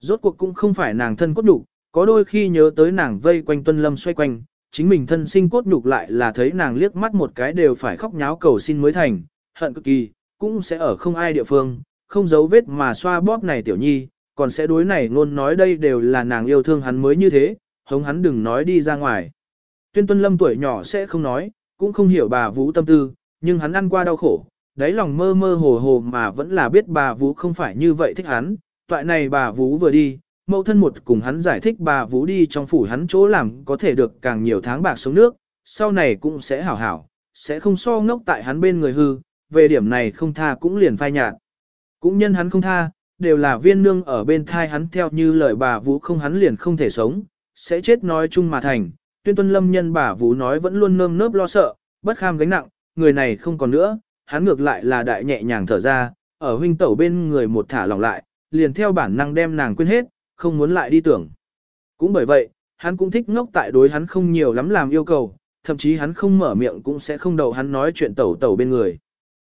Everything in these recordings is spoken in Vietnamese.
Rốt cuộc cũng không phải nàng thân cốt nhục, có đôi khi nhớ tới nàng vây quanh tuân lâm xoay quanh, chính mình thân sinh cốt nhục lại là thấy nàng liếc mắt một cái đều phải khóc nháo cầu xin mới thành, hận cực kỳ, cũng sẽ ở không ai địa phương, không giấu vết mà xoa bóp này tiểu nhi, còn sẽ đối này luôn nói đây đều là nàng yêu thương hắn mới như thế, hống hắn đừng nói đi ra ngoài. Tuyên tuân lâm tuổi nhỏ sẽ không nói, cũng không hiểu bà Vũ tâm tư, nhưng hắn ăn qua đau khổ, đáy lòng mơ mơ hồ hồ mà vẫn là biết bà Vũ không phải như vậy thích hắn, toại này bà Vũ vừa đi, mẫu thân một cùng hắn giải thích bà Vũ đi trong phủ hắn chỗ làm có thể được càng nhiều tháng bạc sống nước, sau này cũng sẽ hảo hảo, sẽ không so ngốc tại hắn bên người hư, về điểm này không tha cũng liền phai nhạt. Cũng nhân hắn không tha, đều là viên nương ở bên thai hắn theo như lời bà Vũ không hắn liền không thể sống, sẽ chết nói chung mà thành. Tuyên tuân lâm nhân bà Vũ nói vẫn luôn nơm nớp lo sợ, bất kham gánh nặng, người này không còn nữa, hắn ngược lại là đại nhẹ nhàng thở ra, ở huynh tẩu bên người một thả lỏng lại, liền theo bản năng đem nàng quên hết, không muốn lại đi tưởng. Cũng bởi vậy, hắn cũng thích ngốc tại đối hắn không nhiều lắm làm yêu cầu, thậm chí hắn không mở miệng cũng sẽ không đầu hắn nói chuyện tẩu tẩu bên người.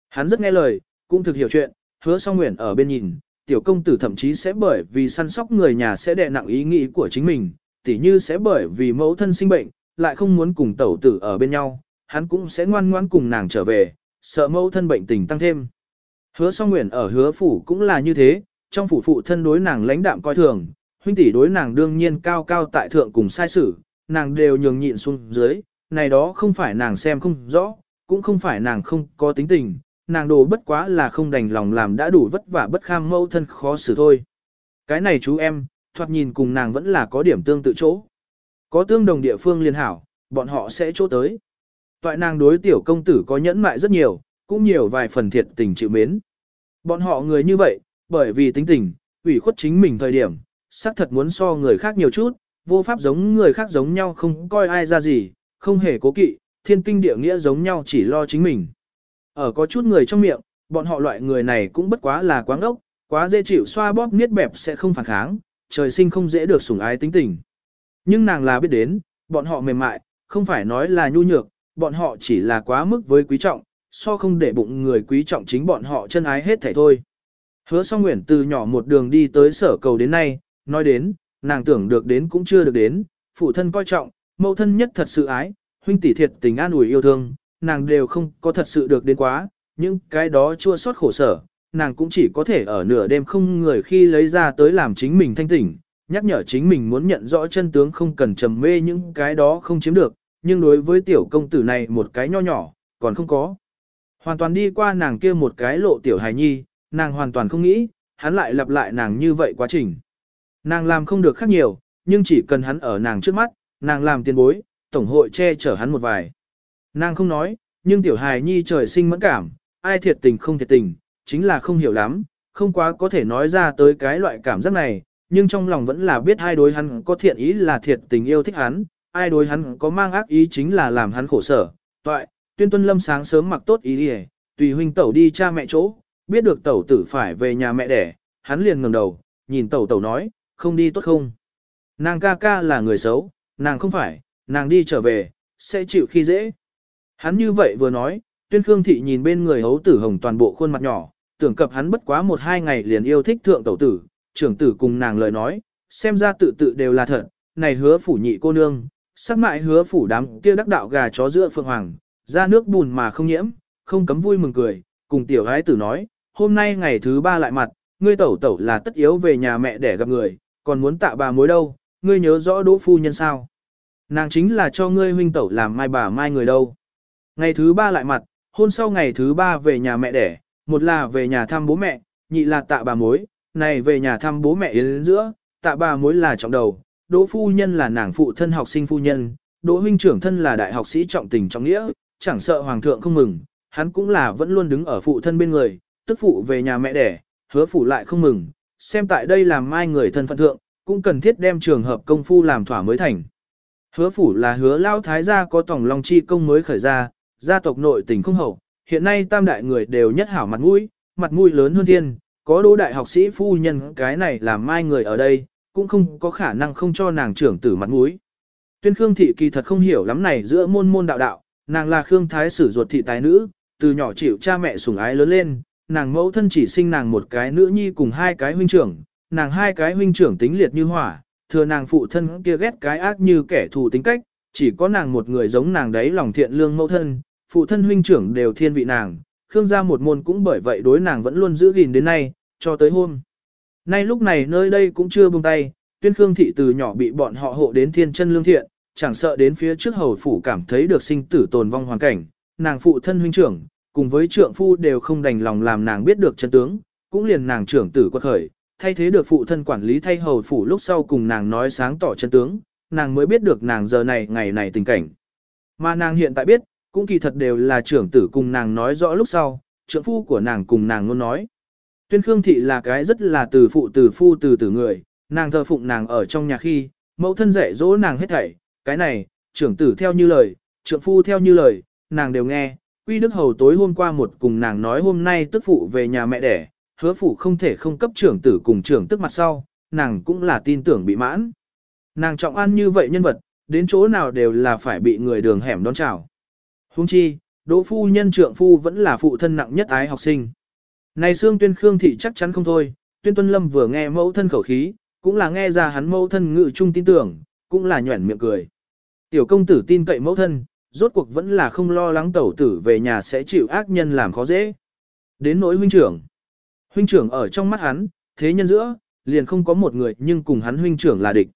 Hắn rất nghe lời, cũng thực hiểu chuyện, hứa song nguyện ở bên nhìn, tiểu công tử thậm chí sẽ bởi vì săn sóc người nhà sẽ đè nặng ý nghĩ của chính mình, tỉ như sẽ bởi vì mẫu thân sinh bệnh, lại không muốn cùng tẩu tử ở bên nhau, hắn cũng sẽ ngoan ngoan cùng nàng trở về, sợ mẫu thân bệnh tình tăng thêm. Hứa song nguyện ở hứa phủ cũng là như thế, trong phủ phụ thân đối nàng lãnh đạm coi thường, huynh tỷ đối nàng đương nhiên cao cao tại thượng cùng sai sử, nàng đều nhường nhịn xuống dưới, này đó không phải nàng xem không rõ, cũng không phải nàng không có tính tình, nàng đồ bất quá là không đành lòng làm đã đủ vất vả bất kham mâu thân khó xử thôi. Cái này chú em, thoạt nhìn cùng nàng vẫn là có điểm tương tự chỗ. Có tương đồng địa phương liên hảo, bọn họ sẽ chỗ tới. Toại nàng đối tiểu công tử có nhẫn mại rất nhiều, cũng nhiều vài phần thiệt tình chịu mến. Bọn họ người như vậy, bởi vì tính tình, ủy khuất chính mình thời điểm, xác thật muốn so người khác nhiều chút, vô pháp giống người khác giống nhau không coi ai ra gì, không hề cố kỵ, thiên kinh địa nghĩa giống nhau chỉ lo chính mình. Ở có chút người trong miệng, bọn họ loại người này cũng bất quá là quáng ốc, quá dễ chịu xoa bóp niết bẹp sẽ không phản kháng, trời sinh không dễ được sủng ái tính tình. Nhưng nàng là biết đến, bọn họ mềm mại, không phải nói là nhu nhược, bọn họ chỉ là quá mức với quý trọng, so không để bụng người quý trọng chính bọn họ chân ái hết thảy thôi. Hứa song nguyện từ nhỏ một đường đi tới sở cầu đến nay, nói đến, nàng tưởng được đến cũng chưa được đến, phụ thân coi trọng, mẫu thân nhất thật sự ái, huynh tỷ thiệt tình an ủi yêu thương, nàng đều không có thật sự được đến quá, nhưng cái đó chua xót khổ sở, nàng cũng chỉ có thể ở nửa đêm không người khi lấy ra tới làm chính mình thanh tỉnh, nhắc nhở chính mình muốn nhận rõ chân tướng không cần trầm mê những cái đó không chiếm được, nhưng đối với tiểu công tử này một cái nho nhỏ, còn không có. Hoàn toàn đi qua nàng kia một cái lộ tiểu hài nhi, nàng hoàn toàn không nghĩ, hắn lại lặp lại nàng như vậy quá trình. Nàng làm không được khác nhiều, nhưng chỉ cần hắn ở nàng trước mắt, nàng làm tiền bối, tổng hội che chở hắn một vài. Nàng không nói, nhưng tiểu hài nhi trời sinh mẫn cảm, ai thiệt tình không thiệt tình, chính là không hiểu lắm, không quá có thể nói ra tới cái loại cảm giác này, nhưng trong lòng vẫn là biết hai đối hắn có thiện ý là thiệt tình yêu thích hắn, ai đối hắn có mang ác ý chính là làm hắn khổ sở. Toại, tuyên tuân lâm sáng sớm mặc tốt ý đi tùy huynh tẩu đi cha mẹ chỗ, biết được tẩu tử phải về nhà mẹ đẻ, hắn liền ngẩng đầu, nhìn tẩu tẩu nói, không đi tốt không. Nàng ca ca là người xấu, nàng không phải, nàng đi trở về, sẽ chịu khi dễ. Hắn như vậy vừa nói, tuyên khương thị nhìn bên người hấu tử hồng toàn bộ khuôn mặt nhỏ, tưởng cập hắn bất quá một hai ngày liền yêu thích thượng tẩu tử, trưởng tử cùng nàng lời nói, xem ra tự tự đều là thật, này hứa phủ nhị cô nương, sắc mại hứa phủ đám kia đắc đạo gà chó giữa phượng hoàng, ra nước bùn mà không nhiễm, không cấm vui mừng cười, cùng tiểu gái tử nói, hôm nay ngày thứ ba lại mặt, ngươi tẩu tẩu là tất yếu về nhà mẹ để gặp người, còn muốn tạ bà mối đâu, ngươi nhớ rõ đỗ phu nhân sao. Nàng chính là cho ngươi huynh tẩu làm mai bà mai người đâu. Ngày thứ ba lại mặt, hôn sau ngày thứ ba về nhà mẹ đẻ, một là về nhà thăm bố mẹ, nhị là tạ bà mối, này về nhà thăm bố mẹ yến giữa, tạ bà mối là trọng đầu, đỗ phu nhân là nàng phụ thân học sinh phu nhân, đỗ huynh trưởng thân là đại học sĩ trọng tình trọng nghĩa, chẳng sợ hoàng thượng không mừng, hắn cũng là vẫn luôn đứng ở phụ thân bên người, tức phụ về nhà mẹ đẻ, hứa Phủ lại không mừng, xem tại đây làm mai người thân phận thượng, cũng cần thiết đem trường hợp công phu làm thỏa mới thành. Hứa phủ là hứa lao thái gia có tổng long chi công mới khởi ra, gia tộc nội tình không hậu, hiện nay tam đại người đều nhất hảo mặt mũi, mặt mũi lớn hơn thiên, có đỗ đại học sĩ phu nhân cái này làm mai người ở đây, cũng không có khả năng không cho nàng trưởng tử mặt mũi. Tuyên Khương thị kỳ thật không hiểu lắm này giữa môn môn đạo đạo, nàng là Khương thái sử ruột thị tài nữ, từ nhỏ chịu cha mẹ sủng ái lớn lên, nàng mẫu thân chỉ sinh nàng một cái nữ nhi cùng hai cái huynh trưởng, nàng hai cái huynh trưởng tính liệt như hỏa, thừa nàng phụ thân kia ghét cái ác như kẻ thù tính cách, chỉ có nàng một người giống nàng đấy lòng thiện lương mẫu thân, phụ thân huynh trưởng đều thiên vị nàng, Khương gia một môn cũng bởi vậy đối nàng vẫn luôn giữ gìn đến nay, cho tới hôm. Nay lúc này nơi đây cũng chưa buông tay, tuyên Khương thị từ nhỏ bị bọn họ hộ đến thiên chân lương thiện, chẳng sợ đến phía trước hầu phủ cảm thấy được sinh tử tồn vong hoàn cảnh, nàng phụ thân huynh trưởng, cùng với trượng phu đều không đành lòng làm nàng biết được chân tướng, cũng liền nàng trưởng tử quật khởi, thay thế được phụ thân quản lý thay hầu phủ lúc sau cùng nàng nói sáng tỏ chân tướng, nàng mới biết được nàng giờ này ngày này tình cảnh. Mà nàng hiện tại biết, cũng kỳ thật đều là trưởng tử cùng nàng nói rõ lúc sau, trưởng phu của nàng cùng nàng luôn nói. Tuyên Khương Thị là cái rất là từ phụ từ phu từ tử người, nàng thờ phụng nàng ở trong nhà khi, mẫu thân dạy dỗ nàng hết thảy, cái này, trưởng tử theo như lời, trưởng phu theo như lời, nàng đều nghe. Quy Đức Hầu tối hôm qua một cùng nàng nói hôm nay tức phụ về nhà mẹ đẻ, hứa phụ không thể không cấp trưởng tử cùng trưởng tức mặt sau, nàng cũng là tin tưởng bị mãn. Nàng trọng an như vậy nhân vật, đến chỗ nào đều là phải bị người đường hẻm đón chào. Huống chi, đỗ phu nhân trượng phu vẫn là phụ thân nặng nhất ái học sinh. Này xương tuyên khương thị chắc chắn không thôi, tuyên tuân lâm vừa nghe mẫu thân khẩu khí, cũng là nghe ra hắn mẫu thân ngự trung tin tưởng, cũng là nhuẩn miệng cười. Tiểu công tử tin cậy mẫu thân, rốt cuộc vẫn là không lo lắng tẩu tử về nhà sẽ chịu ác nhân làm khó dễ. Đến nỗi huynh trưởng. Huynh trưởng ở trong mắt hắn, thế nhân giữa, liền không có một người nhưng cùng hắn huynh trưởng là địch.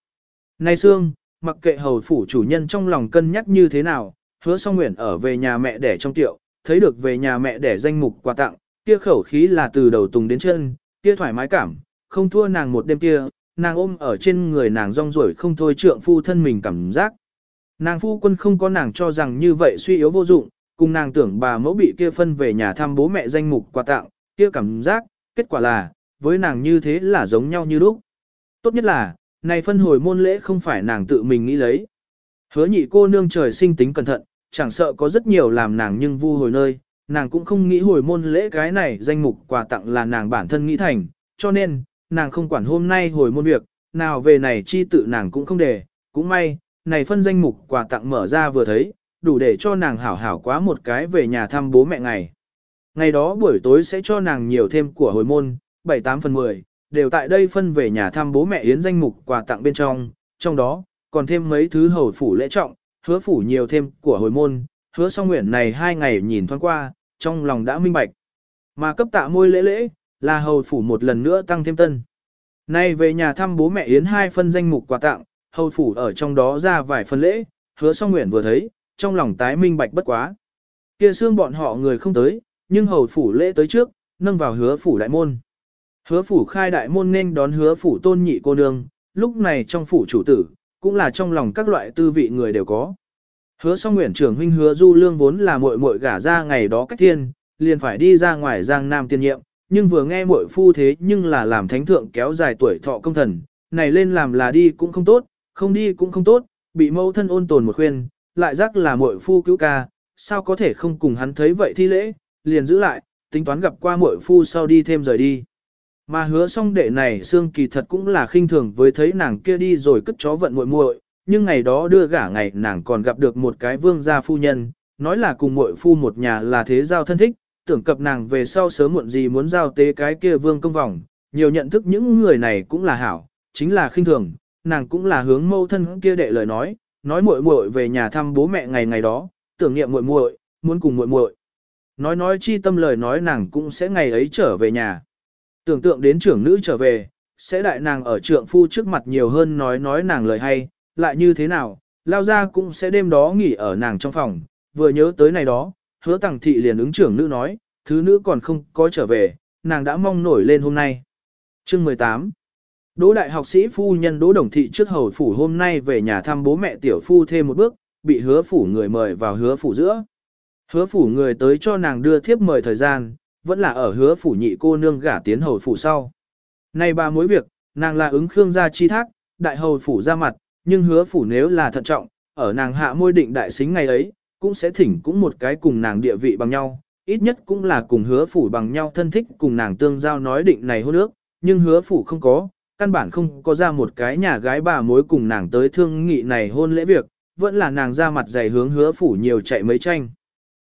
Nay Sương, mặc kệ hầu phủ chủ nhân trong lòng cân nhắc như thế nào, hứa song nguyện ở về nhà mẹ đẻ trong tiệu, thấy được về nhà mẹ đẻ danh mục quà tặng, kia khẩu khí là từ đầu tùng đến chân, kia thoải mái cảm, không thua nàng một đêm kia, nàng ôm ở trên người nàng rong ruổi không thôi trượng phu thân mình cảm giác. Nàng phu quân không có nàng cho rằng như vậy suy yếu vô dụng, cùng nàng tưởng bà mẫu bị kia phân về nhà thăm bố mẹ danh mục quà tặng, kia cảm giác, kết quả là, với nàng như thế là giống nhau như lúc. Tốt nhất là, này phân hồi môn lễ không phải nàng tự mình nghĩ lấy. Hứa nhị cô nương trời sinh tính cẩn thận, chẳng sợ có rất nhiều làm nàng nhưng vu hồi nơi, nàng cũng không nghĩ hồi môn lễ cái này danh mục quà tặng là nàng bản thân nghĩ thành, cho nên, nàng không quản hôm nay hồi môn việc, nào về này chi tự nàng cũng không để, cũng may, này phân danh mục quà tặng mở ra vừa thấy, đủ để cho nàng hảo hảo quá một cái về nhà thăm bố mẹ ngày. Ngày đó buổi tối sẽ cho nàng nhiều thêm của hồi môn, 78 phần 10, đều tại đây phân về nhà thăm bố mẹ Yến danh mục quà tặng bên trong, trong đó, còn thêm mấy thứ hầu phủ lễ trọng, hứa phủ nhiều thêm của hồi môn, hứa song nguyện này hai ngày nhìn thoáng qua, trong lòng đã minh bạch. Mà cấp tạ môi lễ lễ, là hầu phủ một lần nữa tăng thêm tân. Nay về nhà thăm bố mẹ Yến hai phân danh mục quà tặng, hầu phủ ở trong đó ra vài phần lễ, hứa song nguyện vừa thấy, trong lòng tái minh bạch bất quá. Kia xương bọn họ người không tới, nhưng hầu phủ lễ tới trước, nâng vào hứa phủ đại môn. Hứa phủ khai đại môn nên đón hứa phủ tôn nhị cô nương, lúc này trong phủ chủ tử, cũng là trong lòng các loại tư vị người đều có. Hứa song nguyện trưởng huynh hứa du lương vốn là muội muội gả ra ngày đó cách thiên, liền phải đi ra ngoài giang nam tiên nhiệm, nhưng vừa nghe muội phu thế nhưng là làm thánh thượng kéo dài tuổi thọ công thần, này lên làm là đi cũng không tốt, không đi cũng không tốt, bị mâu thân ôn tồn một khuyên, lại rắc là muội phu cứu ca, sao có thể không cùng hắn thấy vậy thi lễ, liền giữ lại, tính toán gặp qua muội phu sau đi thêm rời đi. Mà hứa xong đệ này xương kỳ thật cũng là khinh thường với thấy nàng kia đi rồi cất chó vận muội muội, nhưng ngày đó đưa gả ngày nàng còn gặp được một cái vương gia phu nhân, nói là cùng muội phu một nhà là thế giao thân thích, tưởng cập nàng về sau sớm muộn gì muốn giao tế cái kia vương công vòng, nhiều nhận thức những người này cũng là hảo, chính là khinh thường, nàng cũng là hướng mâu thân kia đệ lời nói, nói muội muội về nhà thăm bố mẹ ngày ngày đó, tưởng niệm muội muội, muốn cùng muội muội. Nói nói chi tâm lời nói nàng cũng sẽ ngày ấy trở về nhà. Tưởng tượng đến trưởng nữ trở về, sẽ đại nàng ở trượng phu trước mặt nhiều hơn nói nói nàng lời hay, lại như thế nào, lao ra cũng sẽ đêm đó nghỉ ở nàng trong phòng, vừa nhớ tới này đó, hứa tàng thị liền ứng trưởng nữ nói, thứ nữ còn không có trở về, nàng đã mong nổi lên hôm nay. Chương 18 Đỗ đại học sĩ phu nhân Đỗ Đồng Thị trước hầu phủ hôm nay về nhà thăm bố mẹ tiểu phu thêm một bước, bị hứa phủ người mời vào hứa phủ giữa. Hứa phủ người tới cho nàng đưa thiếp mời thời gian, vẫn là ở hứa phủ nhị cô nương gả tiến hầu phủ sau. Này ba mối việc, nàng là ứng khương gia chi thác, đại hầu phủ ra mặt, nhưng hứa phủ nếu là thận trọng, ở nàng hạ môi định đại xính ngày ấy, cũng sẽ thỉnh cũng một cái cùng nàng địa vị bằng nhau, ít nhất cũng là cùng hứa phủ bằng nhau thân thích cùng nàng tương giao nói định này hôn ước, nhưng hứa phủ không có, căn bản không có ra một cái nhà gái bà mối cùng nàng tới thương nghị này hôn lễ việc, vẫn là nàng ra mặt dày hướng hứa phủ nhiều chạy mấy tranh.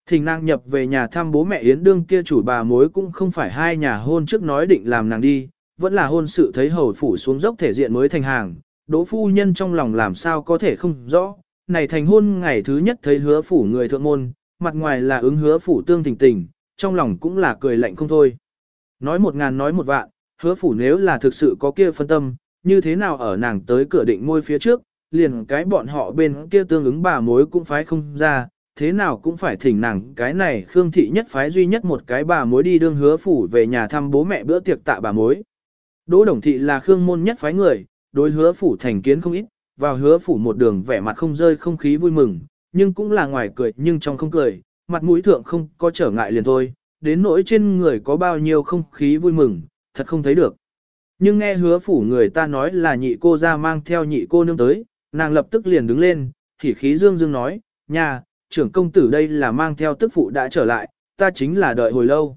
Thỉnh nàng nhập về nhà thăm bố mẹ Yến đương kia chủ bà mối cũng không phải hai nhà hôn trước nói định làm nàng đi, vẫn là hôn sự thấy hầu phủ xuống dốc thể diện mới thành hàng, đỗ phu nhân trong lòng làm sao có thể không rõ, này thành hôn ngày thứ nhất thấy hứa phủ người thượng môn, mặt ngoài là ứng hứa phủ tương tình tình, trong lòng cũng là cười lạnh không thôi. Nói một ngàn nói một vạn, hứa phủ nếu là thực sự có kia phân tâm, như thế nào ở nàng tới cửa định ngôi phía trước, liền cái bọn họ bên kia tương ứng bà mối cũng phái không ra, thế nào cũng phải thỉnh nàng cái này Khương thị nhất phái duy nhất một cái bà mối đi đương hứa phủ về nhà thăm bố mẹ bữa tiệc tạ bà mối. Đỗ Đồng thị là Khương môn nhất phái người, đối hứa phủ thành kiến không ít, vào hứa phủ một đường vẻ mặt không rơi không khí vui mừng, nhưng cũng là ngoài cười nhưng trong không cười, mặt mũi thượng không có trở ngại liền thôi, đến nỗi trên người có bao nhiêu không khí vui mừng, thật không thấy được. Nhưng nghe hứa phủ người ta nói là nhị cô ra mang theo nhị cô nương tới, nàng lập tức liền đứng lên, khỉ khí dương dương nói, nhà, trưởng công tử đây là mang theo tức phụ đã trở lại, ta chính là đợi hồi lâu.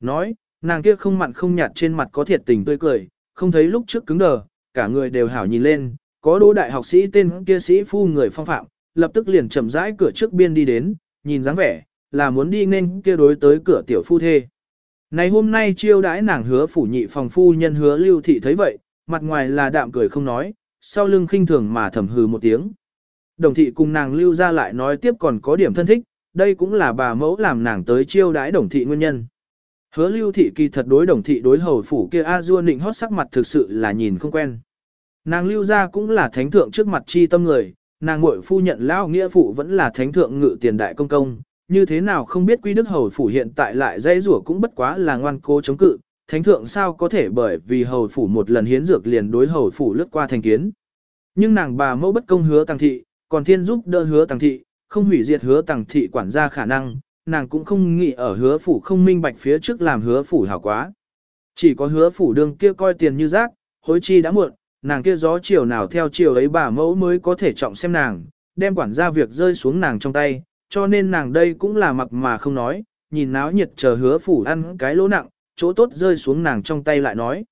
Nói, nàng kia không mặn không nhạt trên mặt có thiệt tình tươi cười, không thấy lúc trước cứng đờ, cả người đều hảo nhìn lên, có đỗ đại học sĩ tên kia sĩ phu người phong phạm, lập tức liền chậm rãi cửa trước biên đi đến, nhìn dáng vẻ, là muốn đi nên kia đối tới cửa tiểu phu thê. Này hôm nay chiêu đãi nàng hứa phủ nhị phòng phu nhân hứa lưu thị thấy vậy, mặt ngoài là đạm cười không nói, sau lưng khinh thường mà thầm hừ một tiếng. Đồng thị cùng nàng lưu ra lại nói tiếp còn có điểm thân thích, đây cũng là bà mẫu làm nàng tới chiêu đãi đồng thị nguyên nhân. Hứa lưu thị kỳ thật đối đồng thị đối hầu phủ kia a dua nịnh hót sắc mặt thực sự là nhìn không quen. Nàng lưu ra cũng là thánh thượng trước mặt chi tâm người, nàng muội phu nhận lão nghĩa phụ vẫn là thánh thượng ngự tiền đại công công, như thế nào không biết quy đức hầu phủ hiện tại lại dây rủa cũng bất quá là ngoan cố chống cự, thánh thượng sao có thể bởi vì hầu phủ một lần hiến dược liền đối hầu phủ lướt qua thành kiến. Nhưng nàng bà mẫu bất công hứa tăng thị, còn thiên giúp đỡ hứa tăng thị, không hủy diệt hứa tăng thị quản gia khả năng, nàng cũng không nghĩ ở hứa phủ không minh bạch phía trước làm hứa phủ hảo quá. Chỉ có hứa phủ đương kia coi tiền như rác, hối chi đã muộn, nàng kia gió chiều nào theo chiều ấy bà mẫu mới có thể trọng xem nàng, đem quản gia việc rơi xuống nàng trong tay, cho nên nàng đây cũng là mặc mà không nói, nhìn náo nhiệt chờ hứa phủ ăn cái lỗ nặng, chỗ tốt rơi xuống nàng trong tay lại nói.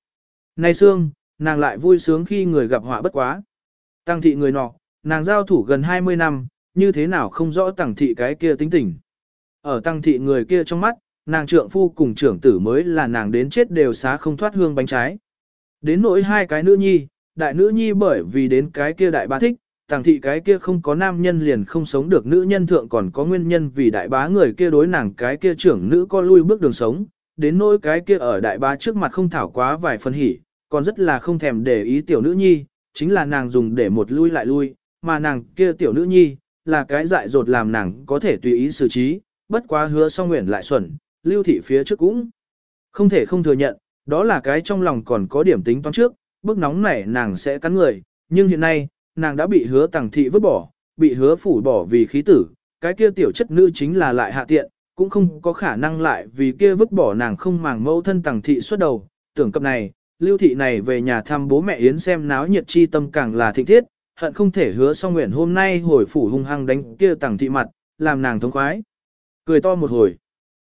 Này Sương, nàng lại vui sướng khi người gặp họa bất quá. Tăng thị người nọ, nàng giao thủ gần 20 năm, như thế nào không rõ tăng thị cái kia tính tình. Ở tăng thị người kia trong mắt, nàng trượng phu cùng trưởng tử mới là nàng đến chết đều xá không thoát hương bánh trái. Đến nỗi hai cái nữ nhi, đại nữ nhi bởi vì đến cái kia đại ba thích, tàng thị cái kia không có nam nhân liền không sống được nữ nhân thượng còn có nguyên nhân vì đại bá người kia đối nàng cái kia trưởng nữ có lui bước đường sống, đến nỗi cái kia ở đại bá trước mặt không thảo quá vài phân hỉ, còn rất là không thèm để ý tiểu nữ nhi, chính là nàng dùng để một lui lại lui, mà nàng kia tiểu nữ nhi, là cái dại dột làm nàng có thể tùy ý xử trí, bất quá hứa song nguyện lại xuẩn, lưu thị phía trước cũng không thể không thừa nhận, đó là cái trong lòng còn có điểm tính toán trước, bước nóng này nàng sẽ cắn người, nhưng hiện nay, nàng đã bị hứa tàng thị vứt bỏ, bị hứa phủ bỏ vì khí tử, cái kia tiểu chất nữ chính là lại hạ tiện, cũng không có khả năng lại vì kia vứt bỏ nàng không màng mẫu thân tàng thị xuất đầu, tưởng cập này, lưu thị này về nhà thăm bố mẹ Yến xem náo nhiệt chi tâm càng là thịnh thiết, hận không thể hứa song nguyện hôm nay hồi phủ hung hăng đánh kia tàng thị mặt, làm nàng thống khoái. Cười to một hồi.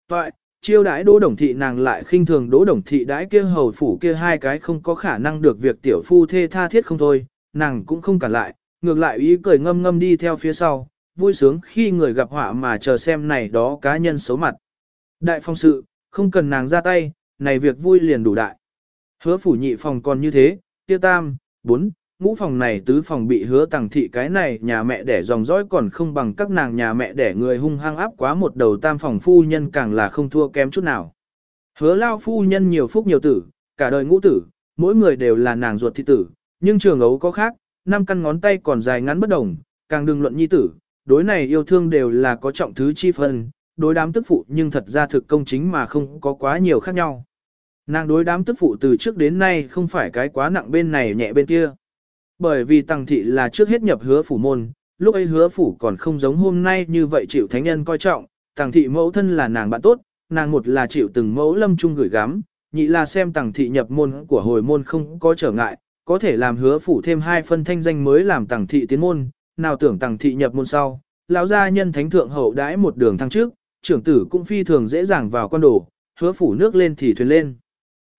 Vậy, chiêu đãi đỗ đồng thị nàng lại khinh thường đỗ đồng thị đãi kia hầu phủ kia hai cái không có khả năng được việc tiểu phu thê tha thiết không thôi, nàng cũng không cản lại, ngược lại ý cười ngâm ngâm đi theo phía sau, vui sướng khi người gặp họa mà chờ xem này đó cá nhân xấu mặt. Đại phong sự, không cần nàng ra tay, này việc vui liền đủ đại. Hứa phủ nhị phòng còn như thế, tiêu tam, bốn, ngũ phòng này tứ phòng bị hứa tàng thị cái này nhà mẹ đẻ dòng dõi còn không bằng các nàng nhà mẹ đẻ người hung hăng áp quá một đầu tam phòng phu nhân càng là không thua kém chút nào. Hứa lao phu nhân nhiều phúc nhiều tử, cả đời ngũ tử, mỗi người đều là nàng ruột thị tử, nhưng trường ấu có khác, năm căn ngón tay còn dài ngắn bất đồng, càng đừng luận nhi tử, đối này yêu thương đều là có trọng thứ chi phân, đối đám tức phụ nhưng thật ra thực công chính mà không có quá nhiều khác nhau. Nàng đối đám tức phụ từ trước đến nay không phải cái quá nặng bên này nhẹ bên kia. Bởi vì tăng thị là trước hết nhập hứa phủ môn, lúc ấy hứa phủ còn không giống hôm nay như vậy chịu thánh nhân coi trọng, tăng thị mẫu thân là nàng bạn tốt, nàng một là chịu từng mẫu lâm trung gửi gắm, nhị là xem tăng thị nhập môn của hồi môn không có trở ngại, có thể làm hứa phủ thêm hai phân thanh danh mới làm tàng thị tiến môn, nào tưởng tàng thị nhập môn sau, lão gia nhân thánh thượng hậu đãi một đường thăng trước, trưởng tử cũng phi thường dễ dàng vào quan đồ, hứa phủ nước lên thì thuyền lên.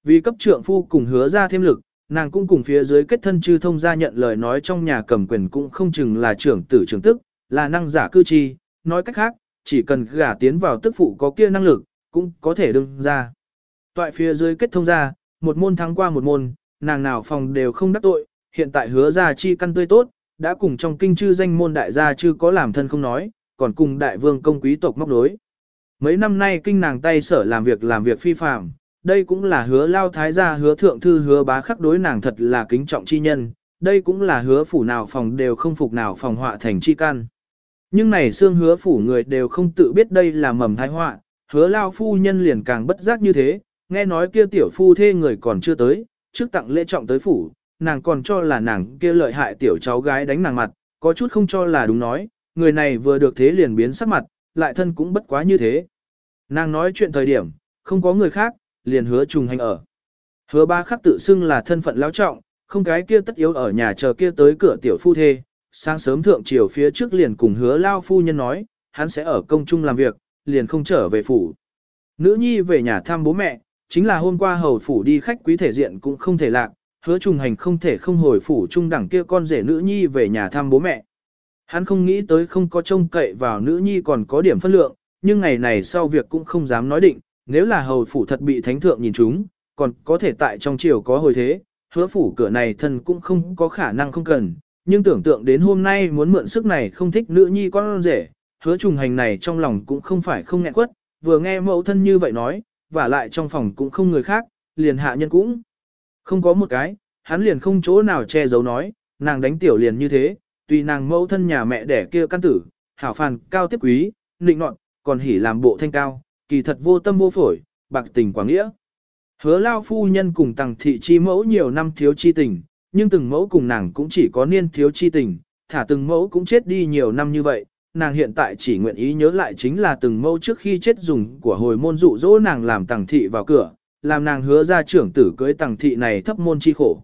Vì cấp trưởng phu cùng hứa ra thêm lực, nàng cũng cùng phía dưới kết thân chư thông gia nhận lời nói trong nhà cầm quyền cũng không chừng là trưởng tử trưởng tức, là năng giả cư chi, nói cách khác, chỉ cần gả tiến vào tức phụ có kia năng lực, cũng có thể đương ra. Toại phía dưới kết thông ra, một môn thắng qua một môn, nàng nào phòng đều không đắc tội, hiện tại hứa ra chi căn tươi tốt, đã cùng trong kinh chư danh môn đại gia chư có làm thân không nói, còn cùng đại vương công quý tộc móc đối. Mấy năm nay kinh nàng tay sở làm việc làm việc phi phạm, đây cũng là hứa lao thái gia hứa thượng thư hứa bá khắc đối nàng thật là kính trọng chi nhân, đây cũng là hứa phủ nào phòng đều không phục nào phòng họa thành chi căn. Nhưng này xương hứa phủ người đều không tự biết đây là mầm thái họa, hứa lao phu nhân liền càng bất giác như thế, nghe nói kia tiểu phu thê người còn chưa tới, trước tặng lễ trọng tới phủ, nàng còn cho là nàng kia lợi hại tiểu cháu gái đánh nàng mặt, có chút không cho là đúng nói, người này vừa được thế liền biến sắc mặt, lại thân cũng bất quá như thế. Nàng nói chuyện thời điểm, không có người khác, liền hứa trùng hành ở. Hứa ba khắc tự xưng là thân phận lão trọng, không cái kia tất yếu ở nhà chờ kia tới cửa tiểu phu thê, sáng sớm thượng chiều phía trước liền cùng hứa lao phu nhân nói, hắn sẽ ở công trung làm việc, liền không trở về phủ. Nữ nhi về nhà thăm bố mẹ, chính là hôm qua hầu phủ đi khách quý thể diện cũng không thể lạc, hứa trùng hành không thể không hồi phủ trung đẳng kia con rể nữ nhi về nhà thăm bố mẹ. Hắn không nghĩ tới không có trông cậy vào nữ nhi còn có điểm phân lượng, nhưng ngày này sau việc cũng không dám nói định, nếu là hầu phủ thật bị thánh thượng nhìn chúng, còn có thể tại trong triều có hồi thế, hứa phủ cửa này thân cũng không có khả năng không cần, nhưng tưởng tượng đến hôm nay muốn mượn sức này không thích nữ nhi con rể, hứa trùng hành này trong lòng cũng không phải không nghẹn quất, vừa nghe mẫu thân như vậy nói, và lại trong phòng cũng không người khác, liền hạ nhân cũng không có một cái, hắn liền không chỗ nào che giấu nói, nàng đánh tiểu liền như thế, tùy nàng mẫu thân nhà mẹ đẻ kia căn tử, hảo phàn, cao tiếp quý, nịnh nọt, còn hỉ làm bộ thanh cao, kỳ thật vô tâm vô phổi, bạc tình quảng nghĩa. Hứa lao phu nhân cùng tàng thị chi mẫu nhiều năm thiếu chi tình, nhưng từng mẫu cùng nàng cũng chỉ có niên thiếu chi tình, thả từng mẫu cũng chết đi nhiều năm như vậy, nàng hiện tại chỉ nguyện ý nhớ lại chính là từng mâu trước khi chết dùng của hồi môn dụ dỗ nàng làm tàng thị vào cửa, làm nàng hứa ra trưởng tử cưới tàng thị này thấp môn chi khổ.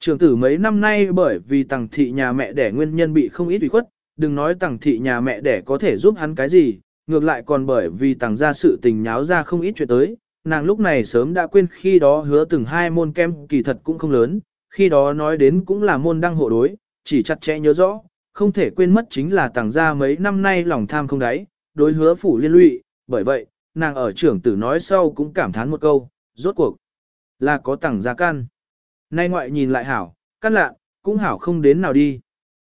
Trưởng tử mấy năm nay bởi vì tàng thị nhà mẹ đẻ nguyên nhân bị không ít ủy khuất, đừng nói tàng thị nhà mẹ đẻ có thể giúp hắn cái gì, ngược lại còn bởi vì tàng ra sự tình nháo ra không ít chuyện tới, nàng lúc này sớm đã quên khi đó hứa từng hai môn kem kỳ thật cũng không lớn, khi đó nói đến cũng là môn đăng hộ đối, chỉ chặt chẽ nhớ rõ, không thể quên mất chính là tàng gia mấy năm nay lòng tham không đáy, đối hứa phủ liên lụy, bởi vậy, nàng ở trưởng tử nói sau cũng cảm thán một câu, rốt cuộc, là có tàng gia can Nay ngoại nhìn lại hảo, căn lạ, cũng hảo không đến nào đi.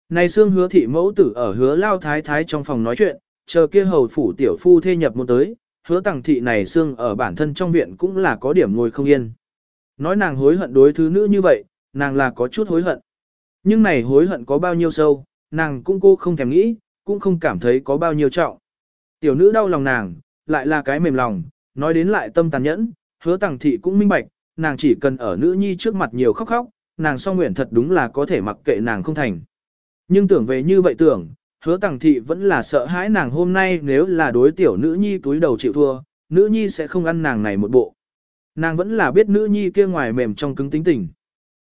Này xương hứa thị mẫu tử ở hứa lao thái thái trong phòng nói chuyện, chờ kia hầu phủ tiểu phu thê nhập một tới, hứa tàng thị này xương ở bản thân trong viện cũng là có điểm ngồi không yên. Nói nàng hối hận đối thứ nữ như vậy, nàng là có chút hối hận. Nhưng này hối hận có bao nhiêu sâu, nàng cũng cô không thèm nghĩ, cũng không cảm thấy có bao nhiêu trọng. Tiểu nữ đau lòng nàng, lại là cái mềm lòng, nói đến lại tâm tàn nhẫn, hứa tàng thị cũng minh bạch, nàng chỉ cần ở nữ nhi trước mặt nhiều khóc khóc, nàng song nguyện thật đúng là có thể mặc kệ nàng không thành. Nhưng tưởng về như vậy tưởng, hứa tàng thị vẫn là sợ hãi nàng hôm nay nếu là đối tiểu nữ nhi túi đầu chịu thua, nữ nhi sẽ không ăn nàng này một bộ. Nàng vẫn là biết nữ nhi kia ngoài mềm trong cứng tính tình.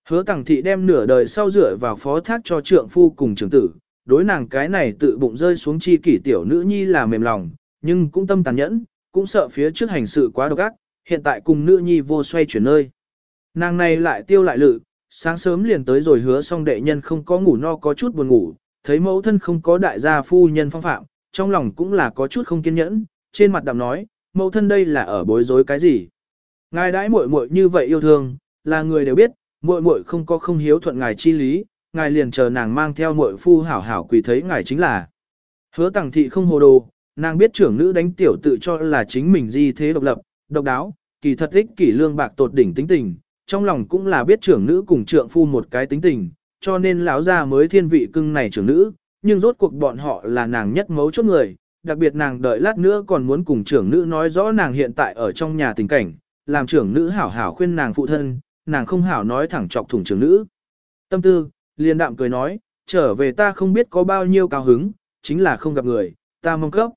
Hứa tàng thị đem nửa đời sau dựa vào phó thác cho trượng phu cùng trưởng tử, đối nàng cái này tự bụng rơi xuống chi kỷ tiểu nữ nhi là mềm lòng, nhưng cũng tâm tàn nhẫn, cũng sợ phía trước hành sự quá độc ác, hiện tại cùng nữ nhi vô xoay chuyển nơi. Nàng này lại tiêu lại lự, sáng sớm liền tới rồi hứa xong đệ nhân không có ngủ no có chút buồn ngủ, thấy mẫu thân không có đại gia phu nhân phong phạm, trong lòng cũng là có chút không kiên nhẫn, trên mặt đạm nói, mẫu thân đây là ở bối rối cái gì. Ngài đãi muội muội như vậy yêu thương, là người đều biết, muội muội không có không hiếu thuận ngài chi lý, ngài liền chờ nàng mang theo muội phu hảo hảo quỳ thấy ngài chính là. Hứa tàng thị không hồ đồ, nàng biết trưởng nữ đánh tiểu tự cho là chính mình di thế độc lập, độc đáo, kỳ thật ích kỷ lương bạc tột đỉnh tính tình, trong lòng cũng là biết trưởng nữ cùng trượng phu một cái tính tình, cho nên lão gia mới thiên vị cưng này trưởng nữ, nhưng rốt cuộc bọn họ là nàng nhất mấu chốt người, đặc biệt nàng đợi lát nữa còn muốn cùng trưởng nữ nói rõ nàng hiện tại ở trong nhà tình cảnh, làm trưởng nữ hảo hảo khuyên nàng phụ thân, nàng không hảo nói thẳng chọc thủng trưởng nữ. Tâm tư, liền đạm cười nói, trở về ta không biết có bao nhiêu cao hứng, chính là không gặp người, ta mong cấp.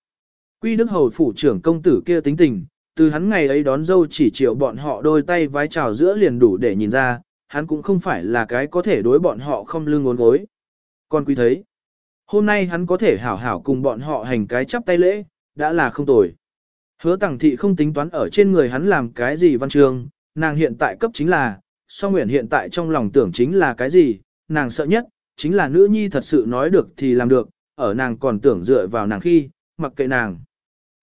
Quy Đức Hầu phủ trưởng công tử kia tính tình, từ hắn ngày ấy đón dâu chỉ chịu bọn họ đôi tay vái chào giữa liền đủ để nhìn ra, hắn cũng không phải là cái có thể đối bọn họ không lưng ngốn gối. Còn quý thấy, hôm nay hắn có thể hảo hảo cùng bọn họ hành cái chắp tay lễ, đã là không tồi. Hứa tẳng thị không tính toán ở trên người hắn làm cái gì văn trường, nàng hiện tại cấp chính là, so nguyện hiện tại trong lòng tưởng chính là cái gì, nàng sợ nhất, chính là nữ nhi thật sự nói được thì làm được, ở nàng còn tưởng dựa vào nàng khi, mặc kệ nàng.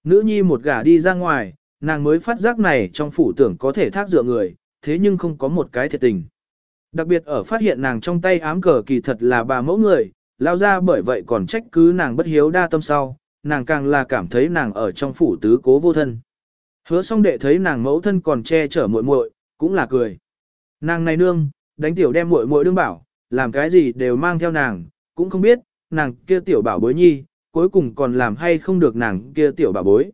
Nữ nhi một gả đi ra ngoài, nàng mới phát giác này trong phủ tưởng có thể thác dựa người, thế nhưng không có một cái thiệt tình. Đặc biệt ở phát hiện nàng trong tay ám cờ kỳ thật là bà mẫu người, lao ra bởi vậy còn trách cứ nàng bất hiếu đa tâm sau, nàng càng là cảm thấy nàng ở trong phủ tứ cố vô thân. Hứa xong đệ thấy nàng mẫu thân còn che chở muội muội, cũng là cười. Nàng này nương, đánh tiểu đem muội muội đương bảo, làm cái gì đều mang theo nàng, cũng không biết, nàng kia tiểu bảo bối nhi, cuối cùng còn làm hay không được nàng kia tiểu bảo bối.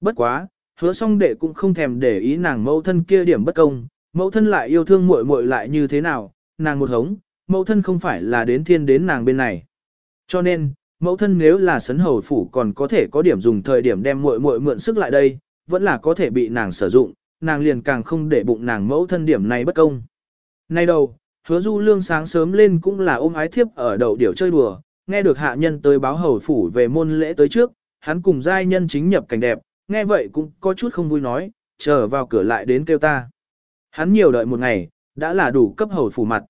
Bất quá, hứa song đệ cũng không thèm để ý nàng mẫu thân kia điểm bất công, mẫu thân lại yêu thương muội muội lại như thế nào, nàng một hống, mẫu thân không phải là đến thiên đến nàng bên này. Cho nên, mẫu thân nếu là sấn hầu phủ còn có thể có điểm dùng thời điểm đem muội muội mượn sức lại đây, vẫn là có thể bị nàng sử dụng, nàng liền càng không để bụng nàng mẫu thân điểm này bất công. Nay đầu, hứa du lương sáng sớm lên cũng là ôm ái thiếp ở đầu điểu chơi đùa, nghe được hạ nhân tới báo hầu phủ về môn lễ tới trước, hắn cùng giai nhân chính nhập cảnh đẹp, nghe vậy cũng có chút không vui nói, chờ vào cửa lại đến kêu ta. Hắn nhiều đợi một ngày, đã là đủ cấp hầu phủ mặt.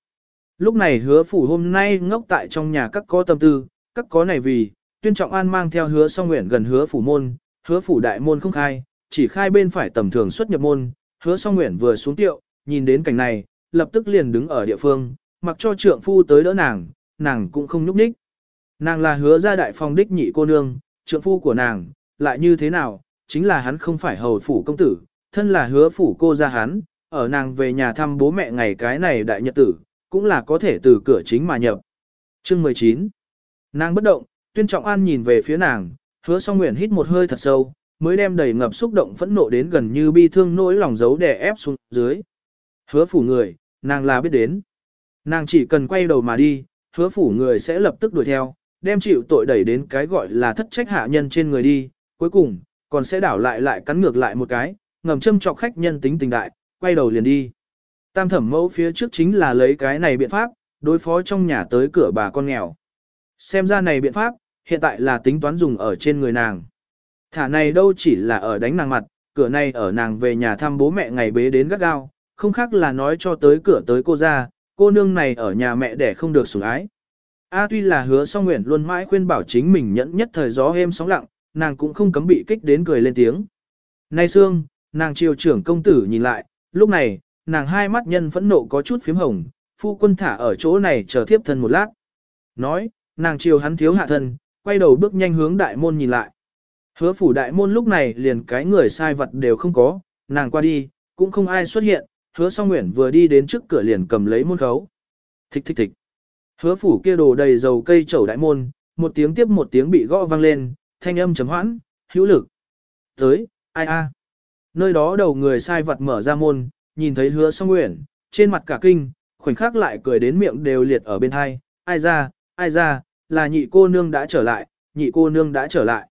Lúc này hứa phủ hôm nay ngốc tại trong nhà các có tâm tư, các có này vì, tuyên trọng an mang theo hứa song nguyện gần hứa phủ môn, hứa phủ đại môn không khai, chỉ khai bên phải tầm thường xuất nhập môn, hứa song nguyện vừa xuống tiệu, nhìn đến cảnh này, lập tức liền đứng ở địa phương, mặc cho trượng phu tới đỡ nàng, nàng cũng không nhúc nhích. Nàng là hứa ra đại phong đích nhị cô nương, trượng phu của nàng, lại như thế nào, chính là hắn không phải hầu phủ công tử, thân là hứa phủ cô ra hắn, ở nàng về nhà thăm bố mẹ ngày cái này đại nhật tử, cũng là có thể từ cửa chính mà nhập. Chương 19 Nàng bất động, tuyên trọng an nhìn về phía nàng, hứa song nguyện hít một hơi thật sâu, mới đem đầy ngập xúc động phẫn nộ đến gần như bi thương nỗi lòng giấu đè ép xuống dưới. Hứa phủ người, nàng là biết đến. Nàng chỉ cần quay đầu mà đi, hứa phủ người sẽ lập tức đuổi theo, đem chịu tội đẩy đến cái gọi là thất trách hạ nhân trên người đi, cuối cùng, còn sẽ đảo lại lại cắn ngược lại một cái, ngầm châm chọc khách nhân tính tình đại, quay đầu liền đi. Tam thẩm mẫu phía trước chính là lấy cái này biện pháp, đối phó trong nhà tới cửa bà con nghèo. Xem ra này biện pháp, hiện tại là tính toán dùng ở trên người nàng. Thả này đâu chỉ là ở đánh nàng mặt, cửa này ở nàng về nhà thăm bố mẹ ngày bế đến gắt gao, không khác là nói cho tới cửa tới cô ra, cô nương này ở nhà mẹ để không được sủng ái. A tuy là hứa song nguyện luôn mãi khuyên bảo chính mình nhẫn nhất thời gió êm sóng lặng, nàng cũng không cấm bị kích đến cười lên tiếng. Nay xương, nàng triều trưởng công tử nhìn lại, lúc này, nàng hai mắt nhân phẫn nộ có chút phím hồng, phu quân thả ở chỗ này chờ thiếp thân một lát. Nói, nàng triều hắn thiếu hạ thân, quay đầu bước nhanh hướng đại môn nhìn lại. Hứa phủ đại môn lúc này liền cái người sai vật đều không có, nàng qua đi, cũng không ai xuất hiện, hứa song nguyện vừa đi đến trước cửa liền cầm lấy môn khấu. Thích thích thích. Hứa phủ kia đồ đầy dầu cây chẩu đại môn, một tiếng tiếp một tiếng bị gõ vang lên, thanh âm chấm hoãn, hữu lực. Tới, ai a? Nơi đó đầu người sai vật mở ra môn, nhìn thấy hứa song nguyện, trên mặt cả kinh, khoảnh khắc lại cười đến miệng đều liệt ở bên hai, ai ra, ai ra, là nhị cô nương đã trở lại, nhị cô nương đã trở lại.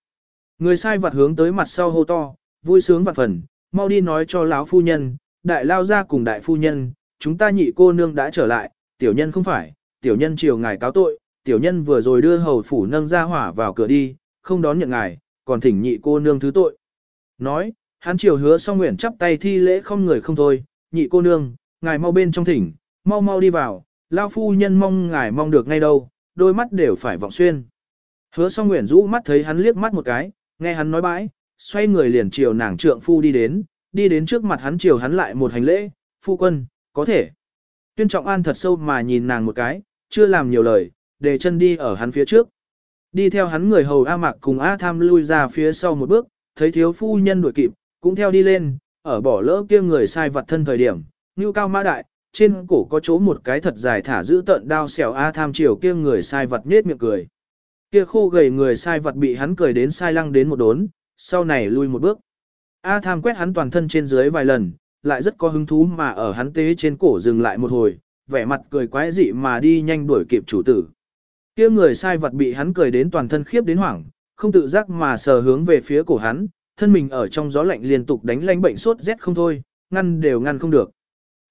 Người sai vật hướng tới mặt sau hô to, vui sướng vạn phần, mau đi nói cho lão phu nhân, đại lao ra cùng đại phu nhân, chúng ta nhị cô nương đã trở lại, tiểu nhân không phải, tiểu nhân chiều ngài cáo tội, tiểu nhân vừa rồi đưa hầu phủ nâng ra hỏa vào cửa đi, không đón nhận ngài, còn thỉnh nhị cô nương thứ tội. Nói, hắn chiều hứa xong nguyện chắp tay thi lễ không người không thôi, nhị cô nương, ngài mau bên trong thỉnh, mau mau đi vào, lao phu nhân mong ngài mong được ngay đâu, đôi mắt đều phải vọng xuyên. Hứa song nguyện rũ mắt thấy hắn liếc mắt một cái, nghe hắn nói bãi, xoay người liền chiều nàng trượng phu đi đến, đi đến trước mặt hắn chiều hắn lại một hành lễ, phu quân, có thể. Tuyên trọng an thật sâu mà nhìn nàng một cái, chưa làm nhiều lời, để chân đi ở hắn phía trước. Đi theo hắn người hầu A Mạc cùng A Tham lui ra phía sau một bước, thấy thiếu phu nhân đuổi kịp, cũng theo đi lên, ở bỏ lỡ kia người sai vật thân thời điểm, như cao mã đại, trên cổ có chỗ một cái thật dài thả giữ tận đao xẻo A Tham chiều kia người sai vật nết miệng cười. Kia khô gầy người sai vật bị hắn cười đến sai lăng đến một đốn, sau này lui một bước. A Tham quét hắn toàn thân trên dưới vài lần, lại rất có hứng thú mà ở hắn tế trên cổ dừng lại một hồi, vẻ mặt cười quái dị mà đi nhanh đuổi kịp chủ tử. Kia người sai vật bị hắn cười đến toàn thân khiếp đến hoảng, không tự giác mà sờ hướng về phía cổ hắn, thân mình ở trong gió lạnh liên tục đánh lánh bệnh sốt rét không thôi, ngăn đều ngăn không được.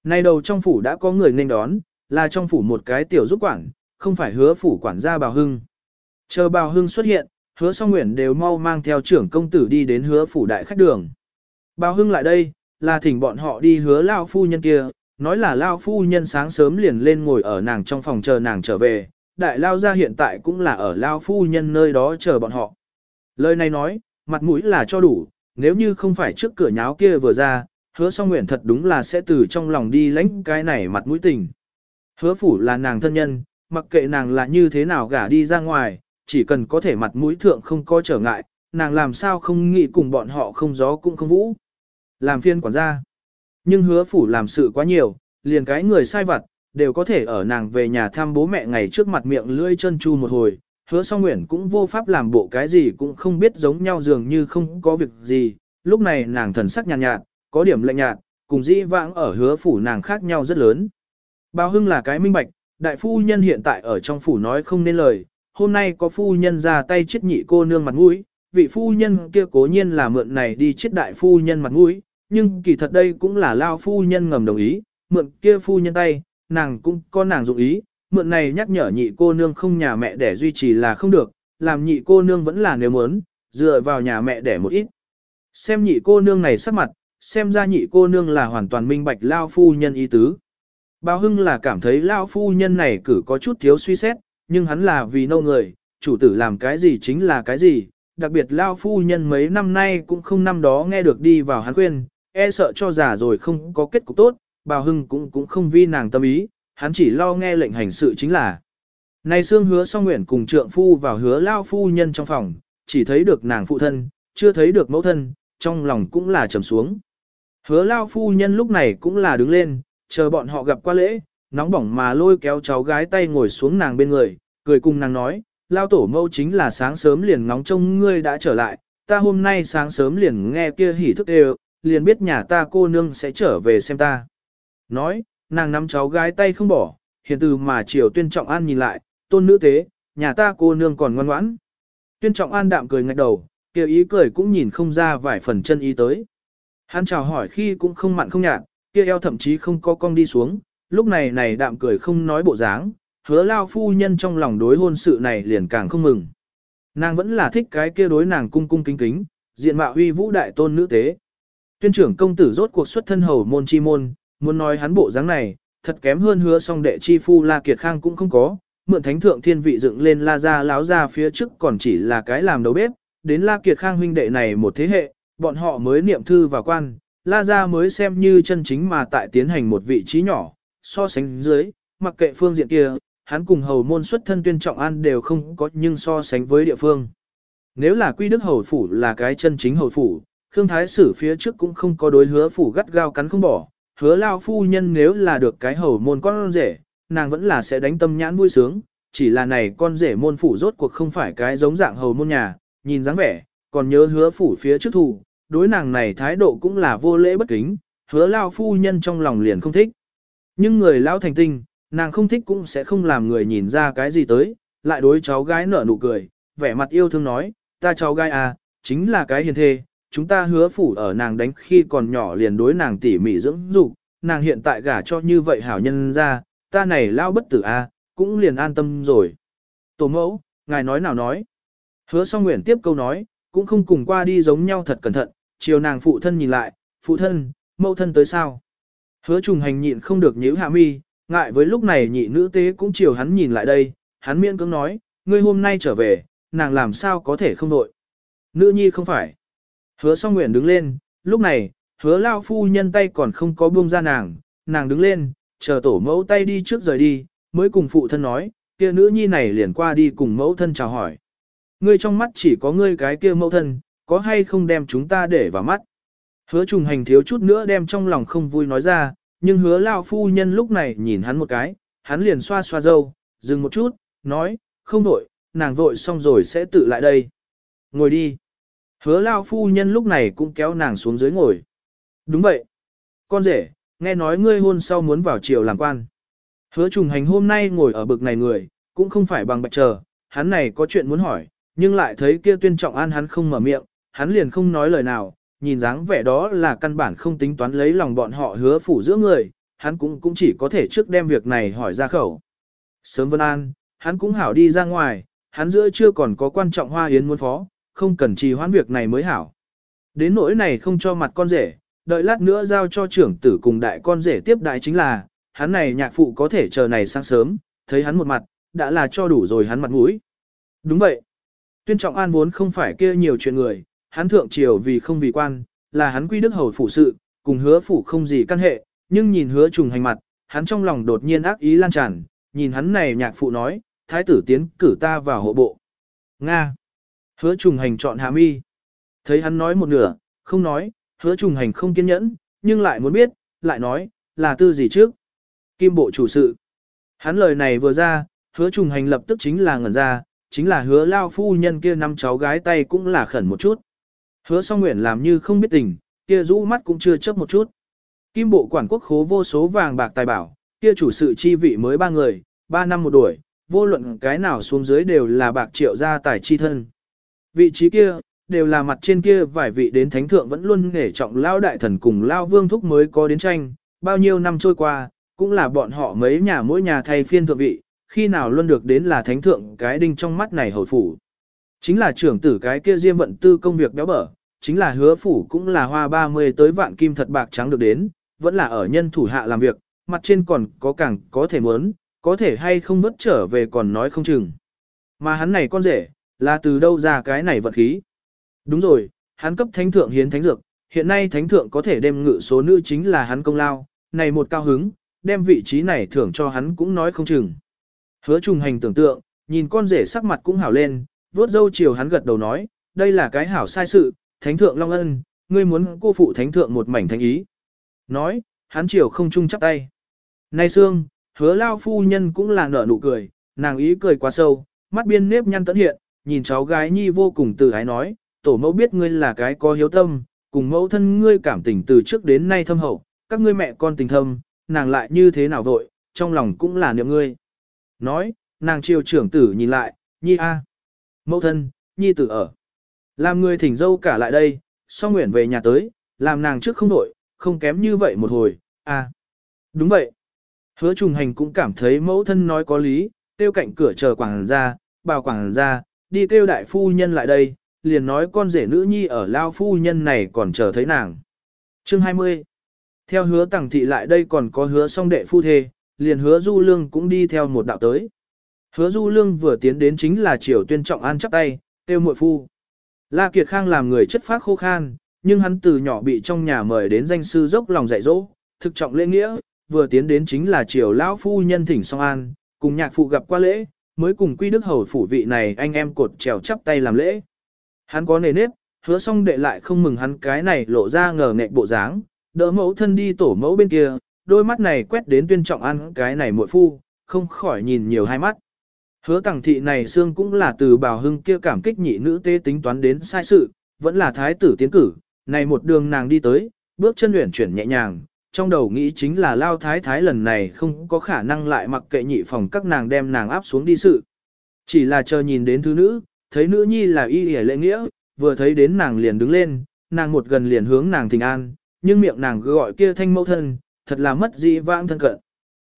Nay đầu trong phủ đã có người nên đón, là trong phủ một cái tiểu giúp quản, không phải hứa phủ quản gia Bào Hưng. Chờ Bào Hưng xuất hiện, hứa song nguyện đều mau mang theo trưởng công tử đi đến hứa phủ đại khách đường. Bào Hưng lại đây, là thỉnh bọn họ đi hứa lao phu nhân kia, nói là lao phu nhân sáng sớm liền lên ngồi ở nàng trong phòng chờ nàng trở về, đại lao ra hiện tại cũng là ở lao phu nhân nơi đó chờ bọn họ. Lời này nói, mặt mũi là cho đủ, nếu như không phải trước cửa nháo kia vừa ra, hứa song nguyện thật đúng là sẽ từ trong lòng đi lãnh cái này mặt mũi tình. Hứa phủ là nàng thân nhân, mặc kệ nàng là như thế nào gả đi ra ngoài, chỉ cần có thể mặt mũi thượng không có trở ngại, nàng làm sao không nghĩ cùng bọn họ không gió cũng không vũ. Làm phiên quản gia. Nhưng hứa phủ làm sự quá nhiều, liền cái người sai vặt, đều có thể ở nàng về nhà thăm bố mẹ ngày trước mặt miệng lưỡi chân chu một hồi. Hứa song nguyện cũng vô pháp làm bộ cái gì cũng không biết giống nhau dường như không có việc gì. Lúc này nàng thần sắc nhàn nhạt, nhạt, có điểm lạnh nhạt, cùng dĩ vãng ở hứa phủ nàng khác nhau rất lớn. Bao hưng là cái minh bạch, đại phu nhân hiện tại ở trong phủ nói không nên lời, hôm nay có phu nhân ra tay chết nhị cô nương mặt mũi, vị phu nhân kia cố nhiên là mượn này đi chết đại phu nhân mặt mũi, nhưng kỳ thật đây cũng là lao phu nhân ngầm đồng ý, mượn kia phu nhân tay, nàng cũng có nàng dụng ý, mượn này nhắc nhở nhị cô nương không nhà mẹ để duy trì là không được, làm nhị cô nương vẫn là nếu muốn, dựa vào nhà mẹ để một ít. Xem nhị cô nương này sắc mặt, xem ra nhị cô nương là hoàn toàn minh bạch lao phu nhân ý tứ. Bao Hưng là cảm thấy lao phu nhân này cử có chút thiếu suy xét, nhưng hắn là vì nâu người, chủ tử làm cái gì chính là cái gì, đặc biệt lao phu nhân mấy năm nay cũng không năm đó nghe được đi vào hắn khuyên, e sợ cho già rồi không có kết cục tốt, Bào Hưng cũng cũng không vi nàng tâm ý, hắn chỉ lo nghe lệnh hành sự chính là. Này xương hứa song nguyện cùng trượng phu vào hứa lao phu nhân trong phòng, chỉ thấy được nàng phụ thân, chưa thấy được mẫu thân, trong lòng cũng là trầm xuống. Hứa lao phu nhân lúc này cũng là đứng lên, chờ bọn họ gặp qua lễ, nóng bỏng mà lôi kéo cháu gái tay ngồi xuống nàng bên người, cười cùng nàng nói, lao tổ mâu chính là sáng sớm liền ngóng trông ngươi đã trở lại, ta hôm nay sáng sớm liền nghe kia hỉ thức đều, liền biết nhà ta cô nương sẽ trở về xem ta. Nói, nàng nắm cháu gái tay không bỏ, hiện từ mà chiều tuyên trọng an nhìn lại, tôn nữ tế, nhà ta cô nương còn ngoan ngoãn. Tuyên trọng an đạm cười ngạch đầu, kia ý cười cũng nhìn không ra vài phần chân ý tới. Hắn chào hỏi khi cũng không mặn không nhạt, kia eo thậm chí không có cong đi xuống, lúc này này đạm cười không nói bộ dáng, hứa lao phu nhân trong lòng đối hôn sự này liền càng không mừng. Nàng vẫn là thích cái kia đối nàng cung cung kính kính, diện mạo huy vũ đại tôn nữ tế. Tuyên trưởng công tử rốt cuộc xuất thân hầu môn chi môn, muốn nói hắn bộ dáng này, thật kém hơn hứa song đệ chi phu La Kiệt Khang cũng không có, mượn thánh thượng thiên vị dựng lên La gia láo ra phía trước còn chỉ là cái làm đầu bếp, đến La Kiệt Khang huynh đệ này một thế hệ, bọn họ mới niệm thư và quan, La gia mới xem như chân chính mà tại tiến hành một vị trí nhỏ, so sánh dưới, mặc kệ phương diện kia, hắn cùng hầu môn xuất thân tuyên trọng an đều không có nhưng so sánh với địa phương. Nếu là quy đức hầu phủ là cái chân chính hầu phủ, Khương Thái Sử phía trước cũng không có đối hứa phủ gắt gao cắn không bỏ, hứa lao phu nhân nếu là được cái hầu môn con rể, nàng vẫn là sẽ đánh tâm nhãn vui sướng, chỉ là này con rể môn phủ rốt cuộc không phải cái giống dạng hầu môn nhà, nhìn dáng vẻ, còn nhớ hứa phủ phía trước thủ, đối nàng này thái độ cũng là vô lễ bất kính, hứa lao phu nhân trong lòng liền không thích. Nhưng người lão thành tinh, nàng không thích cũng sẽ không làm người nhìn ra cái gì tới, lại đối cháu gái nở nụ cười, vẻ mặt yêu thương nói, ta cháu gái à, chính là cái hiền thê, chúng ta hứa phủ ở nàng đánh khi còn nhỏ liền đối nàng tỉ mỉ dưỡng dục, nàng hiện tại gả cho như vậy hảo nhân ra, ta này lao bất tử a, à, cũng liền an tâm rồi. Tổ mẫu, ngài nói nào nói. Hứa song nguyện tiếp câu nói, cũng không cùng qua đi giống nhau thật cẩn thận, chiều nàng phụ thân nhìn lại, phụ thân, mẫu thân tới sao. Hứa trùng hành nhịn không được nhíu hạ mi, ngại với lúc này nhị nữ tế cũng chiều hắn nhìn lại đây, hắn miễn cưỡng nói, ngươi hôm nay trở về, nàng làm sao có thể không đội. Nữ nhi không phải. Hứa song nguyện đứng lên, lúc này, hứa lao phu nhân tay còn không có buông ra nàng, nàng đứng lên, chờ tổ mẫu tay đi trước rời đi, mới cùng phụ thân nói, kia nữ nhi này liền qua đi cùng mẫu thân chào hỏi. Ngươi trong mắt chỉ có ngươi cái kia mẫu thân, có hay không đem chúng ta để vào mắt. Hứa trùng hành thiếu chút nữa đem trong lòng không vui nói ra, nhưng hứa lao phu nhân lúc này nhìn hắn một cái, hắn liền xoa xoa dâu, dừng một chút, nói, không vội, nàng vội xong rồi sẽ tự lại đây. Ngồi đi. Hứa lao phu nhân lúc này cũng kéo nàng xuống dưới ngồi. Đúng vậy. Con rể, nghe nói ngươi hôn sau muốn vào triều làm quan. Hứa trùng hành hôm nay ngồi ở bực này người, cũng không phải bằng bạch chờ, hắn này có chuyện muốn hỏi, nhưng lại thấy kia tuyên trọng an hắn không mở miệng, hắn liền không nói lời nào, nhìn dáng vẻ đó là căn bản không tính toán lấy lòng bọn họ hứa phủ giữa người, hắn cũng cũng chỉ có thể trước đem việc này hỏi ra khẩu. Sớm vân an, hắn cũng hảo đi ra ngoài, hắn giữa chưa còn có quan trọng hoa yến muốn phó, không cần trì hoãn việc này mới hảo. Đến nỗi này không cho mặt con rể, đợi lát nữa giao cho trưởng tử cùng đại con rể tiếp đại chính là, hắn này nhạc phụ có thể chờ này sáng sớm, thấy hắn một mặt, đã là cho đủ rồi hắn mặt mũi. Đúng vậy. Tuyên trọng an vốn không phải kia nhiều chuyện người, hắn thượng triều vì không vì quan, là hắn quy đức hầu phủ sự, cùng hứa phủ không gì căn hệ, nhưng nhìn hứa trùng hành mặt, hắn trong lòng đột nhiên ác ý lan tràn, nhìn hắn này nhạc phụ nói, thái tử tiến cử ta vào hộ bộ. Nga. Hứa trùng hành chọn hạ mi. Thấy hắn nói một nửa, không nói, hứa trùng hành không kiên nhẫn, nhưng lại muốn biết, lại nói, là tư gì trước. Kim bộ chủ sự. Hắn lời này vừa ra, hứa trùng hành lập tức chính là ngẩn ra, chính là hứa lao phu nhân kia năm cháu gái tay cũng là khẩn một chút. Hứa song nguyện làm như không biết tình, kia rũ mắt cũng chưa chấp một chút. Kim bộ quản quốc khố vô số vàng bạc tài bảo, kia chủ sự chi vị mới ba người, ba năm một đuổi, vô luận cái nào xuống dưới đều là bạc triệu gia tài chi thân. Vị trí kia, đều là mặt trên kia vài vị đến thánh thượng vẫn luôn nghề trọng lao đại thần cùng lao vương thúc mới có đến tranh, bao nhiêu năm trôi qua, cũng là bọn họ mấy nhà mỗi nhà thay phiên thượng vị, khi nào luôn được đến là thánh thượng cái đinh trong mắt này hồi phủ. Chính là trưởng tử cái kia diêm vận tư công việc béo bở, chính là hứa phủ cũng là hoa 30 tới vạn kim thật bạc trắng được đến, vẫn là ở nhân thủ hạ làm việc, mặt trên còn có càng có thể muốn, có thể hay không vất trở về còn nói không chừng. Mà hắn này con rể, là từ đâu ra cái này vận khí. Đúng rồi, hắn cấp thánh thượng hiến thánh dược, hiện nay thánh thượng có thể đem ngự số nữ chính là hắn công lao, này một cao hứng, đem vị trí này thưởng cho hắn cũng nói không chừng. Hứa trùng hành tưởng tượng, nhìn con rể sắc mặt cũng hảo lên, vuốt dâu chiều hắn gật đầu nói, đây là cái hảo sai sự, thánh thượng long ân, ngươi muốn cô phụ thánh thượng một mảnh thánh ý. Nói, hắn chiều không chung chắp tay. Nay xương, hứa lao phu nhân cũng là nở nụ cười, nàng ý cười quá sâu, mắt biên nếp nhăn tận hiện, nhìn cháu gái nhi vô cùng từ ái nói, tổ mẫu biết ngươi là cái có hiếu tâm, cùng mẫu thân ngươi cảm tình từ trước đến nay thâm hậu, các ngươi mẹ con tình thâm, nàng lại như thế nào vội, trong lòng cũng là niệm ngươi. Nói, nàng triều trưởng tử nhìn lại, nhi a, mẫu thân, nhi tử ở. Làm người thỉnh dâu cả lại đây, so nguyện về nhà tới, làm nàng trước không đổi, không kém như vậy một hồi, à Đúng vậy. Hứa trùng hành cũng cảm thấy mẫu thân nói có lý, tiêu cạnh cửa chờ quảng ra, bảo quảng ra, đi kêu đại phu nhân lại đây, liền nói con rể nữ nhi ở lao phu nhân này còn chờ thấy nàng. Chương 20 Theo hứa tẳng thị lại đây còn có hứa song đệ phu thê, liền hứa du lương cũng đi theo một đạo tới. Hứa du lương vừa tiến đến chính là triều tuyên trọng an chắp tay, tiêu muội phu. La Kiệt Khang làm người chất phác khô khan, nhưng hắn từ nhỏ bị trong nhà mời đến danh sư dốc lòng dạy dỗ, thực trọng lễ nghĩa, vừa tiến đến chính là triều lão phu nhân thỉnh song an, cùng nhạc phụ gặp qua lễ, mới cùng quy đức hầu phủ vị này anh em cột trèo chắp tay làm lễ. Hắn có nề nếp, hứa xong đệ lại không mừng hắn cái này lộ ra ngờ nghệch bộ dáng, đỡ mẫu thân đi tổ mẫu bên kia, đôi mắt này quét đến tuyên trọng an cái này muội phu, không khỏi nhìn nhiều hai mắt. Hứa tàng thị này xương cũng là từ bào hưng kia cảm kích nhị nữ tế tính toán đến sai sự, vẫn là thái tử tiến cử, này một đường nàng đi tới, bước chân luyện chuyển nhẹ nhàng, trong đầu nghĩ chính là lao thái thái lần này không có khả năng lại mặc kệ nhị phòng các nàng đem nàng áp xuống đi sự. Chỉ là chờ nhìn đến thứ nữ, thấy nữ nhi là y hề lệ nghĩa, vừa thấy đến nàng liền đứng lên, nàng một gần liền hướng nàng thình an, nhưng miệng nàng gọi kia thanh mẫu thân, thật là mất dị vãng thân cận.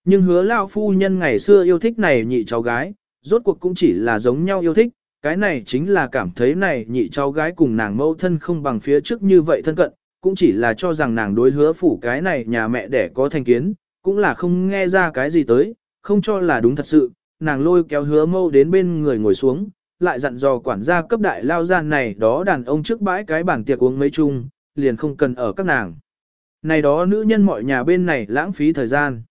Nhưng hứa lao phu nhân ngày xưa yêu thích này nhị cháu gái, rốt cuộc cũng chỉ là giống nhau yêu thích, cái này chính là cảm thấy này nhị cháu gái cùng nàng mẫu thân không bằng phía trước như vậy thân cận, cũng chỉ là cho rằng nàng đối hứa phủ cái này nhà mẹ đẻ có thành kiến, cũng là không nghe ra cái gì tới, không cho là đúng thật sự, nàng lôi kéo hứa mâu đến bên người ngồi xuống, lại dặn dò quản gia cấp đại lao gian này đó đàn ông trước bãi cái bàn tiệc uống mấy chung, liền không cần ở các nàng. Này đó nữ nhân mọi nhà bên này lãng phí thời gian.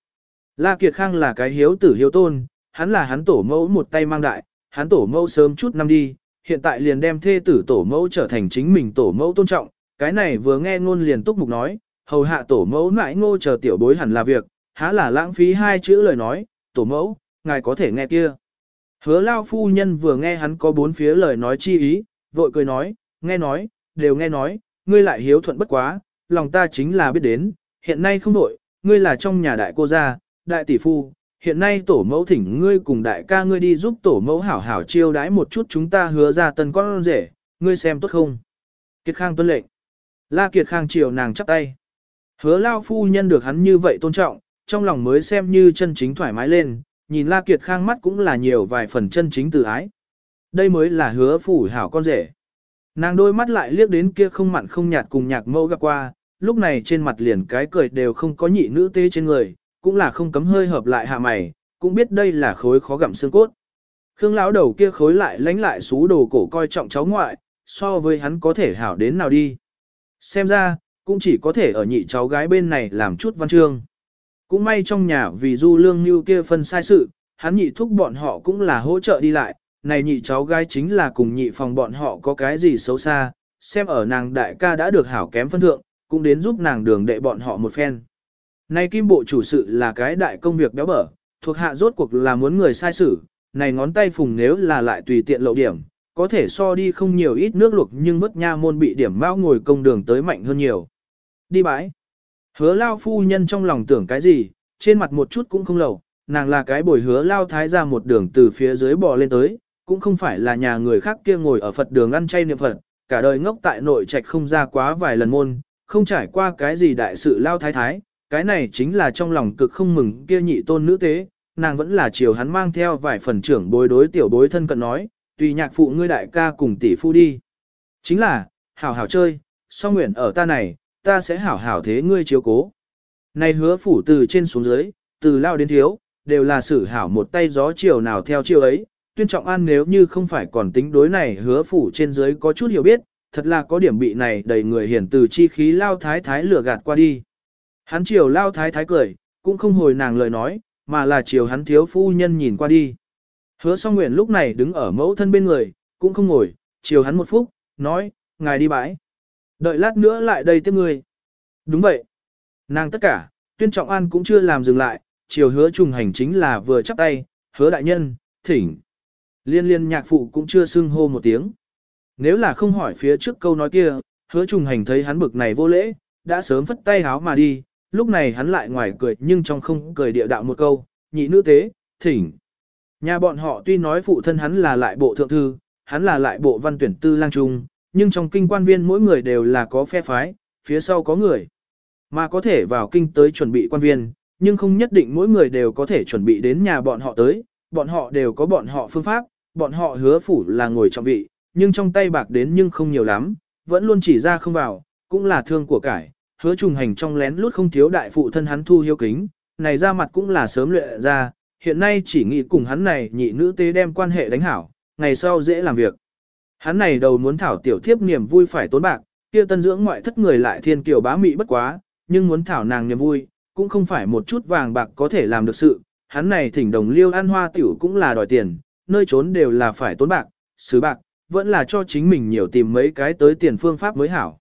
La Kiệt Khang là cái hiếu tử hiếu tôn, hắn là hắn tổ mẫu một tay mang đại, hắn tổ mẫu sớm chút năm đi, hiện tại liền đem thê tử tổ mẫu trở thành chính mình tổ mẫu tôn trọng, cái này vừa nghe ngôn liền túc mục nói, hầu hạ tổ mẫu mãi ngô chờ tiểu bối hẳn là việc, há là lãng phí hai chữ lời nói, tổ mẫu, ngài có thể nghe kia. Hứa lao phu nhân vừa nghe hắn có bốn phía lời nói chi ý, vội cười nói, nghe nói, đều nghe nói, ngươi lại hiếu thuận bất quá, lòng ta chính là biết đến, hiện nay không đổi, ngươi là trong nhà đại cô gia, đại tỷ phu, hiện nay tổ mẫu thỉnh ngươi cùng đại ca ngươi đi giúp tổ mẫu hảo hảo chiêu đãi một chút chúng ta hứa ra tân con rể, ngươi xem tốt không? Kiệt Khang tuân lệnh. La Kiệt Khang chiều nàng chắp tay. Hứa lao phu nhân được hắn như vậy tôn trọng, trong lòng mới xem như chân chính thoải mái lên, nhìn La Kiệt Khang mắt cũng là nhiều vài phần chân chính từ ái. Đây mới là hứa phủ hảo con rể. Nàng đôi mắt lại liếc đến kia không mặn không nhạt cùng nhạc mẫu gặp qua, lúc này trên mặt liền cái cười đều không có nhị nữ tê trên người, cũng là không cấm hơi hợp lại hạ mày, cũng biết đây là khối khó gặm xương cốt. Khương lão đầu kia khối lại lánh lại xú đồ cổ coi trọng cháu ngoại, so với hắn có thể hảo đến nào đi. Xem ra, cũng chỉ có thể ở nhị cháu gái bên này làm chút văn chương. Cũng may trong nhà vì du lương như kia phân sai sự, hắn nhị thúc bọn họ cũng là hỗ trợ đi lại, này nhị cháu gái chính là cùng nhị phòng bọn họ có cái gì xấu xa, xem ở nàng đại ca đã được hảo kém phân thượng, cũng đến giúp nàng đường đệ bọn họ một phen. Này kim bộ chủ sự là cái đại công việc béo bở, thuộc hạ rốt cuộc là muốn người sai xử, này ngón tay phùng nếu là lại tùy tiện lộ điểm, có thể so đi không nhiều ít nước luộc nhưng vất nha môn bị điểm mau ngồi công đường tới mạnh hơn nhiều. Đi bãi. Hứa lao phu nhân trong lòng tưởng cái gì, trên mặt một chút cũng không lầu, nàng là cái bồi hứa lao thái ra một đường từ phía dưới bò lên tới, cũng không phải là nhà người khác kia ngồi ở Phật đường ăn chay niệm Phật, cả đời ngốc tại nội trạch không ra quá vài lần môn, không trải qua cái gì đại sự lao thái thái, cái này chính là trong lòng cực không mừng kia nhị tôn nữ tế, nàng vẫn là chiều hắn mang theo vài phần trưởng bối đối tiểu bối thân cận nói, tùy nhạc phụ ngươi đại ca cùng tỷ phu đi. Chính là, hảo hảo chơi, song nguyện ở ta này, ta sẽ hảo hảo thế ngươi chiếu cố. Này hứa phủ từ trên xuống dưới, từ lao đến thiếu, đều là xử hảo một tay gió chiều nào theo chiều ấy, tuyên trọng an nếu như không phải còn tính đối này hứa phủ trên dưới có chút hiểu biết, thật là có điểm bị này đầy người hiển từ chi khí lao thái thái lửa gạt qua đi. Hắn chiều lao thái thái cười, cũng không hồi nàng lời nói, mà là chiều hắn thiếu phu nhân nhìn qua đi. Hứa song nguyện lúc này đứng ở mẫu thân bên người, cũng không ngồi, chiều hắn một phút, nói, ngài đi bãi. Đợi lát nữa lại đây tiếp người. Đúng vậy. Nàng tất cả, tuyên trọng an cũng chưa làm dừng lại, chiều hứa trùng hành chính là vừa chắp tay, hứa đại nhân, thỉnh. Liên liên nhạc phụ cũng chưa xưng hô một tiếng. Nếu là không hỏi phía trước câu nói kia, hứa trùng hành thấy hắn bực này vô lễ, đã sớm phất tay háo mà đi, lúc này hắn lại ngoài cười nhưng trong không cười địa đạo một câu, nhị nữ tế, thỉnh. Nhà bọn họ tuy nói phụ thân hắn là lại bộ thượng thư, hắn là lại bộ văn tuyển tư lang trung, nhưng trong kinh quan viên mỗi người đều là có phe phái, phía sau có người. Mà có thể vào kinh tới chuẩn bị quan viên, nhưng không nhất định mỗi người đều có thể chuẩn bị đến nhà bọn họ tới, bọn họ đều có bọn họ phương pháp, bọn họ hứa phủ là ngồi trọng vị, nhưng trong tay bạc đến nhưng không nhiều lắm, vẫn luôn chỉ ra không vào, cũng là thương của cải, hứa trùng hành trong lén lút không thiếu đại phụ thân hắn thu hiếu kính, này ra mặt cũng là sớm luyện ra, hiện nay chỉ nghĩ cùng hắn này nhị nữ tế đem quan hệ đánh hảo, ngày sau dễ làm việc. Hắn này đầu muốn thảo tiểu thiếp niềm vui phải tốn bạc, kia tân dưỡng ngoại thất người lại thiên kiều bá mị bất quá, nhưng muốn thảo nàng niềm vui, cũng không phải một chút vàng bạc có thể làm được sự, hắn này thỉnh đồng liêu ăn hoa tiểu cũng là đòi tiền, nơi trốn đều là phải tốn bạc, xứ bạc, vẫn là cho chính mình nhiều tìm mấy cái tới tiền phương pháp mới hảo.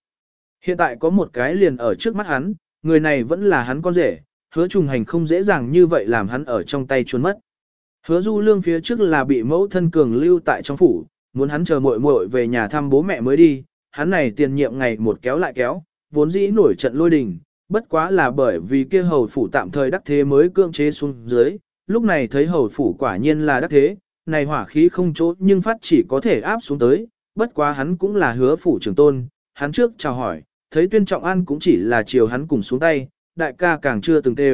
Hiện tại có một cái liền ở trước mắt hắn, người này vẫn là hắn con rể, hứa trùng hành không dễ dàng như vậy làm hắn ở trong tay trốn mất. Hứa du lương phía trước là bị mẫu thân cường lưu tại trong phủ, muốn hắn chờ muội muội về nhà thăm bố mẹ mới đi, hắn này tiền nhiệm ngày một kéo lại kéo, vốn dĩ nổi trận lôi đình, bất quá là bởi vì kia hầu phủ tạm thời đắc thế mới cưỡng chế xuống dưới, lúc này thấy hầu phủ quả nhiên là đắc thế, này hỏa khí không chỗ nhưng phát chỉ có thể áp xuống tới, bất quá hắn cũng là hứa phủ trưởng tôn, hắn trước chào hỏi, thấy tuyên trọng an cũng chỉ là chiều hắn cùng xuống tay, đại ca càng chưa từng tê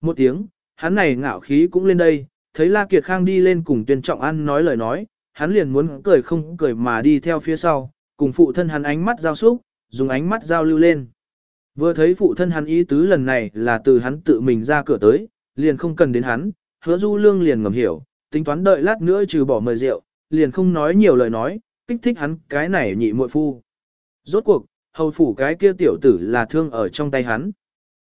Một tiếng, hắn này ngạo khí cũng lên đây, thấy La Kiệt Khang đi lên cùng tuyên trọng an nói lời nói, hắn liền muốn cười không cười mà đi theo phía sau, cùng phụ thân hắn ánh mắt giao xúc, dùng ánh mắt giao lưu lên. Vừa thấy phụ thân hắn ý tứ lần này là từ hắn tự mình ra cửa tới, liền không cần đến hắn, hứa du lương liền ngầm hiểu, tính toán đợi lát nữa trừ bỏ mời rượu, liền không nói nhiều lời nói, kích thích hắn cái này nhị muội phu. Rốt cuộc, hầu phủ cái kia tiểu tử là thương ở trong tay hắn.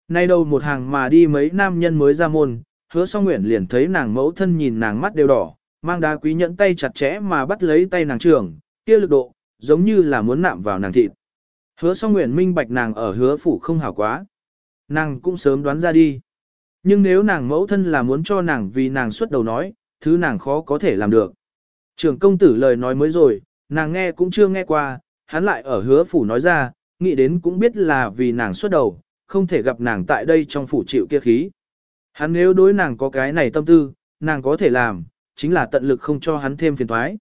Nay đầu một hàng mà đi mấy nam nhân mới ra môn, hứa song nguyện liền thấy nàng mẫu thân nhìn nàng mắt đều đỏ, mang đá quý nhẫn tay chặt chẽ mà bắt lấy tay nàng trưởng, kia lực độ, giống như là muốn nạm vào nàng thịt. Hứa song nguyện minh bạch nàng ở hứa phủ không hảo quá. Nàng cũng sớm đoán ra đi. Nhưng nếu nàng mẫu thân là muốn cho nàng vì nàng xuất đầu nói, thứ nàng khó có thể làm được. Trưởng công tử lời nói mới rồi, nàng nghe cũng chưa nghe qua, hắn lại ở hứa phủ nói ra, nghĩ đến cũng biết là vì nàng xuất đầu, không thể gặp nàng tại đây trong phủ chịu kia khí. Hắn nếu đối nàng có cái này tâm tư, nàng có thể làm, chính là tận lực không cho hắn thêm phiền thoái.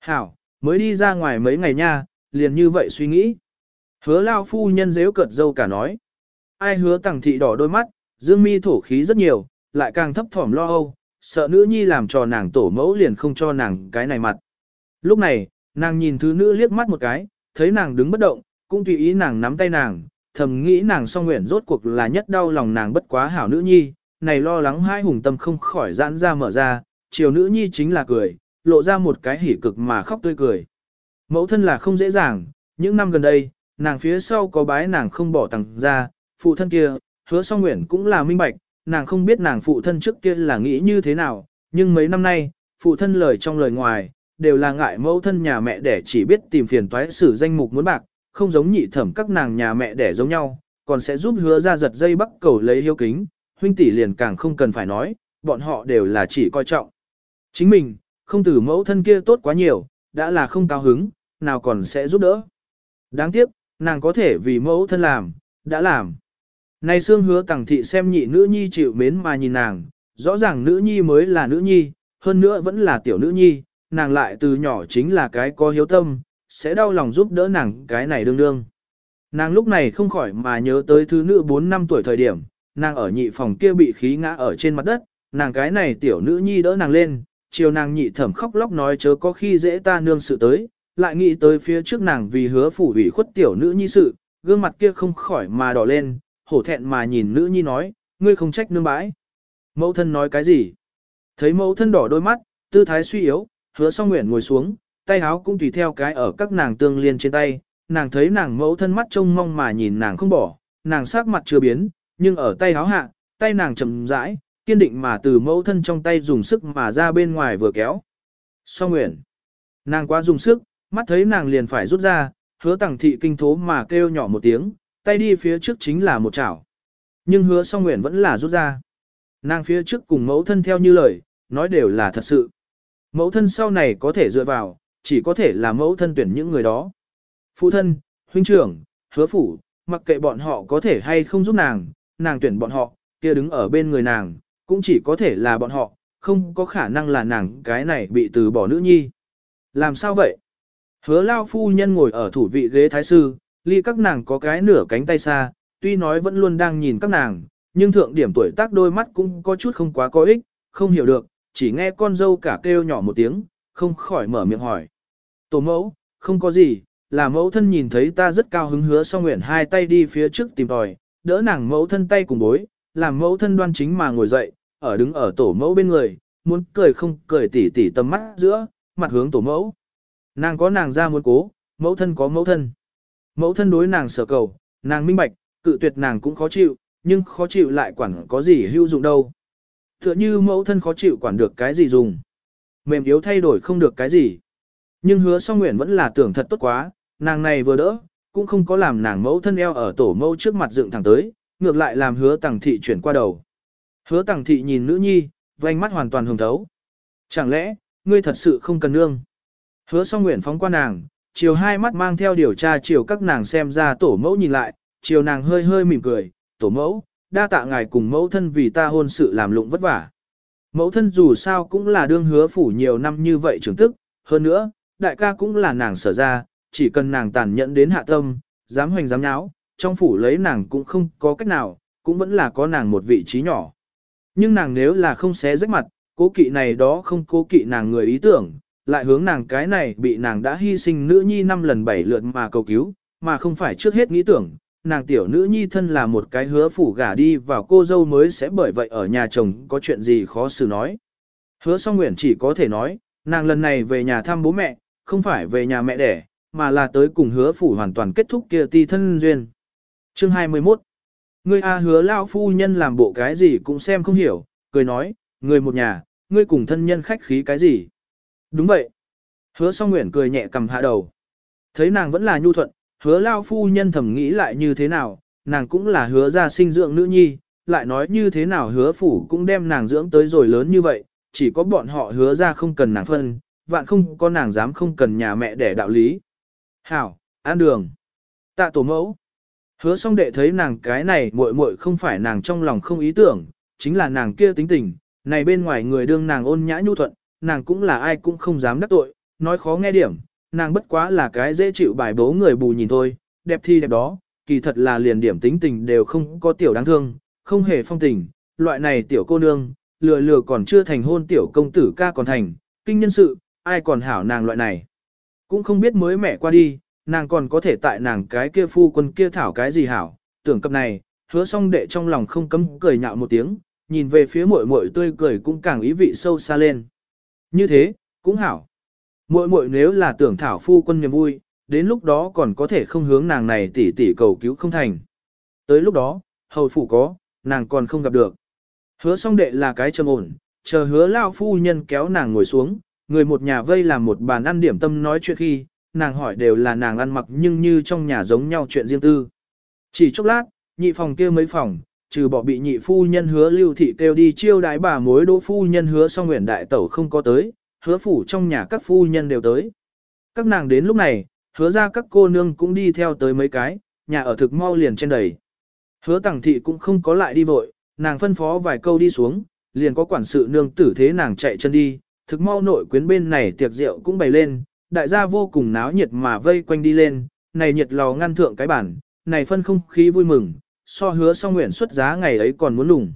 Hảo, mới đi ra ngoài mấy ngày nha, liền như vậy suy nghĩ. Hứa lao phu nhân dễu cợt dâu cả nói. Ai hứa tẳng thị đỏ đôi mắt, dương mi thổ khí rất nhiều, lại càng thấp thỏm lo âu, sợ nữ nhi làm cho nàng tổ mẫu liền không cho nàng cái này mặt. Lúc này, nàng nhìn thứ nữ liếc mắt một cái, thấy nàng đứng bất động, cũng tùy ý nàng nắm tay nàng, thầm nghĩ nàng song nguyện rốt cuộc là nhất đau lòng nàng bất quá hảo nữ nhi, này lo lắng hai hùng tâm không khỏi giãn ra mở ra, chiều nữ nhi chính là cười, lộ ra một cái hỉ cực mà khóc tươi cười. Mẫu thân là không dễ dàng, những năm gần đây, nàng phía sau có bái nàng không bỏ tặng ra, phụ thân kia, hứa song nguyện cũng là minh bạch, nàng không biết nàng phụ thân trước kia là nghĩ như thế nào, nhưng mấy năm nay, phụ thân lời trong lời ngoài, đều là ngại mẫu thân nhà mẹ để chỉ biết tìm phiền toái xử danh mục muốn bạc, không giống nhị thẩm các nàng nhà mẹ đẻ giống nhau, còn sẽ giúp hứa ra giật dây bắt cầu lấy hiếu kính, huynh tỷ liền càng không cần phải nói, bọn họ đều là chỉ coi trọng. Chính mình, không từ mẫu thân kia tốt quá nhiều, đã là không cao hứng, nào còn sẽ giúp đỡ. Đáng tiếc, nàng có thể vì mẫu thân làm, đã làm. Này xương hứa tàng thị xem nhị nữ nhi chịu mến mà nhìn nàng, rõ ràng nữ nhi mới là nữ nhi, hơn nữa vẫn là tiểu nữ nhi, nàng lại từ nhỏ chính là cái có hiếu tâm, sẽ đau lòng giúp đỡ nàng cái này đương đương. Nàng lúc này không khỏi mà nhớ tới thứ nữ 4 năm tuổi thời điểm, nàng ở nhị phòng kia bị khí ngã ở trên mặt đất, nàng cái này tiểu nữ nhi đỡ nàng lên, chiều nàng nhị thẩm khóc lóc nói chớ có khi dễ ta nương sự tới, lại nghĩ tới phía trước nàng vì hứa phủ ủy khuất tiểu nữ nhi sự, gương mặt kia không khỏi mà đỏ lên, hổ thẹn mà nhìn nữ nhi nói, ngươi không trách nương bãi. Mẫu thân nói cái gì? Thấy mẫu thân đỏ đôi mắt, tư thái suy yếu, hứa song nguyện ngồi xuống, tay áo cũng tùy theo cái ở các nàng tương liên trên tay, nàng thấy nàng mẫu thân mắt trông mong mà nhìn nàng không bỏ, nàng sắc mặt chưa biến, nhưng ở tay áo hạ, tay nàng chậm rãi, kiên định mà từ mẫu thân trong tay dùng sức mà ra bên ngoài vừa kéo. So nguyện. Nàng quá dùng sức, mắt thấy nàng liền phải rút ra, hứa tẳng thị kinh thố mà kêu nhỏ một tiếng, tay đi phía trước chính là một chảo. Nhưng hứa song nguyện vẫn là rút ra. Nàng phía trước cùng mẫu thân theo như lời, nói đều là thật sự. Mẫu thân sau này có thể dựa vào, chỉ có thể là mẫu thân tuyển những người đó. Phụ thân, huynh trưởng, hứa phủ, mặc kệ bọn họ có thể hay không giúp nàng, nàng tuyển bọn họ, kia đứng ở bên người nàng, cũng chỉ có thể là bọn họ, không có khả năng là nàng cái này bị từ bỏ nữ nhi. Làm sao vậy? Hứa lao phu nhân ngồi ở thủ vị ghế thái sư, ly các nàng có cái nửa cánh tay xa, tuy nói vẫn luôn đang nhìn các nàng, nhưng thượng điểm tuổi tác đôi mắt cũng có chút không quá có ích, không hiểu được, chỉ nghe con dâu cả kêu nhỏ một tiếng, không khỏi mở miệng hỏi. Tổ mẫu, không có gì, là mẫu thân nhìn thấy ta rất cao hứng hứa song nguyện hai tay đi phía trước tìm tòi, đỡ nàng mẫu thân tay cùng bối, làm mẫu thân đoan chính mà ngồi dậy, ở đứng ở tổ mẫu bên người, muốn cười không cười tỉ tỉ tầm mắt giữa, mặt hướng tổ mẫu. Nàng có nàng ra muốn cố, mẫu thân có mẫu thân. Mẫu thân đối nàng sở cầu, nàng minh bạch, cự tuyệt nàng cũng khó chịu, nhưng khó chịu lại quản có gì hữu dụng đâu. Tựa như mẫu thân khó chịu quản được cái gì dùng. Mềm yếu thay đổi không được cái gì. Nhưng hứa song nguyện vẫn là tưởng thật tốt quá, nàng này vừa đỡ, cũng không có làm nàng mẫu thân eo ở tổ mẫu trước mặt dựng thẳng tới, ngược lại làm hứa tàng thị chuyển qua đầu. Hứa tàng thị nhìn nữ nhi, vành mắt hoàn toàn hồng thấu. Chẳng lẽ, ngươi thật sự không cần nương? Hứa song nguyện phóng qua nàng, chiều hai mắt mang theo điều tra chiều các nàng xem ra tổ mẫu nhìn lại, chiều nàng hơi hơi mỉm cười, tổ mẫu, đa tạ ngài cùng mẫu thân vì ta hôn sự làm lụng vất vả. Mẫu thân dù sao cũng là đương hứa phủ nhiều năm như vậy trưởng tức, hơn nữa, đại ca cũng là nàng sở ra, chỉ cần nàng tàn nhẫn đến hạ tâm, dám hoành dám nháo, trong phủ lấy nàng cũng không có cách nào, cũng vẫn là có nàng một vị trí nhỏ. Nhưng nàng nếu là không xé rách mặt, cố kỵ này đó không cố kỵ nàng người ý tưởng, lại hướng nàng cái này bị nàng đã hy sinh nữ nhi năm lần bảy lượt mà cầu cứu, mà không phải trước hết nghĩ tưởng, nàng tiểu nữ nhi thân là một cái hứa phủ gả đi vào cô dâu mới sẽ bởi vậy ở nhà chồng có chuyện gì khó xử nói. Hứa song nguyện chỉ có thể nói, nàng lần này về nhà thăm bố mẹ, không phải về nhà mẹ đẻ, mà là tới cùng hứa phủ hoàn toàn kết thúc kia ti thân duyên. Chương 21 Ngươi A hứa lao phu nhân làm bộ cái gì cũng xem không hiểu, cười nói, người một nhà, ngươi cùng thân nhân khách khí cái gì. Đúng vậy. Hứa song nguyện cười nhẹ cầm hạ đầu. Thấy nàng vẫn là nhu thuận, hứa lao phu nhân thầm nghĩ lại như thế nào, nàng cũng là hứa ra sinh dưỡng nữ nhi, lại nói như thế nào hứa phủ cũng đem nàng dưỡng tới rồi lớn như vậy, chỉ có bọn họ hứa ra không cần nàng phân, vạn không có nàng dám không cần nhà mẹ để đạo lý. Hảo, an đường. Tạ tổ mẫu. Hứa song đệ thấy nàng cái này muội muội không phải nàng trong lòng không ý tưởng, chính là nàng kia tính tình, này bên ngoài người đương nàng ôn nhã nhu thuận, nàng cũng là ai cũng không dám đắc tội, nói khó nghe điểm, nàng bất quá là cái dễ chịu bài bố người bù nhìn thôi, đẹp thi đẹp đó, kỳ thật là liền điểm tính tình đều không có tiểu đáng thương, không hề phong tình, loại này tiểu cô nương, lừa lừa còn chưa thành hôn tiểu công tử ca còn thành, kinh nhân sự, ai còn hảo nàng loại này. Cũng không biết mới mẹ qua đi, nàng còn có thể tại nàng cái kia phu quân kia thảo cái gì hảo, tưởng cập này, hứa xong đệ trong lòng không cấm cười nhạo một tiếng, nhìn về phía muội muội tươi cười cũng càng ý vị sâu xa lên. Như thế, cũng hảo. Muội muội nếu là tưởng thảo phu quân niềm vui, đến lúc đó còn có thể không hướng nàng này tỷ tỷ cầu cứu không thành. Tới lúc đó, hầu phủ có, nàng còn không gặp được. Hứa song đệ là cái trầm ổn, chờ hứa lao phu nhân kéo nàng ngồi xuống, người một nhà vây làm một bàn ăn điểm tâm nói chuyện khi, nàng hỏi đều là nàng ăn mặc nhưng như trong nhà giống nhau chuyện riêng tư. Chỉ chốc lát, nhị phòng kia mấy phòng, trừ bỏ bị nhị phu nhân hứa lưu thị kêu đi chiêu đái bà mối đỗ phu nhân hứa song nguyện đại tẩu không có tới, hứa phủ trong nhà các phu nhân đều tới. Các nàng đến lúc này, hứa ra các cô nương cũng đi theo tới mấy cái, nhà ở thực mau liền trên đầy. Hứa tẳng thị cũng không có lại đi vội, nàng phân phó vài câu đi xuống, liền có quản sự nương tử thế nàng chạy chân đi, thực mau nội quyến bên này tiệc rượu cũng bày lên, đại gia vô cùng náo nhiệt mà vây quanh đi lên, này nhiệt lò ngăn thượng cái bản, này phân không khí vui mừng, so hứa song nguyện xuất giá ngày ấy còn muốn lùng.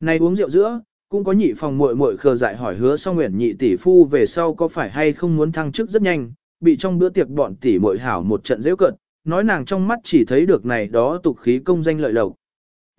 Này uống rượu giữa, cũng có nhị phòng muội muội khờ dại hỏi hứa song nguyện nhị tỷ phu về sau có phải hay không muốn thăng chức rất nhanh, bị trong bữa tiệc bọn tỷ muội hảo một trận dễ cận, nói nàng trong mắt chỉ thấy được này đó tục khí công danh lợi lộc.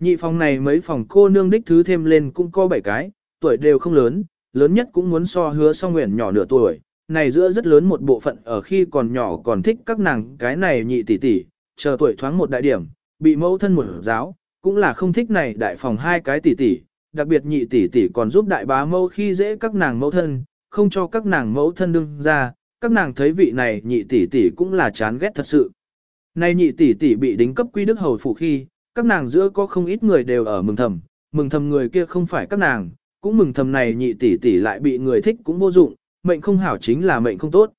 Nhị phòng này mấy phòng cô nương đích thứ thêm lên cũng có bảy cái, tuổi đều không lớn, lớn nhất cũng muốn so hứa song nguyện nhỏ nửa tuổi, này giữa rất lớn một bộ phận ở khi còn nhỏ còn thích các nàng cái này nhị tỷ tỷ, chờ tuổi thoáng một đại điểm, bị mẫu thân một giáo, cũng là không thích này đại phòng hai cái tỷ tỷ, đặc biệt nhị tỷ tỷ còn giúp đại bá mẫu khi dễ các nàng mẫu thân, không cho các nàng mẫu thân đương ra, các nàng thấy vị này nhị tỷ tỷ cũng là chán ghét thật sự. Nay nhị tỷ tỷ bị đính cấp quy đức hầu phủ khi, các nàng giữa có không ít người đều ở mừng thầm, mừng thầm người kia không phải các nàng, cũng mừng thầm này nhị tỷ tỷ lại bị người thích cũng vô dụng, mệnh không hảo chính là mệnh không tốt.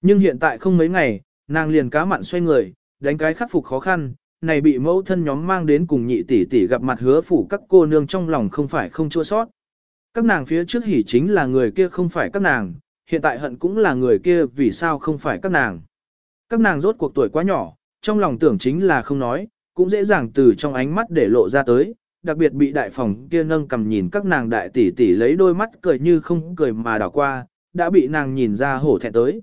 Nhưng hiện tại không mấy ngày, nàng liền cá mặn xoay người, đánh cái khắc phục khó khăn, này bị mẫu thân nhóm mang đến cùng nhị tỷ tỷ gặp mặt hứa phủ các cô nương trong lòng không phải không chua sót. Các nàng phía trước hỉ chính là người kia không phải các nàng, hiện tại hận cũng là người kia vì sao không phải các nàng. Các nàng rốt cuộc tuổi quá nhỏ, trong lòng tưởng chính là không nói, cũng dễ dàng từ trong ánh mắt để lộ ra tới, đặc biệt bị đại phòng kia nâng cầm nhìn các nàng đại tỷ tỷ lấy đôi mắt cười như không cười mà đảo qua, đã bị nàng nhìn ra hổ thẹn tới.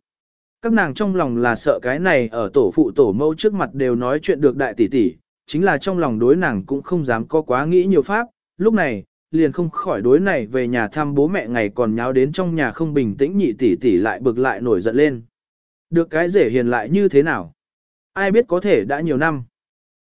Các nàng trong lòng là sợ cái này ở tổ phụ tổ mẫu trước mặt đều nói chuyện được đại tỷ tỷ, chính là trong lòng đối nàng cũng không dám có quá nghĩ nhiều pháp, lúc này, liền không khỏi đối này về nhà thăm bố mẹ ngày còn nháo đến trong nhà không bình tĩnh nhị tỷ tỷ lại bực lại nổi giận lên. Được cái rể hiền lại như thế nào? Ai biết có thể đã nhiều năm.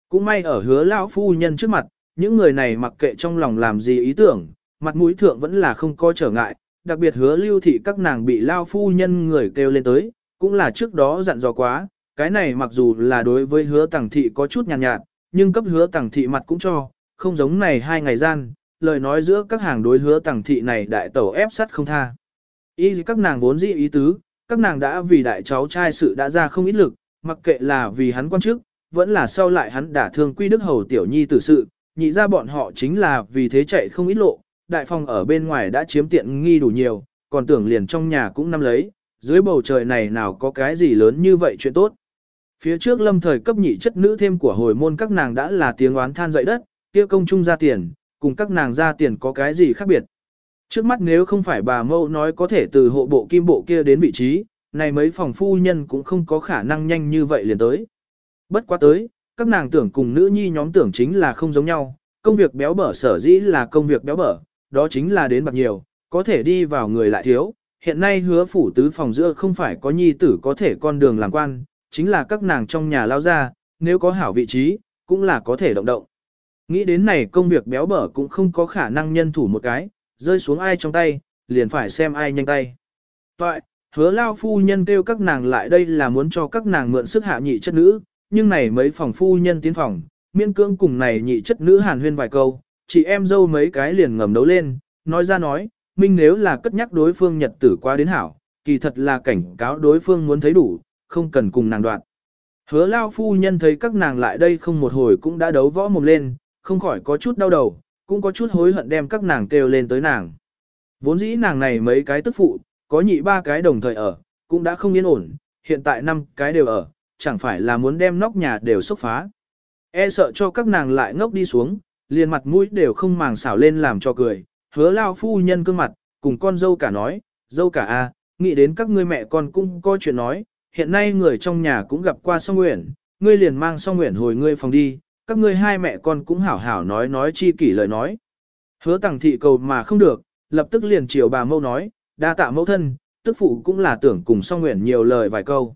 Cũng may ở hứa lão phu nhân trước mặt, những người này mặc kệ trong lòng làm gì ý tưởng, mặt mũi thượng vẫn là không có trở ngại, đặc biệt hứa lưu thị các nàng bị lao phu nhân người kêu lên tới, cũng là trước đó dặn dò quá, cái này mặc dù là đối với hứa tàng thị có chút nhàn nhạt, nhạt, nhưng cấp hứa tàng thị mặt cũng cho, không giống này hai ngày gian, lời nói giữa các hàng đối hứa tàng thị này đại tẩu ép sắt không tha. Ý các nàng vốn dĩ ý tứ, các nàng đã vì đại cháu trai sự đã ra không ít lực, mặc kệ là vì hắn quan chức, vẫn là sau lại hắn đả thương quy đức hầu tiểu nhi tử sự, nhị ra bọn họ chính là vì thế chạy không ít lộ, đại phòng ở bên ngoài đã chiếm tiện nghi đủ nhiều, còn tưởng liền trong nhà cũng nắm lấy, dưới bầu trời này nào có cái gì lớn như vậy chuyện tốt. Phía trước lâm thời cấp nhị chất nữ thêm của hồi môn các nàng đã là tiếng oán than dậy đất, kia công chung ra tiền, cùng các nàng ra tiền có cái gì khác biệt. Trước mắt nếu không phải bà mâu nói có thể từ hộ bộ kim bộ kia đến vị trí, này mấy phòng phu nhân cũng không có khả năng nhanh như vậy liền tới. Bất quá tới, các nàng tưởng cùng nữ nhi nhóm tưởng chính là không giống nhau, công việc béo bở sở dĩ là công việc béo bở, đó chính là đến bạc nhiều, có thể đi vào người lại thiếu. Hiện nay hứa phủ tứ phòng giữa không phải có nhi tử có thể con đường làm quan, chính là các nàng trong nhà lao ra, nếu có hảo vị trí, cũng là có thể động động. Nghĩ đến này công việc béo bở cũng không có khả năng nhân thủ một cái, rơi xuống ai trong tay, liền phải xem ai nhanh tay. Vậy, hứa lao phu nhân kêu các nàng lại đây là muốn cho các nàng mượn sức hạ nhị chất nữ, nhưng này mấy phòng phu nhân tiến phòng, miên cưỡng cùng này nhị chất nữ hàn huyên vài câu, chị em dâu mấy cái liền ngầm đấu lên, nói ra nói, minh nếu là cất nhắc đối phương nhật tử qua đến hảo, kỳ thật là cảnh cáo đối phương muốn thấy đủ, không cần cùng nàng đoạn. Hứa lao phu nhân thấy các nàng lại đây không một hồi cũng đã đấu võ mồm lên, không khỏi có chút đau đầu, cũng có chút hối hận đem các nàng kêu lên tới nàng. Vốn dĩ nàng này mấy cái tức phụ, có nhị ba cái đồng thời ở, cũng đã không yên ổn, hiện tại năm cái đều ở, chẳng phải là muốn đem nóc nhà đều xúc phá. E sợ cho các nàng lại ngốc đi xuống, liền mặt mũi đều không màng xảo lên làm cho cười, hứa lao phu nhân cương mặt, cùng con dâu cả nói, dâu cả a, à, nghĩ đến các ngươi mẹ con cũng có chuyện nói, hiện nay người trong nhà cũng gặp qua song nguyện, ngươi liền mang song nguyện hồi ngươi phòng đi, các ngươi hai mẹ con cũng hảo hảo nói nói chi kỷ lời nói. Hứa tàng thị cầu mà không được, lập tức liền chiều bà mâu nói, đa tạ mẫu thân, tức phụ cũng là tưởng cùng song nguyện nhiều lời vài câu.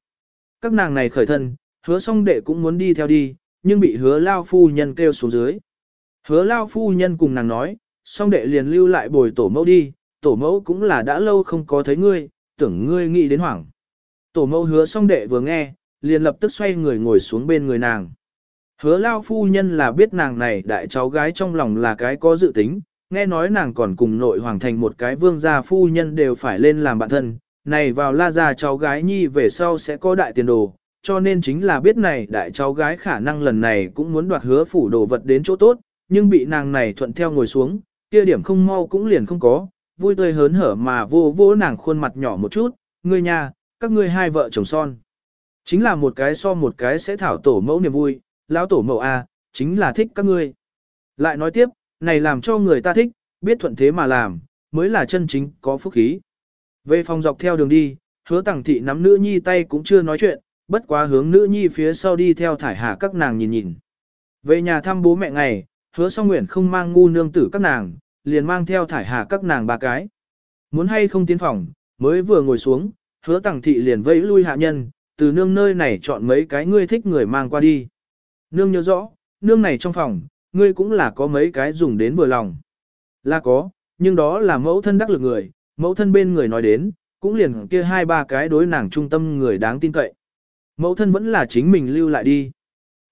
các nàng này khởi thân, hứa song đệ cũng muốn đi theo đi, nhưng bị hứa lao phu nhân kêu xuống dưới. Hứa lao phu nhân cùng nàng nói, song đệ liền lưu lại bồi tổ mẫu đi, tổ mẫu cũng là đã lâu không có thấy ngươi, tưởng ngươi nghĩ đến hoảng. Tổ mẫu hứa song đệ vừa nghe, liền lập tức xoay người ngồi xuống bên người nàng. Hứa lao phu nhân là biết nàng này đại cháu gái trong lòng là cái có dự tính, nghe nói nàng còn cùng nội hoàng thành một cái vương gia phu nhân đều phải lên làm bạn thân, này vào la gia cháu gái nhi về sau sẽ có đại tiền đồ, cho nên chính là biết này đại cháu gái khả năng lần này cũng muốn đoạt hứa phủ đồ vật đến chỗ tốt, nhưng bị nàng này thuận theo ngồi xuống, kia điểm không mau cũng liền không có, vui tươi hớn hở mà vô vô nàng khuôn mặt nhỏ một chút, ngươi nhà, các ngươi hai vợ chồng son. Chính là một cái so một cái sẽ thảo tổ mẫu niềm vui, lão tổ mẫu A, chính là thích các ngươi. Lại nói tiếp, này làm cho người ta thích, biết thuận thế mà làm, mới là chân chính có phúc khí. Về phòng dọc theo đường đi, hứa tẳng thị nắm nữ nhi tay cũng chưa nói chuyện, bất quá hướng nữ nhi phía sau đi theo thải hà các nàng nhìn nhìn. Về nhà thăm bố mẹ ngày, hứa song nguyện không mang ngu nương tử các nàng, liền mang theo thải hà các nàng ba cái. Muốn hay không tiến phòng, mới vừa ngồi xuống, hứa tẳng thị liền vẫy lui hạ nhân, từ nương nơi này chọn mấy cái ngươi thích người mang qua đi. Nương nhớ rõ, nương này trong phòng, ngươi cũng là có mấy cái dùng đến vừa lòng. Là có, nhưng đó là mẫu thân đắc lực người, mẫu thân bên người nói đến, cũng liền kia hai ba cái đối nàng trung tâm người đáng tin cậy. Mẫu thân vẫn là chính mình lưu lại đi.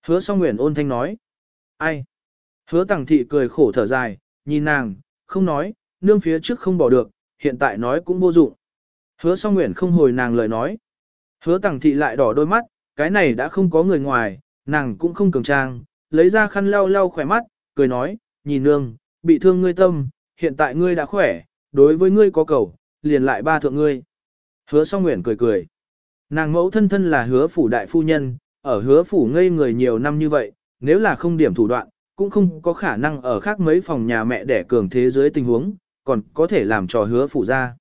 Hứa song nguyện ôn thanh nói. Ai? Hứa tàng thị cười khổ thở dài, nhìn nàng, không nói, nương phía trước không bỏ được, hiện tại nói cũng vô dụng. Hứa song nguyện không hồi nàng lời nói. Hứa tàng thị lại đỏ đôi mắt, cái này đã không có người ngoài, nàng cũng không cường trang, lấy ra khăn lau lau khỏe mắt, cười nói, nhìn nương, bị thương ngươi tâm, hiện tại ngươi đã khỏe, đối với ngươi có cầu, liền lại ba thượng ngươi. Hứa song nguyện cười cười. Nàng mẫu thân thân là hứa phủ đại phu nhân, ở hứa phủ ngây người nhiều năm như vậy, nếu là không điểm thủ đoạn, cũng không có khả năng ở khác mấy phòng nhà mẹ đẻ cường thế giới tình huống, còn có thể làm trò hứa phụ ra.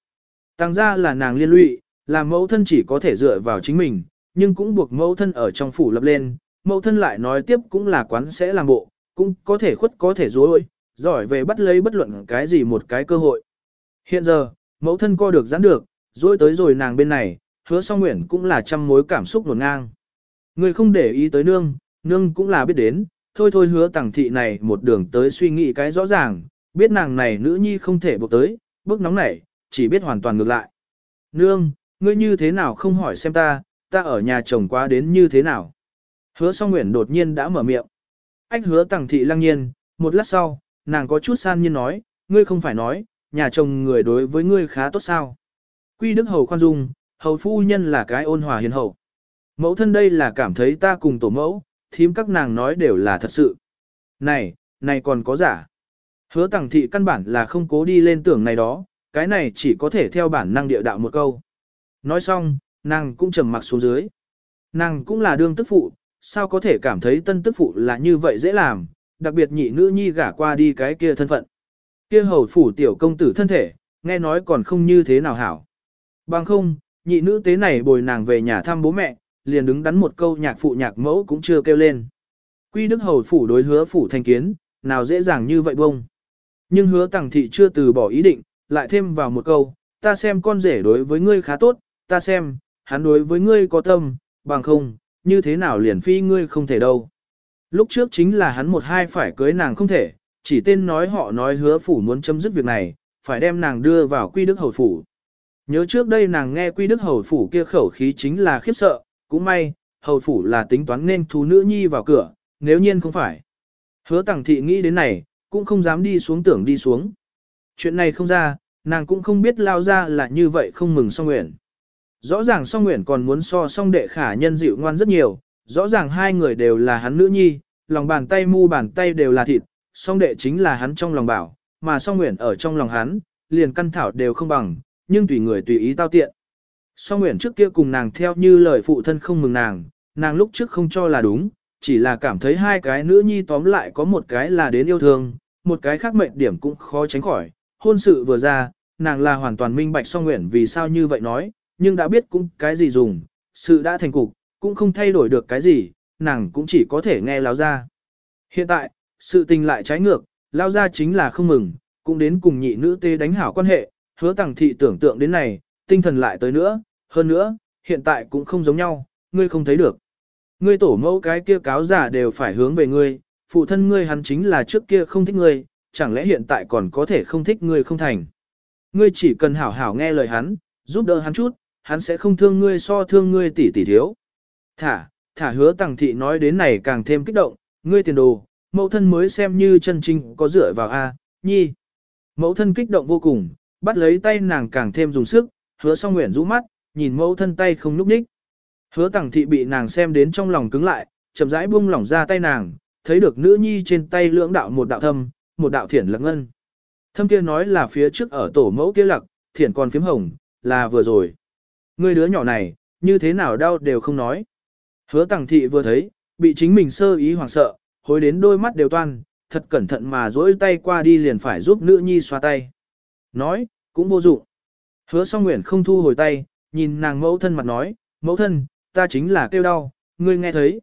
Tăng ra là nàng liên lụy, làm mẫu thân chỉ có thể dựa vào chính mình, nhưng cũng buộc mẫu thân ở trong phủ lập lên, mẫu thân lại nói tiếp cũng là quán sẽ làm bộ, cũng có thể khuất có thể dối, giỏi về bắt lấy bất luận cái gì một cái cơ hội. Hiện giờ, mẫu thân co được giãn được, dối tới rồi nàng bên này, hứa song nguyện cũng là trăm mối cảm xúc nổn ngang. Người không để ý tới nương, nương cũng là biết đến, thôi thôi hứa tàng thị này một đường tới suy nghĩ cái rõ ràng, biết nàng này nữ nhi không thể buộc tới, bước nóng nảy, chỉ biết hoàn toàn ngược lại. Nương, ngươi như thế nào không hỏi xem ta, ta ở nhà chồng quá đến như thế nào. Hứa song nguyện đột nhiên đã mở miệng. Ách hứa tàng thị lăng nhiên, một lát sau, nàng có chút san nhiên nói, ngươi không phải nói, nhà chồng người đối với ngươi khá tốt sao. Quy đức hầu khoan dung, hầu phu nhân là cái ôn hòa hiền hậu. Mẫu thân đây là cảm thấy ta cùng tổ mẫu, thím các nàng nói đều là thật sự. Này, này còn có giả. Hứa tàng thị căn bản là không cố đi lên tưởng này đó, cái này chỉ có thể theo bản năng địa đạo một câu. Nói xong, nàng cũng trầm mặc xuống dưới. Nàng cũng là đương tức phụ, sao có thể cảm thấy tân tức phụ là như vậy dễ làm, đặc biệt nhị nữ nhi gả qua đi cái kia thân phận. Kia hầu phủ tiểu công tử thân thể, nghe nói còn không như thế nào hảo. Bằng không, nhị nữ tế này bồi nàng về nhà thăm bố mẹ, liền đứng đắn một câu nhạc phụ nhạc mẫu cũng chưa kêu lên. Quy đức hầu phủ đối hứa phủ thành kiến, nào dễ dàng như vậy bông. Nhưng hứa tàng thị chưa từ bỏ ý định, lại thêm vào một câu, ta xem con rể đối với ngươi khá tốt, ta xem, hắn đối với ngươi có tâm, bằng không, như thế nào liền phi ngươi không thể đâu. Lúc trước chính là hắn một hai phải cưới nàng không thể, chỉ tên nói họ nói hứa phủ muốn chấm dứt việc này, phải đem nàng đưa vào quy đức hầu phủ. Nhớ trước đây nàng nghe quy đức hầu phủ kia khẩu khí chính là khiếp sợ, cũng may, hầu phủ là tính toán nên thu nữ nhi vào cửa, nếu nhiên không phải. Hứa tẳng thị nghĩ đến này, cũng không dám đi xuống tưởng đi xuống. Chuyện này không ra, nàng cũng không biết lao ra là như vậy không mừng song nguyện. Rõ ràng song nguyện còn muốn so song đệ khả nhân dịu ngoan rất nhiều, rõ ràng hai người đều là hắn nữ nhi, lòng bàn tay mu bàn tay đều là thịt, song đệ chính là hắn trong lòng bảo, mà song nguyện ở trong lòng hắn, liền căn thảo đều không bằng, nhưng tùy người tùy ý tao tiện. Song nguyện trước kia cùng nàng theo như lời phụ thân không mừng nàng, nàng lúc trước không cho là đúng, chỉ là cảm thấy hai cái nữ nhi tóm lại có một cái là đến yêu thương, một cái khác mệnh điểm cũng khó tránh khỏi. Hôn sự vừa ra, nàng là hoàn toàn minh bạch song nguyện vì sao như vậy nói, nhưng đã biết cũng cái gì dùng, sự đã thành cục, cũng không thay đổi được cái gì, nàng cũng chỉ có thể nghe lao ra. Hiện tại, sự tình lại trái ngược, lao ra chính là không mừng, cũng đến cùng nhị nữ tê đánh hảo quan hệ, hứa tàng thị tưởng tượng đến này, tinh thần lại tới nữa, hơn nữa, hiện tại cũng không giống nhau, ngươi không thấy được. Ngươi tổ mẫu cái kia cáo giả đều phải hướng về ngươi, phụ thân ngươi hắn chính là trước kia không thích ngươi, chẳng lẽ hiện tại còn có thể không thích ngươi không thành. Ngươi chỉ cần hảo hảo nghe lời hắn, giúp đỡ hắn chút, hắn sẽ không thương ngươi so thương ngươi tỷ tỷ thiếu. Thả, thả hứa tàng thị nói đến này càng thêm kích động, ngươi tiền đồ, mẫu thân mới xem như chân trinh có dựa vào A, nhi. Mẫu thân kích động vô cùng, bắt lấy tay nàng càng thêm dùng sức, hứa song nguyện rũ mắt, nhìn mẫu thân tay không núp ních. Hứa tàng thị bị nàng xem đến trong lòng cứng lại, chậm rãi buông lỏng ra tay nàng, thấy được nữ nhi trên tay lưỡng đạo một đạo thâm, một đạo thiển lật ngân. Thâm kia nói là phía trước ở tổ mẫu kia lặc, thiển còn phím hồng, là vừa rồi. Người đứa nhỏ này, như thế nào đau đều không nói. Hứa tàng thị vừa thấy, bị chính mình sơ ý hoảng sợ, hối đến đôi mắt đều toan, thật cẩn thận mà duỗi tay qua đi liền phải giúp nữ nhi xoa tay. Nói, cũng vô dụng. Hứa song nguyện không thu hồi tay, nhìn nàng mẫu thân mặt nói, mẫu thân, ta chính là kêu đau, ngươi nghe thấy.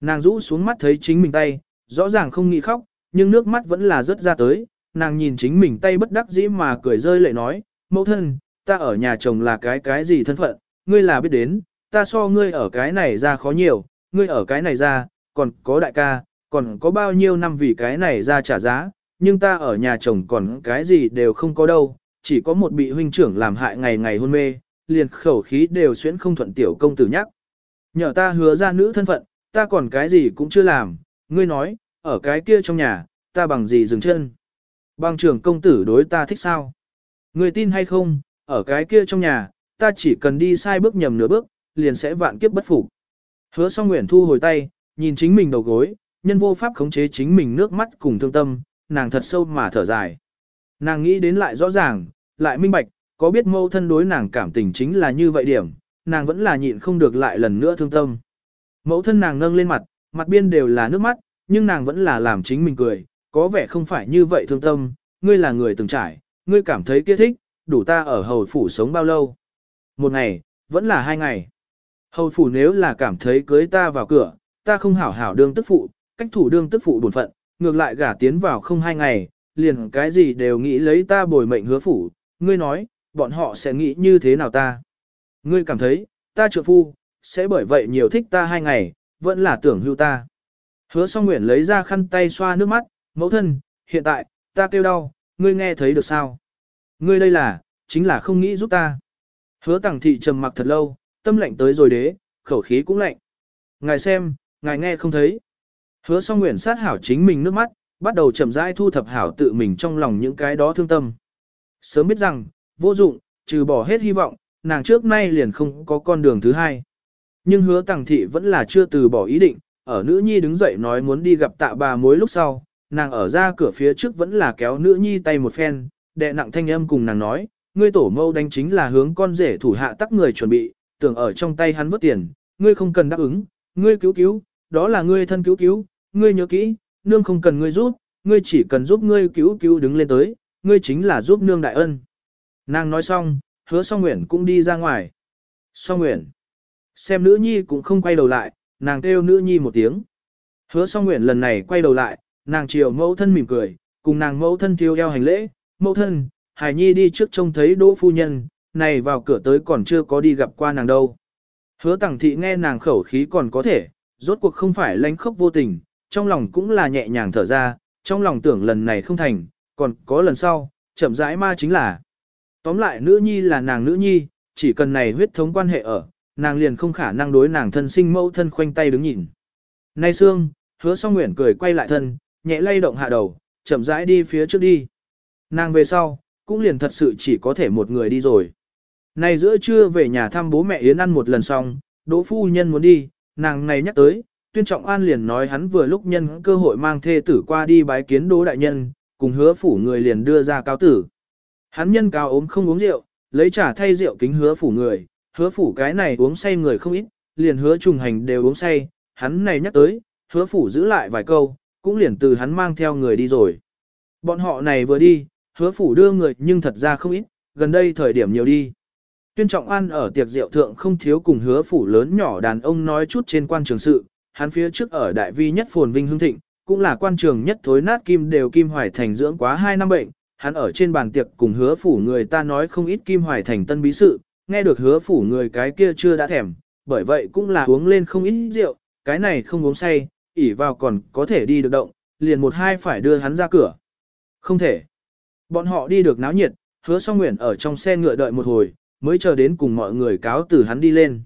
Nàng rũ xuống mắt thấy chính mình tay, rõ ràng không nghĩ khóc, nhưng nước mắt vẫn là rớt ra tới, nàng nhìn chính mình tay bất đắc dĩ mà cười rơi lệ nói, mẫu thân, ta ở nhà chồng là cái cái gì thân phận, ngươi là biết đến, ta so ngươi ở cái này ra khó nhiều, ngươi ở cái này ra, còn có đại ca, còn có bao nhiêu năm vì cái này ra trả giá, nhưng ta ở nhà chồng còn cái gì đều không có đâu, chỉ có một bị huynh trưởng làm hại ngày ngày hôn mê, liền khẩu khí đều xuyễn không thuận tiểu công tử nhắc. Nhờ ta hứa ra nữ thân phận, ta còn cái gì cũng chưa làm, ngươi nói, ở cái kia trong nhà, ta bằng gì dừng chân. Bằng trưởng công tử đối ta thích sao? Ngươi tin hay không, ở cái kia trong nhà, ta chỉ cần đi sai bước nhầm nửa bước, liền sẽ vạn kiếp bất phục. Hứa song nguyện thu hồi tay, nhìn chính mình đầu gối, nhân vô pháp khống chế chính mình nước mắt cùng thương tâm, nàng thật sâu mà thở dài. Nàng nghĩ đến lại rõ ràng, lại minh bạch, có biết mâu thân đối nàng cảm tình chính là như vậy điểm, nàng vẫn là nhịn không được lại lần nữa thương tâm. Mẫu thân nàng nâng lên mặt, mặt biên đều là nước mắt, nhưng nàng vẫn là làm chính mình cười, có vẻ không phải như vậy thương tâm, ngươi là người từng trải, ngươi cảm thấy kia thích, đủ ta ở hầu phủ sống bao lâu. Một ngày, vẫn là hai ngày. Hầu phủ nếu là cảm thấy cưới ta vào cửa, ta không hảo hảo đương tức phụ, cách thủ đương tức phụ buồn phận, ngược lại gả tiến vào không hai ngày, liền cái gì đều nghĩ lấy ta bồi mệnh hứa phủ, ngươi nói, bọn họ sẽ nghĩ như thế nào ta. Ngươi cảm thấy, ta trượng phu, sẽ bởi vậy nhiều thích ta hai ngày, vẫn là tưởng hưu ta. Hứa song nguyện lấy ra khăn tay xoa nước mắt, mẫu thân, hiện tại, ta kêu đau, ngươi nghe thấy được sao? Ngươi đây là, chính là không nghĩ giúp ta. Hứa tàng thị trầm mặc thật lâu, tâm lạnh tới rồi đế, khẩu khí cũng lạnh. Ngài xem, ngài nghe không thấy. Hứa song nguyện sát hảo chính mình nước mắt, bắt đầu chậm rãi thu thập hảo tự mình trong lòng những cái đó thương tâm. Sớm biết rằng, vô dụng, trừ bỏ hết hy vọng, nàng trước nay liền không có con đường thứ hai. Nhưng hứa tàng thị vẫn là chưa từ bỏ ý định, ở nữ nhi đứng dậy nói muốn đi gặp tạ bà mối lúc sau, nàng ở ra cửa phía trước vẫn là kéo nữ nhi tay một phen, đệ nặng thanh âm cùng nàng nói, ngươi tổ mâu đánh chính là hướng con rể thủ hạ tắc người chuẩn bị, tưởng ở trong tay hắn vớt tiền, ngươi không cần đáp ứng, ngươi cứu cứu, đó là ngươi thân cứu cứu, ngươi nhớ kỹ, nương không cần ngươi giúp, ngươi chỉ cần giúp ngươi cứu cứu đứng lên tới, ngươi chính là giúp nương đại ân. Nàng nói xong, hứa song nguyện cũng đi ra ngoài. Song nguyện. Xem nữ nhi cũng không quay đầu lại, nàng kêu nữ nhi một tiếng. Hứa song nguyện lần này quay đầu lại, nàng chiều mẫu thân mỉm cười, cùng nàng mẫu thân thiêu eo hành lễ. Mẫu thân, Hải Nhi đi trước trông thấy đỗ phu nhân, này vào cửa tới còn chưa có đi gặp qua nàng đâu. Hứa tẳng thị nghe nàng khẩu khí còn có thể, rốt cuộc không phải lánh khóc vô tình, trong lòng cũng là nhẹ nhàng thở ra, trong lòng tưởng lần này không thành, còn có lần sau, chậm rãi ma chính là. Tóm lại nữ nhi là nàng nữ nhi, chỉ cần này huyết thống quan hệ ở, nàng liền không khả năng đối nàng thân sinh mẫu thân khoanh tay đứng nhìn. Nay xương, hứa song nguyện cười quay lại thân, nhẹ lay động hạ đầu, chậm rãi đi phía trước đi. Nàng về sau, cũng liền thật sự chỉ có thể một người đi rồi. Này giữa trưa về nhà thăm bố mẹ Yến ăn một lần xong, đỗ phu nhân muốn đi, nàng này nhắc tới, tuyên trọng an liền nói hắn vừa lúc nhân cơ hội mang thê tử qua đi bái kiến đỗ đại nhân, cùng hứa phủ người liền đưa ra cáo tử. Hắn nhân cao ốm không uống rượu, lấy trả thay rượu kính hứa phủ người, hứa phủ cái này uống say người không ít, liền hứa trùng hành đều uống say, hắn này nhắc tới, hứa phủ giữ lại vài câu, cũng liền từ hắn mang theo người đi rồi. Bọn họ này vừa đi, hứa phủ đưa người nhưng thật ra không ít, gần đây thời điểm nhiều đi. Tuyên Trọng An ở tiệc rượu thượng không thiếu cùng hứa phủ lớn nhỏ đàn ông nói chút trên quan trường sự, hắn phía trước ở đại vi nhất phồn vinh hương thịnh, cũng là quan trường nhất thối nát kim đều kim hoài thành dưỡng quá 2 năm bệnh, hắn ở trên bàn tiệc cùng hứa phủ người ta nói không ít kim hoài thành tân bí sự, nghe được hứa phủ người cái kia chưa đã thèm, bởi vậy cũng là uống lên không ít rượu, cái này không uống say, ỉ vào còn có thể đi được động, liền một hai phải đưa hắn ra cửa. Không thể. Bọn họ đi được náo nhiệt, hứa song nguyện ở trong xe ngựa đợi một hồi, mới chờ đến cùng mọi người cáo từ hắn đi lên.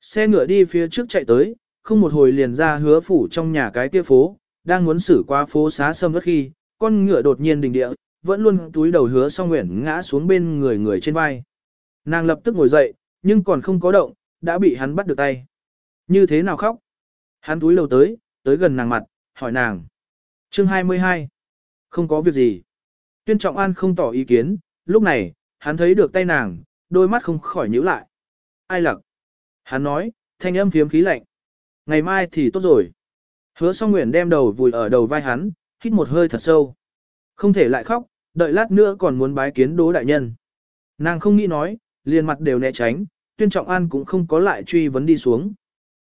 Xe ngựa đi phía trước chạy tới, không một hồi liền ra hứa phủ trong nhà cái kia phố, đang muốn xử qua phố xá sâm đất khi, con ngựa đột nhiên đình địa, vẫn luôn túi đầu hứa song nguyện ngã xuống bên người người trên vai. Nàng lập tức ngồi dậy, nhưng còn không có động, đã bị hắn bắt được tay. Như thế nào khóc? Hắn túi đầu tới, tới gần nàng mặt, hỏi nàng. Chương 22. Không có việc gì. Tuyên Trọng An không tỏ ý kiến, lúc này, hắn thấy được tay nàng, đôi mắt không khỏi nhíu lại. Ai lặc? Hắn nói, thanh âm phiếm khí lạnh. Ngày mai thì tốt rồi. Hứa song nguyện đem đầu vùi ở đầu vai hắn, hít một hơi thật sâu. Không thể lại khóc, đợi lát nữa còn muốn bái kiến đố đại nhân. Nàng không nghĩ nói, liền mặt đều né tránh, tuyên trọng an cũng không có lại truy vấn đi xuống.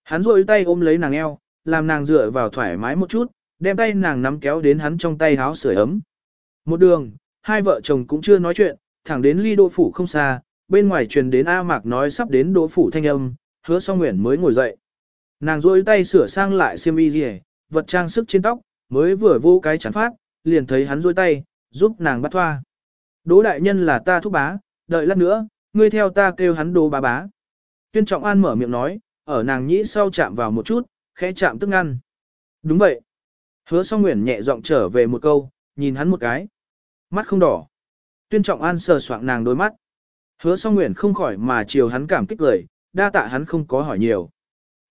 Hắn rôi tay ôm lấy nàng eo, làm nàng dựa vào thoải mái một chút, đem tay nàng nắm kéo đến hắn trong tay háo sưởi ấm. Một đường, hai vợ chồng cũng chưa nói chuyện, thẳng đến ly đô phủ không xa, bên ngoài truyền đến A Mạc nói sắp đến đỗ phủ thanh âm, hứa song nguyện mới ngồi dậy. Nàng rôi tay sửa sang lại xiêm y gì, vật trang sức trên tóc, mới vừa vô cái chán phát, liền thấy hắn rôi tay, giúp nàng bắt thoa. Đỗ đại nhân là ta thúc bá, đợi lát nữa, ngươi theo ta kêu hắn đỗ bá bá. Tuyên trọng an mở miệng nói, ở nàng nhĩ sau chạm vào một chút, khẽ chạm tức ngăn. Đúng vậy. Hứa song nguyện nhẹ giọng trở về một câu, nhìn hắn một cái. Mắt không đỏ. Tuyên trọng an sờ soạng nàng đôi mắt. Hứa song nguyện không khỏi mà chiều hắn cảm kích lời, đa tạ hắn không có hỏi nhiều.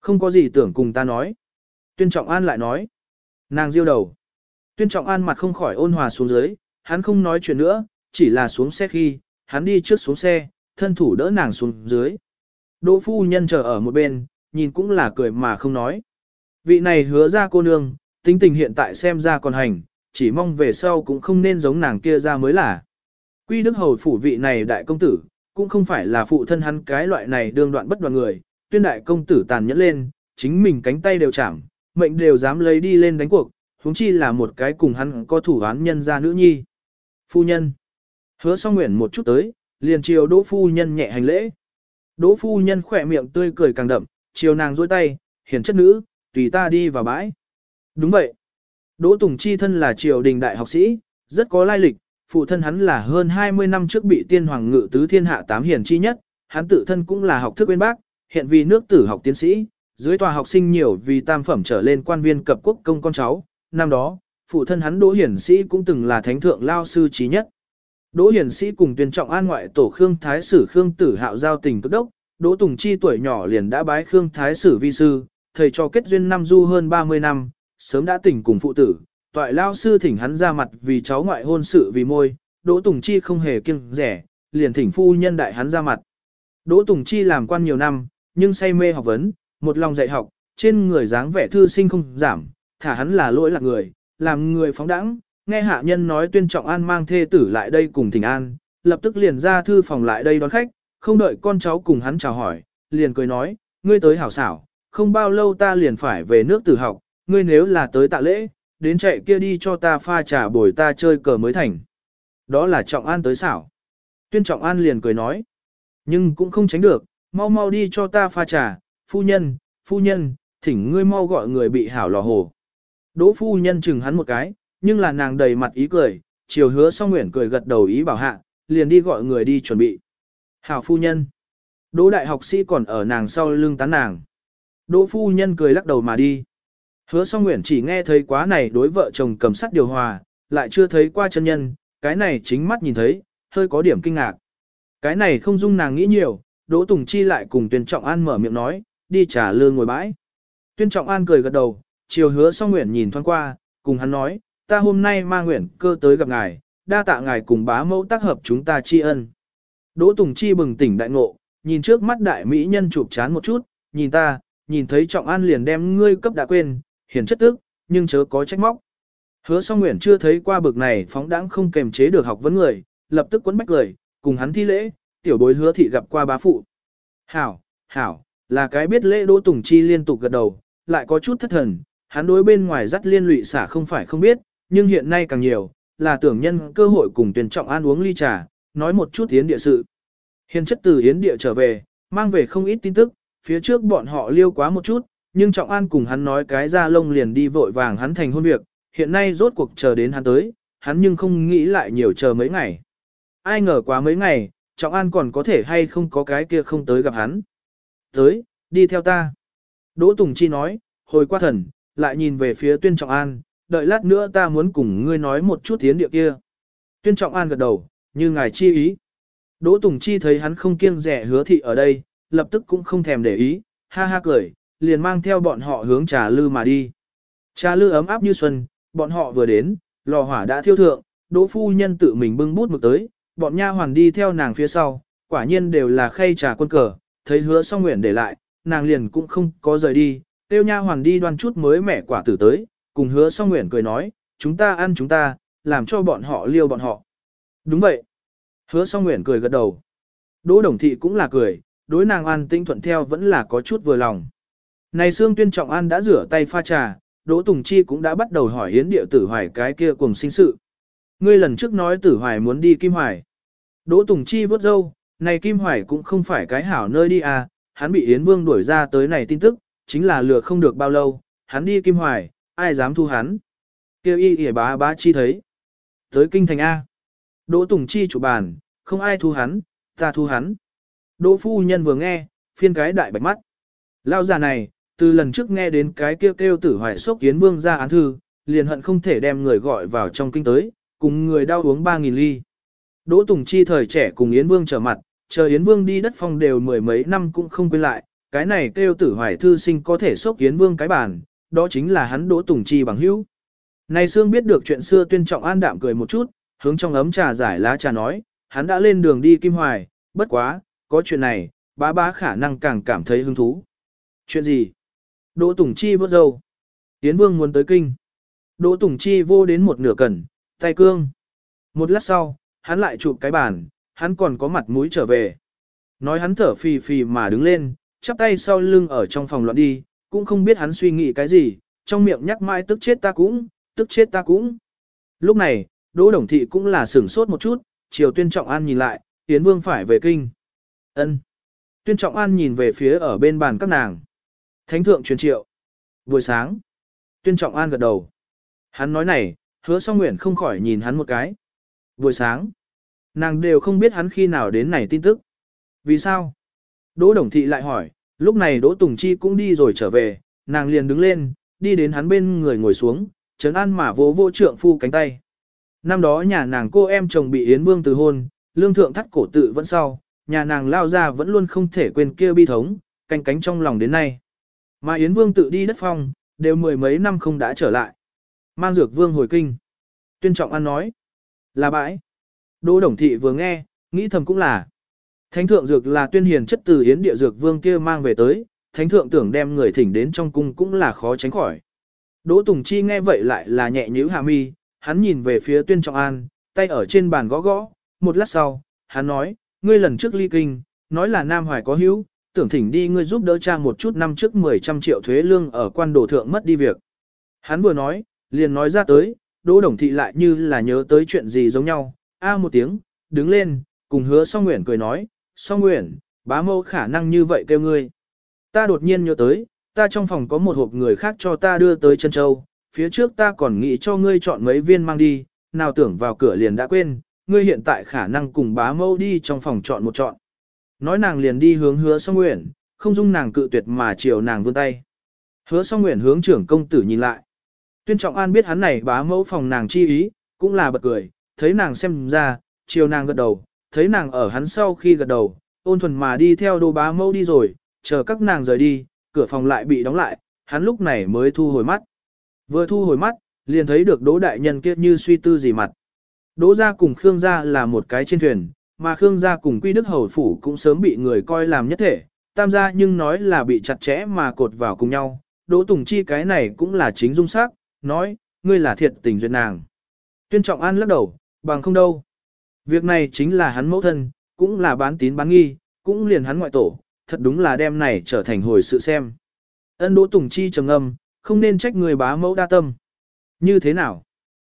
Không có gì tưởng cùng ta nói. Tuyên trọng an lại nói. Nàng diêu đầu. Tuyên trọng an mặt không khỏi ôn hòa xuống dưới, hắn không nói chuyện nữa, chỉ là xuống xe khi, hắn đi trước xuống xe, thân thủ đỡ nàng xuống dưới. Đỗ phu nhân chờ ở một bên, nhìn cũng là cười mà không nói. Vị này hứa ra cô nương, tính tình hiện tại xem ra còn hành, chỉ mong về sau cũng không nên giống nàng kia ra mới là. Quy đức hầu phủ vị này đại công tử, cũng không phải là phụ thân hắn cái loại này đương đoạn bất đoạn người, tuyên đại công tử tàn nhẫn lên, chính mình cánh tay đều chạm, mệnh đều dám lấy đi lên đánh cuộc, huống chi là một cái cùng hắn có thủ án nhân ra nữ nhi. Phu nhân. Hứa song nguyện một chút tới, liền chiều đỗ phu nhân nhẹ hành lễ. Đỗ phu nhân khỏe miệng tươi cười càng đậm, chiều nàng dôi tay, hiển chất nữ, tùy ta đi vào bãi. Đúng vậy. Đỗ Tùng Chi thân là triều đình đại học sĩ, rất có lai lịch, phụ thân hắn là hơn 20 năm trước bị tiên hoàng ngự tứ thiên hạ tám hiển chi nhất, hắn tự thân cũng là học thức bên bác, hiện vì nước tử học tiến sĩ, dưới tòa học sinh nhiều vì tam phẩm trở lên quan viên cập quốc công con cháu, năm đó, phụ thân hắn Đỗ Hiển Sĩ cũng từng là thánh thượng lao sư trí nhất. Đỗ Hiển Sĩ cùng tuyên trọng an ngoại tổ Khương Thái Sử Khương Tử Hạo giao tình cực đốc, Đỗ Tùng Chi tuổi nhỏ liền đã bái Khương Thái Sử vi sư, thầy cho kết duyên năm du hơn 30 năm, sớm đã tỉnh cùng phụ tử, toại lao sư thỉnh hắn ra mặt vì cháu ngoại hôn sự vì môi, Đỗ Tùng Chi không hề kiêng rẻ, liền thỉnh phu nhân đại hắn ra mặt. Đỗ Tùng Chi làm quan nhiều năm, nhưng say mê học vấn, một lòng dạy học, trên người dáng vẻ thư sinh không giảm, thả hắn là lỗi lạc người, làm người phóng đẳng, nghe hạ nhân nói tuyên trọng an mang thê tử lại đây cùng thỉnh an, lập tức liền ra thư phòng lại đây đón khách, không đợi con cháu cùng hắn chào hỏi, liền cười nói, ngươi tới hảo xảo, không bao lâu ta liền phải về nước tử học, ngươi nếu là tới tạ lễ, đến chạy kia đi cho ta pha trà bồi ta chơi cờ mới thành. Đó là trọng an tới xảo. Tuyên trọng an liền cười nói, nhưng cũng không tránh được, mau mau đi cho ta pha trà, phu nhân, phu nhân, thỉnh ngươi mau gọi người bị hảo lò hồ. Đỗ phu nhân chừng hắn một cái, nhưng là nàng đầy mặt ý cười, chiều hứa song nguyện cười gật đầu ý bảo hạ, liền đi gọi người đi chuẩn bị. Hảo phu nhân. Đỗ đại học sĩ còn ở nàng sau lưng tán nàng. Đỗ phu nhân cười lắc đầu mà đi. Hứa song nguyện chỉ nghe thấy quá này đối vợ chồng cầm sắt điều hòa, lại chưa thấy qua chân nhân, cái này chính mắt nhìn thấy, hơi có điểm kinh ngạc. Cái này không dung nàng nghĩ nhiều, Đỗ Tùng Chi lại cùng Tuyên Trọng An mở miệng nói, đi trả lương ngồi bãi. Tuyên Trọng An cười gật đầu, chiều hứa song nguyện nhìn thoáng qua, cùng hắn nói, ta hôm nay mang nguyện cơ tới gặp ngài, đa tạ ngài cùng bá mẫu tác hợp chúng ta tri ân. Đỗ Tùng Chi bừng tỉnh đại ngộ, nhìn trước mắt đại mỹ nhân chụp chán một chút, nhìn ta, nhìn thấy Trọng An liền đem ngươi cấp đã quên, hiển chất tức, nhưng chớ có trách móc. Hứa song nguyện chưa thấy qua bực này phóng đãng không kềm chế được học vấn người, lập tức quấn bách cười, cùng hắn thi lễ, tiểu bối hứa thị gặp qua bá phụ. Hảo, hảo, là cái biết lễ Đỗ Tùng Chi liên tục gật đầu, lại có chút thất thần, hắn đối bên ngoài dắt liên lụy xả không phải không biết, nhưng hiện nay càng nhiều, là tưởng nhân cơ hội cùng tuyển trọng an uống ly trà, nói một chút yến địa sự. Hiền chất từ yến địa trở về, mang về không ít tin tức, Phía trước bọn họ liêu quá một chút, nhưng Trọng An cùng hắn nói cái ra lông liền đi vội vàng hắn thành hôn việc, hiện nay rốt cuộc chờ đến hắn tới, hắn nhưng không nghĩ lại nhiều chờ mấy ngày. Ai ngờ quá mấy ngày, Trọng An còn có thể hay không có cái kia không tới gặp hắn. Tới, đi theo ta. Đỗ Tùng Chi nói, hồi qua thần, lại nhìn về phía tuyên Trọng An, đợi lát nữa ta muốn cùng ngươi nói một chút tiến địa kia. Tuyên Trọng An gật đầu, như ngài chi ý. Đỗ Tùng Chi thấy hắn không kiêng rẻ hứa thị ở đây, lập tức cũng không thèm để ý, ha ha cười, liền mang theo bọn họ hướng trà lư mà đi. Trà lư ấm áp như xuân, bọn họ vừa đến, lò hỏa đã thiêu thượng, Đỗ phu nhân tự mình bưng bút mực tới, bọn nha hoàn đi theo nàng phía sau, quả nhiên đều là khay trà quân cờ, thấy hứa song nguyện để lại, nàng liền cũng không có rời đi, tiêu nha hoàn đi đoan chút mới mẻ quả tử tới, cùng hứa song nguyện cười nói, chúng ta ăn chúng ta, làm cho bọn họ liêu bọn họ. Đúng vậy. Hứa song nguyện cười gật đầu. Đỗ đồng thị cũng là cười, đối nàng an tinh thuận theo vẫn là có chút vừa lòng. Này Sương Tuyên Trọng An đã rửa tay pha trà, Đỗ Tùng Chi cũng đã bắt đầu hỏi hiến địa tử hoài cái kia cùng sinh sự. Ngươi lần trước nói tử hoài muốn đi Kim Hoài. Đỗ Tùng Chi vớt dâu, này Kim Hoài cũng không phải cái hảo nơi đi à, hắn bị Yến Vương đuổi ra tới này tin tức, chính là lừa không được bao lâu, hắn đi Kim Hoài, ai dám thu hắn. Kêu y ỉa bá bá chi thấy. Tới kinh thành A. Đỗ Tùng Chi chủ bàn, không ai thu hắn, ta thu hắn. Đỗ phu nhân vừa nghe, phiên cái đại bạch mắt. Lao già này, từ lần trước nghe đến cái kêu kêu tử hoài sốc Yến Vương ra án thư, liền hận không thể đem người gọi vào trong kinh tới, cùng người đau uống 3.000 ly. Đỗ Tùng Chi thời trẻ cùng Yến Vương trở mặt, chờ Yến Vương đi đất phong đều mười mấy năm cũng không quên lại, cái này kêu tử hoài thư sinh có thể sốc Yến Vương cái bản, đó chính là hắn Đỗ Tùng Chi bằng hữu. Này Sương biết được chuyện xưa tuyên trọng an đạm cười một chút, hướng trong ấm trà giải lá trà nói, hắn đã lên đường đi Kim Hoài, bất quá, có chuyện này, bá bá khả năng càng cảm thấy hứng thú. Chuyện gì? Đỗ Tùng Chi vớt dâu. Yến Vương muốn tới kinh. Đỗ Tùng Chi vô đến một nửa cần, tay cương. Một lát sau, hắn lại chụp cái bàn, hắn còn có mặt mũi trở về. Nói hắn thở phì phì mà đứng lên, chắp tay sau lưng ở trong phòng loạn đi, cũng không biết hắn suy nghĩ cái gì, trong miệng nhắc mãi tức chết ta cũng, tức chết ta cũng. Lúc này, Đỗ Đồng Thị cũng là sửng sốt một chút, chiều tuyên trọng an nhìn lại, Yến Vương phải về kinh. ân Tuyên trọng an nhìn về phía ở bên bàn các nàng. Thánh thượng truyền triệu. Buổi sáng. Tuyên trọng an gật đầu. Hắn nói này, hứa song nguyện không khỏi nhìn hắn một cái. Buổi sáng. Nàng đều không biết hắn khi nào đến này tin tức. Vì sao? Đỗ Đồng Thị lại hỏi, lúc này Đỗ Tùng Chi cũng đi rồi trở về, nàng liền đứng lên, đi đến hắn bên người ngồi xuống, trấn an mà vỗ vỗ trượng phu cánh tay. Năm đó nhà nàng cô em chồng bị Yến Vương từ hôn, lương thượng thắt cổ tự vẫn sau, nhà nàng lao ra vẫn luôn không thể quên kia bi thống, canh cánh trong lòng đến nay. Mà Yến Vương tự đi đất phong, đều mười mấy năm không đã trở lại. Mang dược vương hồi kinh. Tuyên trọng ăn nói. Là bãi. Đỗ Đồng Thị vừa nghe, nghĩ thầm cũng là. Thánh thượng dược là tuyên hiền chất từ Yến địa dược vương kia mang về tới, thánh thượng tưởng đem người thỉnh đến trong cung cũng là khó tránh khỏi. Đỗ Tùng Chi nghe vậy lại là nhẹ nhíu hạ mi, hắn nhìn về phía tuyên trọng an, tay ở trên bàn gõ gõ, một lát sau, hắn nói, ngươi lần trước ly kinh, nói là Nam Hoài có hữu, tưởng thỉnh đi ngươi giúp đỡ cha một chút năm trước 10 trăm triệu thuế lương ở quan đồ thượng mất đi việc. Hắn vừa nói, liền nói ra tới, Đỗ Đồng Thị lại như là nhớ tới chuyện gì giống nhau, a một tiếng, đứng lên, cùng hứa song nguyện cười nói, song nguyện, bá mâu khả năng như vậy kêu ngươi. Ta đột nhiên nhớ tới, ta trong phòng có một hộp người khác cho ta đưa tới chân châu, phía trước ta còn nghĩ cho ngươi chọn mấy viên mang đi, nào tưởng vào cửa liền đã quên, ngươi hiện tại khả năng cùng bá mâu đi trong phòng chọn một chọn. Nói nàng liền đi hướng hứa song nguyện, không dung nàng cự tuyệt mà chiều nàng vươn tay. Hứa song nguyện hướng trưởng công tử nhìn lại. Tuyên trọng an biết hắn này bá mẫu phòng nàng chi ý, cũng là bật cười, thấy nàng xem ra, chiều nàng gật đầu, thấy nàng ở hắn sau khi gật đầu, ôn thuần mà đi theo đô bá mẫu đi rồi, chờ các nàng rời đi, cửa phòng lại bị đóng lại, hắn lúc này mới thu hồi mắt. Vừa thu hồi mắt, liền thấy được đỗ đại nhân kia như suy tư gì mặt. Đỗ gia cùng Khương gia là một cái trên thuyền, mà Khương gia cùng Quy Đức Hầu Phủ cũng sớm bị người coi làm nhất thể, tam gia nhưng nói là bị chặt chẽ mà cột vào cùng nhau. Đỗ Tùng Chi cái này cũng là chính dung sắc, nói, ngươi là thiệt tình duyệt nàng. Tuyên Trọng An lắc đầu, bằng không đâu. Việc này chính là hắn mẫu thân, cũng là bán tín bán nghi, cũng liền hắn ngoại tổ, thật đúng là đem này trở thành hồi sự xem. Ân Đỗ Tùng Chi trầm ngâm, không nên trách người bá mẫu đa tâm. Như thế nào?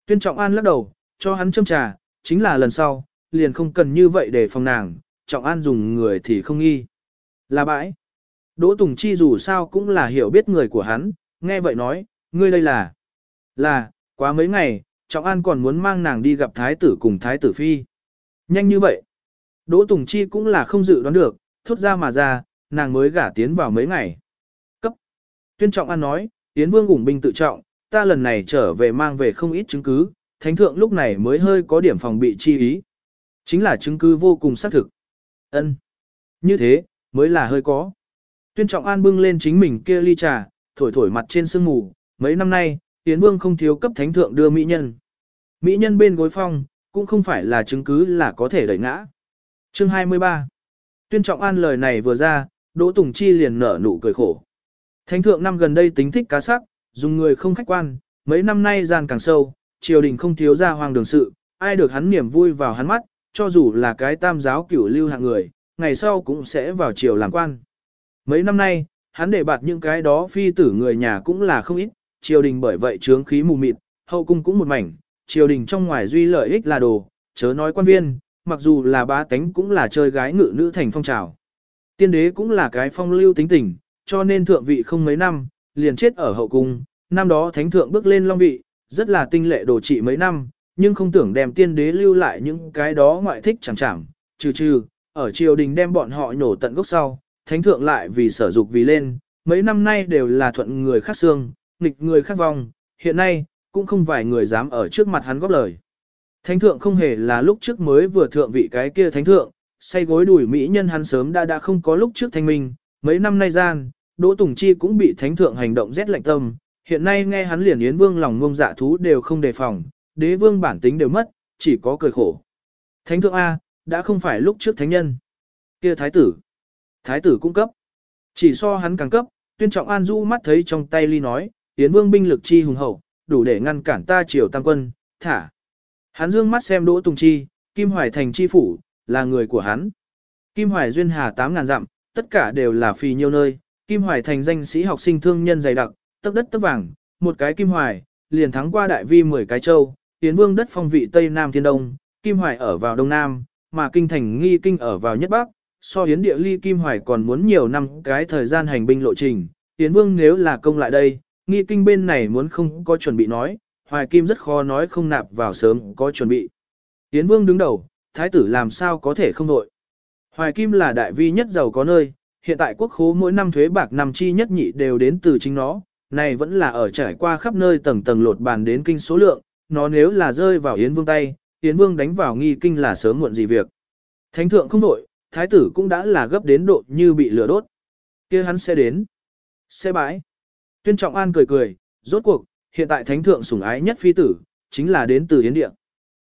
Tuyên Trọng An lắc đầu, cho hắn châm trà, chính là lần sau, liền không cần như vậy để phòng nàng, Trọng An dùng người thì không nghi. Là bãi. Đỗ Tùng Chi dù sao cũng là hiểu biết người của hắn, nghe vậy nói, ngươi đây là, là, quá mấy ngày, Trọng An còn muốn mang nàng đi gặp thái tử cùng thái tử phi. Nhanh như vậy. Đỗ Tùng Chi cũng là không dự đoán được, thốt ra mà ra, nàng mới gả tiến vào mấy ngày. Cấp. Tuyên Trọng An nói, Tiến Vương ủng binh tự trọng, ta lần này trở về mang về không ít chứng cứ, thánh thượng lúc này mới hơi có điểm phòng bị chi ý. Chính là chứng cứ vô cùng xác thực. Ân. Như thế, mới là hơi có. Tuyên Trọng An bưng lên chính mình kia ly trà, thổi thổi mặt trên sương mù, mấy năm nay, Yến Vương không thiếu cấp thánh thượng đưa mỹ nhân. Mỹ nhân bên gối phong, cũng không phải là chứng cứ là có thể đẩy ngã. Chương 23 Tuyên Trọng An lời này vừa ra, Đỗ Tùng Chi liền nở nụ cười khổ. Thánh thượng năm gần đây tính thích cá sắc, dùng người không khách quan, mấy năm nay gian càng sâu, triều đình không thiếu ra hoàng đường sự, ai được hắn niềm vui vào hắn mắt, cho dù là cái tam giáo cửu lưu hạng người, ngày sau cũng sẽ vào triều làm quan. Mấy năm nay, hắn để bạt những cái đó phi tử người nhà cũng là không ít, triều đình bởi vậy trướng khí mù mịt, hậu cung cũng một mảnh, triều đình trong ngoài duy lợi ích là đồ, chớ nói quan viên, mặc dù là bá tánh cũng là chơi gái ngự nữ thành phong trào. Tiên đế cũng là cái phong lưu tính tình, cho nên thượng vị không mấy năm, liền chết ở hậu cung, năm đó thánh thượng bước lên long vị, rất là tinh lệ đồ trị mấy năm, nhưng không tưởng đem tiên đế lưu lại những cái đó ngoại thích chẳng chẳng, trừ trừ, ở triều đình đem bọn họ nhổ tận gốc sau, thánh thượng lại vì sở dục vì lên, mấy năm nay đều là thuận người khác xương, nghịch người khác vong, hiện nay, cũng không vài người dám ở trước mặt hắn góp lời. Thánh thượng không hề là lúc trước mới vừa thượng vị cái kia thánh thượng, say gối đuổi mỹ nhân hắn sớm đã đã không có lúc trước thanh minh, mấy năm nay gian, Đỗ Tùng Chi cũng bị thánh thượng hành động rét lạnh tâm, hiện nay nghe hắn liền yến vương lòng ngông dạ thú đều không đề phòng, đế vương bản tính đều mất, chỉ có cười khổ. Thánh thượng A, đã không phải lúc trước thánh nhân. kia thái tử. Thái tử cung cấp. Chỉ so hắn càng cấp, tuyên trọng an du mắt thấy trong tay ly nói, yến vương binh lực chi hùng hậu, đủ để ngăn cản ta triều tam quân, thả. Hắn dương mắt xem Đỗ Tùng Chi, Kim Hoài thành chi phủ, là người của hắn. Kim Hoài duyên hà 8.000 dặm, tất cả đều là phì nhiêu nơi, Kim Hoài thành danh sĩ học sinh thương nhân dày đặc, tấp đất tấp vàng, một cái Kim Hoài, liền thắng qua đại vi 10 cái châu, tiến vương đất phong vị Tây Nam Thiên Đông, Kim Hoài ở vào Đông Nam, mà kinh thành nghi kinh ở vào nhất Bắc, so hiến địa ly Kim Hoài còn muốn nhiều năm cái thời gian hành binh lộ trình, tiến vương nếu là công lại đây, nghi kinh bên này muốn không có chuẩn bị nói, Hoài Kim rất khó nói không nạp vào sớm có chuẩn bị. Yến vương đứng đầu, thái tử làm sao có thể không đội. Hoài Kim là đại vi nhất giàu có nơi, hiện tại quốc khố mỗi năm thuế bạc năm chi nhất nhị đều đến từ chính nó, này vẫn là ở trải qua khắp nơi tầng tầng lột bàn đến kinh số lượng, nó nếu là rơi vào Yến Vương tay, Yến Vương đánh vào nghi kinh là sớm muộn gì việc. Thánh thượng không đội, thái tử cũng đã là gấp đến độ như bị lửa đốt. kia hắn sẽ đến. Sẽ bãi. Tuyên Trọng An cười cười, rốt cuộc, hiện tại thánh thượng sủng ái nhất phi tử, chính là đến từ Yến Địa.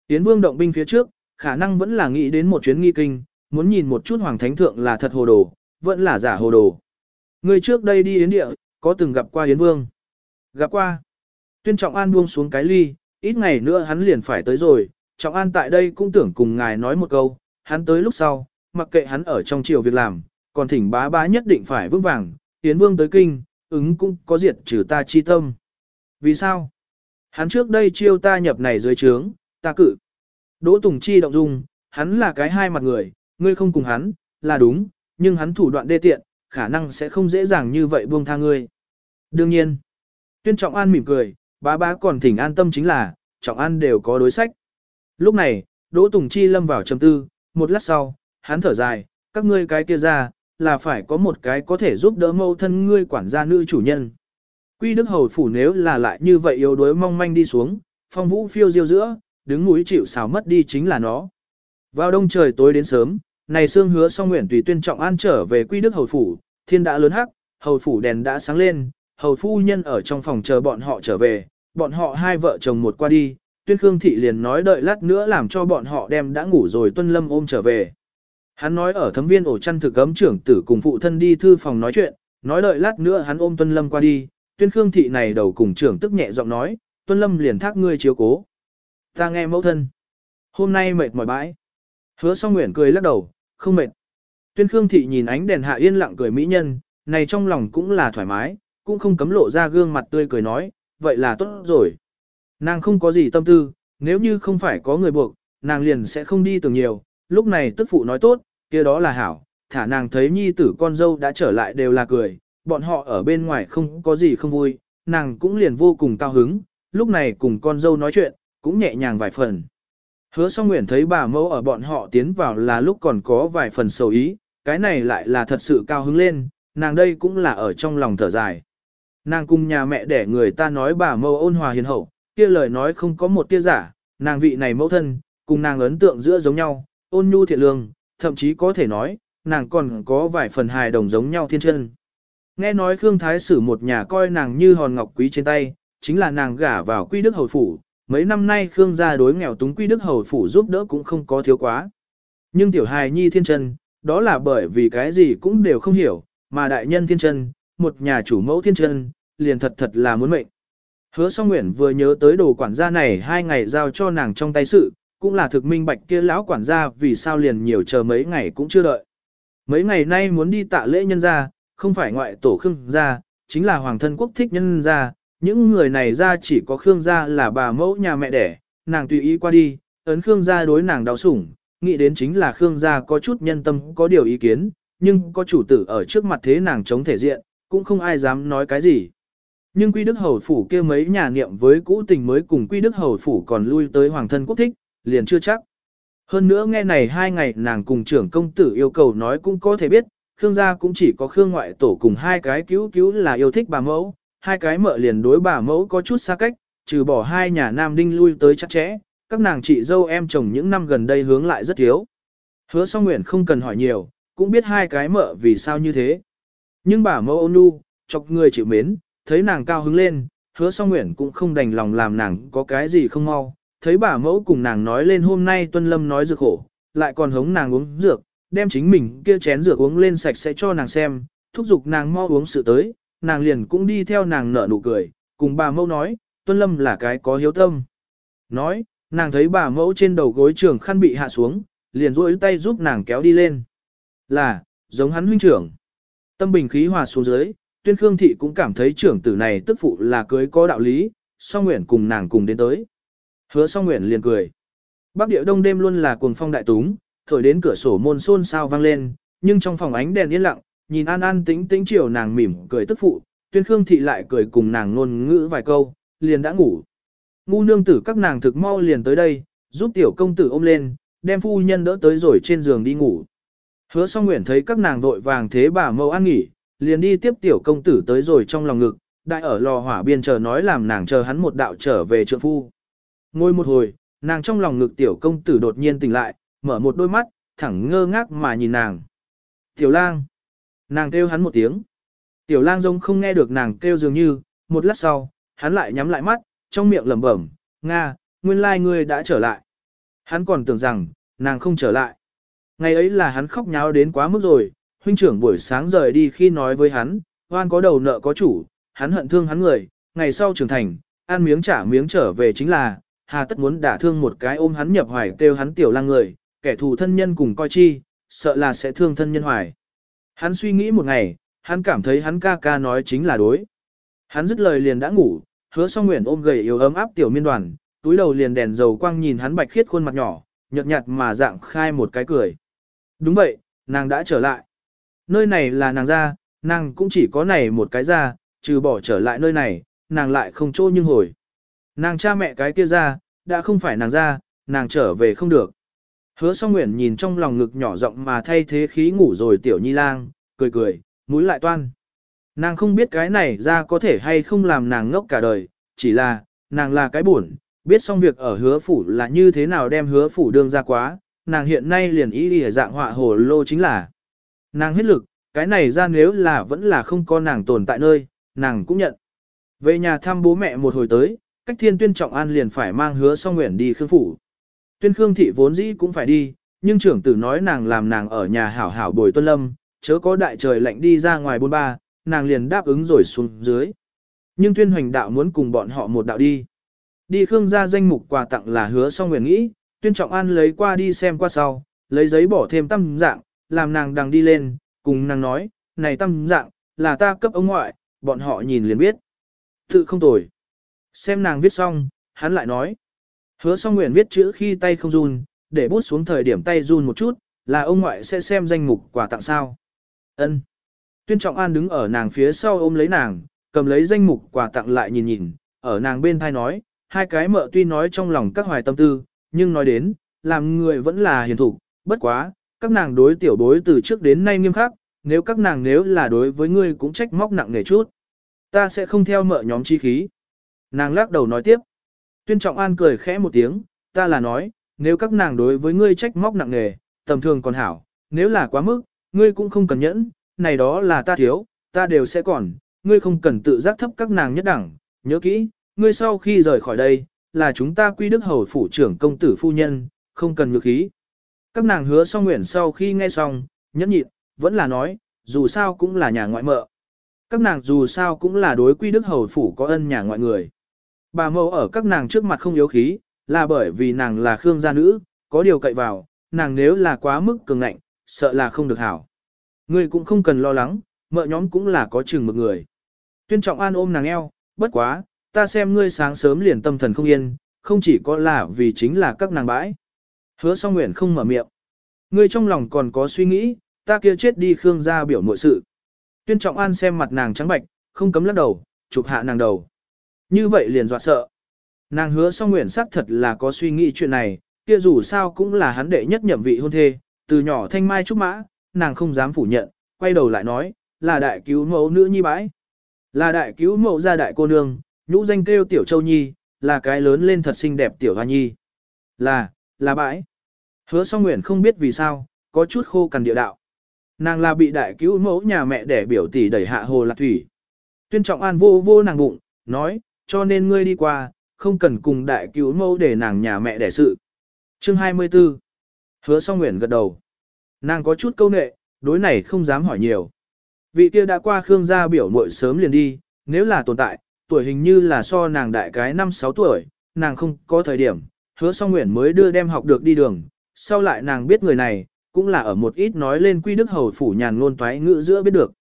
Yến Vương động binh phía trước, khả năng vẫn là nghĩ đến một chuyến nghi kinh, muốn nhìn một chút Hoàng Thánh Thượng là thật hồ đồ, vẫn là giả hồ đồ. Người trước đây đi Yến Địa, có từng gặp qua Yến Vương? Gặp qua. Tuyên Trọng An buông xuống cái ly, ít ngày nữa hắn liền phải tới rồi, Trọng An tại đây cũng tưởng cùng ngài nói một câu, hắn tới lúc sau, mặc kệ hắn ở trong triều việc làm, còn thỉnh bá bá nhất định phải vững vàng, Yến Vương tới kinh, ứng cũng có diệt trừ ta chi tâm. Vì sao? Hắn trước đây chiêu ta nhập này dưới trướng, ta cự. Đỗ Tùng Chi động dung, hắn là cái hai mặt người, ngươi không cùng hắn, là đúng, nhưng hắn thủ đoạn đê tiện, khả năng sẽ không dễ dàng như vậy buông tha ngươi. Đương nhiên, tuyên trọng an mỉm cười, bá bá còn thỉnh an tâm chính là, trọng an đều có đối sách. Lúc này, Đỗ Tùng Chi lâm vào trầm tư, một lát sau, hắn thở dài, các ngươi cái kia ra, là phải có một cái có thể giúp đỡ mâu thân ngươi quản gia nữ chủ nhân. Quy Đức Hầu Phủ nếu là lại như vậy yếu đuối mong manh đi xuống, phong vũ phiêu diêu giữa, đứng núi chịu xào mất đi chính là nó. Vào đông trời tối đến sớm, này xương hứa song nguyện tùy tuyên trọng an trở về Quy Đức Hầu Phủ, thiên đã lớn hắc, Hầu Phủ đèn đã sáng lên, Hầu Phu Nhân ở trong phòng chờ bọn họ trở về, bọn họ hai vợ chồng một qua đi, tuyên khương thị liền nói đợi lát nữa làm cho bọn họ đem đã ngủ rồi tuân lâm ôm trở về. Hắn nói ở thấm viên ổ chăn thực ấm trưởng tử cùng phụ thân đi thư phòng nói chuyện, nói đợi lát nữa hắn ôm tuân lâm qua đi, tuyên khương thị này đầu cùng trưởng tức nhẹ giọng nói, tuân lâm liền thác ngươi chiếu cố. Ta nghe mẫu thân. Hôm nay mệt mỏi bãi. Hứa song nguyện cười lắc đầu, không mệt. Tuyên khương thị nhìn ánh đèn hạ yên lặng cười mỹ nhân, này trong lòng cũng là thoải mái, cũng không cấm lộ ra gương mặt tươi cười nói, vậy là tốt rồi. Nàng không có gì tâm tư, nếu như không phải có người buộc, nàng liền sẽ không đi tưởng nhiều, lúc này tức phụ nói tốt, kia đó là hảo, thả nàng thấy nhi tử con dâu đã trở lại đều là cười, bọn họ ở bên ngoài không có gì không vui, nàng cũng liền vô cùng cao hứng, lúc này cùng con dâu nói chuyện, cũng nhẹ nhàng vài phần. Hứa song nguyện thấy bà mẫu ở bọn họ tiến vào là lúc còn có vài phần sầu ý, cái này lại là thật sự cao hứng lên, nàng đây cũng là ở trong lòng thở dài. Nàng cùng nhà mẹ để người ta nói bà mẫu ôn hòa hiền hậu, kia lời nói không có một tia giả, nàng vị này mẫu thân, cùng nàng ấn tượng giữa giống nhau, ôn nhu thiện lương, thậm chí có thể nói, nàng còn có vài phần hài đồng giống nhau thiên chân. Nghe nói Khương Thái Sử một nhà coi nàng như hòn ngọc quý trên tay, chính là nàng gả vào quy đức hầu phủ, mấy năm nay Khương gia đối nghèo túng quy đức hầu phủ giúp đỡ cũng không có thiếu quá. Nhưng tiểu hài nhi thiên chân, đó là bởi vì cái gì cũng đều không hiểu, mà đại nhân thiên chân, một nhà chủ mẫu thiên chân, liền thật thật là muốn mệnh. Hứa song nguyện vừa nhớ tới đồ quản gia này hai ngày giao cho nàng trong tay sự, cũng là thực minh bạch kia lão quản gia vì sao liền nhiều chờ mấy ngày cũng chưa đợi. Mấy ngày nay muốn đi tạ lễ nhân gia, không phải ngoại tổ khương gia, chính là hoàng thân quốc thích nhân gia, những người này ra chỉ có khương gia là bà mẫu nhà mẹ đẻ, nàng tùy ý qua đi, ấn khương gia đối nàng đau sủng, nghĩ đến chính là khương gia có chút nhân tâm có điều ý kiến, nhưng có chủ tử ở trước mặt thế nàng chống thể diện, cũng không ai dám nói cái gì. Nhưng Quy Đức Hầu Phủ kia mấy nhà niệm với cũ tình mới cùng Quy Đức Hầu Phủ còn lui tới Hoàng thân quốc thích, liền chưa chắc. Hơn nữa nghe này hai ngày nàng cùng trưởng công tử yêu cầu nói cũng có thể biết, Khương gia cũng chỉ có Khương ngoại tổ cùng hai cái cứu cứu là yêu thích bà mẫu, hai cái mợ liền đối bà mẫu có chút xa cách, trừ bỏ hai nhà nam đinh lui tới chắc chẽ, các nàng chị dâu em chồng những năm gần đây hướng lại rất thiếu. Hứa song nguyện không cần hỏi nhiều, cũng biết hai cái mợ vì sao như thế. Nhưng bà mẫu ôn nu, chọc người chịu mến, thấy nàng cao hứng lên, hứa song nguyện cũng không đành lòng làm nàng có cái gì không mau. Thấy bà mẫu cùng nàng nói lên hôm nay Tuân Lâm nói dược khổ, lại còn hống nàng uống dược, đem chính mình kia chén dược uống lên sạch sẽ cho nàng xem, thúc giục nàng mau uống sự tới, nàng liền cũng đi theo nàng nở nụ cười, cùng bà mẫu nói, Tuân Lâm là cái có hiếu tâm. Nói, nàng thấy bà mẫu trên đầu gối trường khăn bị hạ xuống, liền duỗi tay giúp nàng kéo đi lên. Là, giống hắn huynh trưởng. Tâm bình khí hòa xuống dưới, tuyên khương thị cũng cảm thấy trưởng tử này tức phụ là cưới có đạo lý, song nguyện cùng nàng cùng đến tới. Hứa song nguyện liền cười. Bắc địa đông đêm luôn là cuồng phong đại túng, thổi đến cửa sổ môn xôn sao vang lên, nhưng trong phòng ánh đèn yên lặng, nhìn an an tĩnh tĩnh chiều nàng mỉm cười tức phụ, tuyên khương thị lại cười cùng nàng ngôn ngữ vài câu, liền đã ngủ. Ngu nương tử các nàng thực mau liền tới đây, giúp tiểu công tử ôm lên, đem phu nhân đỡ tới rồi trên giường đi ngủ. Hứa song nguyện thấy các nàng vội vàng thế bà mâu ăn nghỉ, liền đi tiếp tiểu công tử tới rồi trong lòng ngực, đại ở lò hỏa biên chờ nói làm nàng chờ hắn một đạo trở về trượng phu. Ngồi một hồi, nàng trong lòng ngực tiểu công tử đột nhiên tỉnh lại, mở một đôi mắt, thẳng ngơ ngác mà nhìn nàng. Tiểu lang. Nàng kêu hắn một tiếng. Tiểu lang giống không nghe được nàng kêu dường như, một lát sau, hắn lại nhắm lại mắt, trong miệng lẩm bẩm, Nga, nguyên lai ngươi đã trở lại. Hắn còn tưởng rằng, nàng không trở lại. Ngày ấy là hắn khóc nháo đến quá mức rồi, huynh trưởng buổi sáng rời đi khi nói với hắn, hoan có đầu nợ có chủ, hắn hận thương hắn người, ngày sau trưởng thành, ăn miếng trả miếng trở về chính là, hà tất muốn đả thương một cái ôm hắn nhập hoài kêu hắn tiểu lang người, kẻ thù thân nhân cùng coi chi, sợ là sẽ thương thân nhân hoài. Hắn suy nghĩ một ngày, hắn cảm thấy hắn ca ca nói chính là đối. Hắn dứt lời liền đã ngủ, hứa song nguyện ôm gầy yếu ấm áp tiểu miên đoàn, túi đầu liền đèn dầu quang nhìn hắn bạch khiết khuôn mặt nhỏ, nhợt nhạt mà dạng khai một cái cười. Đúng vậy, nàng đã trở lại. Nơi này là nàng ra, nàng cũng chỉ có này một cái ra, trừ bỏ trở lại nơi này, nàng lại không chỗ nhưng hồi. Nàng cha mẹ cái kia ra, đã không phải nàng ra, nàng trở về không được. Hứa song nguyện nhìn trong lòng ngực nhỏ rộng mà thay thế khí ngủ rồi tiểu nhi lang, cười cười, mũi lại toan. Nàng không biết cái này ra có thể hay không làm nàng ngốc cả đời, chỉ là, nàng là cái buồn, biết xong việc ở hứa phủ là như thế nào đem hứa phủ đương ra quá, nàng hiện nay liền ý đi dạng họa hồ lô chính là. Nàng hết lực, cái này ra nếu là vẫn là không có nàng tồn tại nơi, nàng cũng nhận. Về nhà thăm bố mẹ một hồi tới, cách thiên tuyên trọng an liền phải mang hứa song nguyện đi khương phủ. Tuyên khương thị vốn dĩ cũng phải đi, nhưng trưởng tử nói nàng làm nàng ở nhà hảo hảo bồi tuân lâm, chớ có đại trời lạnh đi ra ngoài bôn ba, nàng liền đáp ứng rồi xuống dưới. Nhưng tuyên hoành đạo muốn cùng bọn họ một đạo đi. Đi khương ra danh mục quà tặng là hứa song nguyện nghĩ, tuyên trọng an lấy qua đi xem qua sau, lấy giấy bỏ thêm tâm dạng, làm nàng đằng đi lên, cùng nàng nói, này tâm dạng, là ta cấp ông ngoại, bọn họ nhìn liền biết. Tự không tồi. Xem nàng viết xong, hắn lại nói. Hứa song nguyện viết chữ khi tay không run, để bút xuống thời điểm tay run một chút, là ông ngoại sẽ xem danh mục quà tặng sao. Ân. Tuyên Trọng An đứng ở nàng phía sau ôm lấy nàng, cầm lấy danh mục quà tặng lại nhìn nhìn, ở nàng bên thai nói, hai cái mợ tuy nói trong lòng các hoài tâm tư, nhưng nói đến, làm người vẫn là hiền thủ, bất quá, các nàng đối tiểu bối từ trước đến nay nghiêm khắc, nếu các nàng nếu là đối với ngươi cũng trách móc nặng nề chút. Ta sẽ không theo mợ nhóm chi khí. Nàng lắc đầu nói tiếp. Tuyên Trọng An cười khẽ một tiếng, ta là nói, nếu các nàng đối với ngươi trách móc nặng nề, tầm thường còn hảo, nếu là quá mức, ngươi cũng không cần nhẫn, này đó là ta thiếu, ta đều sẽ còn, ngươi không cần tự giác thấp các nàng nhất đẳng, nhớ kỹ, ngươi sau khi rời khỏi đây, là chúng ta quy đức hầu phủ trưởng công tử phu nhân, không cần nhược khí. Các nàng hứa xong nguyện sau khi nghe xong, nhẫn nhịn, vẫn là nói, dù sao cũng là nhà ngoại mợ. Các nàng dù sao cũng là đối quy đức hầu phủ có ân nhà ngoại người. Bà mẫu ở các nàng trước mặt không yếu khí, là bởi vì nàng là Khương gia nữ, có điều cậy vào, nàng nếu là quá mức cường ngạnh, sợ là không được hảo. Ngươi cũng không cần lo lắng, mợ nhóm cũng là có chừng một người. Tuyên trọng an ôm nàng eo, bất quá, ta xem ngươi sáng sớm liền tâm thần không yên, không chỉ có là vì chính là các nàng bãi. Hứa song nguyện không mở miệng. Ngươi trong lòng còn có suy nghĩ, ta kia chết đi Khương gia biểu nội sự. Tuyên trọng an xem mặt nàng trắng bạch, không cấm lắc đầu, chụp hạ nàng đầu. Như vậy liền dọa sợ. Nàng hứa song nguyện xác thật là có suy nghĩ chuyện này, kia dù sao cũng là hắn đệ nhất nhậm vị hôn thê, từ nhỏ thanh mai trúc mã, nàng không dám phủ nhận, quay đầu lại nói, là đại cứu mẫu nữ nhi bãi. Là đại cứu mẫu gia đại cô nương, nhũ danh kêu tiểu châu nhi, là cái lớn lên thật xinh đẹp tiểu hoa nhi. Là, là bãi. Hứa song nguyện không biết vì sao, có chút khô cằn địa đạo. Nàng là bị đại cứu mẫu nhà mẹ để biểu tỷ đẩy hạ hồ lạc thủy. Tuyên trọng an vô vô nàng bụng, nói, cho nên ngươi đi qua, không cần cùng đại cứu mẫu để nàng nhà mẹ đẻ sự. Chương 24 Hứa song nguyện gật đầu. Nàng có chút câu nệ, đối này không dám hỏi nhiều. Vị kia đã qua Khương gia biểu muội sớm liền đi, nếu là tồn tại, tuổi hình như là so nàng đại cái 5-6 tuổi, nàng không có thời điểm, hứa song nguyện mới đưa đem học được đi đường, sau lại nàng biết người này, cũng là ở một ít nói lên quy đức hầu phủ nhàn ngôn toái ngữ giữa biết được.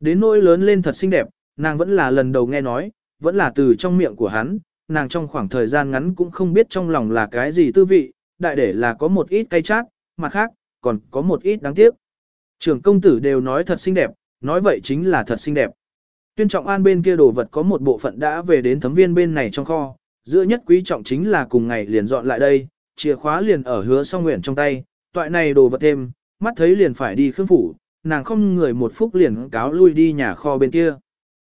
Đến nỗi lớn lên thật xinh đẹp, nàng vẫn là lần đầu nghe nói, vẫn là từ trong miệng của hắn, nàng trong khoảng thời gian ngắn cũng không biết trong lòng là cái gì tư vị, đại để là có một ít cay chát, mặt khác, còn có một ít đáng tiếc. Trưởng công tử đều nói thật xinh đẹp, nói vậy chính là thật xinh đẹp. Tuyên trọng an bên kia đồ vật có một bộ phận đã về đến thấm viên bên này trong kho, giữa nhất quý trọng chính là cùng ngày liền dọn lại đây, chìa khóa liền ở hứa song nguyện trong tay, toại này đồ vật thêm, mắt thấy liền phải đi khương phủ, nàng không người một phút liền cáo lui đi nhà kho bên kia.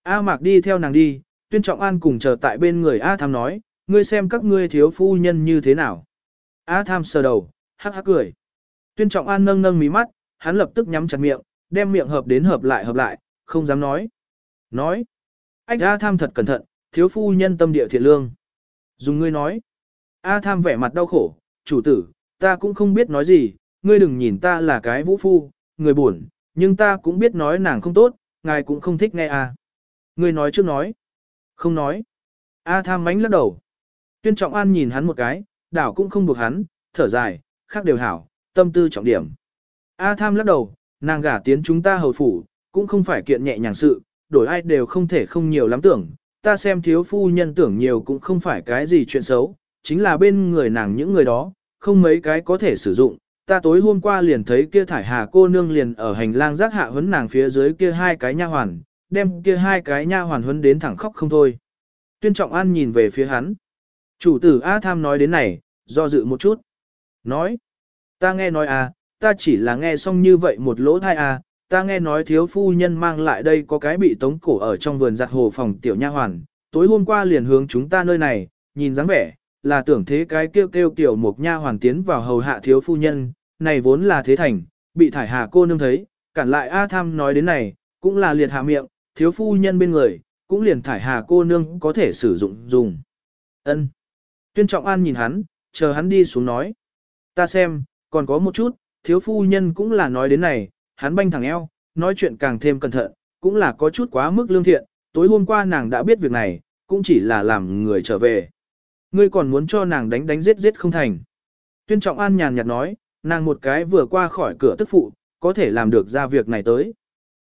A mạc đi theo nàng đi, tuyên trọng an cùng chờ tại bên người A tham nói, ngươi xem các ngươi thiếu phu nhân như thế nào. A tham sờ đầu, hắc hắc cười. Tuyên trọng an nâng nâng mí mắt, hắn lập tức nhắm chặt miệng, đem miệng hợp đến hợp lại hợp lại, không dám nói. Nói. Ách A tham thật cẩn thận, thiếu phu nhân tâm địa thiện lương. Dùng ngươi nói. A tham vẻ mặt đau khổ, chủ tử, ta cũng không biết nói gì, ngươi đừng nhìn ta là cái vũ phu, người buồn, nhưng ta cũng biết nói nàng không tốt, ngài cũng không thích nghe à. Ngươi nói trước nói. Không nói. A tham mánh lắc đầu. Tuyên trọng an nhìn hắn một cái, đảo cũng không buộc hắn, thở dài, khác đều hảo, tâm tư trọng điểm. A tham lắc đầu, nàng gả tiến chúng ta hầu phủ, cũng không phải kiện nhẹ nhàng sự, đổi ai đều không thể không nhiều lắm tưởng. Ta xem thiếu phu nhân tưởng nhiều cũng không phải cái gì chuyện xấu, chính là bên người nàng những người đó, không mấy cái có thể sử dụng. Ta tối hôm qua liền thấy kia thải hà cô nương liền ở hành lang giác hạ huấn nàng phía dưới kia hai cái nha hoàn, đem kia hai cái nha hoàn huấn đến thẳng khóc không thôi. Tuyên Trọng An nhìn về phía hắn. Chủ tử A Tham nói đến này, do dự một chút. Nói, ta nghe nói à, ta chỉ là nghe xong như vậy một lỗ thai à, ta nghe nói thiếu phu nhân mang lại đây có cái bị tống cổ ở trong vườn giặt hồ phòng tiểu nha hoàn, tối hôm qua liền hướng chúng ta nơi này, nhìn dáng vẻ, là tưởng thế cái kêu kêu tiểu một nha hoàn tiến vào hầu hạ thiếu phu nhân, này vốn là thế thành, bị thải hà cô nương thấy, cản lại A Tham nói đến này, cũng là liệt hạ miệng, thiếu phu nhân bên người, cũng liền thải hà cô nương có thể sử dụng dùng. ân Tuyên Trọng An nhìn hắn, chờ hắn đi xuống nói. Ta xem, còn có một chút, thiếu phu nhân cũng là nói đến này, hắn banh thẳng eo, nói chuyện càng thêm cẩn thận, cũng là có chút quá mức lương thiện, tối hôm qua nàng đã biết việc này, cũng chỉ là làm người trở về. Ngươi còn muốn cho nàng đánh đánh giết giết không thành. Tuyên Trọng An nhàn nhạt nói, nàng một cái vừa qua khỏi cửa tức phụ, có thể làm được ra việc này tới.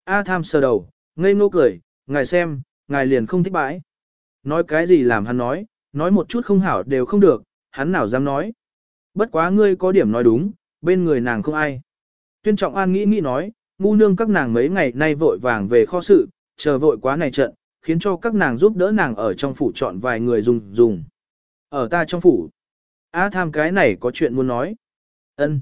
A tham sờ đầu, ngây ngô cười, ngài xem, ngài liền không thích bãi. Nói cái gì làm hắn nói, nói một chút không hảo đều không được, hắn nào dám nói. Bất quá ngươi có điểm nói đúng, bên người nàng không ai. Tuyên Trọng An nghĩ nghĩ nói, ngu nương các nàng mấy ngày nay vội vàng về kho sự, chờ vội quá này trận, khiến cho các nàng giúp đỡ nàng ở trong phủ chọn vài người dùng dùng. Ở ta trong phủ. A tham cái này có chuyện muốn nói. ân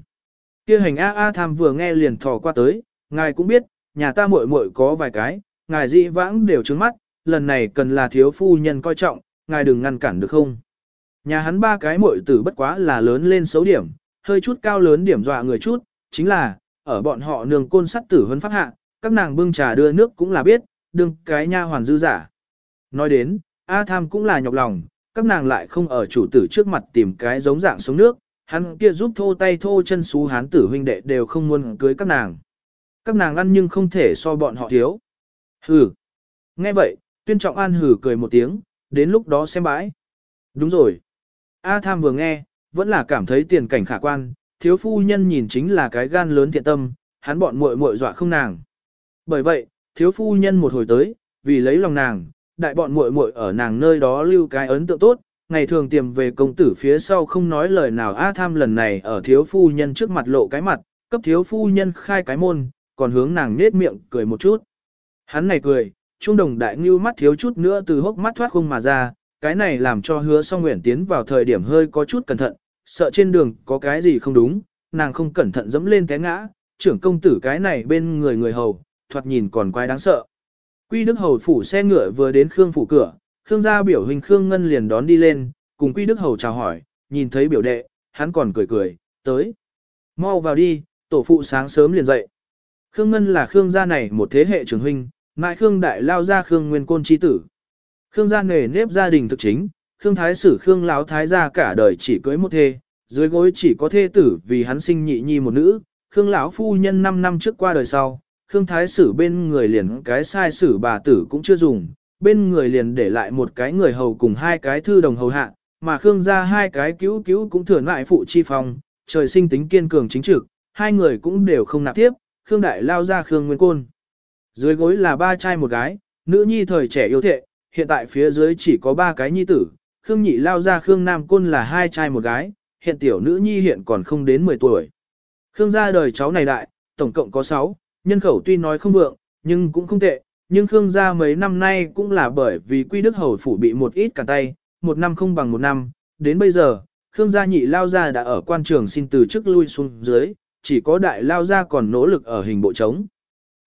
kia hành A A tham vừa nghe liền thò qua tới, ngài cũng biết, nhà ta muội muội có vài cái, ngài dị vãng đều trứng mắt, lần này cần là thiếu phu nhân coi trọng, ngài đừng ngăn cản được không. Nhà hắn ba cái muội tử bất quá là lớn lên xấu điểm, hơi chút cao lớn điểm dọa người chút, chính là, ở bọn họ nương côn sắt tử huấn pháp hạ, các nàng bưng trà đưa nước cũng là biết, đừng cái nha hoàn dư giả. Nói đến, A tham cũng là nhọc lòng, các nàng lại không ở chủ tử trước mặt tìm cái giống dạng sống nước, hắn kia giúp thô tay thô chân xú hán tử huynh đệ đều không muốn cưới các nàng. Các nàng ăn nhưng không thể so bọn họ thiếu. Hừ. Nghe vậy, tuyên trọng an hừ cười một tiếng, đến lúc đó xem bãi. Đúng rồi. A tham vừa nghe, vẫn là cảm thấy tiền cảnh khả quan, thiếu phu nhân nhìn chính là cái gan lớn thiện tâm, hắn bọn muội muội dọa không nàng. Bởi vậy, thiếu phu nhân một hồi tới, vì lấy lòng nàng, đại bọn muội muội ở nàng nơi đó lưu cái ấn tượng tốt, ngày thường tiềm về công tử phía sau không nói lời nào A tham lần này ở thiếu phu nhân trước mặt lộ cái mặt, cấp thiếu phu nhân khai cái môn, còn hướng nàng nết miệng cười một chút. Hắn này cười, trung đồng đại ngưu mắt thiếu chút nữa từ hốc mắt thoát không mà ra, cái này làm cho hứa song nguyện tiến vào thời điểm hơi có chút cẩn thận, sợ trên đường có cái gì không đúng, nàng không cẩn thận dẫm lên té ngã, trưởng công tử cái này bên người người hầu, thoạt nhìn còn quái đáng sợ. Quy Đức Hầu phủ xe ngựa vừa đến Khương phủ cửa, Khương gia biểu hình Khương Ngân liền đón đi lên, cùng Quy Đức Hầu chào hỏi, nhìn thấy biểu đệ, hắn còn cười cười, tới. Mau vào đi, tổ phụ sáng sớm liền dậy. Khương Ngân là Khương gia này một thế hệ trưởng huynh, mại Khương đại lao ra Khương Nguyên Côn chi tử. Khương gia nề nếp gia đình thực chính, Khương Thái sử Khương Lão Thái gia cả đời chỉ cưới một thê, dưới gối chỉ có thê tử vì hắn sinh nhị nhi một nữ, Khương lão phu nhân 5 năm trước qua đời sau, Khương Thái sử bên người liền cái sai sử bà tử cũng chưa dùng, bên người liền để lại một cái người hầu cùng hai cái thư đồng hầu hạ, mà Khương gia hai cái cứu cứu cũng thừa lại phụ chi phòng, trời sinh tính kiên cường chính trực, hai người cũng đều không nạp tiếp, Khương Đại lao ra Khương Nguyên Côn. Dưới gối là ba trai một gái, nữ nhi thời trẻ yêu thệ, hiện tại phía dưới chỉ có ba cái nhi tử, Khương Nhị lao ra Khương Nam Côn là hai trai một gái, hiện tiểu nữ nhi hiện còn không đến 10 tuổi. Khương gia đời cháu này đại, tổng cộng có 6, nhân khẩu tuy nói không vượng, nhưng cũng không tệ, nhưng Khương gia mấy năm nay cũng là bởi vì Quy Đức Hầu phủ bị một ít cả tay, một năm không bằng một năm, đến bây giờ, Khương gia nhị lao gia đã ở quan trường xin từ chức lui xuống dưới, chỉ có đại lao ra còn nỗ lực ở hình bộ trống.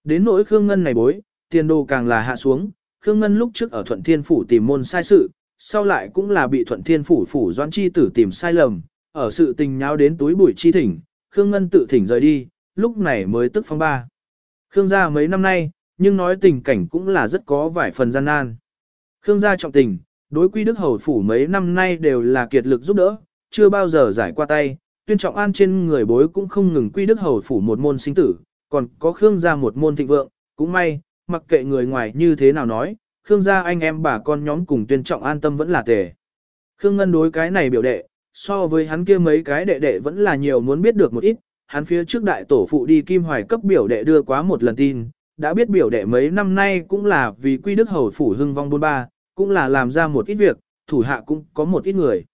Đến nỗi Khương Ngân này bối, tiền đồ càng là hạ xuống, Khương Ngân lúc trước ở Thuận Thiên Phủ tìm môn sai sự, sau lại cũng là bị Thuận Thiên Phủ Phủ Doan Chi tử tìm sai lầm, ở sự tình nháo đến túi bụi chi thỉnh, Khương Ngân tự thỉnh rời đi, lúc này mới tức phong ba. Khương gia mấy năm nay, nhưng nói tình cảnh cũng là rất có vài phần gian nan. Khương gia trọng tình, đối quy đức hầu phủ mấy năm nay đều là kiệt lực giúp đỡ, chưa bao giờ giải qua tay, tuyên trọng an trên người bối cũng không ngừng quy đức hầu phủ một môn sinh tử, còn có Khương gia một môn thịnh vượng, cũng may, mặc kệ người ngoài như thế nào nói, Khương gia anh em bà con nhóm cùng tuyên trọng an tâm vẫn là tề. Khương Ngân đối cái này biểu đệ, so với hắn kia mấy cái đệ đệ vẫn là nhiều muốn biết được một ít, hắn phía trước đại tổ phụ đi Kim Hoài cấp biểu đệ đưa quá một lần tin, đã biết biểu đệ mấy năm nay cũng là vì quy đức hầu phủ hưng vong bôn ba, cũng là làm ra một ít việc, thủ hạ cũng có một ít người.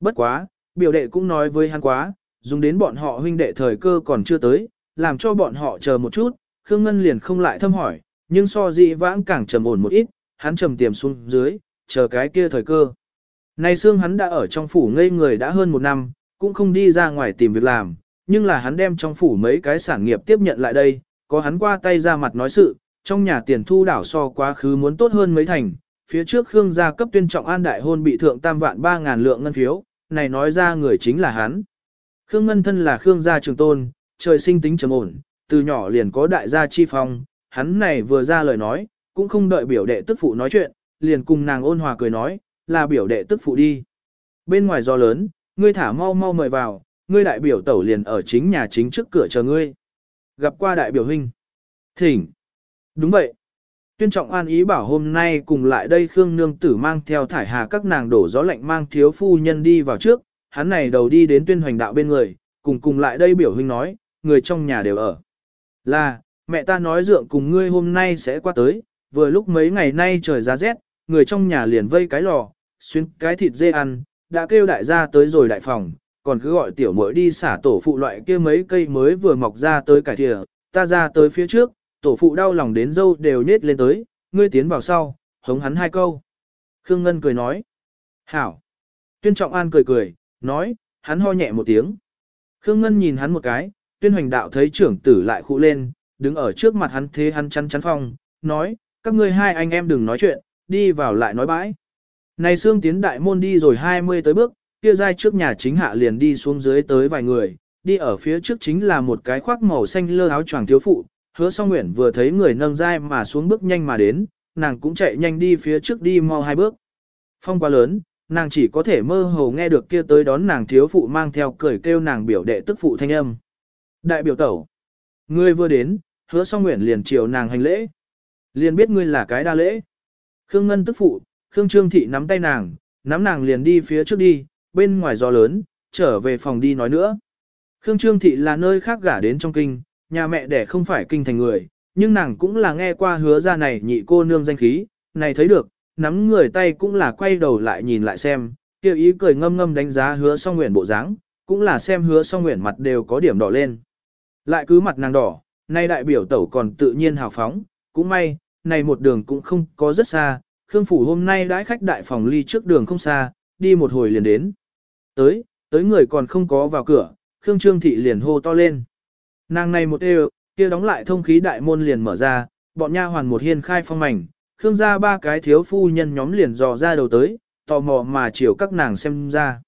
Bất quá, biểu đệ cũng nói với hắn quá, dùng đến bọn họ huynh đệ thời cơ còn chưa tới, làm cho bọn họ chờ một chút, Khương Ngân liền không lại thâm hỏi, nhưng so dị vãng càng trầm ổn một ít, hắn trầm tiềm xuống dưới, chờ cái kia thời cơ. Nay xương hắn đã ở trong phủ ngây người đã hơn một năm, cũng không đi ra ngoài tìm việc làm, nhưng là hắn đem trong phủ mấy cái sản nghiệp tiếp nhận lại đây, có hắn qua tay ra mặt nói sự, trong nhà tiền thu đảo so quá khứ muốn tốt hơn mấy thành, phía trước Khương gia cấp tuyên trọng an đại hôn bị thượng tam vạn ba ngàn lượng ngân phiếu, này nói ra người chính là hắn. Khương Ngân thân là Khương gia trường tôn, trời sinh tính trầm ổn, từ nhỏ liền có đại gia chi phong, hắn này vừa ra lời nói, cũng không đợi biểu đệ tức phụ nói chuyện, liền cùng nàng ôn hòa cười nói, là biểu đệ tức phụ đi. Bên ngoài gió lớn, ngươi thả mau mau mời vào, ngươi đại biểu tẩu liền ở chính nhà chính trước cửa chờ ngươi. Gặp qua đại biểu huynh. Thỉnh. Đúng vậy. Tuyên trọng an ý bảo hôm nay cùng lại đây Khương Nương Tử mang theo thải hà các nàng đổ gió lạnh mang thiếu phu nhân đi vào trước, hắn này đầu đi đến tuyên hoành đạo bên người, cùng cùng lại đây biểu huynh nói, người trong nhà đều ở. Là, mẹ ta nói dượng cùng ngươi hôm nay sẽ qua tới, vừa lúc mấy ngày nay trời giá rét, người trong nhà liền vây cái lò, xuyên cái thịt dê ăn, đã kêu đại gia tới rồi đại phòng, còn cứ gọi tiểu muội đi xả tổ phụ loại kia mấy cây mới vừa mọc ra tới cải thìa, ta ra tới phía trước, tổ phụ đau lòng đến dâu đều nết lên tới, ngươi tiến vào sau, hống hắn hai câu. Khương Ngân cười nói. Hảo. Tuyên Trọng An cười cười, nói, hắn ho nhẹ một tiếng. Khương Ngân nhìn hắn một cái, tuyên hoành đạo thấy trưởng tử lại khụ lên, đứng ở trước mặt hắn thế hắn chắn chắn phong, nói, các ngươi hai anh em đừng nói chuyện, đi vào lại nói bãi. Này xương tiến đại môn đi rồi 20 tới bước, kia dai trước nhà chính hạ liền đi xuống dưới tới vài người, đi ở phía trước chính là một cái khoác màu xanh lơ áo choàng thiếu phụ, hứa song nguyện vừa thấy người nâng dai mà xuống bước nhanh mà đến, nàng cũng chạy nhanh đi phía trước đi mau hai bước. Phong quá lớn, nàng chỉ có thể mơ hồ nghe được kia tới đón nàng thiếu phụ mang theo cười kêu nàng biểu đệ tức phụ thanh âm. Đại biểu tẩu. Ngươi vừa đến, hứa song nguyện liền chiều nàng hành lễ. Liền biết ngươi là cái đa lễ. Khương Ngân tức phụ, Khương Trương Thị nắm tay nàng, nắm nàng liền đi phía trước đi, bên ngoài gió lớn, trở về phòng đi nói nữa. Khương Trương Thị là nơi khác gả đến trong kinh, nhà mẹ đẻ không phải kinh thành người, nhưng nàng cũng là nghe qua hứa ra này nhị cô nương danh khí, này thấy được, nắm người tay cũng là quay đầu lại nhìn lại xem, kêu ý cười ngâm ngâm đánh giá hứa song nguyện bộ dáng, cũng là xem hứa song nguyện mặt đều có điểm đỏ lên. Lại cứ mặt nàng đỏ, nay đại biểu tẩu còn tự nhiên hào phóng, cũng may, này một đường cũng không có rất xa, Khương Phủ hôm nay đãi khách đại phòng ly trước đường không xa, đi một hồi liền đến. Tới, tới người còn không có vào cửa, Khương Trương Thị liền hô to lên. Nàng này một đều, kia đóng lại thông khí đại môn liền mở ra, bọn nha hoàn một hiên khai phong mảnh, Khương gia ba cái thiếu phu nhân nhóm liền dò ra đầu tới, tò mò mà chiều các nàng xem ra.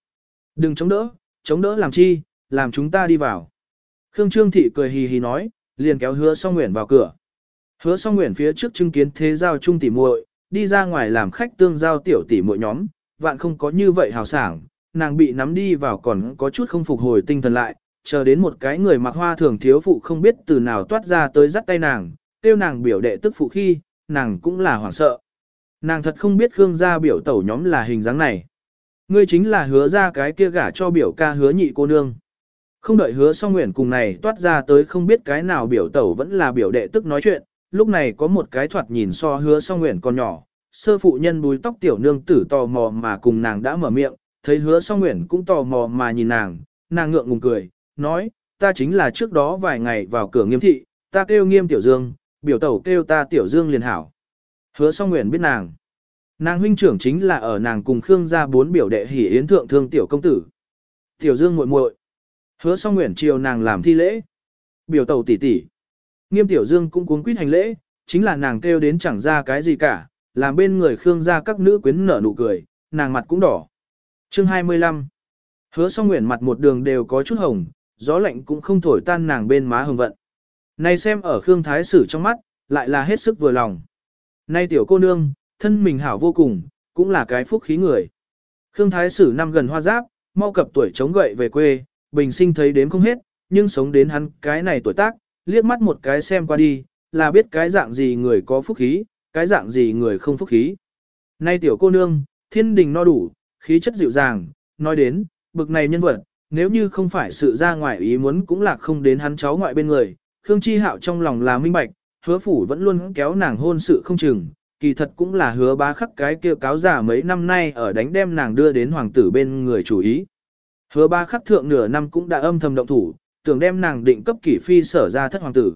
Đừng chống đỡ, chống đỡ làm chi, làm chúng ta đi vào. Khương Trương Thị cười hì hì nói, liền kéo hứa song nguyện vào cửa. Hứa song nguyện phía trước chứng kiến thế giao trung tỉ muội, đi ra ngoài làm khách tương giao tiểu tỉ muội nhóm, vạn không có như vậy hào sảng, nàng bị nắm đi vào còn có chút không phục hồi tinh thần lại, chờ đến một cái người mặc hoa thường thiếu phụ không biết từ nào toát ra tới dắt tay nàng, tiêu nàng biểu đệ tức phụ khi, nàng cũng là hoảng sợ. Nàng thật không biết Khương gia biểu tẩu nhóm là hình dáng này. Ngươi chính là hứa ra cái kia gả cho biểu ca hứa nhị cô nương. Không đợi hứa song nguyện cùng này toát ra tới không biết cái nào biểu tẩu vẫn là biểu đệ tức nói chuyện, lúc này có một cái thoạt nhìn so hứa song nguyện còn nhỏ, sơ phụ nhân búi tóc tiểu nương tử tò mò mà cùng nàng đã mở miệng, thấy hứa song nguyện cũng tò mò mà nhìn nàng, nàng ngượng ngùng cười, nói, ta chính là trước đó vài ngày vào cửa nghiêm thị, ta kêu nghiêm tiểu dương, biểu tẩu kêu ta tiểu dương liền hảo. Hứa song nguyện biết nàng. Nàng huynh trưởng chính là ở nàng cùng Khương gia bốn biểu đệ hỉ yến thượng thương tiểu công tử. Tiểu dương muội muội. Hứa song nguyện chiều nàng làm thi lễ. Biểu tẩu tỷ tỷ. Nghiêm tiểu dương cũng cuốn quýt hành lễ, chính là nàng kêu đến chẳng ra cái gì cả, làm bên người Khương gia các nữ quyến nở nụ cười, nàng mặt cũng đỏ. Chương 25 Hứa song nguyện mặt một đường đều có chút hồng, gió lạnh cũng không thổi tan nàng bên má hồng vận. Này xem ở Khương Thái Sử trong mắt, lại là hết sức vừa lòng. Nay tiểu cô nương, thân mình hảo vô cùng, cũng là cái phúc khí người. Khương Thái Sử năm gần hoa giáp, mau cập tuổi chống gậy về quê, bình sinh thấy đến không hết, nhưng sống đến hắn cái này tuổi tác, liếc mắt một cái xem qua đi, là biết cái dạng gì người có phúc khí, cái dạng gì người không phúc khí. Nay tiểu cô nương, thiên đình no đủ, khí chất dịu dàng, nói đến, bực này nhân vật, nếu như không phải sự ra ngoài ý muốn cũng là không đến hắn cháu ngoại bên người, Khương Chi Hạo trong lòng là minh bạch, hứa phủ vẫn luôn kéo nàng hôn sự không chừng, kỳ thật cũng là hứa bá khắc cái kia cáo giả mấy năm nay ở đánh đem nàng đưa đến hoàng tử bên người chủ ý. Hứa bá khắc thượng nửa năm cũng đã âm thầm động thủ, tưởng đem nàng định cấp kỷ phi sở ra thất hoàng tử.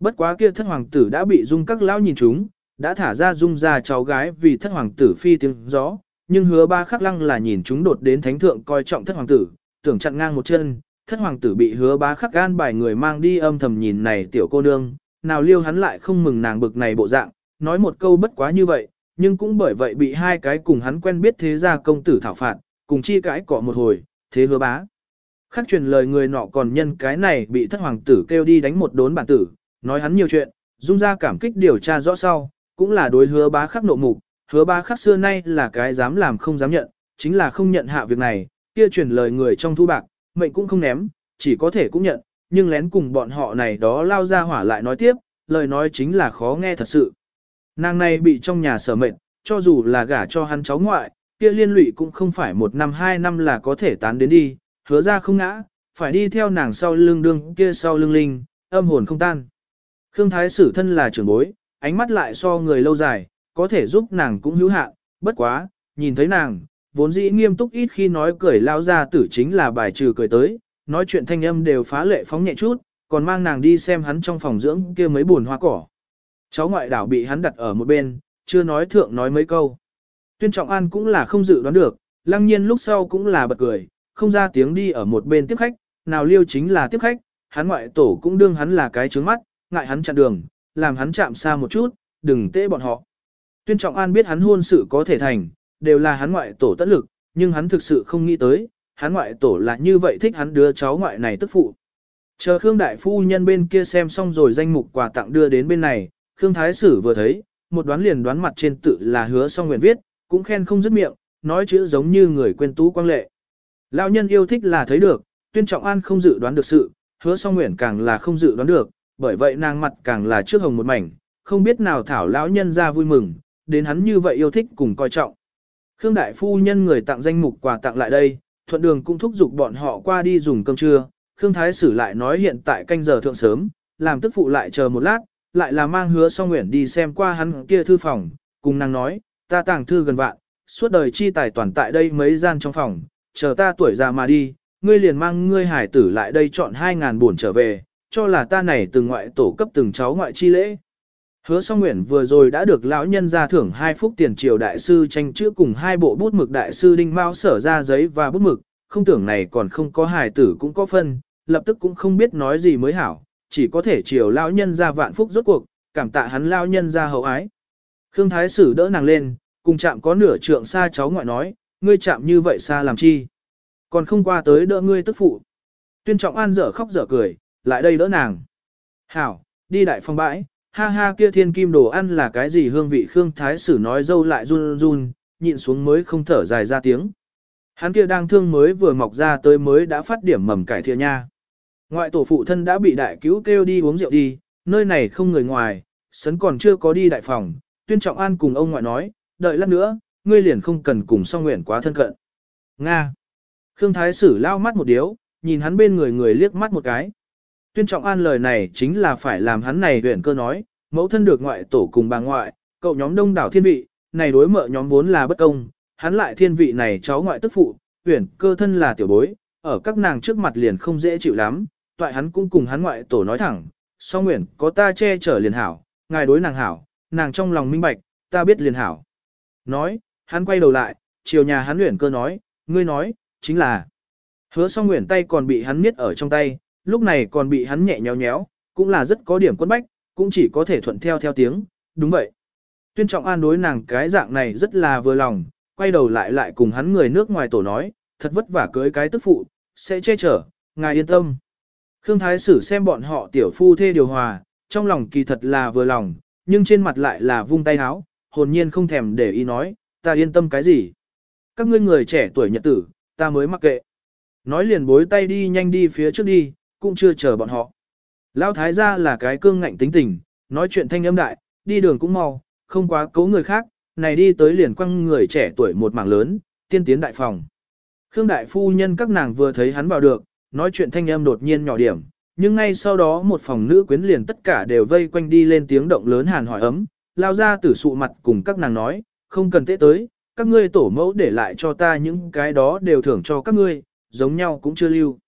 Bất quá kia thất hoàng tử đã bị dung các lão nhìn chúng, đã thả ra dung ra cháu gái vì thất hoàng tử phi tiếng gió, nhưng hứa ba khắc lăng là nhìn chúng đột đến thánh thượng coi trọng thất hoàng tử, tưởng chặn ngang một chân, thất hoàng tử bị hứa bá khắc gan bài người mang đi âm thầm nhìn này tiểu cô nương, nào liêu hắn lại không mừng nàng bực này bộ dạng, nói một câu bất quá như vậy, nhưng cũng bởi vậy bị hai cái cùng hắn quen biết thế gia công tử thảo phạt, cùng chi cãi cọ một hồi, thế hứa bá. Khắc truyền lời người nọ còn nhân cái này bị thất hoàng tử kêu đi đánh một đốn bản tử, nói hắn nhiều chuyện, dung ra cảm kích điều tra rõ sau, cũng là đối hứa bá khắc nộ mục, hứa bá khắc xưa nay là cái dám làm không dám nhận, chính là không nhận hạ việc này, kia truyền lời người trong thu bạc, mệnh cũng không ném, chỉ có thể cũng nhận, nhưng lén cùng bọn họ này đó lao ra hỏa lại nói tiếp, lời nói chính là khó nghe thật sự. Nàng này bị trong nhà sở mệnh, cho dù là gả cho hắn cháu ngoại, kia liên lụy cũng không phải một năm hai năm là có thể tán đến đi, hứa ra không ngã, phải đi theo nàng sau lưng đương kia sau lưng linh, âm hồn không tan. Khương Thái Sử thân là trưởng bối, ánh mắt lại so người lâu dài, có thể giúp nàng cũng hữu hạn, bất quá, nhìn thấy nàng, vốn dĩ nghiêm túc ít khi nói cười lao ra tử chính là bài trừ cười tới, nói chuyện thanh âm đều phá lệ phóng nhẹ chút, còn mang nàng đi xem hắn trong phòng dưỡng kia mấy buồn hoa cỏ. Cháu ngoại đảo bị hắn đặt ở một bên, chưa nói thượng nói mấy câu. Tuyên Trọng An cũng là không dự đoán được, lăng nhiên lúc sau cũng là bật cười, không ra tiếng đi ở một bên tiếp khách, nào liêu chính là tiếp khách, hắn ngoại tổ cũng đương hắn là cái trướng mắt, ngại hắn chặn đường, làm hắn chạm xa một chút, đừng tễ bọn họ. Tuyên Trọng An biết hắn hôn sự có thể thành, đều là hắn ngoại tổ tất lực, nhưng hắn thực sự không nghĩ tới, hắn ngoại tổ là như vậy thích hắn đứa cháu ngoại này tức phụ. Chờ Khương Đại Phu nhân bên kia xem xong rồi danh mục quà tặng đưa đến bên này, Khương Thái Sử vừa thấy, một đoán liền đoán mặt trên tự là hứa song nguyện viết, cũng khen không dứt miệng, nói chữ giống như người quên tú quang lệ. Lão nhân yêu thích là thấy được, tuyên trọng an không dự đoán được sự, hứa song nguyện càng là không dự đoán được, bởi vậy nàng mặt càng là trước hồng một mảnh, không biết nào thảo lão nhân ra vui mừng, đến hắn như vậy yêu thích cùng coi trọng. Khương Đại Phu nhân người tặng danh mục quà tặng lại đây, thuận đường cũng thúc giục bọn họ qua đi dùng cơm trưa, Khương Thái Sử lại nói hiện tại canh giờ thượng sớm, làm tức phụ lại chờ một lát, lại là mang hứa song nguyện đi xem qua hắn kia thư phòng, cùng nàng nói, ta tàng thư gần vạn, suốt đời chi tài toàn tại đây mấy gian trong phòng, chờ ta tuổi già mà đi, ngươi liền mang ngươi hải tử lại đây chọn hai ngàn buồn trở về, cho là ta này từng ngoại tổ cấp từng cháu ngoại chi lễ. Hứa song nguyện vừa rồi đã được lão nhân ra thưởng hai phút tiền triều đại sư tranh chữ cùng hai bộ bút mực đại sư đinh mao sở ra giấy và bút mực, không tưởng này còn không có hài tử cũng có phân, lập tức cũng không biết nói gì mới hảo, chỉ có thể chiều lão nhân ra vạn phúc rốt cuộc, cảm tạ hắn lão nhân ra hậu ái. Khương Thái Sử đỡ nàng lên, cùng chạm có nửa trượng xa cháu ngoại nói, ngươi chạm như vậy xa làm chi? Còn không qua tới đỡ ngươi tức phụ. Tuyên trọng an dở khóc dở cười, lại đây đỡ nàng. Hảo, đi đại phong bãi, ha ha kia thiên kim đồ ăn là cái gì hương vị Khương Thái Sử nói dâu lại run run, nhịn xuống mới không thở dài ra tiếng. Hắn kia đang thương mới vừa mọc ra tới mới đã phát điểm mầm cải thiện nha. Ngoại tổ phụ thân đã bị đại cứu kêu đi uống rượu đi, nơi này không người ngoài, sấn còn chưa có đi đại phòng, tuyên trọng an cùng ông ngoại nói, đợi lát nữa, ngươi liền không cần cùng song nguyện quá thân cận. Nga. Khương Thái Sử lao mắt một điếu, nhìn hắn bên người người liếc mắt một cái. Tuyên trọng an lời này chính là phải làm hắn này huyện cơ nói, mẫu thân được ngoại tổ cùng bà ngoại, cậu nhóm đông đảo thiên vị, này đối mợ nhóm vốn là bất công, hắn lại thiên vị này cháu ngoại tức phụ, huyện cơ thân là tiểu bối, ở các nàng trước mặt liền không dễ chịu lắm, toại hắn cũng cùng hắn ngoại tổ nói thẳng, song nguyện có ta che chở liền hảo, ngài đối nàng hảo, nàng trong lòng minh bạch, ta biết liền hảo. Nói, hắn quay đầu lại, chiều nhà hắn luyện cơ nói, ngươi nói, chính là. Hứa song nguyện tay còn bị hắn miết ở trong tay, lúc này còn bị hắn nhẹ nhéo nhéo, cũng là rất có điểm quân bách, cũng chỉ có thể thuận theo theo tiếng, đúng vậy. Tuyên trọng an đối nàng cái dạng này rất là vừa lòng, quay đầu lại lại cùng hắn người nước ngoài tổ nói, thật vất vả cưới cái tức phụ, sẽ che chở, ngài yên tâm. Khương Thái Sử xem bọn họ tiểu phu thê điều hòa, trong lòng kỳ thật là vừa lòng, nhưng trên mặt lại là vung tay háo, hồn nhiên không thèm để ý nói, ta yên tâm cái gì. Các ngươi người trẻ tuổi nhật tử, ta mới mặc kệ. Nói liền bối tay đi nhanh đi phía trước đi, cũng chưa chờ bọn họ. Lão thái gia là cái cương ngạnh tính tình, nói chuyện thanh âm đại, đi đường cũng mau, không quá cấu người khác, này đi tới liền quăng người trẻ tuổi một mảng lớn, tiên tiến đại phòng. Khương đại phu nhân các nàng vừa thấy hắn vào được, nói chuyện thanh âm đột nhiên nhỏ điểm, nhưng ngay sau đó một phòng nữ quyến liền tất cả đều vây quanh đi lên tiếng động lớn hàn hỏi ấm, lao ra tử sụ mặt cùng các nàng nói, không cần tế tới, các ngươi tổ mẫu để lại cho ta những cái đó đều thưởng cho các ngươi, giống nhau cũng chưa lưu.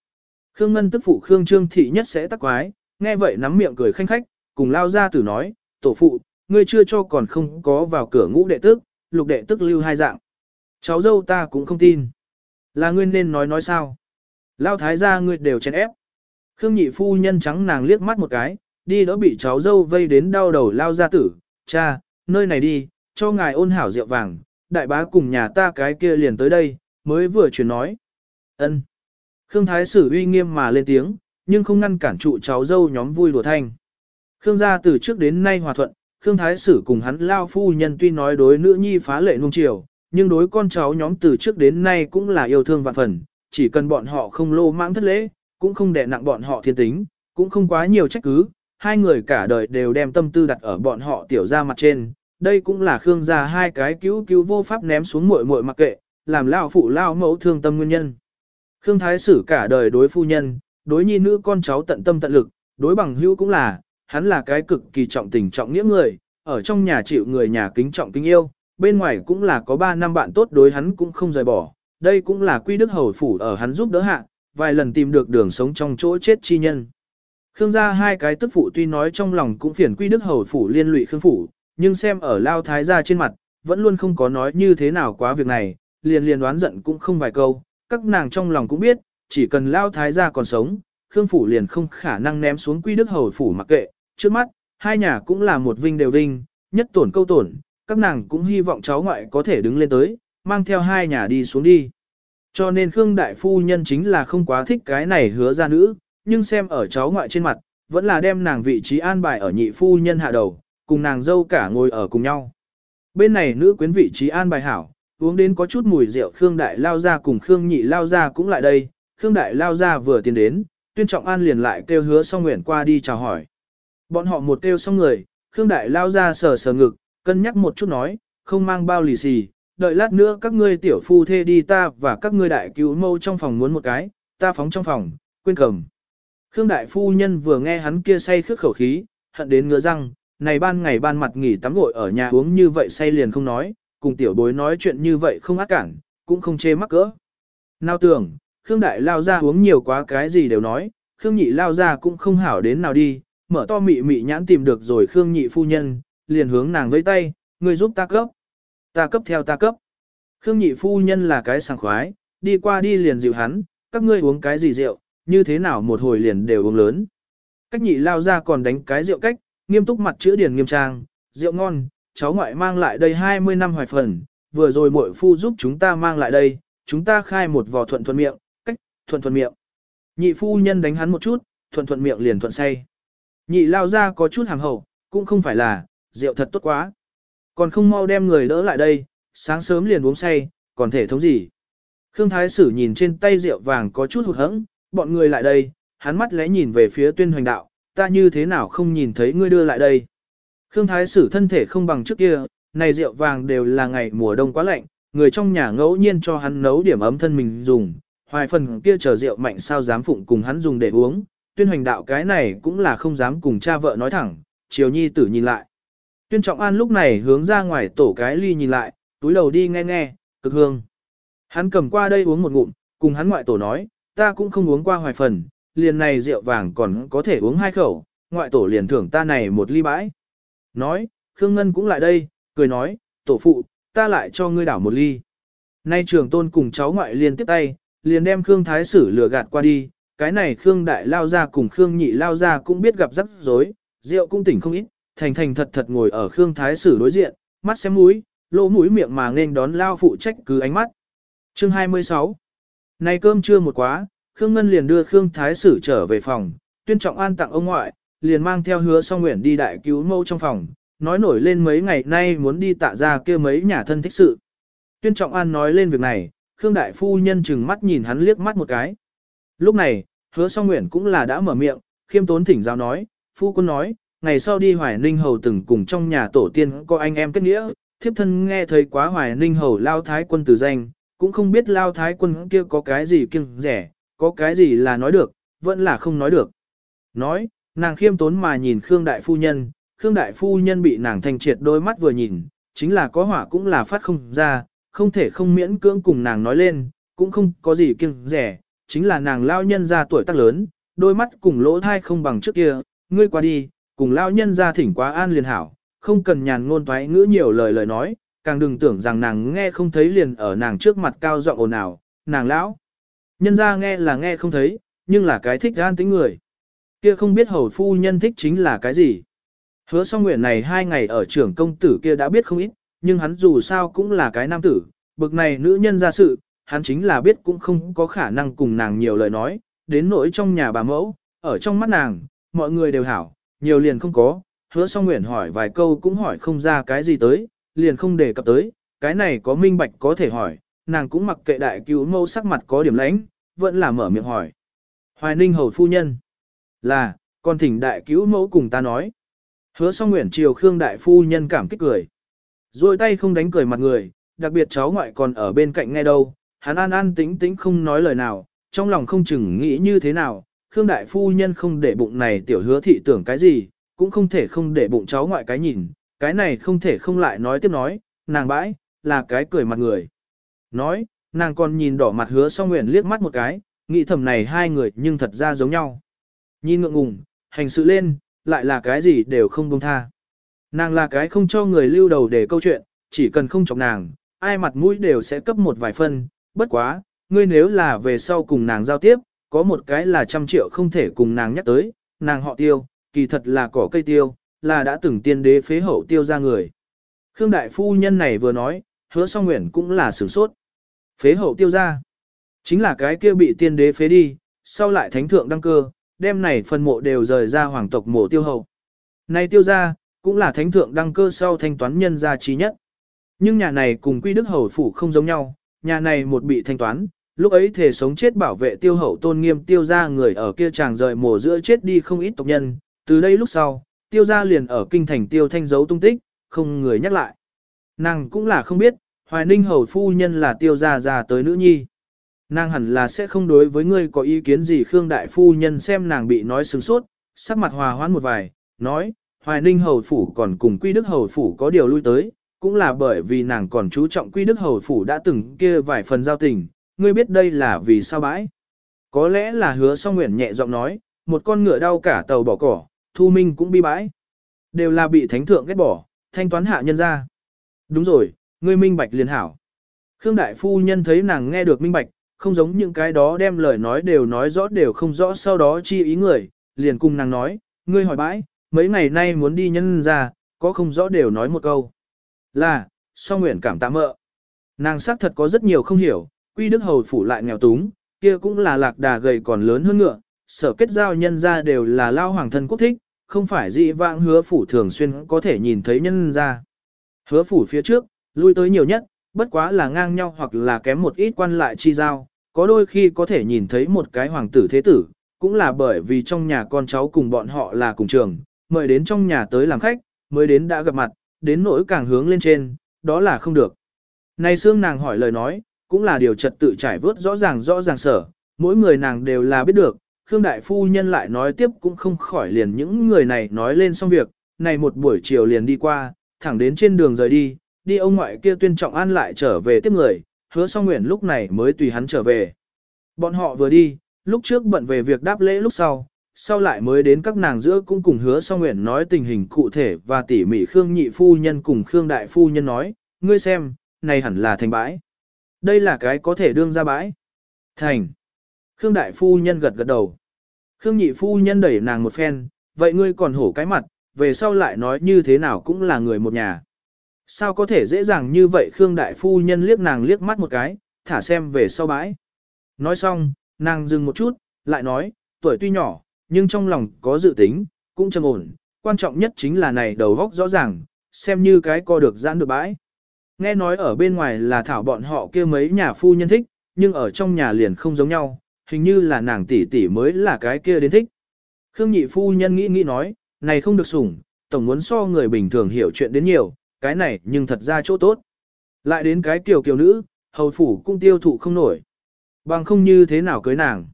Khương Ngân tức phụ Khương Trương Thị nhất sẽ tắc quái, nghe vậy nắm miệng cười khanh khách, cùng lao ra tử nói, tổ phụ, ngươi chưa cho còn không có vào cửa ngũ đệ tức, lục đệ tức lưu hai dạng. Cháu dâu ta cũng không tin. Là ngươi nên nói nói sao? Lao thái gia ngươi đều chèn ép. Khương nhị phu nhân trắng nàng liếc mắt một cái, đi đó bị cháu dâu vây đến đau đầu lao ra tử, cha, nơi này đi, cho ngài ôn hảo rượu vàng, đại bá cùng nhà ta cái kia liền tới đây, mới vừa chuyển nói. ân Khương thái sử uy nghiêm mà lên tiếng, nhưng không ngăn cản trụ cháu dâu nhóm vui đùa thanh. Khương gia từ trước đến nay hòa thuận, Khương thái sử cùng hắn lao phu nhân tuy nói đối nữ nhi phá lệ nung chiều, nhưng đối con cháu nhóm từ trước đến nay cũng là yêu thương vạn phần, chỉ cần bọn họ không lô mãng thất lễ, cũng không đè nặng bọn họ thiên tính, cũng không quá nhiều trách cứ, hai người cả đời đều đem tâm tư đặt ở bọn họ tiểu ra mặt trên. Đây cũng là Khương gia hai cái cứu cứu vô pháp ném xuống muội muội mặc kệ, làm lao phụ lao mẫu thương tâm nguyên nhân. Khương Thái Sử cả đời đối phu nhân, đối nhi nữ con cháu tận tâm tận lực, đối bằng hữu cũng là, hắn là cái cực kỳ trọng tình trọng nghĩa người, ở trong nhà chịu người nhà kính trọng kính yêu, bên ngoài cũng là có 3 năm bạn tốt đối hắn cũng không rời bỏ, đây cũng là quy đức hầu phủ ở hắn giúp đỡ hạ, vài lần tìm được đường sống trong chỗ chết chi nhân. Khương gia hai cái tức phụ tuy nói trong lòng cũng phiền quy đức hầu phủ liên lụy Khương phủ, nhưng xem ở lao thái gia trên mặt, vẫn luôn không có nói như thế nào quá việc này, liền liền đoán giận cũng không vài câu, các nàng trong lòng cũng biết, chỉ cần lao thái gia còn sống, Khương phủ liền không khả năng ném xuống quy đức hầu phủ mặc kệ, trước mắt, hai nhà cũng là một vinh đều vinh, nhất tổn câu tổn, các nàng cũng hy vọng cháu ngoại có thể đứng lên tới, mang theo hai nhà đi xuống đi. Cho nên Khương Đại Phu Nhân chính là không quá thích cái này hứa ra nữ, nhưng xem ở cháu ngoại trên mặt, vẫn là đem nàng vị trí an bài ở nhị phu nhân hạ đầu, cùng nàng dâu cả ngồi ở cùng nhau. Bên này nữ quyến vị trí an bài hảo, uống đến có chút mùi rượu Khương Đại lao ra cùng Khương Nhị lao ra cũng lại đây, Khương Đại lao ra vừa tiến đến, tuyên trọng an liền lại kêu hứa song nguyện qua đi chào hỏi. Bọn họ một kêu xong người, Khương Đại lao ra sờ sờ ngực, cân nhắc một chút nói, không mang bao lì xì, đợi lát nữa các ngươi tiểu phu thê đi ta và các ngươi đại cứu mâu trong phòng muốn một cái, ta phóng trong phòng, quên cầm. Khương đại phu nhân vừa nghe hắn kia say khước khẩu khí, hận đến ngứa răng, này ban ngày ban mặt nghỉ tắm gội ở nhà uống như vậy say liền không nói, cùng tiểu bối nói chuyện như vậy không ác cản, cũng không chê mắc cỡ. Nào tưởng, Khương đại lao ra uống nhiều quá cái gì đều nói, Khương nhị lao ra cũng không hảo đến nào đi, mở to mị mị nhãn tìm được rồi Khương nhị phu nhân, liền hướng nàng với tay, người giúp ta cấp. Ta cấp theo ta cấp. Khương nhị phu nhân là cái sảng khoái, đi qua đi liền dịu hắn, các ngươi uống cái gì rượu, như thế nào một hồi liền đều uống lớn. Cách nhị lao ra còn đánh cái rượu cách, nghiêm túc mặt chữ điển nghiêm trang, rượu ngon, cháu ngoại mang lại đây 20 năm hoài phần, vừa rồi muội phu giúp chúng ta mang lại đây, chúng ta khai một vò thuận thuận miệng, cách, thuận thuận miệng. Nhị phu nhân đánh hắn một chút, thuận thuận miệng liền thuận say. Nhị lao ra có chút hàng hậu, cũng không phải là, rượu thật tốt quá. Còn không mau đem người đỡ lại đây, sáng sớm liền uống say, còn thể thống gì. Khương Thái Sử nhìn trên tay rượu vàng có chút hụt hẫng, bọn người lại đây, hắn mắt lẽ nhìn về phía tuyên hoành đạo, ta như thế nào không nhìn thấy ngươi đưa lại đây. Khương Thái Sử thân thể không bằng trước kia, này rượu vàng đều là ngày mùa đông quá lạnh, người trong nhà ngẫu nhiên cho hắn nấu điểm ấm thân mình dùng, hoài phần kia chờ rượu mạnh sao dám phụng cùng hắn dùng để uống, tuyên hoành đạo cái này cũng là không dám cùng cha vợ nói thẳng, chiều nhi tử nhìn lại. Tuyên Trọng An lúc này hướng ra ngoài tổ cái ly nhìn lại, túi đầu đi nghe nghe, cực hương. Hắn cầm qua đây uống một ngụm, cùng hắn ngoại tổ nói, ta cũng không uống qua hoài phần, liền này rượu vàng còn có thể uống hai khẩu, ngoại tổ liền thưởng ta này một ly bãi. Nói, Khương Ngân cũng lại đây, cười nói, tổ phụ, ta lại cho ngươi đảo một ly. Nay trường tôn cùng cháu ngoại liền tiếp tay, liền đem Khương Thái Sử lừa gạt qua đi, cái này Khương Đại lao ra cùng Khương Nhị lao ra cũng biết gặp rắc rối, rượu cũng tỉnh không ít, thành thành thật thật ngồi ở Khương Thái Sử đối diện, mắt xem mũi, lỗ mũi miệng mà nên đón lao phụ trách cứ ánh mắt. Chương 26 Này cơm trưa một quá, Khương Ngân liền đưa Khương Thái Sử trở về phòng, tuyên trọng an tặng ông ngoại, liền mang theo hứa song nguyện đi đại cứu mẫu trong phòng, nói nổi lên mấy ngày nay muốn đi tạ ra kia mấy nhà thân thích sự. Tuyên trọng an nói lên việc này, Khương Đại Phu Nhân chừng mắt nhìn hắn liếc mắt một cái. Lúc này, hứa song nguyện cũng là đã mở miệng, khiêm tốn thỉnh giáo nói, Phu quân nói, ngày sau đi Hoài Ninh Hầu từng cùng trong nhà tổ tiên có anh em kết nghĩa, thiếp thân nghe thấy quá Hoài Ninh Hầu lao thái quân từ danh, cũng không biết lao thái quân kia có cái gì kiêng rẻ, có cái gì là nói được, vẫn là không nói được. Nói, nàng khiêm tốn mà nhìn Khương Đại Phu Nhân, Khương Đại Phu Nhân bị nàng thanh triệt đôi mắt vừa nhìn, chính là có hỏa cũng là phát không ra, không thể không miễn cưỡng cùng nàng nói lên, cũng không có gì kiêng rẻ, chính là nàng lao nhân ra tuổi tác lớn, đôi mắt cùng lỗ thai không bằng trước kia, ngươi qua đi, cùng lao nhân ra thỉnh quá an liền hảo, không cần nhàn ngôn thoái ngữ nhiều lời lời nói, càng đừng tưởng rằng nàng nghe không thấy liền ở nàng trước mặt cao giọng ồn ào, nàng lão. Nhân ra nghe là nghe không thấy, nhưng là cái thích an tính người. Kia không biết hầu phu nhân thích chính là cái gì. Hứa song nguyện này hai ngày ở trưởng công tử kia đã biết không ít, nhưng hắn dù sao cũng là cái nam tử, bực này nữ nhân ra sự, hắn chính là biết cũng không có khả năng cùng nàng nhiều lời nói, đến nỗi trong nhà bà mẫu, ở trong mắt nàng, mọi người đều hảo, nhiều liền không có, hứa song nguyện hỏi vài câu cũng hỏi không ra cái gì tới, liền không đề cập tới, cái này có minh bạch có thể hỏi, nàng cũng mặc kệ đại cứu mâu sắc mặt có điểm lãnh, vẫn là mở miệng hỏi. Hoài Ninh hầu phu nhân, là, còn thỉnh đại cứu mẫu cùng ta nói. Hứa song nguyện chiều Khương đại phu nhân cảm kích cười. Rồi tay không đánh cười mặt người, đặc biệt cháu ngoại còn ở bên cạnh nghe đâu, hắn an an tĩnh tĩnh không nói lời nào, trong lòng không chừng nghĩ như thế nào, Khương đại phu nhân không để bụng này tiểu hứa thị tưởng cái gì, cũng không thể không để bụng cháu ngoại cái nhìn, cái này không thể không lại nói tiếp nói, nàng bãi, là cái cười mặt người. Nói, nàng còn nhìn đỏ mặt hứa song nguyện liếc mắt một cái, nghĩ thầm này hai người nhưng thật ra giống nhau. Nhìn ngượng ngùng, hành sự lên, lại là cái gì đều không buông tha. Nàng là cái không cho người lưu đầu để câu chuyện, chỉ cần không chọc nàng, ai mặt mũi đều sẽ cấp một vài phân, bất quá, ngươi nếu là về sau cùng nàng giao tiếp, có một cái là trăm triệu không thể cùng nàng nhắc tới, nàng họ tiêu, kỳ thật là cỏ cây tiêu, là đã từng tiên đế phế hậu tiêu ra người. Khương đại phu nhân này vừa nói, hứa song nguyện cũng là sửng sốt. Phế hậu tiêu ra, chính là cái kia bị tiên đế phế đi, sau lại thánh thượng đăng cơ, đem này phần mộ đều rời ra hoàng tộc mộ tiêu hậu. Này tiêu ra, cũng là thánh thượng đăng cơ sau thanh toán nhân gia trí nhất. Nhưng nhà này cùng quy đức hầu phủ không giống nhau, nhà này một bị thanh toán, lúc ấy thể sống chết bảo vệ tiêu hậu tôn nghiêm tiêu ra người ở kia chàng rời mổ giữa chết đi không ít tộc nhân, từ đây lúc sau, tiêu ra liền ở kinh thành tiêu thanh dấu tung tích, không người nhắc lại. Nàng cũng là không biết, hoài ninh hầu phu nhân là tiêu ra ra tới nữ nhi. Nàng hẳn là sẽ không đối với ngươi có ý kiến gì Khương Đại Phu Nhân xem nàng bị nói sừng sốt, sắc mặt hòa hoãn một vài, nói, Hoài Ninh Hầu Phủ còn cùng Quy Đức Hầu Phủ có điều lui tới, cũng là bởi vì nàng còn chú trọng Quy Đức Hầu Phủ đã từng kia vài phần giao tình, ngươi biết đây là vì sao bãi. Có lẽ là hứa song nguyện nhẹ giọng nói, một con ngựa đau cả tàu bỏ cỏ, Thu Minh cũng bi bãi. Đều là bị thánh thượng ghét bỏ, thanh toán hạ nhân ra. Đúng rồi, ngươi minh bạch liền hảo. Khương Đại Phu Nhân thấy nàng nghe được minh bạch, không giống những cái đó đem lời nói đều nói rõ đều không rõ sau đó chi ý người, liền cùng nàng nói, ngươi hỏi bãi, mấy ngày nay muốn đi nhân ra, có không rõ đều nói một câu. Là, so nguyện cảm tạ mợ. Nàng xác thật có rất nhiều không hiểu, quy đức hầu phủ lại nghèo túng, kia cũng là lạc đà gầy còn lớn hơn ngựa, sở kết giao nhân ra đều là lao hoàng thân quốc thích, không phải dị vãng hứa phủ thường xuyên có thể nhìn thấy nhân ra. Hứa phủ phía trước, lui tới nhiều nhất, bất quá là ngang nhau hoặc là kém một ít quan lại chi giao, có đôi khi có thể nhìn thấy một cái hoàng tử thế tử, cũng là bởi vì trong nhà con cháu cùng bọn họ là cùng trường, mời đến trong nhà tới làm khách, mới đến đã gặp mặt, đến nỗi càng hướng lên trên, đó là không được. Này xương nàng hỏi lời nói, cũng là điều trật tự trải vớt rõ ràng rõ ràng sở, mỗi người nàng đều là biết được, Khương Đại Phu Nhân lại nói tiếp cũng không khỏi liền những người này nói lên xong việc, này một buổi chiều liền đi qua, thẳng đến trên đường rời đi, đi ông ngoại kia tuyên trọng an lại trở về tiếp người, hứa song nguyện lúc này mới tùy hắn trở về. Bọn họ vừa đi, lúc trước bận về việc đáp lễ lúc sau, sau lại mới đến các nàng giữa cũng cùng hứa song nguyện nói tình hình cụ thể và tỉ mỉ Khương nhị phu nhân cùng Khương đại phu nhân nói, ngươi xem, này hẳn là thành bãi. Đây là cái có thể đương ra bãi. Thành. Khương đại phu nhân gật gật đầu. Khương nhị phu nhân đẩy nàng một phen, vậy ngươi còn hổ cái mặt, về sau lại nói như thế nào cũng là người một nhà. Sao có thể dễ dàng như vậy Khương Đại Phu Nhân liếc nàng liếc mắt một cái, thả xem về sau bãi. Nói xong, nàng dừng một chút, lại nói, tuổi tuy nhỏ, nhưng trong lòng có dự tính, cũng trầm ổn, quan trọng nhất chính là này đầu góc rõ ràng, xem như cái co được giãn được bãi. Nghe nói ở bên ngoài là thảo bọn họ kia mấy nhà phu nhân thích, nhưng ở trong nhà liền không giống nhau, hình như là nàng tỷ tỷ mới là cái kia đến thích. Khương nhị phu nhân nghĩ nghĩ nói, này không được sủng, tổng muốn so người bình thường hiểu chuyện đến nhiều, cái này nhưng thật ra chỗ tốt. Lại đến cái kiểu kiểu nữ, hầu phủ cũng tiêu thụ không nổi. Bằng không như thế nào cưới nàng.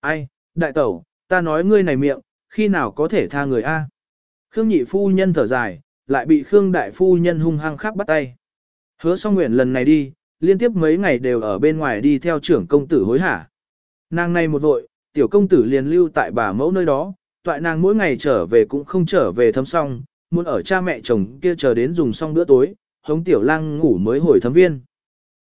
Ai, đại tẩu, ta nói ngươi này miệng, khi nào có thể tha người A. Khương nhị phu nhân thở dài, lại bị Khương đại phu nhân hung hăng khắp bắt tay. Hứa song nguyện lần này đi, liên tiếp mấy ngày đều ở bên ngoài đi theo trưởng công tử hối hả. Nàng này một vội, tiểu công tử liền lưu tại bà mẫu nơi đó, toại nàng mỗi ngày trở về cũng không trở về thấm song, muốn ở cha mẹ chồng kia chờ đến dùng xong bữa tối, hống tiểu lang ngủ mới hồi thấm viên.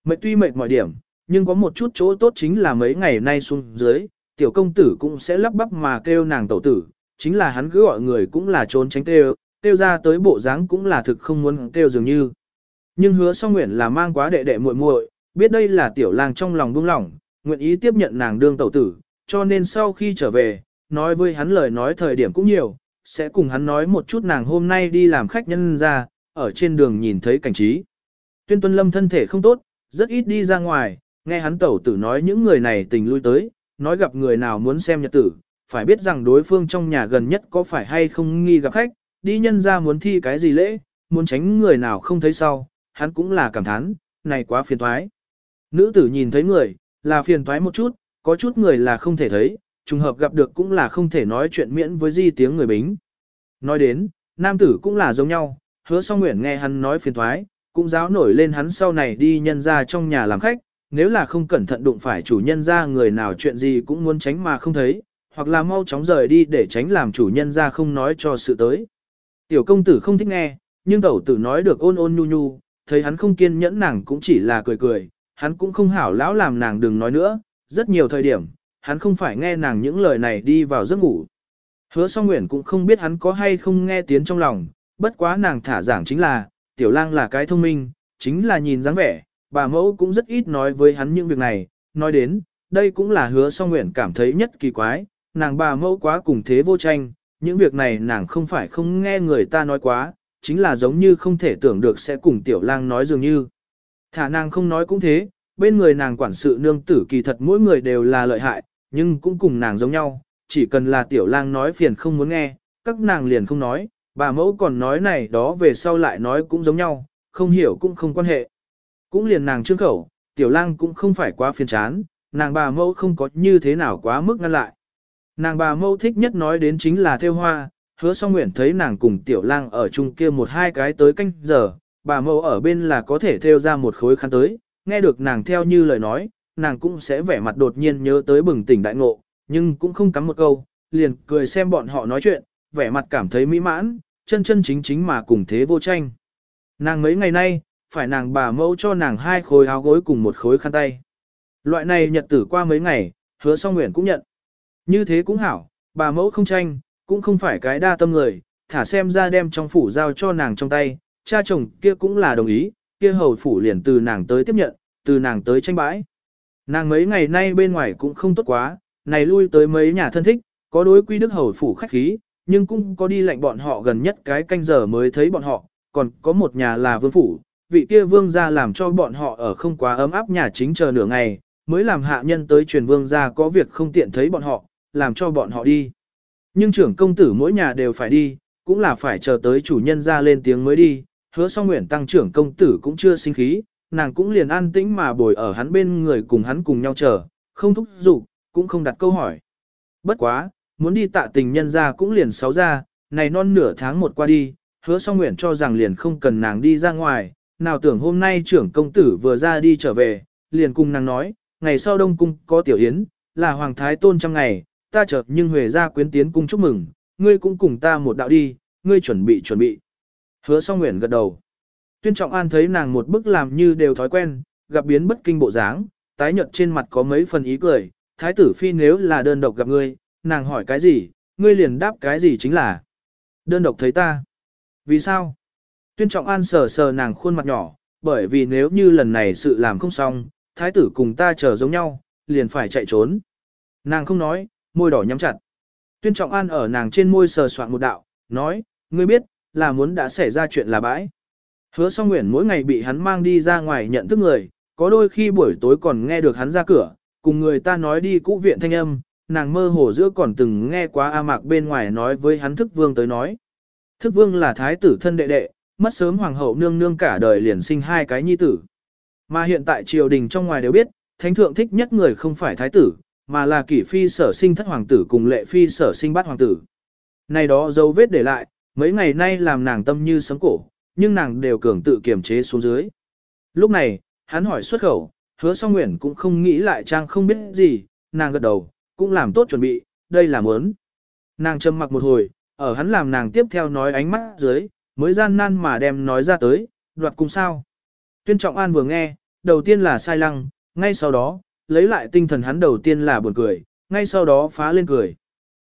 Mệt tuy mệt mọi điểm, nhưng có một chút chỗ tốt chính là mấy ngày nay xuống dưới, tiểu công tử cũng sẽ lắp bắp mà kêu nàng tẩu tử, chính là hắn cứ gọi người cũng là trốn tránh kêu, kêu ra tới bộ dáng cũng là thực không muốn kêu dường như. Nhưng hứa song nguyện là mang quá đệ đệ muội muội, biết đây là tiểu lang trong lòng buông lỏng, nguyện ý tiếp nhận nàng đương tẩu tử, cho nên sau khi trở về, nói với hắn lời nói thời điểm cũng nhiều, sẽ cùng hắn nói một chút nàng hôm nay đi làm khách nhân ra, ở trên đường nhìn thấy cảnh trí. Tuyên tuân lâm thân thể không tốt, rất ít đi ra ngoài, nghe hắn tẩu tử nói những người này tình lui tới, nói gặp người nào muốn xem nhật tử, phải biết rằng đối phương trong nhà gần nhất có phải hay không nghi gặp khách, đi nhân ra muốn thi cái gì lễ, muốn tránh người nào không thấy sau, hắn cũng là cảm thán, này quá phiền thoái. Nữ tử nhìn thấy người, là phiền thoái một chút, có chút người là không thể thấy, trùng hợp gặp được cũng là không thể nói chuyện miễn với di tiếng người bính. Nói đến, nam tử cũng là giống nhau, hứa song nguyện nghe hắn nói phiền thoái, cũng giáo nổi lên hắn sau này đi nhân ra trong nhà làm khách, nếu là không cẩn thận đụng phải chủ nhân ra người nào chuyện gì cũng muốn tránh mà không thấy, hoặc là mau chóng rời đi để tránh làm chủ nhân ra không nói cho sự tới. Tiểu công tử không thích nghe, nhưng tẩu tử nói được ôn ôn nhu nhu, thấy hắn không kiên nhẫn nàng cũng chỉ là cười cười, hắn cũng không hảo lão làm nàng đừng nói nữa, rất nhiều thời điểm, hắn không phải nghe nàng những lời này đi vào giấc ngủ. Hứa song nguyện cũng không biết hắn có hay không nghe tiếng trong lòng, bất quá nàng thả giảng chính là, tiểu lang là cái thông minh, chính là nhìn dáng vẻ, bà mẫu cũng rất ít nói với hắn những việc này, nói đến, đây cũng là hứa song nguyện cảm thấy nhất kỳ quái, nàng bà mẫu quá cùng thế vô tranh, những việc này nàng không phải không nghe người ta nói quá, chính là giống như không thể tưởng được sẽ cùng tiểu lang nói dường như. Thả nàng không nói cũng thế, bên người nàng quản sự nương tử kỳ thật mỗi người đều là lợi hại, nhưng cũng cùng nàng giống nhau, chỉ cần là tiểu lang nói phiền không muốn nghe, các nàng liền không nói, bà mẫu còn nói này đó về sau lại nói cũng giống nhau, không hiểu cũng không quan hệ. Cũng liền nàng trương khẩu, tiểu lang cũng không phải quá phiền chán, nàng bà mẫu không có như thế nào quá mức ngăn lại. Nàng bà mẫu thích nhất nói đến chính là theo hoa, hứa song nguyện thấy nàng cùng tiểu lang ở chung kia một hai cái tới canh giờ, bà mẫu ở bên là có thể theo ra một khối khăn tới, nghe được nàng theo như lời nói, nàng cũng sẽ vẻ mặt đột nhiên nhớ tới bừng tỉnh đại ngộ, nhưng cũng không cắm một câu, liền cười xem bọn họ nói chuyện, vẻ mặt cảm thấy mỹ mãn, chân chân chính chính mà cùng thế vô tranh. Nàng mấy ngày nay, phải nàng bà mẫu cho nàng hai khối áo gối cùng một khối khăn tay. Loại này nhật tử qua mấy ngày, hứa song nguyện cũng nhận. Như thế cũng hảo, bà mẫu không tranh, cũng không phải cái đa tâm người, thả xem ra đem trong phủ giao cho nàng trong tay, cha chồng kia cũng là đồng ý, kia hầu phủ liền từ nàng tới tiếp nhận, từ nàng tới tranh bãi. Nàng mấy ngày nay bên ngoài cũng không tốt quá, này lui tới mấy nhà thân thích, có đối quy đức hầu phủ khách khí, nhưng cũng có đi lệnh bọn họ gần nhất cái canh giờ mới thấy bọn họ, còn có một nhà là vương phủ, vị kia vương gia làm cho bọn họ ở không quá ấm áp nhà chính chờ nửa ngày, mới làm hạ nhân tới truyền vương gia có việc không tiện thấy bọn họ, làm cho bọn họ đi. Nhưng trưởng công tử mỗi nhà đều phải đi, cũng là phải chờ tới chủ nhân ra lên tiếng mới đi, hứa song nguyện tăng trưởng công tử cũng chưa sinh khí, nàng cũng liền an tĩnh mà bồi ở hắn bên người cùng hắn cùng nhau chờ, không thúc giục, cũng không đặt câu hỏi. Bất quá, muốn đi tạ tình nhân ra cũng liền sáu ra, này non nửa tháng một qua đi, hứa song nguyện cho rằng liền không cần nàng đi ra ngoài, nào tưởng hôm nay trưởng công tử vừa ra đi trở về, liền cùng nàng nói, ngày sau đông cung có tiểu yến, là hoàng thái tôn trăm ngày, ta chợt nhưng huề ra quyến tiến cung chúc mừng, ngươi cũng cùng ta một đạo đi, ngươi chuẩn bị chuẩn bị. Hứa song nguyện gật đầu. Tuyên trọng an thấy nàng một bức làm như đều thói quen, gặp biến bất kinh bộ dáng, tái nhợt trên mặt có mấy phần ý cười, thái tử phi nếu là đơn độc gặp ngươi, nàng hỏi cái gì, ngươi liền đáp cái gì chính là. Đơn độc thấy ta. Vì sao? Tuyên trọng an sờ sờ nàng khuôn mặt nhỏ, bởi vì nếu như lần này sự làm không xong, thái tử cùng ta chờ giống nhau, liền phải chạy trốn. Nàng không nói, môi đỏ nhắm chặt. Tuyên trọng an ở nàng trên môi sờ soạn một đạo, nói, ngươi biết, là muốn đã xảy ra chuyện là bãi. Hứa song nguyện mỗi ngày bị hắn mang đi ra ngoài nhận thức người, có đôi khi buổi tối còn nghe được hắn ra cửa, cùng người ta nói đi cũ viện thanh âm, nàng mơ hồ giữa còn từng nghe quá A Mạc bên ngoài nói với hắn thức vương tới nói. Thức vương là thái tử thân đệ đệ, mất sớm hoàng hậu nương nương cả đời liền sinh hai cái nhi tử. Mà hiện tại triều đình trong ngoài đều biết, thánh thượng thích nhất người không phải thái tử, mà là kỷ phi sở sinh thất hoàng tử cùng lệ phi sở sinh bát hoàng tử. Này đó dấu vết để lại, mấy ngày nay làm nàng tâm như sấm cổ, nhưng nàng đều cường tự kiềm chế xuống dưới. Lúc này, hắn hỏi xuất khẩu, hứa song nguyện cũng không nghĩ lại trang không biết gì, nàng gật đầu, cũng làm tốt chuẩn bị, đây là muốn. Nàng trầm mặc một hồi, ở hắn làm nàng tiếp theo nói ánh mắt dưới, mới gian nan mà đem nói ra tới, đoạt cung sao. Tuyên Trọng An vừa nghe, đầu tiên là sai lăng, ngay sau đó, lấy lại tinh thần hắn đầu tiên là buồn cười, ngay sau đó phá lên cười.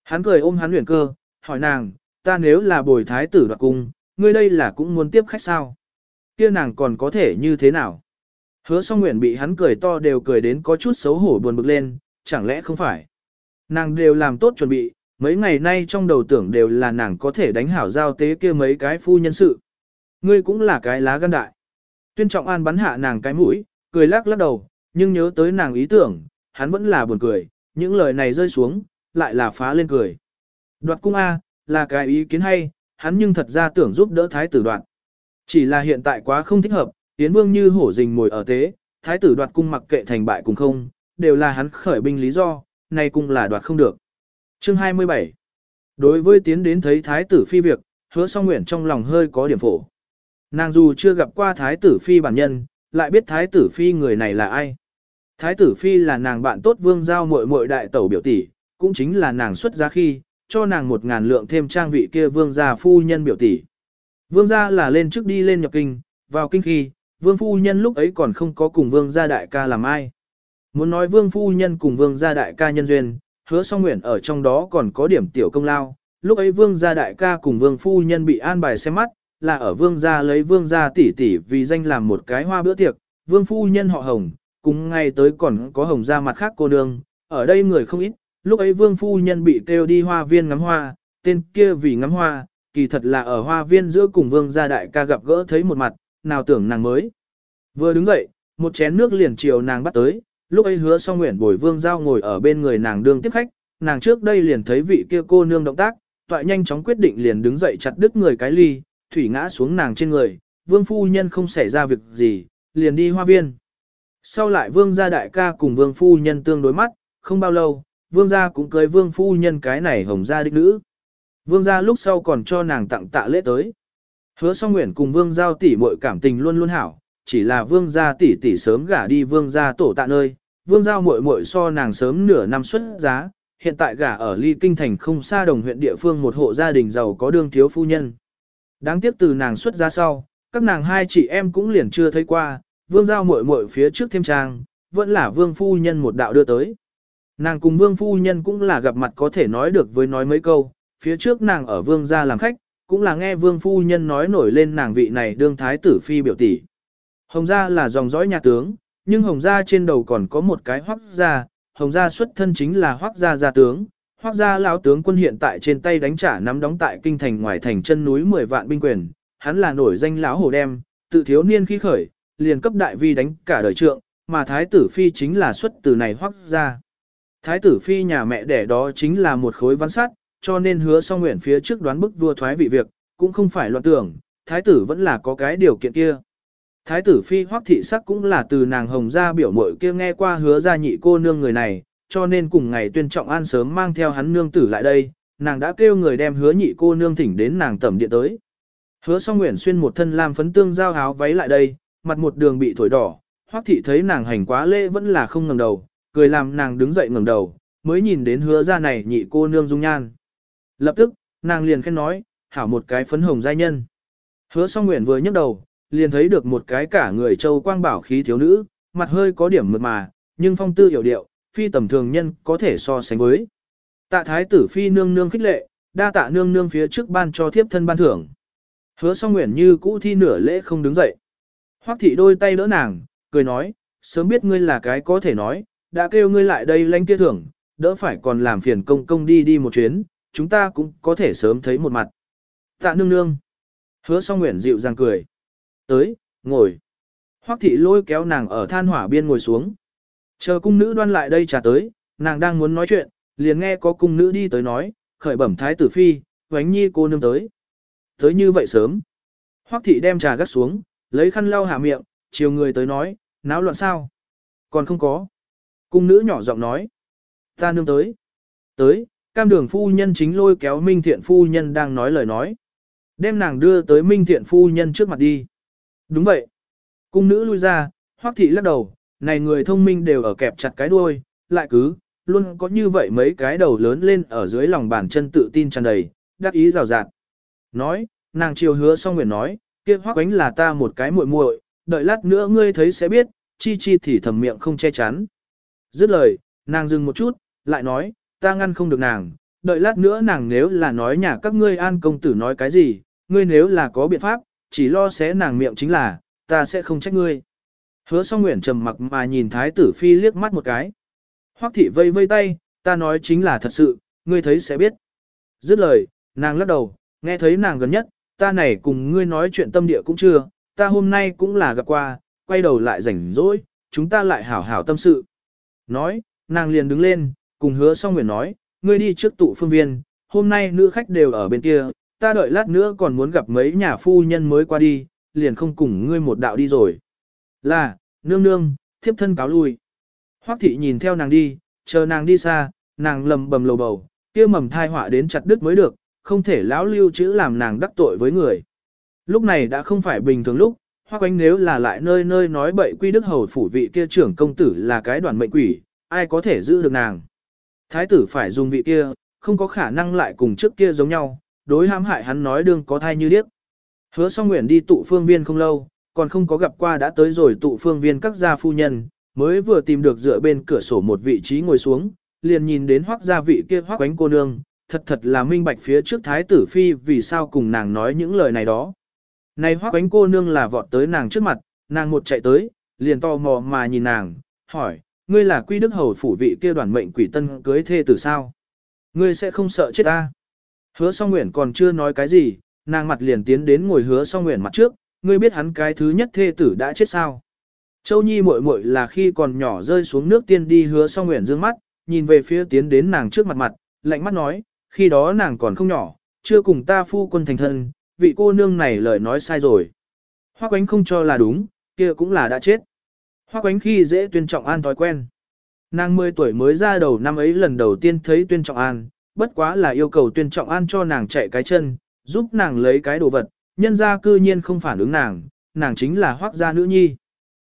Hắn cười ôm hắn luyện cơ, hỏi nàng, ta nếu là bồi thái tử đoạt cung, ngươi đây là cũng muốn tiếp khách sao? Kia nàng còn có thể như thế nào? Hứa song nguyện bị hắn cười to đều cười đến có chút xấu hổ buồn bực lên, chẳng lẽ không phải? Nàng đều làm tốt chuẩn bị, mấy ngày nay trong đầu tưởng đều là nàng có thể đánh hảo giao tế kia mấy cái phu nhân sự. Ngươi cũng là cái lá gan đại. Tuyên trọng an bắn hạ nàng cái mũi, cười lắc lắc đầu, nhưng nhớ tới nàng ý tưởng, hắn vẫn là buồn cười, những lời này rơi xuống, lại là phá lên cười. Đoạt cung A, là cái ý kiến hay, hắn nhưng thật ra tưởng giúp đỡ thái tử đoạn. Chỉ là hiện tại quá không thích hợp, tiến vương như hổ rình ngồi ở tế, thái tử đoạt cung mặc kệ thành bại cùng không, đều là hắn khởi binh lý do, nay cung là đoạt không được. Chương 27 Đối với tiến đến thấy thái tử phi việc, hứa song nguyện trong lòng hơi có điểm phổ. Nàng dù chưa gặp qua thái tử phi bản nhân, lại biết thái tử phi người này là ai. Thái tử phi là nàng bạn tốt vương giao muội muội đại tẩu biểu tỷ, cũng chính là nàng xuất gia khi, cho nàng một ngàn lượng thêm trang vị kia vương gia phu nhân biểu tỷ. Vương gia là lên trước đi lên nhập kinh, vào kinh khi, vương phu nhân lúc ấy còn không có cùng vương gia đại ca làm ai. Muốn nói vương phu nhân cùng vương gia đại ca nhân duyên, hứa song nguyện ở trong đó còn có điểm tiểu công lao. Lúc ấy vương gia đại ca cùng vương phu nhân bị an bài xem mắt, là ở vương gia lấy vương gia tỷ tỷ vì danh làm một cái hoa bữa tiệc, vương phu nhân họ hồng, cùng ngay tới còn có hồng gia mặt khác cô nương, ở đây người không ít, lúc ấy vương phu nhân bị kêu đi hoa viên ngắm hoa, tên kia vì ngắm hoa, kỳ thật là ở hoa viên giữa cùng vương gia đại ca gặp gỡ thấy một mặt, nào tưởng nàng mới. Vừa đứng dậy, một chén nước liền chiều nàng bắt tới, lúc ấy hứa song nguyện bồi vương giao ngồi ở bên người nàng đương tiếp khách, nàng trước đây liền thấy vị kia cô nương động tác, toại nhanh chóng quyết định liền đứng dậy chặt đứt người cái ly, thủy ngã xuống nàng trên người, vương phu nhân không xảy ra việc gì, liền đi hoa viên. Sau lại vương gia đại ca cùng vương phu nhân tương đối mắt, không bao lâu, vương gia cũng cưới vương phu nhân cái này hồng gia đích nữ. Vương gia lúc sau còn cho nàng tặng tạ lễ tới. Hứa song nguyện cùng vương giao tỷ muội cảm tình luôn luôn hảo, chỉ là vương gia tỷ tỷ sớm gả đi vương gia tổ tạ nơi, vương giao muội muội so nàng sớm nửa năm xuất giá, hiện tại gả ở ly kinh thành không xa đồng huyện địa phương một hộ gia đình giàu có đương thiếu phu nhân. Đáng tiếc từ nàng xuất giá sau, các nàng hai chị em cũng liền chưa thấy qua, vương giao muội muội phía trước thêm trang, vẫn là vương phu nhân một đạo đưa tới. Nàng cùng vương phu nhân cũng là gặp mặt có thể nói được với nói mấy câu, phía trước nàng ở vương gia làm khách, cũng là nghe vương phu nhân nói nổi lên nàng vị này đương thái tử phi biểu tỷ. Hồng gia là dòng dõi nhà tướng, nhưng hồng gia trên đầu còn có một cái hoắc gia, hồng gia xuất thân chính là hoắc gia gia tướng. Hoắc gia lão tướng quân hiện tại trên tay đánh trả nắm đóng tại kinh thành ngoài thành chân núi 10 vạn binh quyền, hắn là nổi danh lão hồ đem, tự thiếu niên khi khởi, liền cấp đại vi đánh cả đời trượng, mà thái tử phi chính là xuất từ này hoắc gia. Thái tử phi nhà mẹ đẻ đó chính là một khối văn sát, cho nên hứa song nguyện phía trước đoán bức vua thoái vị việc, cũng không phải loạn tưởng, thái tử vẫn là có cái điều kiện kia. Thái tử phi hoắc thị sắc cũng là từ nàng hồng gia biểu mội kia nghe qua hứa gia nhị cô nương người này, cho nên cùng ngày tuyên trọng an sớm mang theo hắn nương tử lại đây, nàng đã kêu người đem hứa nhị cô nương thỉnh đến nàng tẩm điện tới. Hứa song nguyện xuyên một thân lam phấn tương giao áo váy lại đây, mặt một đường bị thổi đỏ, hoắc thị thấy nàng hành quá lễ vẫn là không ngẩng đầu, cười làm nàng đứng dậy ngẩng đầu, mới nhìn đến hứa gia này nhị cô nương dung nhan. Lập tức, nàng liền khen nói, hảo một cái phấn hồng giai nhân. Hứa song nguyện vừa nhấc đầu, liền thấy được một cái cả người châu quang bảo khí thiếu nữ, mặt hơi có điểm mượt mà, nhưng phong tư hiểu điệu, phi tầm thường nhân có thể so sánh với. Tạ thái tử phi nương nương khích lệ, đa tạ nương nương phía trước ban cho thiếp thân ban thưởng. Hứa song nguyện như cũ thi nửa lễ không đứng dậy. Hoắc thị đôi tay đỡ nàng, cười nói, sớm biết ngươi là cái có thể nói, đã kêu ngươi lại đây lãnh kia thưởng, đỡ phải còn làm phiền công công đi đi một chuyến, chúng ta cũng có thể sớm thấy một mặt. Tạ nương nương. Hứa song nguyện dịu dàng cười. Tới, ngồi. Hoắc thị lôi kéo nàng ở than hỏa biên ngồi xuống. Chờ cung nữ đoan lại đây trả tới, nàng đang muốn nói chuyện, liền nghe có cung nữ đi tới nói, khởi bẩm thái tử phi, vánh nhi cô nương tới. Tới như vậy sớm. Hoắc thị đem trà gắt xuống, lấy khăn lau hạ miệng, chiều người tới nói, náo loạn sao? Còn không có. Cung nữ nhỏ giọng nói. Ta nương tới. Tới, cam đường phu nhân chính lôi kéo minh thiện phu nhân đang nói lời nói. Đem nàng đưa tới minh thiện phu nhân trước mặt đi. Đúng vậy. Cung nữ lui ra, hoắc thị lắc đầu, này người thông minh đều ở kẹp chặt cái đuôi, lại cứ, luôn có như vậy mấy cái đầu lớn lên ở dưới lòng bàn chân tự tin tràn đầy, đắc ý rào rạt. Nói, nàng chiều hứa xong nguyện nói, kia hoắc ánh là ta một cái muội muội, đợi lát nữa ngươi thấy sẽ biết, chi chi thì thầm miệng không che chắn. Dứt lời, nàng dừng một chút, lại nói, ta ngăn không được nàng, đợi lát nữa nàng nếu là nói nhà các ngươi an công tử nói cái gì, ngươi nếu là có biện pháp, chỉ lo xé nàng miệng chính là, ta sẽ không trách ngươi. Hứa song nguyện trầm mặc mà nhìn thái tử phi liếc mắt một cái. Hoắc thị vây vây tay, ta nói chính là thật sự, ngươi thấy sẽ biết. Dứt lời, nàng lắc đầu, nghe thấy nàng gần nhất, ta này cùng ngươi nói chuyện tâm địa cũng chưa, ta hôm nay cũng là gặp qua, quay đầu lại rảnh rỗi, chúng ta lại hảo hảo tâm sự. Nói, nàng liền đứng lên, cùng hứa song nguyện nói, ngươi đi trước tụ phương viên, hôm nay nữ khách đều ở bên kia, ta đợi lát nữa còn muốn gặp mấy nhà phu nhân mới qua đi, liền không cùng ngươi một đạo đi rồi. Là, nương nương, thiếp thân cáo lui. Hoắc thị nhìn theo nàng đi, chờ nàng đi xa, nàng lầm bầm lầu bầu, kia mầm thai họa đến chặt đứt mới được, không thể lão lưu chữ làm nàng đắc tội với người. Lúc này đã không phải bình thường lúc, hoa quanh nếu là lại nơi nơi nói bậy quy đức hầu phủ vị kia trưởng công tử là cái đoàn mệnh quỷ, ai có thể giữ được nàng. Thái tử phải dùng vị kia, không có khả năng lại cùng trước kia giống nhau, đối hãm hại hắn nói đương có thai như điếc. Hứa song nguyện đi tụ phương viên không lâu, còn không có gặp qua đã tới rồi tụ phương viên các gia phu nhân, mới vừa tìm được dựa bên cửa sổ một vị trí ngồi xuống, liền nhìn đến hoác gia vị kia hoác quánh cô nương, thật thật là minh bạch phía trước thái tử phi vì sao cùng nàng nói những lời này đó. Này hoác bánh cô nương là vọt tới nàng trước mặt, nàng một chạy tới, liền to mò mà nhìn nàng, hỏi, ngươi là quy đức hầu phủ vị kia đoàn mệnh quỷ tân cưới thê tử sao? Ngươi sẽ không sợ chết ta? Hứa song nguyện còn chưa nói cái gì, nàng mặt liền tiến đến ngồi hứa song nguyện mặt trước, ngươi biết hắn cái thứ nhất thê tử đã chết sao? Châu Nhi muội muội là khi còn nhỏ rơi xuống nước tiên đi hứa song nguyện dương mắt, nhìn về phía tiến đến nàng trước mặt mặt, lạnh mắt nói, khi đó nàng còn không nhỏ, chưa cùng ta phu quân thành thân, vị cô nương này lời nói sai rồi. Hoa quánh không cho là đúng, kia cũng là đã chết. Hoa quánh khi dễ tuyên trọng an thói quen. Nàng 10 tuổi mới ra đầu năm ấy lần đầu tiên thấy tuyên trọng an, bất quá là yêu cầu tuyên trọng an cho nàng chạy cái chân, giúp nàng lấy cái đồ vật, nhân ra cư nhiên không phản ứng nàng, nàng chính là hoác gia nữ nhi.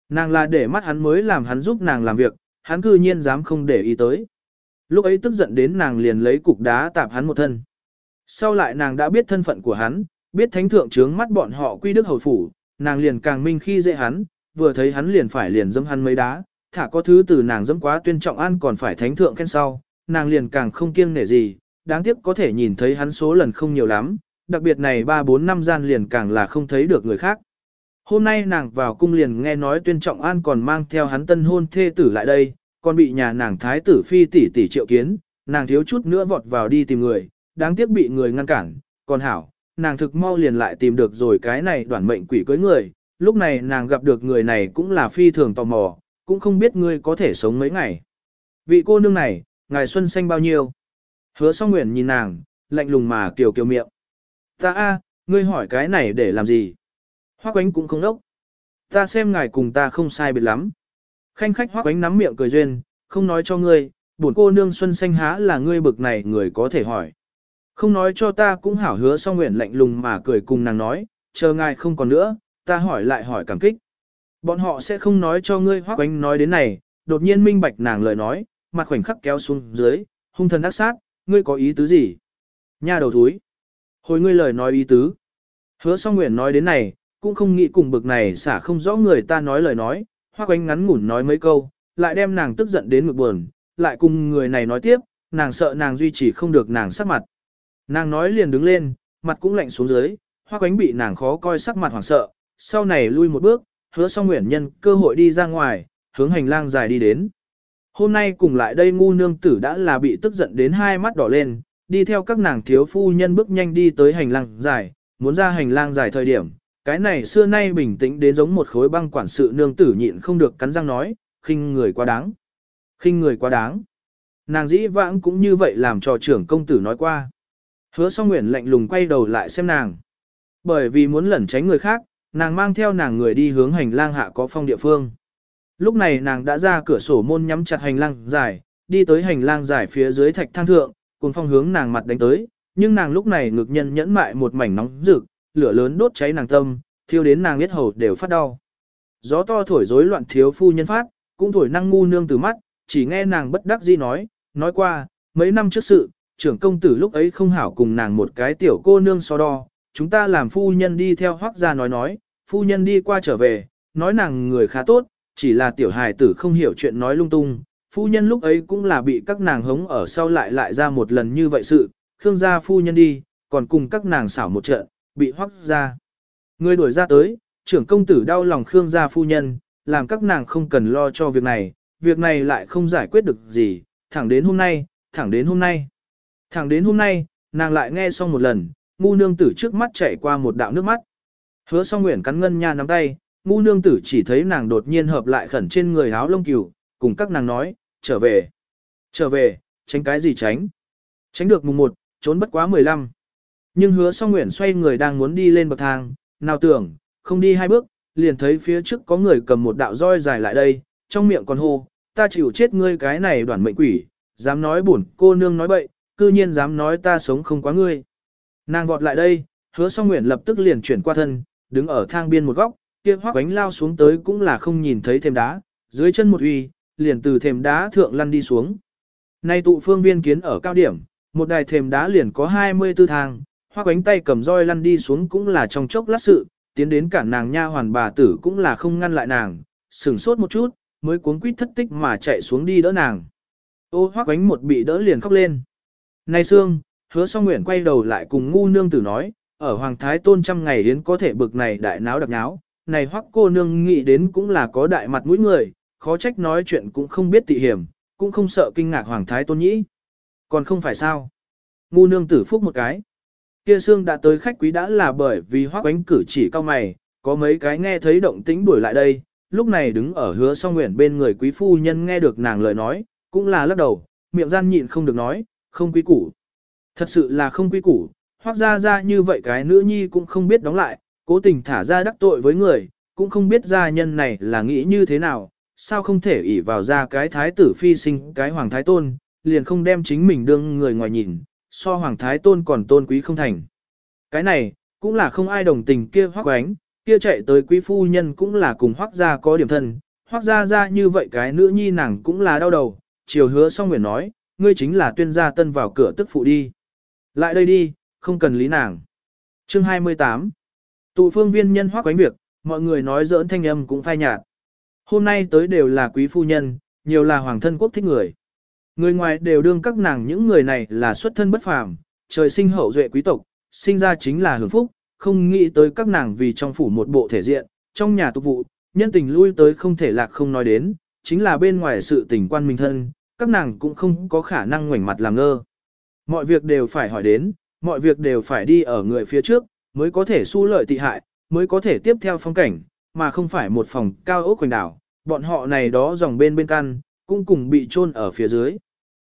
Nàng là để mắt hắn mới làm hắn giúp nàng làm việc, hắn cư nhiên dám không để ý tới. Lúc ấy tức giận đến nàng liền lấy cục đá tạp hắn một thân. Sau lại nàng đã biết thân phận của hắn, biết thánh thượng trướng mắt bọn họ quy đức hầu phủ, nàng liền càng minh khi dễ hắn, vừa thấy hắn liền phải liền dâm hắn mấy đá, thả có thứ từ nàng dâm quá tuyên trọng an còn phải thánh thượng khen sau, nàng liền càng không kiêng nể gì, đáng tiếc có thể nhìn thấy hắn số lần không nhiều lắm, đặc biệt này 3-4 năm gian liền càng là không thấy được người khác. Hôm nay nàng vào cung liền nghe nói tuyên trọng an còn mang theo hắn tân hôn thê tử lại đây, còn bị nhà nàng thái tử phi tỷ tỷ triệu kiến, nàng thiếu chút nữa vọt vào đi tìm người, đáng tiếc bị người ngăn cản, còn hảo, nàng thực mau liền lại tìm được rồi cái này đoạn mệnh quỷ cưới người, lúc này nàng gặp được người này cũng là phi thường tò mò, cũng không biết ngươi có thể sống mấy ngày. Vị cô nương này, ngài xuân xanh bao nhiêu? Hứa song nguyện nhìn nàng, lạnh lùng mà kiều kiều miệng. Ta a, ngươi hỏi cái này để làm gì? Hoác quánh cũng không đốc. Ta xem ngài cùng ta không sai biệt lắm. Khanh khách hoác quánh nắm miệng cười duyên, không nói cho ngươi, buồn cô nương xuân xanh há là ngươi bực này người có thể hỏi. Không nói cho ta cũng hảo hứa song nguyện lạnh lùng mà cười cùng nàng nói, chờ ngài không còn nữa, ta hỏi lại hỏi cảm kích. Bọn họ sẽ không nói cho ngươi hoác quánh nói đến này, đột nhiên minh bạch nàng lời nói, mặt khoảnh khắc kéo xuống dưới, hung thần ác sát, ngươi có ý tứ gì? Nha đầu thúi. Hồi ngươi lời nói ý tứ. Hứa song nguyện nói đến này, cũng không nghĩ cùng bực này xả không rõ người ta nói lời nói, hoa quanh ngắn ngủn nói mấy câu, lại đem nàng tức giận đến ngực buồn, lại cùng người này nói tiếp, nàng sợ nàng duy trì không được nàng sắc mặt. Nàng nói liền đứng lên, mặt cũng lạnh xuống dưới, hoa quánh bị nàng khó coi sắc mặt hoảng sợ, sau này lui một bước, hứa song nguyện nhân cơ hội đi ra ngoài, hướng hành lang dài đi đến. Hôm nay cùng lại đây ngu nương tử đã là bị tức giận đến hai mắt đỏ lên, đi theo các nàng thiếu phu nhân bước nhanh đi tới hành lang dài, muốn ra hành lang dài thời điểm, cái này xưa nay bình tĩnh đến giống một khối băng quản sự nương tử nhịn không được cắn răng nói, khinh người quá đáng. khinh người quá đáng. Nàng dĩ vãng cũng như vậy làm cho trưởng công tử nói qua. Hứa song nguyện lạnh lùng quay đầu lại xem nàng. Bởi vì muốn lẩn tránh người khác, nàng mang theo nàng người đi hướng hành lang hạ có phong địa phương. Lúc này nàng đã ra cửa sổ môn nhắm chặt hành lang dài, đi tới hành lang dài phía dưới thạch thang thượng, cùng phong hướng nàng mặt đánh tới, nhưng nàng lúc này ngực nhân nhẫn mại một mảnh nóng rực, lửa lớn đốt cháy nàng tâm, thiêu đến nàng biết hầu đều phát đau. Gió to thổi rối loạn thiếu phu nhân phát, cũng thổi năng ngu nương từ mắt, chỉ nghe nàng bất đắc dĩ nói, nói qua, mấy năm trước sự, trưởng công tử lúc ấy không hảo cùng nàng một cái tiểu cô nương so đo, chúng ta làm phu nhân đi theo hoác gia nói nói, phu nhân đi qua trở về, nói nàng người khá tốt, chỉ là tiểu hài tử không hiểu chuyện nói lung tung, phu nhân lúc ấy cũng là bị các nàng hống ở sau lại lại ra một lần như vậy sự, Khương gia phu nhân đi, còn cùng các nàng xảo một trận, bị hoác gia. Người đuổi ra tới, trưởng công tử đau lòng Khương gia phu nhân, làm các nàng không cần lo cho việc này, việc này lại không giải quyết được gì, thẳng đến hôm nay, thẳng đến hôm nay. Thẳng đến hôm nay, nàng lại nghe xong một lần, ngu nương tử trước mắt chảy qua một đạo nước mắt. Hứa song nguyện cắn ngân nha nắm tay, ngu nương tử chỉ thấy nàng đột nhiên hợp lại khẩn trên người áo lông cừu, cùng các nàng nói, trở về. Trở về, tránh cái gì tránh? Tránh được mùng một, trốn bất quá 15. Nhưng hứa song nguyện xoay người đang muốn đi lên bậc thang, nào tưởng, không đi hai bước, liền thấy phía trước có người cầm một đạo roi dài lại đây, trong miệng còn hô, ta chịu chết ngươi cái này đoàn mệnh quỷ, dám nói bổn cô nương nói bậy, cư nhiên dám nói ta sống không quá ngươi. Nàng vọt lại đây, hứa song nguyện lập tức liền chuyển qua thân, đứng ở thang biên một góc, kia hoắc bánh lao xuống tới cũng là không nhìn thấy thềm đá, dưới chân một uy, liền từ thềm đá thượng lăn đi xuống. Nay tụ phương viên kiến ở cao điểm, một đài thềm đá liền có 24 thang, hoa bánh tay cầm roi lăn đi xuống cũng là trong chốc lát sự, tiến đến cả nàng nha hoàn bà tử cũng là không ngăn lại nàng, sửng sốt một chút, mới cuống quýt thất tích mà chạy xuống đi đỡ nàng. Ô hoa bánh một bị đỡ liền khóc lên. Này xương, hứa song nguyện quay đầu lại cùng ngu nương tử nói, ở Hoàng Thái Tôn trăm ngày đến có thể bực này đại náo đặc náo, này hoắc cô nương nghĩ đến cũng là có đại mặt mũi người, khó trách nói chuyện cũng không biết tị hiểm, cũng không sợ kinh ngạc Hoàng Thái Tôn nhĩ. Còn không phải sao? Ngu nương tử phúc một cái. Kia xương đã tới khách quý đã là bởi vì hoắc bánh cử chỉ cao mày, có mấy cái nghe thấy động tĩnh đuổi lại đây, lúc này đứng ở hứa song nguyện bên người quý phu nhân nghe được nàng lời nói, cũng là lắc đầu, miệng gian nhịn không được nói, không quý củ. Thật sự là không quý củ, hoác ra ra như vậy cái nữ nhi cũng không biết đóng lại, cố tình thả ra đắc tội với người, cũng không biết gia nhân này là nghĩ như thế nào, sao không thể ỷ vào ra cái thái tử phi sinh cái hoàng thái tôn, liền không đem chính mình đương người ngoài nhìn, so hoàng thái tôn còn tôn quý không thành. Cái này, cũng là không ai đồng tình kia hoắc ánh, kia chạy tới quý phu nhân cũng là cùng hoắc gia có điểm thân, hoắc gia ra như vậy cái nữ nhi nàng cũng là đau đầu, chiều hứa xong nguyện nói, ngươi chính là tuyên gia tân vào cửa tức phụ đi. Lại đây đi, không cần lý nàng. Chương 28 Tụ phương viên nhân hoác quánh việc, mọi người nói giỡn thanh âm cũng phai nhạt. Hôm nay tới đều là quý phu nhân, nhiều là hoàng thân quốc thích người. Người ngoài đều đương các nàng những người này là xuất thân bất phàm, trời sinh hậu duệ quý tộc, sinh ra chính là hưởng phúc, không nghĩ tới các nàng vì trong phủ một bộ thể diện, trong nhà tục vụ, nhân tình lui tới không thể lạc không nói đến, chính là bên ngoài sự tình quan minh thân, các nàng cũng không có khả năng ngoảnh mặt làm ngơ. Mọi việc đều phải hỏi đến, mọi việc đều phải đi ở người phía trước, mới có thể su lợi tị hại, mới có thể tiếp theo phong cảnh, mà không phải một phòng cao ốc quanh đảo, bọn họ này đó dòng bên bên căn, cũng cùng bị chôn ở phía dưới.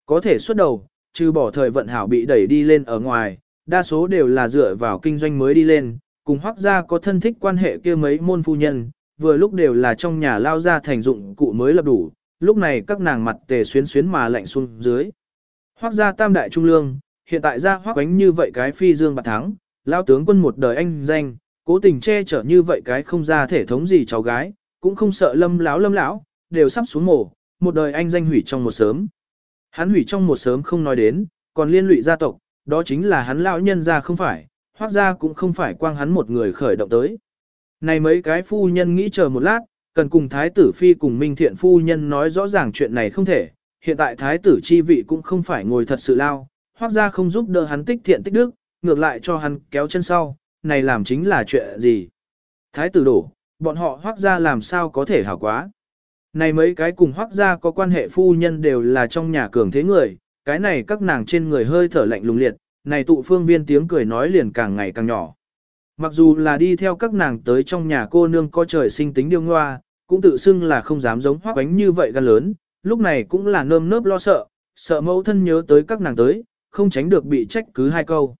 Có thể xuất đầu, trừ bỏ thời vận hảo bị đẩy đi lên ở ngoài, đa số đều là dựa vào kinh doanh mới đi lên, cùng hoác gia có thân thích quan hệ kia mấy môn phu nhân, vừa lúc đều là trong nhà lao ra thành dụng cụ mới lập đủ, lúc này các nàng mặt tề xuyến xuyến mà lạnh xuống dưới. Hoác gia tam đại trung lương, hiện tại ra hoác quánh như vậy cái phi dương bạc thắng, lao tướng quân một đời anh danh, cố tình che chở như vậy cái không ra thể thống gì cháu gái, cũng không sợ lâm láo lâm lão, đều sắp xuống mổ, một đời anh danh hủy trong một sớm. Hắn hủy trong một sớm không nói đến, còn liên lụy gia tộc, đó chính là hắn lão nhân ra không phải, hoác gia cũng không phải quang hắn một người khởi động tới. Này mấy cái phu nhân nghĩ chờ một lát, cần cùng thái tử phi cùng minh thiện phu nhân nói rõ ràng chuyện này không thể, hiện tại thái tử chi vị cũng không phải ngồi thật sự lao, hoác ra không giúp đỡ hắn tích thiện tích đức, ngược lại cho hắn kéo chân sau, này làm chính là chuyện gì. Thái tử đổ, bọn họ hoác ra làm sao có thể hảo quá. Này mấy cái cùng hoác ra có quan hệ phu nhân đều là trong nhà cường thế người, cái này các nàng trên người hơi thở lạnh lùng liệt, này tụ phương viên tiếng cười nói liền càng ngày càng nhỏ. Mặc dù là đi theo các nàng tới trong nhà cô nương có trời sinh tính điêu ngoa, cũng tự xưng là không dám giống hoác bánh như vậy gan lớn, lúc này cũng là nơm nớp lo sợ, sợ mẫu thân nhớ tới các nàng tới, không tránh được bị trách cứ hai câu.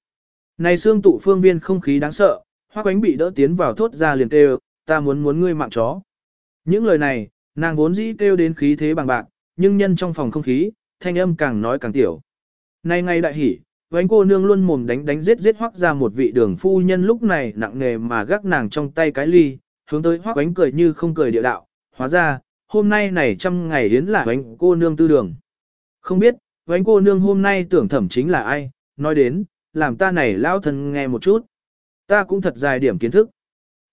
Này xương tụ phương viên không khí đáng sợ, hoác bánh bị đỡ tiến vào thốt ra liền kêu, ta muốn muốn ngươi mạng chó. Những lời này, nàng vốn dĩ kêu đến khí thế bằng bạc, nhưng nhân trong phòng không khí, thanh âm càng nói càng tiểu. Này ngay đại hỉ, Vánh cô nương luôn mồm đánh đánh giết giết hoắc ra một vị đường phu nhân lúc này nặng nề mà gác nàng trong tay cái ly, hướng tới hoác ánh cười như không cười địa đạo, hóa ra, hôm nay này trăm ngày đến là ánh cô nương tư đường. Không biết, ánh cô nương hôm nay tưởng thẩm chính là ai, nói đến, làm ta này lão thần nghe một chút. Ta cũng thật dài điểm kiến thức.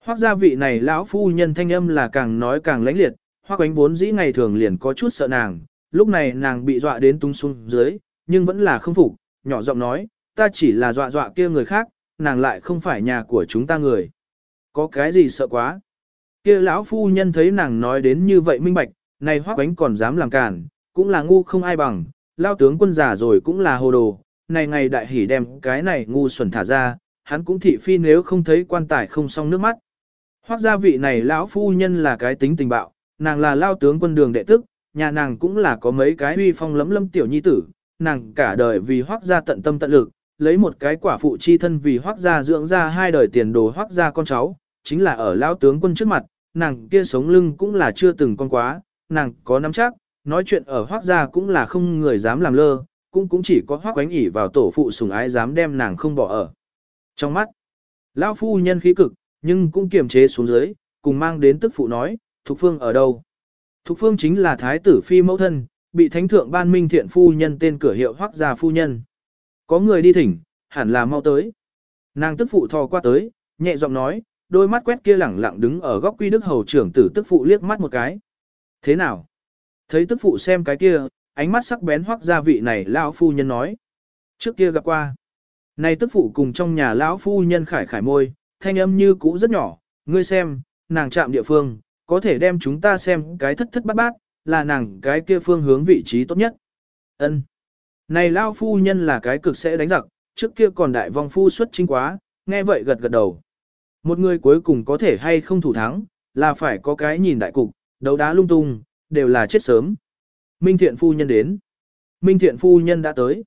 Hoác gia vị này lão phu nhân thanh âm là càng nói càng lãnh liệt, hoác ánh vốn dĩ ngày thường liền có chút sợ nàng, lúc này nàng bị dọa đến tung xuống dưới, nhưng vẫn là không phục, nhỏ giọng nói, ta chỉ là dọa dọa kia người khác, nàng lại không phải nhà của chúng ta người. Có cái gì sợ quá? Kia lão phu nhân thấy nàng nói đến như vậy minh bạch, này hoắc bánh còn dám làm cản, cũng là ngu không ai bằng, lao tướng quân già rồi cũng là hồ đồ, này ngày đại hỉ đem cái này ngu xuẩn thả ra, hắn cũng thị phi nếu không thấy quan tài không xong nước mắt. Hoắc gia vị này lão phu nhân là cái tính tình bạo, nàng là lao tướng quân đường đệ tức, nhà nàng cũng là có mấy cái uy phong lấm lâm tiểu nhi tử, nàng cả đời vì hoác gia tận tâm tận lực, lấy một cái quả phụ chi thân vì hoác gia dưỡng ra hai đời tiền đồ hoác gia con cháu, chính là ở lão tướng quân trước mặt, nàng kia sống lưng cũng là chưa từng con quá, nàng có nắm chắc, nói chuyện ở hoác gia cũng là không người dám làm lơ, cũng cũng chỉ có hoác quánh ỉ vào tổ phụ sùng ái dám đem nàng không bỏ ở. Trong mắt, lão phu nhân khí cực, nhưng cũng kiềm chế xuống dưới, cùng mang đến tức phụ nói, Thục Phương ở đâu? Thục Phương chính là thái tử phi mẫu thân, bị thánh thượng ban minh thiện phu nhân tên cửa hiệu hoác gia phu nhân. Có người đi thỉnh, hẳn là mau tới. Nàng tức phụ thò qua tới, nhẹ giọng nói, đôi mắt quét kia lẳng lặng đứng ở góc quy đức hầu trưởng tử tức phụ liếc mắt một cái. Thế nào? Thấy tức phụ xem cái kia, ánh mắt sắc bén hoác gia vị này lão phu nhân nói. Trước kia gặp qua. Này tức phụ cùng trong nhà lão phu nhân khải khải môi, thanh âm như cũ rất nhỏ, ngươi xem, nàng chạm địa phương, có thể đem chúng ta xem cái thất thất bát bát, là nàng cái kia phương hướng vị trí tốt nhất. Ân. Này lao phu nhân là cái cực sẽ đánh giặc, trước kia còn đại vong phu xuất chính quá, nghe vậy gật gật đầu. Một người cuối cùng có thể hay không thủ thắng, là phải có cái nhìn đại cục, đấu đá lung tung, đều là chết sớm. Minh thiện phu nhân đến. Minh thiện phu nhân đã tới.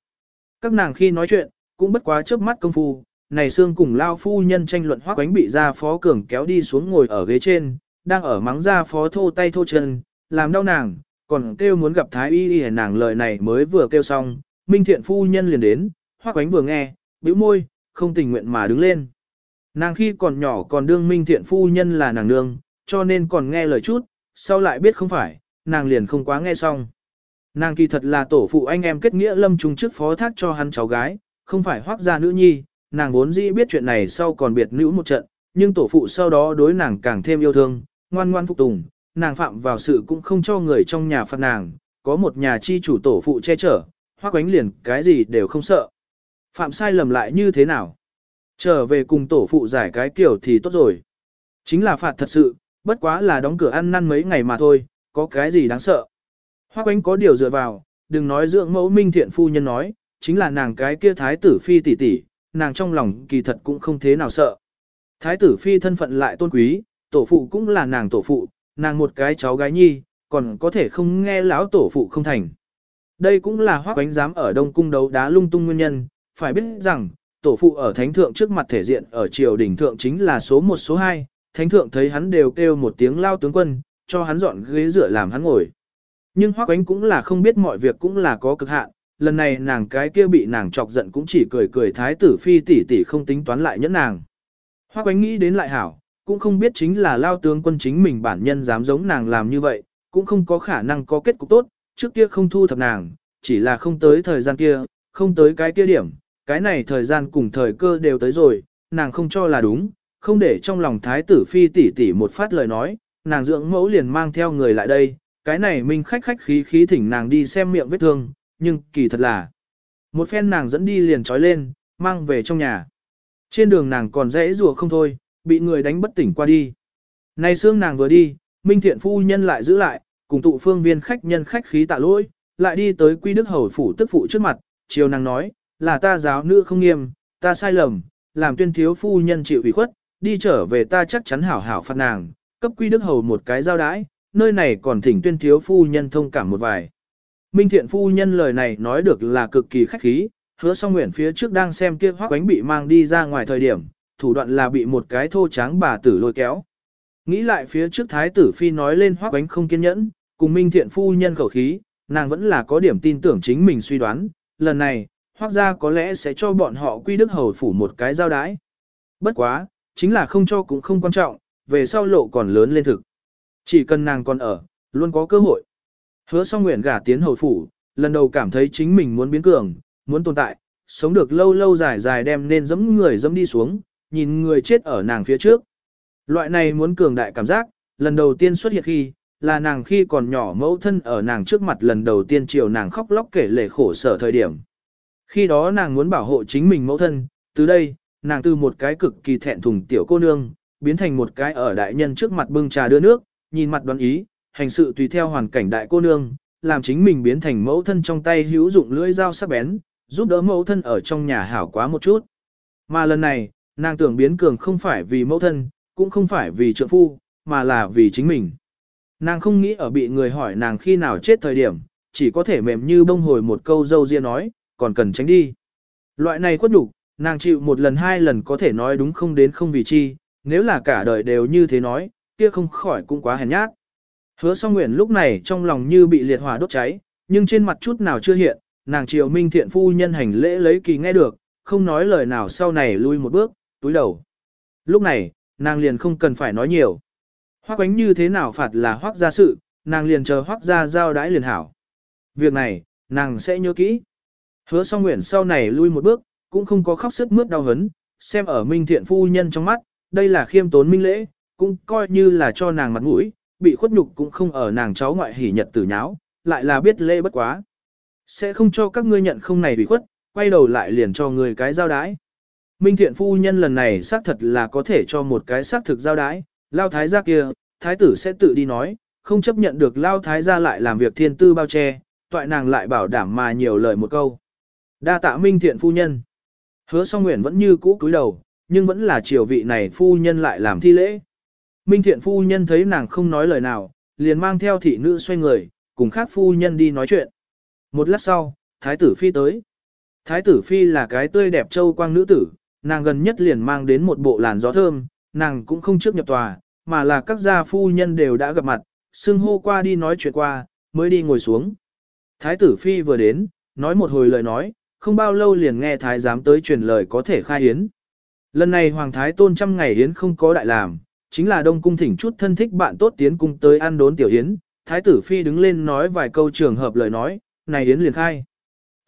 Các nàng khi nói chuyện, cũng bất quá chớp mắt công phu, này xương cùng lao phu nhân tranh luận hoác bánh bị ra phó cường kéo đi xuống ngồi ở ghế trên, đang ở mắng ra phó thô tay thô chân, làm đau nàng, còn kêu muốn gặp thái y y nàng lời này mới vừa kêu xong, minh thiện phu nhân liền đến, Hoa Quánh vừa nghe, bĩu môi, không tình nguyện mà đứng lên. Nàng khi còn nhỏ còn đương minh thiện phu nhân là nàng nương, cho nên còn nghe lời chút, sau lại biết không phải, nàng liền không quá nghe xong. Nàng kỳ thật là tổ phụ anh em kết nghĩa lâm trung trước phó thác cho hắn cháu gái, không phải hoác gia nữ nhi, nàng vốn dĩ biết chuyện này sau còn biệt nữ một trận, nhưng tổ phụ sau đó đối nàng càng thêm yêu thương, ngoan ngoan phục tùng, nàng phạm vào sự cũng không cho người trong nhà phạt nàng, có một nhà chi chủ tổ phụ che chở, hoác ánh liền cái gì đều không sợ. Phạm sai lầm lại như thế nào? Trở về cùng tổ phụ giải cái kiểu thì tốt rồi. Chính là phạt thật sự, bất quá là đóng cửa ăn năn mấy ngày mà thôi, có cái gì đáng sợ. Hoác ánh có điều dựa vào, đừng nói dưỡng mẫu minh thiện phu nhân nói, chính là nàng cái kia thái tử phi tỷ tỷ, nàng trong lòng kỳ thật cũng không thế nào sợ. Thái tử phi thân phận lại tôn quý, tổ phụ cũng là nàng tổ phụ, nàng một cái cháu gái nhi, còn có thể không nghe lão tổ phụ không thành. Đây cũng là hoác Bánh dám ở Đông Cung đấu đá lung tung nguyên nhân, phải biết rằng, tổ phụ ở thánh thượng trước mặt thể diện ở triều đình thượng chính là số 1 số 2, thánh thượng thấy hắn đều kêu một tiếng lao tướng quân, cho hắn dọn ghế dựa làm hắn ngồi. Nhưng hoác Bánh cũng là không biết mọi việc cũng là có cực hạn, lần này nàng cái kia bị nàng chọc giận cũng chỉ cười cười thái tử phi tỷ tỷ không tính toán lại nhẫn nàng. Hoác Bánh nghĩ đến lại hảo, cũng không biết chính là lao tướng quân chính mình bản nhân dám giống nàng làm như vậy, cũng không có khả năng có kết cục tốt, trước kia không thu thập nàng, chỉ là không tới thời gian kia, không tới cái kia điểm, cái này thời gian cùng thời cơ đều tới rồi, nàng không cho là đúng, không để trong lòng thái tử phi tỷ tỷ một phát lời nói, nàng dưỡng mẫu liền mang theo người lại đây, cái này minh khách khách khí khí thỉnh nàng đi xem miệng vết thương, nhưng kỳ thật là một phen nàng dẫn đi liền trói lên, mang về trong nhà. Trên đường nàng còn dễ rùa không thôi, bị người đánh bất tỉnh qua đi. Này xương nàng vừa đi, Minh Thiện Phu Nhân lại giữ lại, cùng tụ phương viên khách nhân khách khí tạ lỗi, lại đi tới Quy Đức Hầu Phủ tức phụ trước mặt, chiều nàng nói, là ta giáo nữ không nghiêm, ta sai lầm, làm tuyên thiếu phu nhân chịu ủy khuất, đi trở về ta chắc chắn hảo hảo phạt nàng, cấp Quy Đức Hầu một cái giao đãi, nơi này còn thỉnh tuyên thiếu phu nhân thông cảm một vài. Minh thiện phu nhân lời này nói được là cực kỳ khách khí, hứa song nguyện phía trước đang xem kia hoác quánh bị mang đi ra ngoài thời điểm, thủ đoạn là bị một cái thô tráng bà tử lôi kéo. Nghĩ lại phía trước thái tử phi nói lên hoác quánh không kiên nhẫn, cùng minh thiện phu nhân khẩu khí, nàng vẫn là có điểm tin tưởng chính mình suy đoán, lần này, hoác gia có lẽ sẽ cho bọn họ quy đức hầu phủ một cái giao đái. Bất quá, chính là không cho cũng không quan trọng, về sau lộ còn lớn lên thực. Chỉ cần nàng còn ở, luôn có cơ hội. Hứa song nguyện gả tiến hầu phủ, lần đầu cảm thấy chính mình muốn biến cường, muốn tồn tại, sống được lâu lâu dài dài đem nên dẫm người dẫm đi xuống, nhìn người chết ở nàng phía trước. Loại này muốn cường đại cảm giác, lần đầu tiên xuất hiện khi, là nàng khi còn nhỏ mẫu thân ở nàng trước mặt lần đầu tiên chiều nàng khóc lóc kể lể khổ sở thời điểm. Khi đó nàng muốn bảo hộ chính mình mẫu thân, từ đây, nàng từ một cái cực kỳ thẹn thùng tiểu cô nương, biến thành một cái ở đại nhân trước mặt bưng trà đưa nước, nhìn mặt đoán ý, hành sự tùy theo hoàn cảnh đại cô nương, làm chính mình biến thành mẫu thân trong tay hữu dụng lưỡi dao sắc bén, giúp đỡ mẫu thân ở trong nhà hảo quá một chút. Mà lần này, nàng tưởng biến cường không phải vì mẫu thân, cũng không phải vì trợ phu, mà là vì chính mình. Nàng không nghĩ ở bị người hỏi nàng khi nào chết thời điểm, chỉ có thể mềm như bông hồi một câu dâu riêng nói, còn cần tránh đi. Loại này khuất đủ, nàng chịu một lần hai lần có thể nói đúng không đến không vì chi, nếu là cả đời đều như thế nói, kia không khỏi cũng quá hèn nhát. Hứa song nguyện lúc này trong lòng như bị liệt hỏa đốt cháy, nhưng trên mặt chút nào chưa hiện, nàng triều minh thiện phu nhân hành lễ lấy kỳ nghe được, không nói lời nào sau này lui một bước, túi đầu. Lúc này, nàng liền không cần phải nói nhiều. Hoác bánh như thế nào phạt là hoác gia sự, nàng liền chờ hoác gia giao đãi liền hảo. Việc này, nàng sẽ nhớ kỹ. Hứa song nguyện sau này lui một bước, cũng không có khóc sức mướt đau hấn, xem ở minh thiện phu nhân trong mắt, đây là khiêm tốn minh lễ, cũng coi như là cho nàng mặt mũi, bị khuất nhục cũng không ở nàng cháu ngoại hỉ nhật tử nháo, lại là biết lễ bất quá. Sẽ không cho các ngươi nhận không này bị khuất, quay đầu lại liền cho người cái giao đái. Minh thiện phu nhân lần này xác thật là có thể cho một cái xác thực giao đái, lao thái gia kia, thái tử sẽ tự đi nói, không chấp nhận được lao thái gia lại làm việc thiên tư bao che, toại nàng lại bảo đảm mà nhiều lời một câu. Đa tạ minh thiện phu nhân. Hứa song nguyện vẫn như cũ cúi đầu, nhưng vẫn là triều vị này phu nhân lại làm thi lễ. Minh thiện phu nhân thấy nàng không nói lời nào, liền mang theo thị nữ xoay người, cùng khác phu nhân đi nói chuyện. Một lát sau, thái tử phi tới. Thái tử phi là cái tươi đẹp châu quang nữ tử, nàng gần nhất liền mang đến một bộ làn gió thơm, nàng cũng không trước nhập tòa, mà là các gia phu nhân đều đã gặp mặt, xưng hô qua đi nói chuyện qua, mới đi ngồi xuống. Thái tử phi vừa đến, nói một hồi lời nói, không bao lâu liền nghe thái giám tới truyền lời có thể khai hiến. Lần này hoàng thái tôn trăm ngày hiến không có đại làm, chính là đông cung thỉnh chút thân thích bạn tốt tiến cung tới ăn đốn tiểu hiến, thái tử phi đứng lên nói vài câu trường hợp lời nói, này hiến liền khai.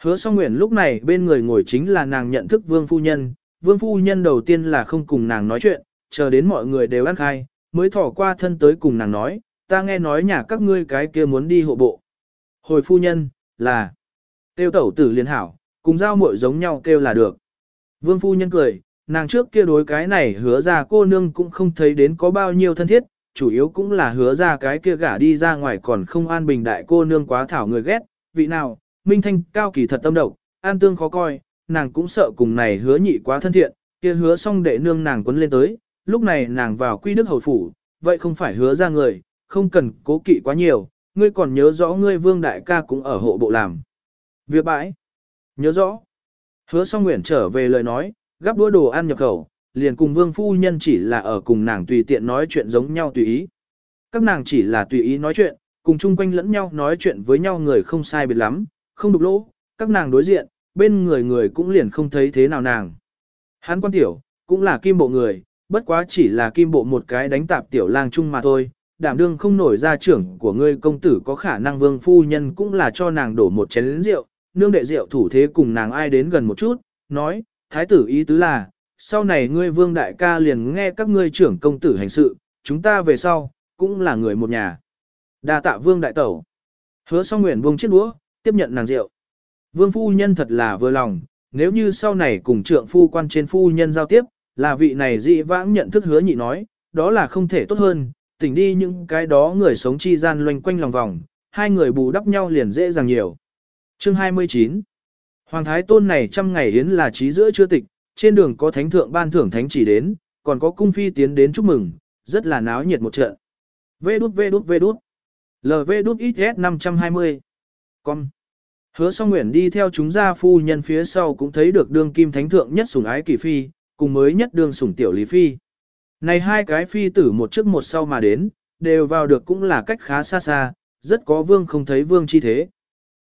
Hứa song nguyện lúc này bên người ngồi chính là nàng nhận thức vương phu nhân, vương phu nhân đầu tiên là không cùng nàng nói chuyện, chờ đến mọi người đều ăn khai, mới thỏ qua thân tới cùng nàng nói, ta nghe nói nhà các ngươi cái kia muốn đi hộ bộ. Hồi phu nhân, là, tiêu tẩu tử liền hảo, cùng giao muội giống nhau kêu là được. Vương phu nhân cười, nàng trước kia đối cái này hứa ra cô nương cũng không thấy đến có bao nhiêu thân thiết, chủ yếu cũng là hứa ra cái kia gả đi ra ngoài còn không an bình đại cô nương quá thảo người ghét, vị nào, minh thanh cao kỳ thật tâm độc, an tương khó coi, nàng cũng sợ cùng này hứa nhị quá thân thiện, kia hứa xong đệ nương nàng quấn lên tới, lúc này nàng vào quy đức hầu phủ, vậy không phải hứa ra người, không cần cố kỵ quá nhiều, ngươi còn nhớ rõ ngươi vương đại ca cũng ở hộ bộ làm. Việc bãi, nhớ rõ, hứa xong nguyện trở về lời nói, gắp đũa đồ ăn nhập khẩu, liền cùng vương phu nhân chỉ là ở cùng nàng tùy tiện nói chuyện giống nhau tùy ý. Các nàng chỉ là tùy ý nói chuyện, cùng chung quanh lẫn nhau nói chuyện với nhau người không sai biệt lắm, không đục lỗ, các nàng đối diện, bên người người cũng liền không thấy thế nào nàng. Hán quan tiểu, cũng là kim bộ người, bất quá chỉ là kim bộ một cái đánh tạp tiểu lang chung mà thôi, đảm đương không nổi ra trưởng của ngươi công tử có khả năng vương phu nhân cũng là cho nàng đổ một chén rượu, nương đệ rượu thủ thế cùng nàng ai đến gần một chút, nói, thái tử ý tứ là, sau này ngươi vương đại ca liền nghe các ngươi trưởng công tử hành sự, chúng ta về sau, cũng là người một nhà. đa tạ vương đại tẩu. Hứa song nguyện buông chiếc đũa, tiếp nhận nàng rượu. Vương phu nhân thật là vừa lòng, nếu như sau này cùng trượng phu quan trên phu nhân giao tiếp, là vị này dị vãng nhận thức hứa nhị nói, đó là không thể tốt hơn, tỉnh đi những cái đó người sống chi gian loanh quanh lòng vòng, hai người bù đắp nhau liền dễ dàng nhiều. Chương 29 Hoàng Thái Tôn này trăm ngày yến là trí giữa chưa tịch, trên đường có thánh thượng ban thưởng thánh chỉ đến, còn có cung phi tiến đến chúc mừng, rất là náo nhiệt một trận. Vê đút vê đút vê đút. LV đút XS 520. Con. Hứa song nguyện đi theo chúng gia phu nhân phía sau cũng thấy được đương kim thánh thượng nhất sủng ái kỳ phi, cùng mới nhất đương sủng tiểu lý phi. Này hai cái phi tử một trước một sau mà đến, đều vào được cũng là cách khá xa xa, rất có vương không thấy vương chi thế.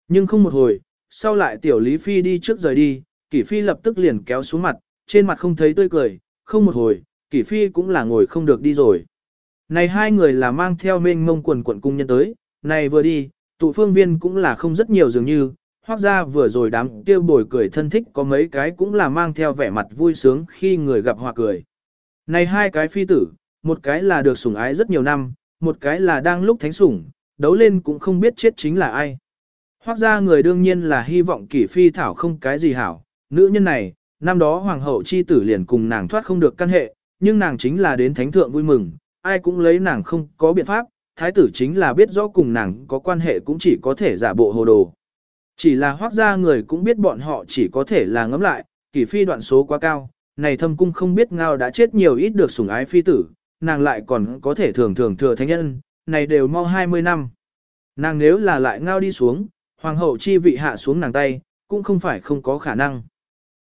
Nhưng không một hồi, sau lại tiểu lý phi đi trước rời đi, kỷ phi lập tức liền kéo xuống mặt, trên mặt không thấy tươi cười, không một hồi, kỷ phi cũng là ngồi không được đi rồi. Này hai người là mang theo mênh mông quần quận cung nhân tới, này vừa đi, tụ phương viên cũng là không rất nhiều dường như, hoác ra vừa rồi đám kêu bồi cười thân thích có mấy cái cũng là mang theo vẻ mặt vui sướng khi người gặp hòa cười. Này hai cái phi tử, một cái là được sủng ái rất nhiều năm, một cái là đang lúc thánh sủng, đấu lên cũng không biết chết chính là ai. Hoác ra người đương nhiên là hy vọng kỷ phi thảo không cái gì hảo, nữ nhân này, năm đó hoàng hậu chi tử liền cùng nàng thoát không được căn hệ, nhưng nàng chính là đến thánh thượng vui mừng, ai cũng lấy nàng không có biện pháp, thái tử chính là biết rõ cùng nàng có quan hệ cũng chỉ có thể giả bộ hồ đồ. Chỉ là hoác ra người cũng biết bọn họ chỉ có thể là ngấm lại, kỷ phi đoạn số quá cao, này thâm cung không biết ngao đã chết nhiều ít được sủng ái phi tử, nàng lại còn có thể thường thường thừa thánh nhân, này đều mau 20 năm. Nàng nếu là lại ngao đi xuống, hoàng hậu chi vị hạ xuống nàng tay, cũng không phải không có khả năng.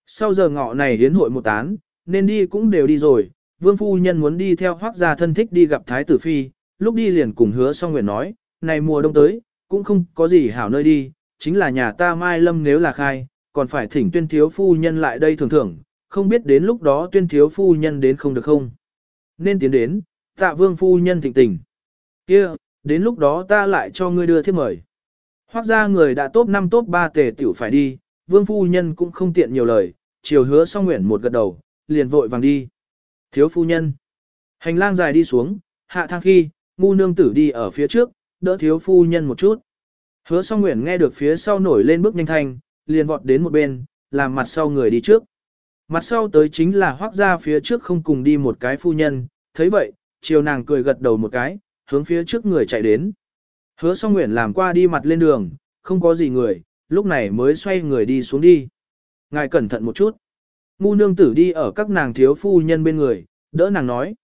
Sau giờ ngọ này hiến hội một tán, nên đi cũng đều đi rồi, vương phu nhân muốn đi theo hoác gia thân thích đi gặp thái tử phi, lúc đi liền cùng hứa song nguyện nói, này mùa đông tới, cũng không có gì hảo nơi đi, chính là nhà ta mai lâm nếu là khai, còn phải thỉnh tuyên thiếu phu nhân lại đây thường thưởng không biết đến lúc đó tuyên thiếu phu nhân đến không được không. nên tiến đến, tạ vương phu nhân thịnh tình. kia đến lúc đó ta lại cho ngươi đưa thiếp mời. Hoác ra người đã tốt 5 tốt 3 tề tiểu phải đi, vương phu nhân cũng không tiện nhiều lời, chiều hứa song nguyện một gật đầu, liền vội vàng đi. Thiếu phu nhân. Hành lang dài đi xuống, hạ thang khi, ngu nương tử đi ở phía trước, đỡ thiếu phu nhân một chút. Hứa song nguyện nghe được phía sau nổi lên bước nhanh thanh, liền vọt đến một bên, làm mặt sau người đi trước. Mặt sau tới chính là hoác ra phía trước không cùng đi một cái phu nhân, thấy vậy, chiều nàng cười gật đầu một cái, hướng phía trước người chạy đến. Hứa song nguyện làm qua đi mặt lên đường, không có gì người, lúc này mới xoay người đi xuống đi. Ngài cẩn thận một chút. Ngu nương tử đi ở các nàng thiếu phu nhân bên người, đỡ nàng nói.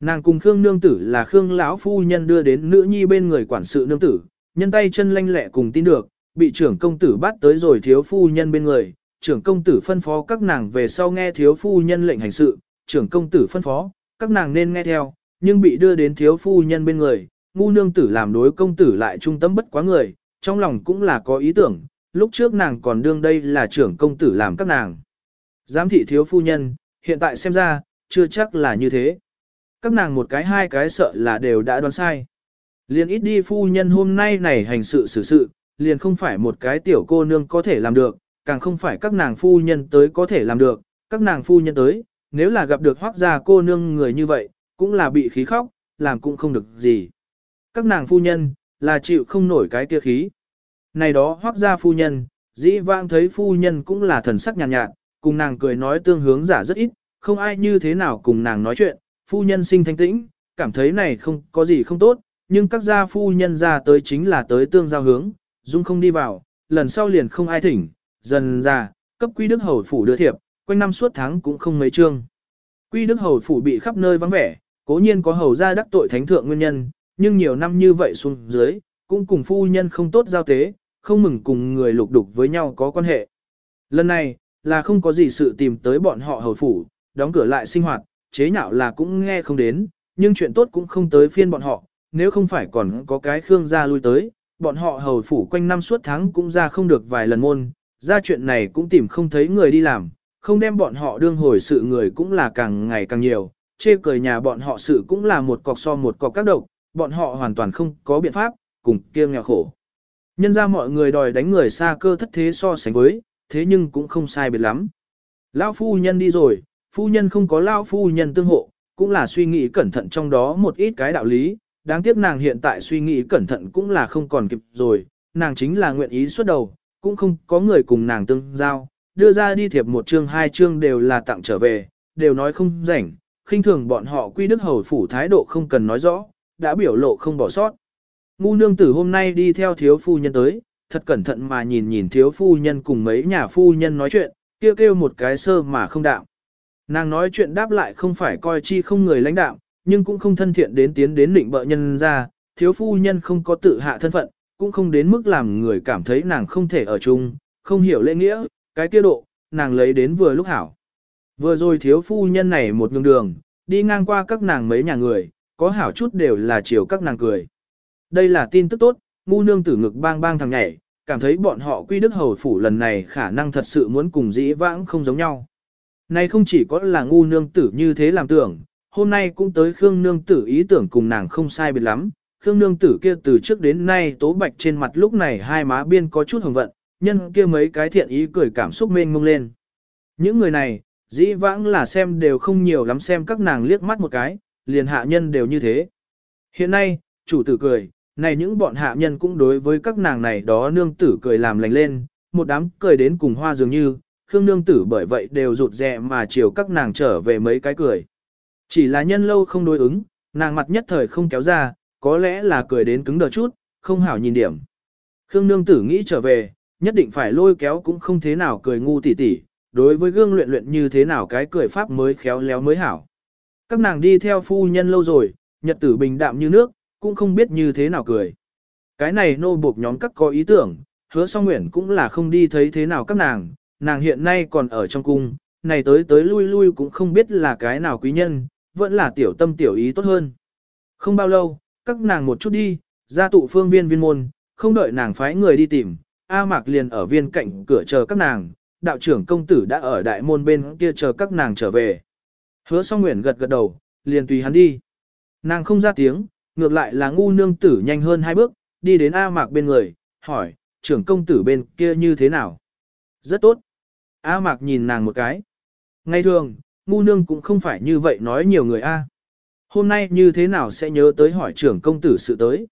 Nàng cùng Khương nương tử là Khương lão phu nhân đưa đến nữ nhi bên người quản sự nương tử, nhân tay chân lanh lẹ cùng tin được, bị trưởng công tử bắt tới rồi thiếu phu nhân bên người, trưởng công tử phân phó các nàng về sau nghe thiếu phu nhân lệnh hành sự, trưởng công tử phân phó, các nàng nên nghe theo, nhưng bị đưa đến thiếu phu nhân bên người, ngu nương tử làm đối công tử lại trung tâm bất quá người, trong lòng cũng là có ý tưởng, lúc trước nàng còn đương đây là trưởng công tử làm các nàng. Giám thị thiếu phu nhân, hiện tại xem ra, chưa chắc là như thế. Các nàng một cái hai cái sợ là đều đã đoán sai. Liền ít đi phu nhân hôm nay này hành sự xử sự, liền không phải một cái tiểu cô nương có thể làm được, càng không phải các nàng phu nhân tới có thể làm được, các nàng phu nhân tới, nếu là gặp được hoác gia cô nương người như vậy, cũng là bị khí khóc, làm cũng không được gì. Các nàng phu nhân, là chịu không nổi cái tia khí. Này đó hoác gia phu nhân, dĩ vãng thấy phu nhân cũng là thần sắc nhàn nhạt, nhạt, cùng nàng cười nói tương hướng giả rất ít, không ai như thế nào cùng nàng nói chuyện, phu nhân sinh thanh tĩnh, cảm thấy này không có gì không tốt, nhưng các gia phu nhân ra tới chính là tới tương giao hướng, dung không đi vào, lần sau liền không ai thỉnh, dần ra, cấp quy đức hầu phủ đưa thiệp, quanh năm suốt tháng cũng không mấy chương. Quy đức hầu phủ bị khắp nơi vắng vẻ, cố nhiên có hầu gia đắc tội thánh thượng nguyên nhân, nhưng nhiều năm như vậy xuống dưới, cũng cùng phu nhân không tốt giao tế, không mừng cùng người lục đục với nhau có quan hệ. Lần này, là không có gì sự tìm tới bọn họ hầu phủ, đóng cửa lại sinh hoạt, chế nhạo là cũng nghe không đến, nhưng chuyện tốt cũng không tới phiên bọn họ, nếu không phải còn có cái Khương gia lui tới, bọn họ hầu phủ quanh năm suốt tháng cũng ra không được vài lần môn, ra chuyện này cũng tìm không thấy người đi làm, không đem bọn họ đương hồi sự người cũng là càng ngày càng nhiều, chê cười nhà bọn họ sự cũng là một cọc so một cọc các độc, bọn họ hoàn toàn không có biện pháp, cùng kia nghèo khổ. Nhân ra mọi người đòi đánh người xa cơ thất thế so sánh với, thế nhưng cũng không sai biệt lắm. Lão phu nhân đi rồi, phu nhân không có lão phu nhân tương hộ, cũng là suy nghĩ cẩn thận trong đó một ít cái đạo lý, đáng tiếc nàng hiện tại suy nghĩ cẩn thận cũng là không còn kịp rồi, nàng chính là nguyện ý xuất đầu, cũng không có người cùng nàng tương giao, đưa ra đi thiệp một chương hai chương đều là tặng trở về, đều nói không rảnh, khinh thường bọn họ quy đức hầu phủ thái độ không cần nói rõ, đã biểu lộ không bỏ sót. Ngu nương tử hôm nay đi theo thiếu phu nhân tới, thật cẩn thận mà nhìn nhìn thiếu phu nhân cùng mấy nhà phu nhân nói chuyện, kêu kêu một cái sơ mà không đạo. Nàng nói chuyện đáp lại không phải coi chi không người lãnh đạo, nhưng cũng không thân thiện đến tiến đến định bợ nhân ra, thiếu phu nhân không có tự hạ thân phận, cũng không đến mức làm người cảm thấy nàng không thể ở chung, không hiểu lễ nghĩa, cái kia độ, nàng lấy đến vừa lúc hảo. Vừa rồi thiếu phu nhân này một ngừng đường, đi ngang qua các nàng mấy nhà người, có hảo chút đều là chiều các nàng cười. Đây là tin tức tốt, ngu nương tử ngực bang bang thằng nhảy, cảm thấy bọn họ quy đức hầu phủ lần này khả năng thật sự muốn cùng dĩ vãng không giống nhau. Này không chỉ có là ngu nương tử như thế làm tưởng, hôm nay cũng tới Khương nương tử ý tưởng cùng nàng không sai biệt lắm. Khương nương tử kia từ trước đến nay tố bạch trên mặt lúc này hai má biên có chút hồng vận, nhân kia mấy cái thiện ý cười cảm xúc mênh mông lên. Những người này, dĩ vãng là xem đều không nhiều lắm xem các nàng liếc mắt một cái, liền hạ nhân đều như thế. Hiện nay, chủ tử cười, này những bọn hạ nhân cũng đối với các nàng này đó nương tử cười làm lành lên, một đám cười đến cùng hoa dường như, Khương nương tử bởi vậy đều rụt rè mà chiều các nàng trở về mấy cái cười. Chỉ là nhân lâu không đối ứng, nàng mặt nhất thời không kéo ra, có lẽ là cười đến cứng đờ chút, không hảo nhìn điểm. Khương nương tử nghĩ trở về, nhất định phải lôi kéo cũng không thế nào cười ngu tỉ tỉ, đối với gương luyện luyện như thế nào cái cười pháp mới khéo léo mới hảo. Các nàng đi theo phu nhân lâu rồi, nhật tử bình đạm như nước, cũng không biết như thế nào cười. Cái này nô buộc nhóm các có ý tưởng, hứa song nguyện cũng là không đi thấy thế nào các nàng, nàng hiện nay còn ở trong cung, này tới tới lui lui cũng không biết là cái nào quý nhân, vẫn là tiểu tâm tiểu ý tốt hơn. Không bao lâu, các nàng một chút đi, ra tụ phương viên viên môn, không đợi nàng phái người đi tìm, A Mạc liền ở viên cạnh cửa chờ các nàng, đạo trưởng công tử đã ở đại môn bên kia chờ các nàng trở về. Hứa song nguyện gật gật đầu, liền tùy hắn đi. Nàng không ra tiếng, ngược lại là ngu nương tử nhanh hơn hai bước, đi đến A Mạc bên người, hỏi, trưởng công tử bên kia như thế nào? Rất tốt. A Mạc nhìn nàng một cái. Ngay thường, ngu nương cũng không phải như vậy nói nhiều người A. Hôm nay như thế nào sẽ nhớ tới hỏi trưởng công tử sự tới?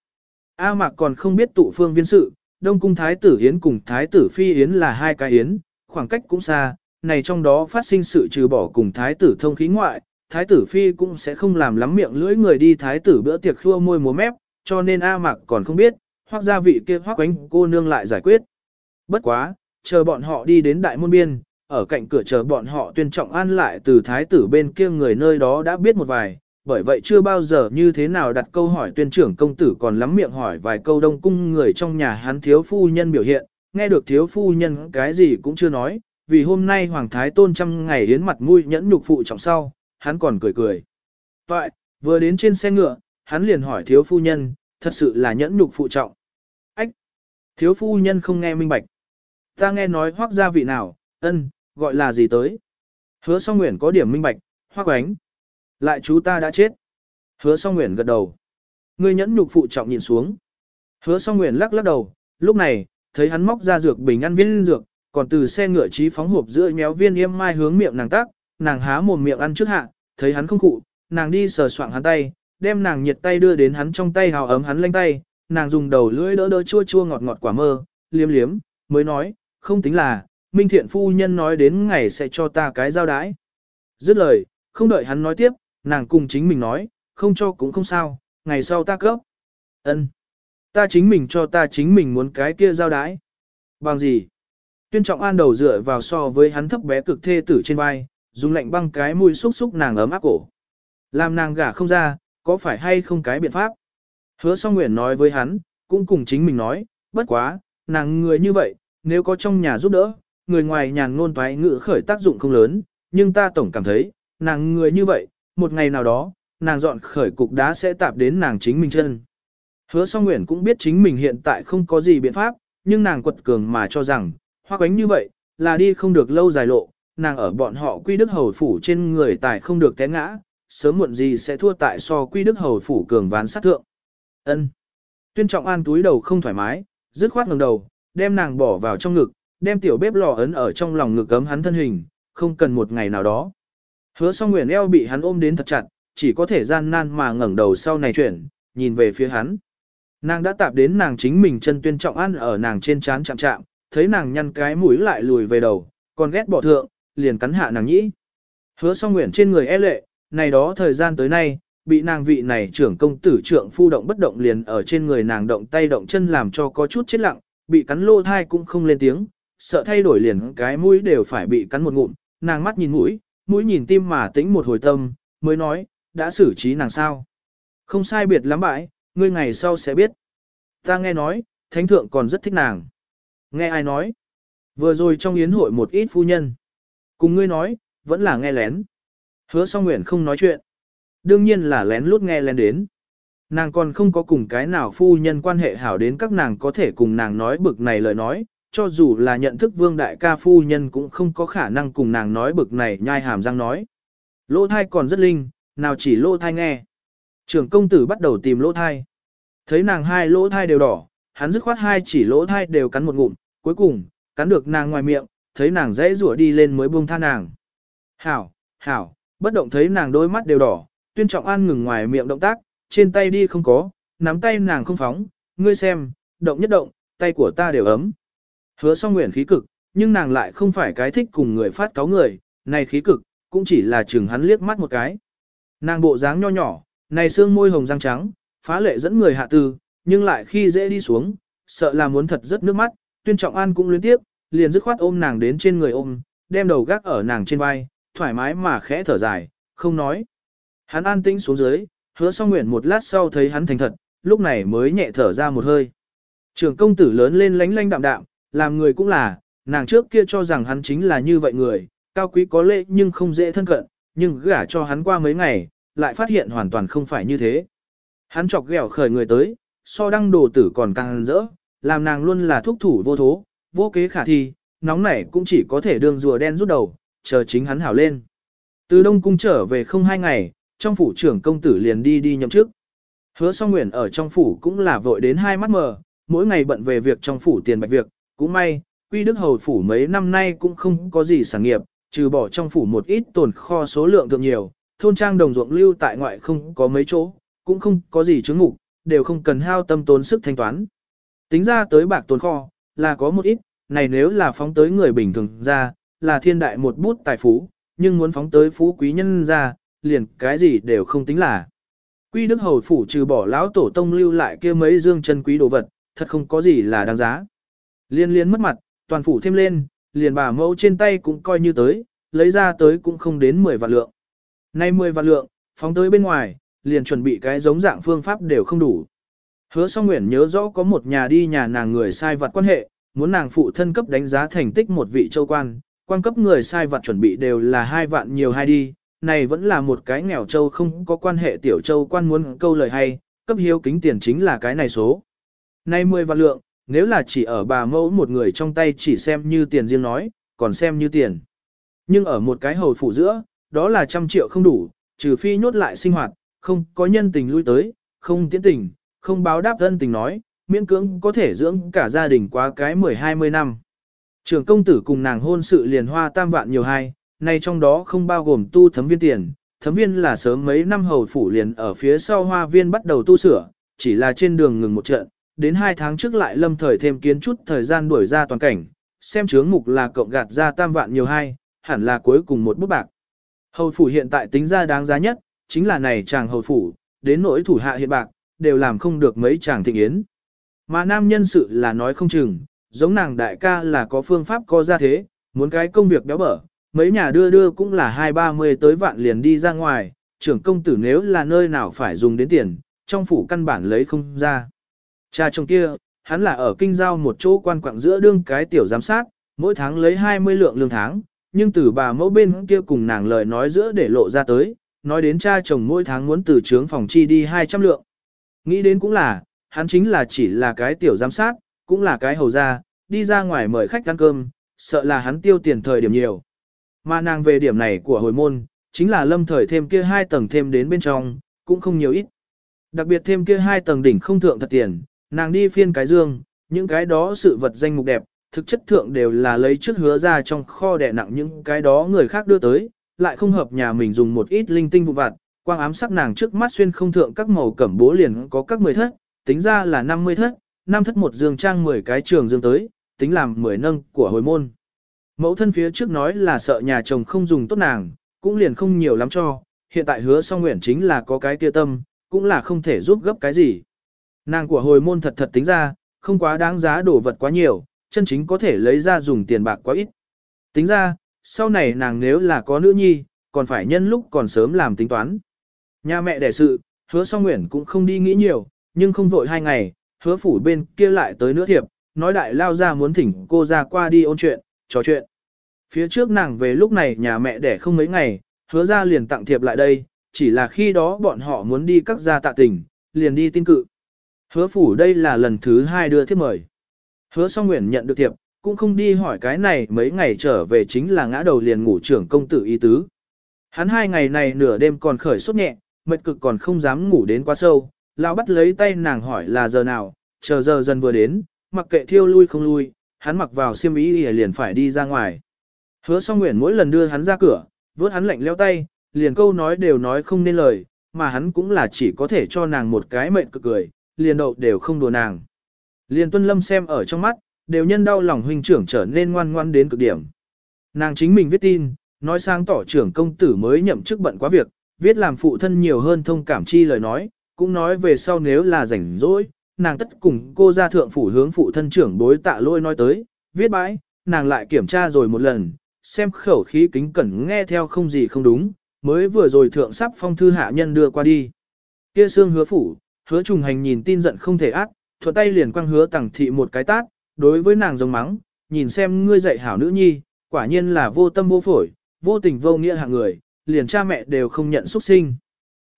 A Mạc còn không biết tụ phương viên sự, Đông Cung Thái tử Yến cùng Thái tử Phi Yến là hai cái Yến, khoảng cách cũng xa, này trong đó phát sinh sự trừ bỏ cùng Thái tử thông khí ngoại, Thái tử Phi cũng sẽ không làm lắm miệng lưỡi người đi Thái tử bữa tiệc khua môi múa mép, cho nên A Mạc còn không biết, hoặc gia vị kia hoặc quánh cô nương lại giải quyết. Bất quá, chờ bọn họ đi đến đại môn biên, ở cạnh cửa chờ bọn họ tuyên trọng an lại từ thái tử bên kia người nơi đó đã biết một vài, bởi vậy chưa bao giờ như thế nào đặt câu hỏi tuyên trưởng công tử còn lắm miệng hỏi vài câu đông cung người trong nhà hắn thiếu phu nhân biểu hiện, nghe được thiếu phu nhân cái gì cũng chưa nói, vì hôm nay hoàng thái tôn trăm ngày đến mặt mũi nhẫn nhục phụ trọng sau, hắn còn cười cười. Vậy, vừa đến trên xe ngựa, hắn liền hỏi thiếu phu nhân, thật sự là nhẫn nhục phụ trọng. Ách! Thiếu phu nhân không nghe minh bạch. Ta nghe nói hoác gia vị nào, ân, gọi là gì tới. Hứa song nguyện có điểm minh bạch, hoác ánh. Lại chú ta đã chết. Hứa song nguyện gật đầu. Ngươi nhẫn nhục phụ trọng nhìn xuống. Hứa song nguyện lắc lắc đầu, lúc này, thấy hắn móc ra dược bình ăn viên dược, còn từ xe ngựa trí phóng hộp giữa nhéo viên yêm mai hướng miệng nàng tác, nàng há mồm miệng ăn trước hạ, thấy hắn không cụ, nàng đi sờ soạng hắn tay, đem nàng nhiệt tay đưa đến hắn trong tay hào ấm hắn lanh tay, nàng dùng đầu lưỡi đỡ đỡ chua chua ngọt ngọt quả mơ, liếm liếm, mới nói, không tính là, Minh Thiện Phu Nhân nói đến ngày sẽ cho ta cái giao đái. Dứt lời, không đợi hắn nói tiếp, nàng cùng chính mình nói, không cho cũng không sao, ngày sau ta cấp. ân Ta chính mình cho ta chính mình muốn cái kia giao đái. Bằng gì? Tuyên trọng an đầu dựa vào so với hắn thấp bé cực thê tử trên vai, dùng lạnh băng cái mùi xúc xúc nàng ấm áp cổ. Làm nàng gả không ra, có phải hay không cái biện pháp? Hứa song nguyện nói với hắn, cũng cùng chính mình nói, bất quá, nàng người như vậy, nếu có trong nhà giúp đỡ, người ngoài nhàn ngôn toái ngữ khởi tác dụng không lớn, nhưng ta tổng cảm thấy, nàng người như vậy, một ngày nào đó, nàng dọn khởi cục đá sẽ tạp đến nàng chính mình chân. Hứa song nguyện cũng biết chính mình hiện tại không có gì biện pháp, nhưng nàng quật cường mà cho rằng, hoa quánh như vậy, là đi không được lâu dài lộ, nàng ở bọn họ quy đức hầu phủ trên người tài không được té ngã, sớm muộn gì sẽ thua tại so quy đức hầu phủ cường ván sát thượng. Ân. Tuyên trọng an túi đầu không thoải mái, dứt khoát ngẩng đầu, đem nàng bỏ vào trong ngực, đem tiểu bếp lò ấn ở trong lòng ngực ấm hắn thân hình, không cần một ngày nào đó. Hứa song nguyện eo bị hắn ôm đến thật chặt, chỉ có thể gian nan mà ngẩng đầu sau này chuyển, nhìn về phía hắn. Nàng đã tạp đến nàng chính mình chân tuyên trọng ăn ở nàng trên trán chạm chạm, thấy nàng nhăn cái mũi lại lùi về đầu, còn ghét bỏ thượng, liền cắn hạ nàng nhĩ. Hứa song nguyện trên người e lệ, này đó thời gian tới nay, bị nàng vị này trưởng công tử trưởng phu động bất động liền ở trên người nàng động tay động chân làm cho có chút chết lặng, bị cắn lô thai cũng không lên tiếng, sợ thay đổi liền cái mũi đều phải bị cắn một ngụm, nàng mắt nhìn mũi, mũi nhìn tim mà tĩnh một hồi tâm, mới nói, đã xử trí nàng sao. Không sai biệt lắm bãi, ngươi ngày sau sẽ biết. Ta nghe nói, thánh thượng còn rất thích nàng. Nghe ai nói? Vừa rồi trong yến hội một ít phu nhân. Cùng ngươi nói, vẫn là nghe lén. Hứa song nguyện không nói chuyện. Đương nhiên là lén lút nghe lén đến. Nàng còn không có cùng cái nào phu nhân quan hệ hảo đến các nàng có thể cùng nàng nói bực này lời nói, cho dù là nhận thức vương đại ca phu nhân cũng không có khả năng cùng nàng nói bực này nhai hàm răng nói. Lỗ thai còn rất linh, nào chỉ lỗ thai nghe. Trưởng công tử bắt đầu tìm lỗ thai. Thấy nàng hai lỗ thai đều đỏ, hắn dứt khoát hai chỉ lỗ thai đều cắn một ngụm, cuối cùng, cắn được nàng ngoài miệng, thấy nàng dễ rủa đi lên mới buông tha nàng. Hảo, hảo, bất động thấy nàng đôi mắt đều đỏ, tuyên trọng an ngừng ngoài miệng động tác, trên tay đi không có, nắm tay nàng không phóng, ngươi xem, động nhất động, tay của ta đều ấm. Hứa song nguyện khí cực, nhưng nàng lại không phải cái thích cùng người phát cáo người, này khí cực, cũng chỉ là chừng hắn liếc mắt một cái. Nàng bộ dáng nho nhỏ, này xương môi hồng răng trắng, phá lệ dẫn người hạ tư, nhưng lại khi dễ đi xuống, sợ là muốn thật rất nước mắt, tuyên trọng an cũng luyến tiếp, liền dứt khoát ôm nàng đến trên người ôm, đem đầu gác ở nàng trên vai, thoải mái mà khẽ thở dài, không nói. Hắn an tĩnh xuống dưới, hứa song nguyện một lát sau thấy hắn thành thật, lúc này mới nhẹ thở ra một hơi. Trường công tử lớn lên lánh lánh đạm đạm, làm người cũng là, nàng trước kia cho rằng hắn chính là như vậy người, cao quý có lễ nhưng không dễ thân cận, nhưng gả cho hắn qua mấy ngày, lại phát hiện hoàn toàn không phải như thế. Hắn chọc ghẹo khởi người tới, so đăng đồ tử còn càng rỡ, làm nàng luôn là thúc thủ vô thố, vô kế khả thi, nóng nảy cũng chỉ có thể đường rùa đen rút đầu, chờ chính hắn hảo lên. Từ Đông Cung trở về không hai ngày, trong phủ trưởng công tử liền đi đi nhậm chức. Hứa song nguyện ở trong phủ cũng là vội đến hai mắt mờ, mỗi ngày bận về việc trong phủ tiền bạch việc, cũng may, quy đức hầu phủ mấy năm nay cũng không có gì sản nghiệp, trừ bỏ trong phủ một ít tồn kho số lượng thượng nhiều, thôn trang đồng ruộng lưu tại ngoại không có mấy chỗ, cũng không có gì chứng ngục, đều không cần hao tâm tốn sức thanh toán. Tính ra tới bạc tồn kho, là có một ít, này nếu là phóng tới người bình thường ra, là thiên đại một bút tài phú, nhưng muốn phóng tới phú quý nhân ra, liền cái gì đều không tính là. Quy Đức Hầu phủ trừ bỏ lão tổ tông lưu lại kia mấy dương chân quý đồ vật, thật không có gì là đáng giá. Liên liên mất mặt, toàn phủ thêm lên, liền bà mẫu trên tay cũng coi như tới, lấy ra tới cũng không đến 10 vạn lượng. Nay 10 vạn lượng, phóng tới bên ngoài, liền chuẩn bị cái giống dạng phương pháp đều không đủ. Hứa song nguyện nhớ rõ có một nhà đi nhà nàng người sai vặt quan hệ, muốn nàng phụ thân cấp đánh giá thành tích một vị châu quan, quan cấp người sai vặt chuẩn bị đều là hai vạn nhiều hai đi, này vẫn là một cái nghèo châu không có quan hệ tiểu châu quan muốn câu lời hay, cấp hiếu kính tiền chính là cái này số. Nay 10 vạn lượng, nếu là chỉ ở bà mẫu một người trong tay chỉ xem như tiền riêng nói, còn xem như tiền. Nhưng ở một cái hầu phủ giữa, đó là trăm triệu không đủ, trừ phi nhốt lại sinh hoạt, không có nhân tình lui tới, không tiễn tình, không báo đáp thân tình nói, miễn cưỡng có thể dưỡng cả gia đình qua cái 10-20 năm. Trường công tử cùng nàng hôn sự liền hoa tam vạn nhiều hai, nay trong đó không bao gồm tu thấm viên tiền, thấm viên là sớm mấy năm hầu phủ liền ở phía sau hoa viên bắt đầu tu sửa, chỉ là trên đường ngừng một trận, đến hai tháng trước lại lâm thời thêm kiến chút thời gian đuổi ra toàn cảnh, xem chướng mục là cộng gạt ra tam vạn nhiều hai, hẳn là cuối cùng một bút bạc. Hầu phủ hiện tại tính ra đáng giá nhất, chính là này chàng hầu phủ, đến nỗi thủ hạ hiện bạc, đều làm không được mấy chàng thịnh yến. Mà nam nhân sự là nói không chừng, giống nàng đại ca là có phương pháp có ra thế, muốn cái công việc béo bở, mấy nhà đưa đưa cũng là hai ba mươi tới vạn liền đi ra ngoài, trưởng công tử nếu là nơi nào phải dùng đến tiền, trong phủ căn bản lấy không ra. Cha chồng kia, hắn là ở kinh giao một chỗ quan quạng giữa đương cái tiểu giám sát, mỗi tháng lấy 20 lượng lương tháng, nhưng từ bà mẫu bên kia cùng nàng lời nói giữa để lộ ra tới, nói đến cha chồng mỗi tháng muốn từ trướng phòng chi đi 200 lượng. Nghĩ đến cũng là, hắn chính là chỉ là cái tiểu giám sát, cũng là cái hầu gia, đi ra ngoài mời khách ăn cơm, sợ là hắn tiêu tiền thời điểm nhiều. Mà nàng về điểm này của hồi môn, chính là lâm thời thêm kia hai tầng thêm đến bên trong, cũng không nhiều ít. Đặc biệt thêm kia hai tầng đỉnh không thượng thật tiền, nàng đi phiên cái dương, những cái đó sự vật danh mục đẹp, thực chất thượng đều là lấy trước hứa ra trong kho đẻ nặng những cái đó người khác đưa tới, lại không hợp nhà mình dùng một ít linh tinh vụ vặt, quang ám sắc nàng trước mắt xuyên không thượng các màu cẩm bố liền có các mười thất, tính ra là 50 thất, năm thất một dương trang 10 cái trường dương tới, tính làm 10 nâng của hồi môn. Mẫu thân phía trước nói là sợ nhà chồng không dùng tốt nàng, cũng liền không nhiều lắm cho, hiện tại hứa song nguyện chính là có cái kia tâm, cũng là không thể giúp gấp cái gì. Nàng của hồi môn thật thật tính ra, không quá đáng giá đổ vật quá nhiều, chân chính có thể lấy ra dùng tiền bạc quá ít. Tính ra, sau này nàng nếu là có nữ nhi, còn phải nhân lúc còn sớm làm tính toán. Nhà mẹ đẻ sự, hứa song nguyện cũng không đi nghĩ nhiều, nhưng không vội hai ngày, hứa phủ bên kia lại tới nữa thiệp, nói đại lao ra muốn thỉnh cô ra qua đi ôn chuyện, trò chuyện. Phía trước nàng về lúc này nhà mẹ đẻ không mấy ngày, hứa ra liền tặng thiệp lại đây, chỉ là khi đó bọn họ muốn đi các gia tạ tình, liền đi tin cự. Hứa phủ đây là lần thứ hai đưa thiếp mời. Hứa song nguyện nhận được thiệp, cũng không đi hỏi cái này mấy ngày trở về chính là ngã đầu liền ngủ trưởng công tử y tứ. Hắn hai ngày này nửa đêm còn khởi sốt nhẹ, mệt cực còn không dám ngủ đến quá sâu, lão bắt lấy tay nàng hỏi là giờ nào, chờ giờ dần vừa đến, mặc kệ thiêu lui không lui, hắn mặc vào xiêm y liền phải đi ra ngoài. Hứa song nguyện mỗi lần đưa hắn ra cửa, vớt hắn lạnh leo tay, liền câu nói đều nói không nên lời, mà hắn cũng là chỉ có thể cho nàng một cái mệnh cực cười, liền đậu đều không đùa nàng. Liền tuân lâm xem ở trong mắt, đều nhân đau lòng huynh trưởng trở nên ngoan ngoan đến cực điểm. Nàng chính mình viết tin, nói sang tỏ trưởng công tử mới nhậm chức bận quá việc, viết làm phụ thân nhiều hơn thông cảm chi lời nói, cũng nói về sau nếu là rảnh rỗi, nàng tất cùng cô ra thượng phủ hướng phụ thân trưởng bối tạ lôi nói tới, viết bãi, nàng lại kiểm tra rồi một lần, xem khẩu khí kính cẩn nghe theo không gì không đúng, mới vừa rồi thượng sắp phong thư hạ nhân đưa qua đi. Kia xương hứa phủ, hứa trùng hành nhìn tin giận không thể ác, thuận tay liền quăng hứa tẳng thị một cái tát, đối với nàng giống mắng, nhìn xem ngươi dạy hảo nữ nhi, quả nhiên là vô tâm vô phổi, vô tình vô nghĩa hạng người, liền cha mẹ đều không nhận xuất sinh.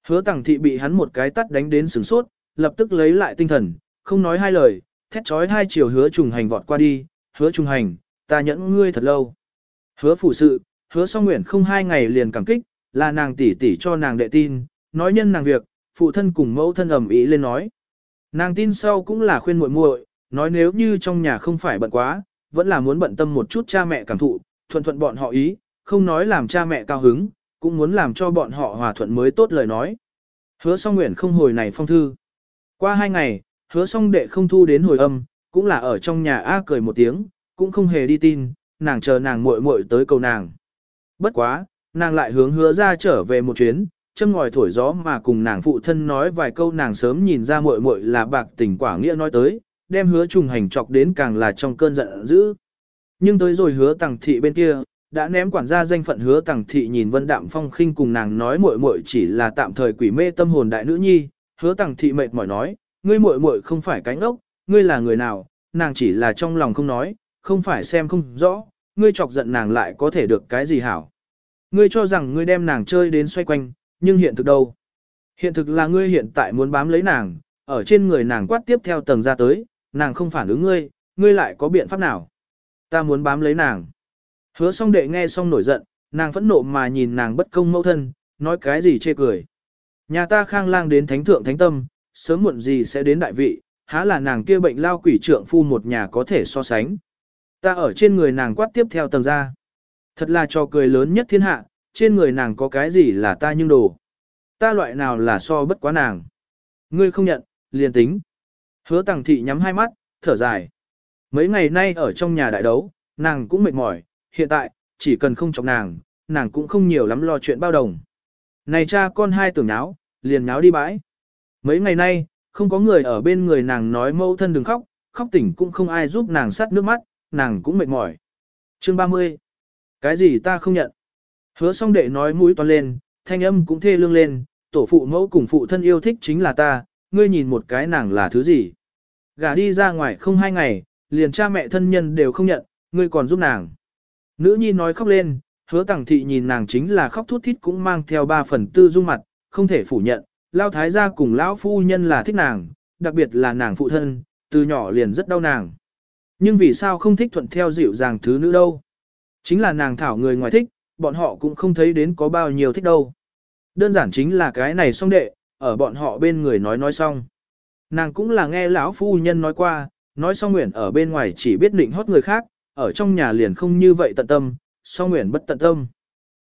Hứa tẳng thị bị hắn một cái tát đánh đến sửng sốt, lập tức lấy lại tinh thần, không nói hai lời, thét trói hai chiều hứa trùng hành vọt qua đi, hứa trùng hành, ta nhẫn ngươi thật lâu. Hứa phủ sự, hứa song nguyện không hai ngày liền cảm kích, là nàng tỷ tỷ cho nàng đệ tin, nói nhân nàng việc, phụ thân cùng mẫu thân ầm ĩ lên nói. Nàng tin sau cũng là khuyên muội muội, nói nếu như trong nhà không phải bận quá, vẫn là muốn bận tâm một chút cha mẹ cảm thụ, thuận thuận bọn họ ý, không nói làm cha mẹ cao hứng, cũng muốn làm cho bọn họ hòa thuận mới tốt lời nói. Hứa song nguyện không hồi này phong thư. Qua hai ngày, hứa song đệ không thu đến hồi âm, cũng là ở trong nhà A cười một tiếng, cũng không hề đi tin, nàng chờ nàng muội muội tới cầu nàng. Bất quá, nàng lại hướng hứa ra trở về một chuyến, châm ngòi thổi gió mà cùng nàng phụ thân nói vài câu nàng sớm nhìn ra muội muội là bạc tình quả nghĩa nói tới, đem hứa trùng hành chọc đến càng là trong cơn giận dữ. Nhưng tới rồi hứa tàng thị bên kia, đã ném quản gia danh phận hứa tàng thị nhìn vân đạm phong khinh cùng nàng nói muội muội chỉ là tạm thời quỷ mê tâm hồn đại nữ nhi, hứa tàng thị mệt mỏi nói, ngươi muội muội không phải cánh ốc, ngươi là người nào, nàng chỉ là trong lòng không nói, không phải xem không rõ, ngươi chọc giận nàng lại có thể được cái gì hảo. Ngươi cho rằng ngươi đem nàng chơi đến xoay quanh, nhưng hiện thực đâu? Hiện thực là ngươi hiện tại muốn bám lấy nàng, ở trên người nàng quát tiếp theo tầng ra tới, nàng không phản ứng ngươi, ngươi lại có biện pháp nào? Ta muốn bám lấy nàng. Hứa song đệ nghe xong nổi giận, nàng phẫn nộ mà nhìn nàng bất công mẫu thân, nói cái gì chê cười. Nhà ta khang lang đến thánh thượng thánh tâm, sớm muộn gì sẽ đến đại vị, há là nàng kia bệnh lao quỷ trượng phu một nhà có thể so sánh. Ta ở trên người nàng quát tiếp theo tầng ra. Thật là trò cười lớn nhất thiên hạ, trên người nàng có cái gì là ta nhưng đồ. Ta loại nào là so bất quá nàng. Ngươi không nhận, liền tính. Hứa tàng thị nhắm hai mắt, thở dài. Mấy ngày nay ở trong nhà đại đấu, nàng cũng mệt mỏi, hiện tại, chỉ cần không chọc nàng, nàng cũng không nhiều lắm lo chuyện bao đồng. Này cha con hai tưởng náo, liền náo đi bãi. Mấy ngày nay, không có người ở bên người nàng nói mâu thân đừng khóc, khóc tỉnh cũng không ai giúp nàng sắt nước mắt, nàng cũng mệt mỏi. Chương 30. Cái gì ta không nhận? Hứa song đệ nói mũi toan lên, thanh âm cũng thê lương lên, tổ phụ mẫu cùng phụ thân yêu thích chính là ta, ngươi nhìn một cái nàng là thứ gì? Gả đi ra ngoài không hai ngày, liền cha mẹ thân nhân đều không nhận, ngươi còn giúp nàng. Nữ nhi nói khóc lên, hứa tẳng thị nhìn nàng chính là khóc thút thít cũng mang theo ba phần tư dung mặt, không thể phủ nhận, lao thái gia cùng lão phu nhân là thích nàng, đặc biệt là nàng phụ thân, từ nhỏ liền rất đau nàng. Nhưng vì sao không thích thuận theo dịu dàng thứ nữ đâu? Chính là nàng thảo người ngoài thích, bọn họ cũng không thấy đến có bao nhiêu thích đâu. Đơn giản chính là cái này xong đệ, ở bọn họ bên người nói nói xong. Nàng cũng là nghe lão phu nhân nói qua, nói xong nguyện ở bên ngoài chỉ biết định hót người khác, ở trong nhà liền không như vậy tận tâm, song nguyện bất tận tâm.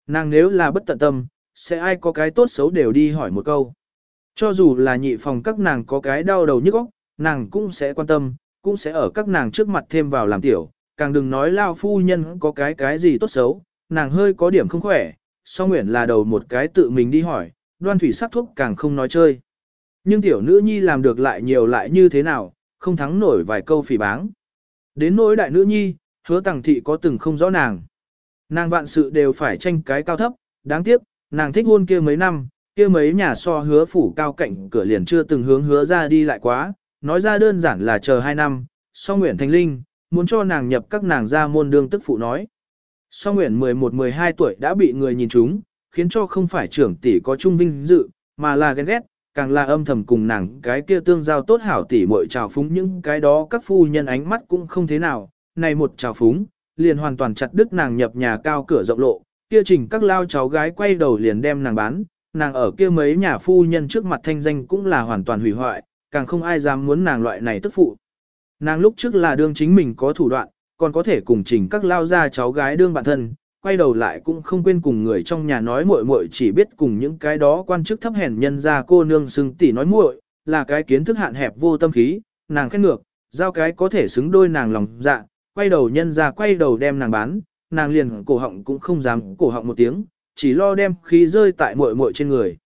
Nàng nếu là bất tận tâm, sẽ ai có cái tốt xấu đều đi hỏi một câu. Cho dù là nhị phòng các nàng có cái đau đầu nhức óc, nàng cũng sẽ quan tâm, cũng sẽ ở các nàng trước mặt thêm vào làm tiểu, càng đừng nói lao phu nhân có cái cái gì tốt xấu, nàng hơi có điểm không khỏe, So nguyện là đầu một cái tự mình đi hỏi, đoan thủy sắc thuốc càng không nói chơi. Nhưng tiểu nữ nhi làm được lại nhiều lại như thế nào, không thắng nổi vài câu phỉ báng. Đến nỗi đại nữ nhi, hứa tàng thị có từng không rõ nàng. Nàng vạn sự đều phải tranh cái cao thấp, đáng tiếc, nàng thích hôn kia mấy năm, kia mấy nhà so hứa phủ cao cạnh cửa liền chưa từng hướng hứa ra đi lại quá, nói ra đơn giản là chờ hai năm, so nguyện thành linh, muốn cho nàng nhập các nàng ra môn đương tức phụ nói. So nguyện 11-12 tuổi đã bị người nhìn trúng, khiến cho không phải trưởng tỷ có trung vinh dự, mà là ghen ghét, càng là âm thầm cùng nàng cái kia tương giao tốt hảo tỷ muội trào phúng những cái đó các phu nhân ánh mắt cũng không thế nào, này một trào phúng, liền hoàn toàn chặt đứt nàng nhập nhà cao cửa rộng lộ, kia trình các lao cháu gái quay đầu liền đem nàng bán, nàng ở kia mấy nhà phu nhân trước mặt thanh danh cũng là hoàn toàn hủy hoại, càng không ai dám muốn nàng loại này tức phụ. Nàng lúc trước là đương chính mình có thủ đoạn, còn có thể cùng trình các lao ra cháu gái đương bạn thân, quay đầu lại cũng không quên cùng người trong nhà nói muội muội chỉ biết cùng những cái đó quan chức thấp hèn nhân ra cô nương xưng tỷ nói muội, là cái kiến thức hạn hẹp vô tâm khí, nàng khét ngược, giao cái có thể xứng đôi nàng lòng dạ, quay đầu nhân ra quay đầu đem nàng bán, nàng liền cổ họng cũng không dám cổ họng một tiếng, chỉ lo đem khí rơi tại muội muội trên người.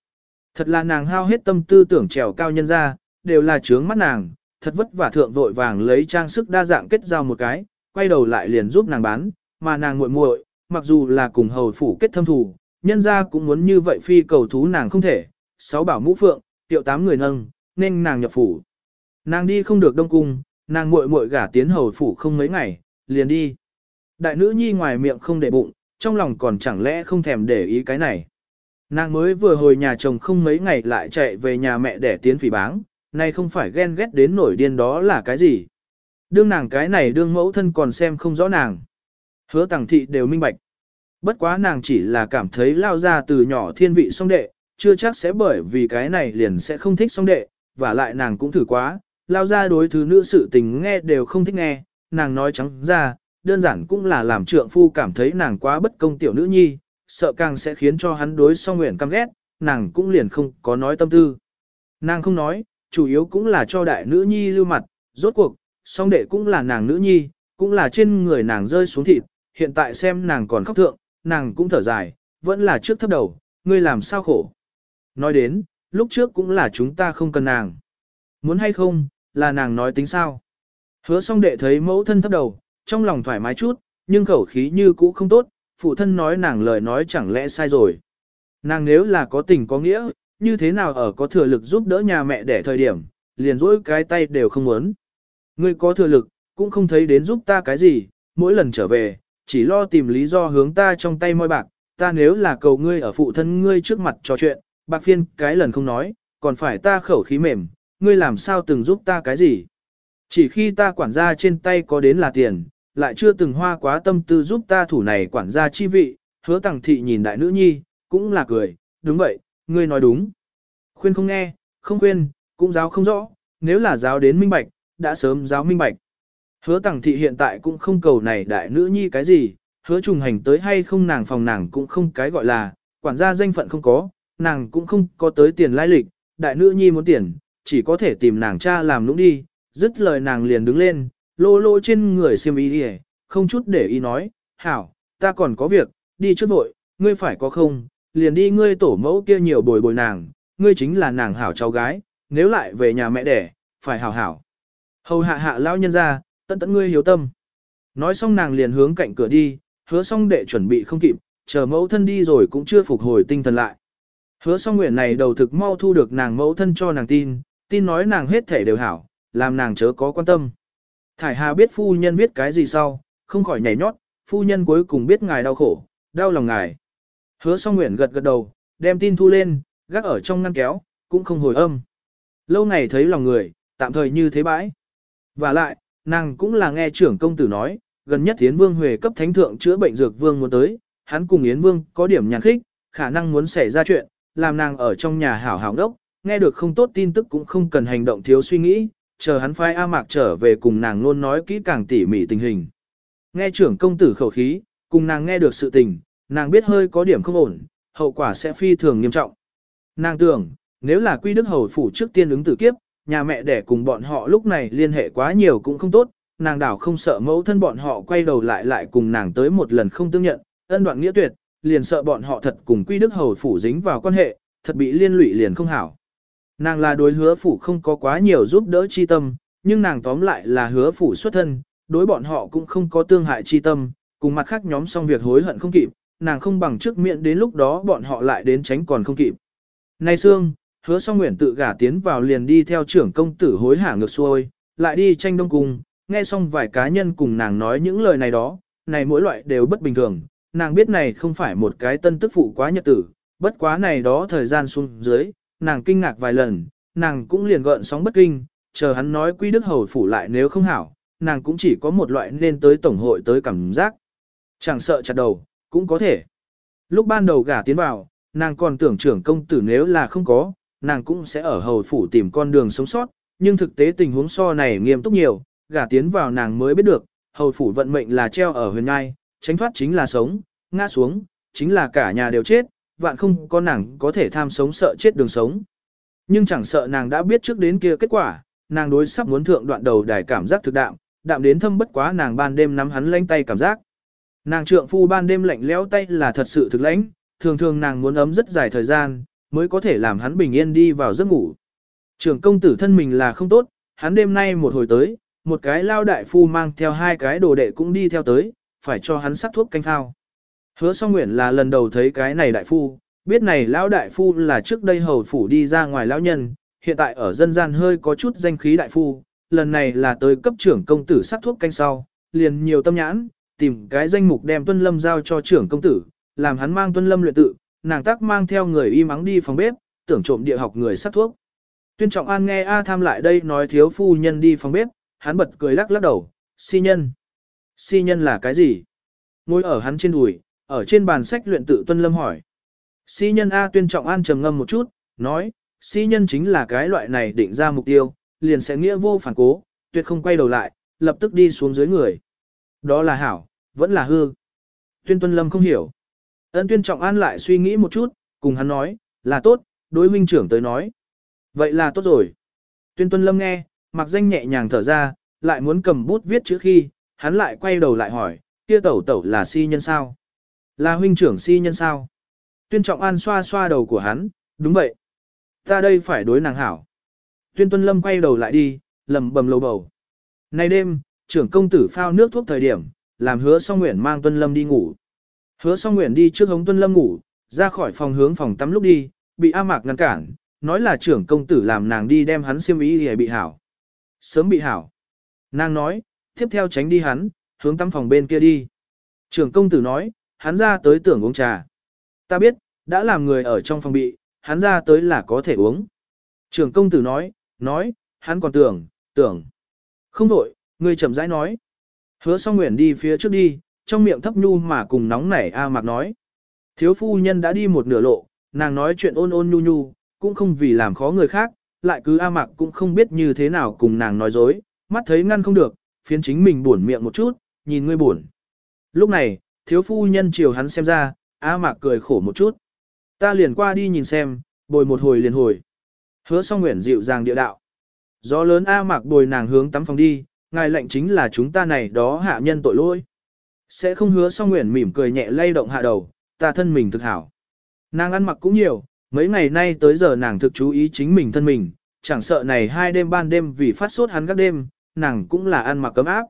Thật là nàng hao hết tâm tư tưởng trèo cao nhân ra, đều là trướng mắt nàng, thật vất vả thượng vội vàng lấy trang sức đa dạng kết giao một cái, quay đầu lại liền giúp nàng bán, mà nàng muội muội, mặc dù là cùng hầu phủ kết thâm thù, nhân ra cũng muốn như vậy phi cầu thú nàng không thể, sáu bảo mũ phượng, tiệu tám người nâng, nên nàng nhập phủ. Nàng đi không được đông cung, nàng muội muội gả tiến hầu phủ không mấy ngày, liền đi. Đại nữ nhi ngoài miệng không để bụng, trong lòng còn chẳng lẽ không thèm để ý cái này. Nàng mới vừa hồi nhà chồng không mấy ngày lại chạy về nhà mẹ để tiến phỉ báng, này không phải ghen ghét đến nổi điên đó là cái gì. Đương nàng cái này đương mẫu thân còn xem không rõ nàng. Hứa tàng thị đều minh bạch. Bất quá nàng chỉ là cảm thấy lao ra từ nhỏ thiên vị song đệ, chưa chắc sẽ bởi vì cái này liền sẽ không thích song đệ, và lại nàng cũng thử quá, lao ra đối thứ nữ sự tình nghe đều không thích nghe, nàng nói trắng ra, đơn giản cũng là làm trượng phu cảm thấy nàng quá bất công tiểu nữ nhi, sợ càng sẽ khiến cho hắn đối song nguyện căm ghét, nàng cũng liền không có nói tâm tư. Nàng không nói, chủ yếu cũng là cho đại nữ nhi lưu mặt, rốt cuộc, song đệ cũng là nàng nữ nhi, cũng là trên người nàng rơi xuống thịt, hiện tại xem nàng còn khóc thượng, nàng cũng thở dài, vẫn là trước thấp đầu, ngươi làm sao khổ. Nói đến, lúc trước cũng là chúng ta không cần nàng. Muốn hay không, là nàng nói tính sao. Hứa song đệ thấy mẫu thân thấp đầu, trong lòng thoải mái chút, nhưng khẩu khí như cũ không tốt, phụ thân nói nàng lời nói chẳng lẽ sai rồi. Nàng nếu là có tình có nghĩa, như thế nào ở có thừa lực giúp đỡ nhà mẹ để thời điểm, liền dỗi cái tay đều không muốn. Ngươi có thừa lực, cũng không thấy đến giúp ta cái gì, mỗi lần trở về, chỉ lo tìm lý do hướng ta trong tay môi bạc, ta nếu là cầu ngươi ở phụ thân ngươi trước mặt trò chuyện, bạc phiên cái lần không nói, còn phải ta khẩu khí mềm, ngươi làm sao từng giúp ta cái gì. Chỉ khi ta quản gia trên tay có đến là tiền, lại chưa từng hoa quá tâm tư giúp ta thủ này quản gia chi vị, hứa tàng thị nhìn đại nữ nhi, cũng là cười, đúng vậy, ngươi nói đúng. Khuyên không nghe, không khuyên, cũng giáo không rõ, nếu là giáo đến minh bạch, đã sớm giáo minh bạch. Hứa tàng thị hiện tại cũng không cầu này đại nữ nhi cái gì, hứa trùng hành tới hay không nàng phòng nàng cũng không cái gọi là, quản gia danh phận không có, nàng cũng không có tới tiền lai lịch, đại nữ nhi muốn tiền, chỉ có thể tìm nàng cha làm nũng đi, dứt lời nàng liền đứng lên, lô lô trên người xiêm y đi không chút để ý nói, hảo, ta còn có việc, đi chút vội, ngươi phải có không, liền đi ngươi tổ mẫu kia nhiều bồi bồi nàng, ngươi chính là nàng hảo cháu gái, nếu lại về nhà mẹ đẻ, phải hảo hảo. Hầu hạ hạ lão nhân ra, tận tận ngươi hiếu tâm. Nói xong nàng liền hướng cạnh cửa đi, hứa xong đệ chuẩn bị không kịp, chờ mẫu thân đi rồi cũng chưa phục hồi tinh thần lại. Hứa xong nguyện này đầu thực mau thu được nàng mẫu thân cho nàng tin, tin nói nàng hết thể đều hảo, làm nàng chớ có quan tâm. Thải Hà biết phu nhân viết cái gì sau, không khỏi nhảy nhót, phu nhân cuối cùng biết ngài đau khổ, đau lòng ngài. Hứa song nguyện gật gật đầu, đem tin thu lên, gác ở trong ngăn kéo, cũng không hồi âm. Lâu ngày thấy lòng người, tạm thời như thế bãi. Và lại, nàng cũng là nghe trưởng công tử nói, gần nhất Yến Vương Huệ cấp thánh thượng chữa bệnh dược vương muốn tới, hắn cùng Yến Vương có điểm nhàn khích, khả năng muốn xảy ra chuyện, làm nàng ở trong nhà hảo hảo đốc, nghe được không tốt tin tức cũng không cần hành động thiếu suy nghĩ, chờ hắn phai A Mạc trở về cùng nàng luôn nói kỹ càng tỉ mỉ tình hình. Nghe trưởng công tử khẩu khí, cùng nàng nghe được sự tình, nàng biết hơi có điểm không ổn, hậu quả sẽ phi thường nghiêm trọng. Nàng tưởng, nếu là quy đức hầu phủ trước tiên ứng tử kiếp, nhà mẹ đẻ cùng bọn họ lúc này liên hệ quá nhiều cũng không tốt, nàng đảo không sợ mẫu thân bọn họ quay đầu lại lại cùng nàng tới một lần không tương nhận, ân đoạn nghĩa tuyệt, liền sợ bọn họ thật cùng quy đức hầu phủ dính vào quan hệ, thật bị liên lụy liền không hảo. Nàng là đối hứa phủ không có quá nhiều giúp đỡ chi tâm, nhưng nàng tóm lại là hứa phủ xuất thân, đối bọn họ cũng không có tương hại chi tâm, cùng mặt khác nhóm xong việc hối hận không kịp, nàng không bằng trước miệng đến lúc đó bọn họ lại đến tránh còn không kịp. Nay Sương, hứa song nguyện tự gả tiến vào liền đi theo trưởng công tử hối hả ngược xuôi, lại đi tranh đông cung, nghe xong vài cá nhân cùng nàng nói những lời này đó, này mỗi loại đều bất bình thường, nàng biết này không phải một cái tân tức phụ quá nhật tử, bất quá này đó thời gian xuống dưới, nàng kinh ngạc vài lần, nàng cũng liền gợn sóng bất kinh, chờ hắn nói quy đức hầu phủ lại nếu không hảo, nàng cũng chỉ có một loại nên tới tổng hội tới cảm giác. Chẳng sợ chặt đầu, cũng có thể. Lúc ban đầu gả tiến vào, nàng còn tưởng trưởng công tử nếu là không có, nàng cũng sẽ ở hầu phủ tìm con đường sống sót, nhưng thực tế tình huống so này nghiêm túc nhiều, gả tiến vào nàng mới biết được, hầu phủ vận mệnh là treo ở huyền ngai, tránh thoát chính là sống, ngã xuống, chính là cả nhà đều chết, vạn không có nàng có thể tham sống sợ chết đường sống. Nhưng chẳng sợ nàng đã biết trước đến kia kết quả, nàng đối sắp muốn thượng đoạn đầu đài cảm giác thực đạm, đạm đến thâm bất quá nàng ban đêm nắm hắn lanh tay cảm giác. Nàng trượng phu ban đêm lạnh lẽo tay là thật sự thực lãnh, thường thường nàng muốn ấm rất dài thời gian, mới có thể làm hắn bình yên đi vào giấc ngủ. Trưởng công tử thân mình là không tốt, hắn đêm nay một hồi tới, một cái lao đại phu mang theo hai cái đồ đệ cũng đi theo tới, phải cho hắn sắc thuốc canh thao. Hứa song nguyện là lần đầu thấy cái này đại phu, biết này lão đại phu là trước đây hầu phủ đi ra ngoài lão nhân, hiện tại ở dân gian hơi có chút danh khí đại phu, lần này là tới cấp trưởng công tử sắc thuốc canh sau, liền nhiều tâm nhãn, tìm cái danh mục đem tuân lâm giao cho trưởng công tử, làm hắn mang tuân lâm luyện tự, nàng tác mang theo người y mắng đi phòng bếp, tưởng trộm địa học người sắc thuốc. Tuyên trọng an nghe A tham lại đây nói thiếu phu nhân đi phòng bếp, hắn bật cười lắc lắc đầu, si nhân. Si nhân là cái gì? Ngồi ở hắn trên đùi, ở trên bàn sách luyện tự tuân lâm hỏi. Si nhân A tuyên trọng an trầm ngâm một chút, nói, si nhân chính là cái loại này định ra mục tiêu, liền sẽ nghĩa vô phản cố, tuyệt không quay đầu lại, lập tức đi xuống dưới người. Đó là hảo, vẫn là hư. Tuyên tuân lâm không hiểu. Ân tuyên trọng an lại suy nghĩ một chút, cùng hắn nói, là tốt, đối huynh trưởng tới nói. Vậy là tốt rồi. Tuyên tuân lâm nghe, mặc danh nhẹ nhàng thở ra, lại muốn cầm bút viết chữ khi, hắn lại quay đầu lại hỏi, kia tẩu tẩu là si nhân sao? Là huynh trưởng si nhân sao? Tuyên trọng an xoa xoa đầu của hắn, đúng vậy. Ta đây phải đối nàng hảo. Tuyên tuân lâm quay đầu lại đi, lầm bầm lầu bầu. Nay đêm, trưởng công tử phao nước thuốc thời điểm, làm hứa song nguyện mang tuân lâm đi ngủ. Hứa song nguyện đi trước hống tuân lâm ngủ, ra khỏi phòng hướng phòng tắm lúc đi, bị A Mạc ngăn cản, nói là trưởng công tử làm nàng đi đem hắn xiêm ý để bị hảo. Sớm bị hảo. Nàng nói, tiếp theo tránh đi hắn, hướng tắm phòng bên kia đi. Trưởng công tử nói, hắn ra tới tưởng uống trà. Ta biết, đã làm người ở trong phòng bị, hắn ra tới là có thể uống. Trưởng công tử nói, nói, hắn còn tưởng, tưởng. Không đổi, người chậm rãi nói. Hứa song nguyện đi phía trước đi, trong miệng thấp nhu mà cùng nóng nảy A Mạc nói. Thiếu phu nhân đã đi một nửa lộ, nàng nói chuyện ôn ôn nhu nhu, cũng không vì làm khó người khác, lại cứ A Mạc cũng không biết như thế nào cùng nàng nói dối, mắt thấy ngăn không được, phiến chính mình buồn miệng một chút, nhìn ngươi buồn. Lúc này, thiếu phu nhân chiều hắn xem ra, A Mạc cười khổ một chút. Ta liền qua đi nhìn xem, bồi một hồi liền hồi. Hứa song nguyện dịu dàng địa đạo. Gió lớn A Mạc bồi nàng hướng tắm phòng đi, ngài lệnh chính là chúng ta này đó hạ nhân tội lỗi. Sẽ không hứa song nguyện mỉm cười nhẹ lay động hạ đầu, ta thân mình thực hảo. Nàng ăn mặc cũng nhiều, mấy ngày nay tới giờ nàng thực chú ý chính mình thân mình, chẳng sợ này hai đêm ban đêm vì phát sốt hắn các đêm, nàng cũng là ăn mặc cấm áp.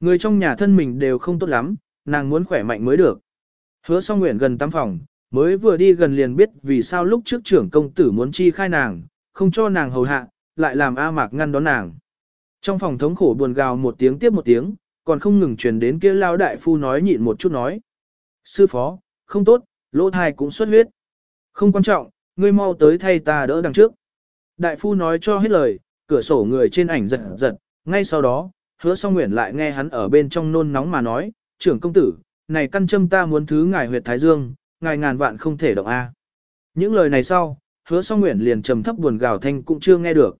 Người trong nhà thân mình đều không tốt lắm, nàng muốn khỏe mạnh mới được. Hứa song nguyện gần tắm phòng, mới vừa đi gần liền biết vì sao lúc trước trưởng công tử muốn chi khai nàng, không cho nàng hầu hạ, lại làm A Mạc ngăn đón nàng. Trong phòng thống khổ buồn gào một tiếng tiếp một tiếng, còn không ngừng truyền đến kia lao đại phu nói nhịn một chút nói. Sư phó, không tốt, lỗ thai cũng xuất huyết. Không quan trọng, ngươi mau tới thay ta đỡ đằng trước. Đại phu nói cho hết lời, cửa sổ người trên ảnh giật giật, ngay sau đó, hứa song nguyện lại nghe hắn ở bên trong nôn nóng mà nói, trưởng công tử, này căn châm ta muốn thứ ngài huyệt thái dương, ngài ngàn vạn không thể động A. Những lời này sau, hứa song nguyện liền trầm thấp buồn gào thanh cũng chưa nghe được.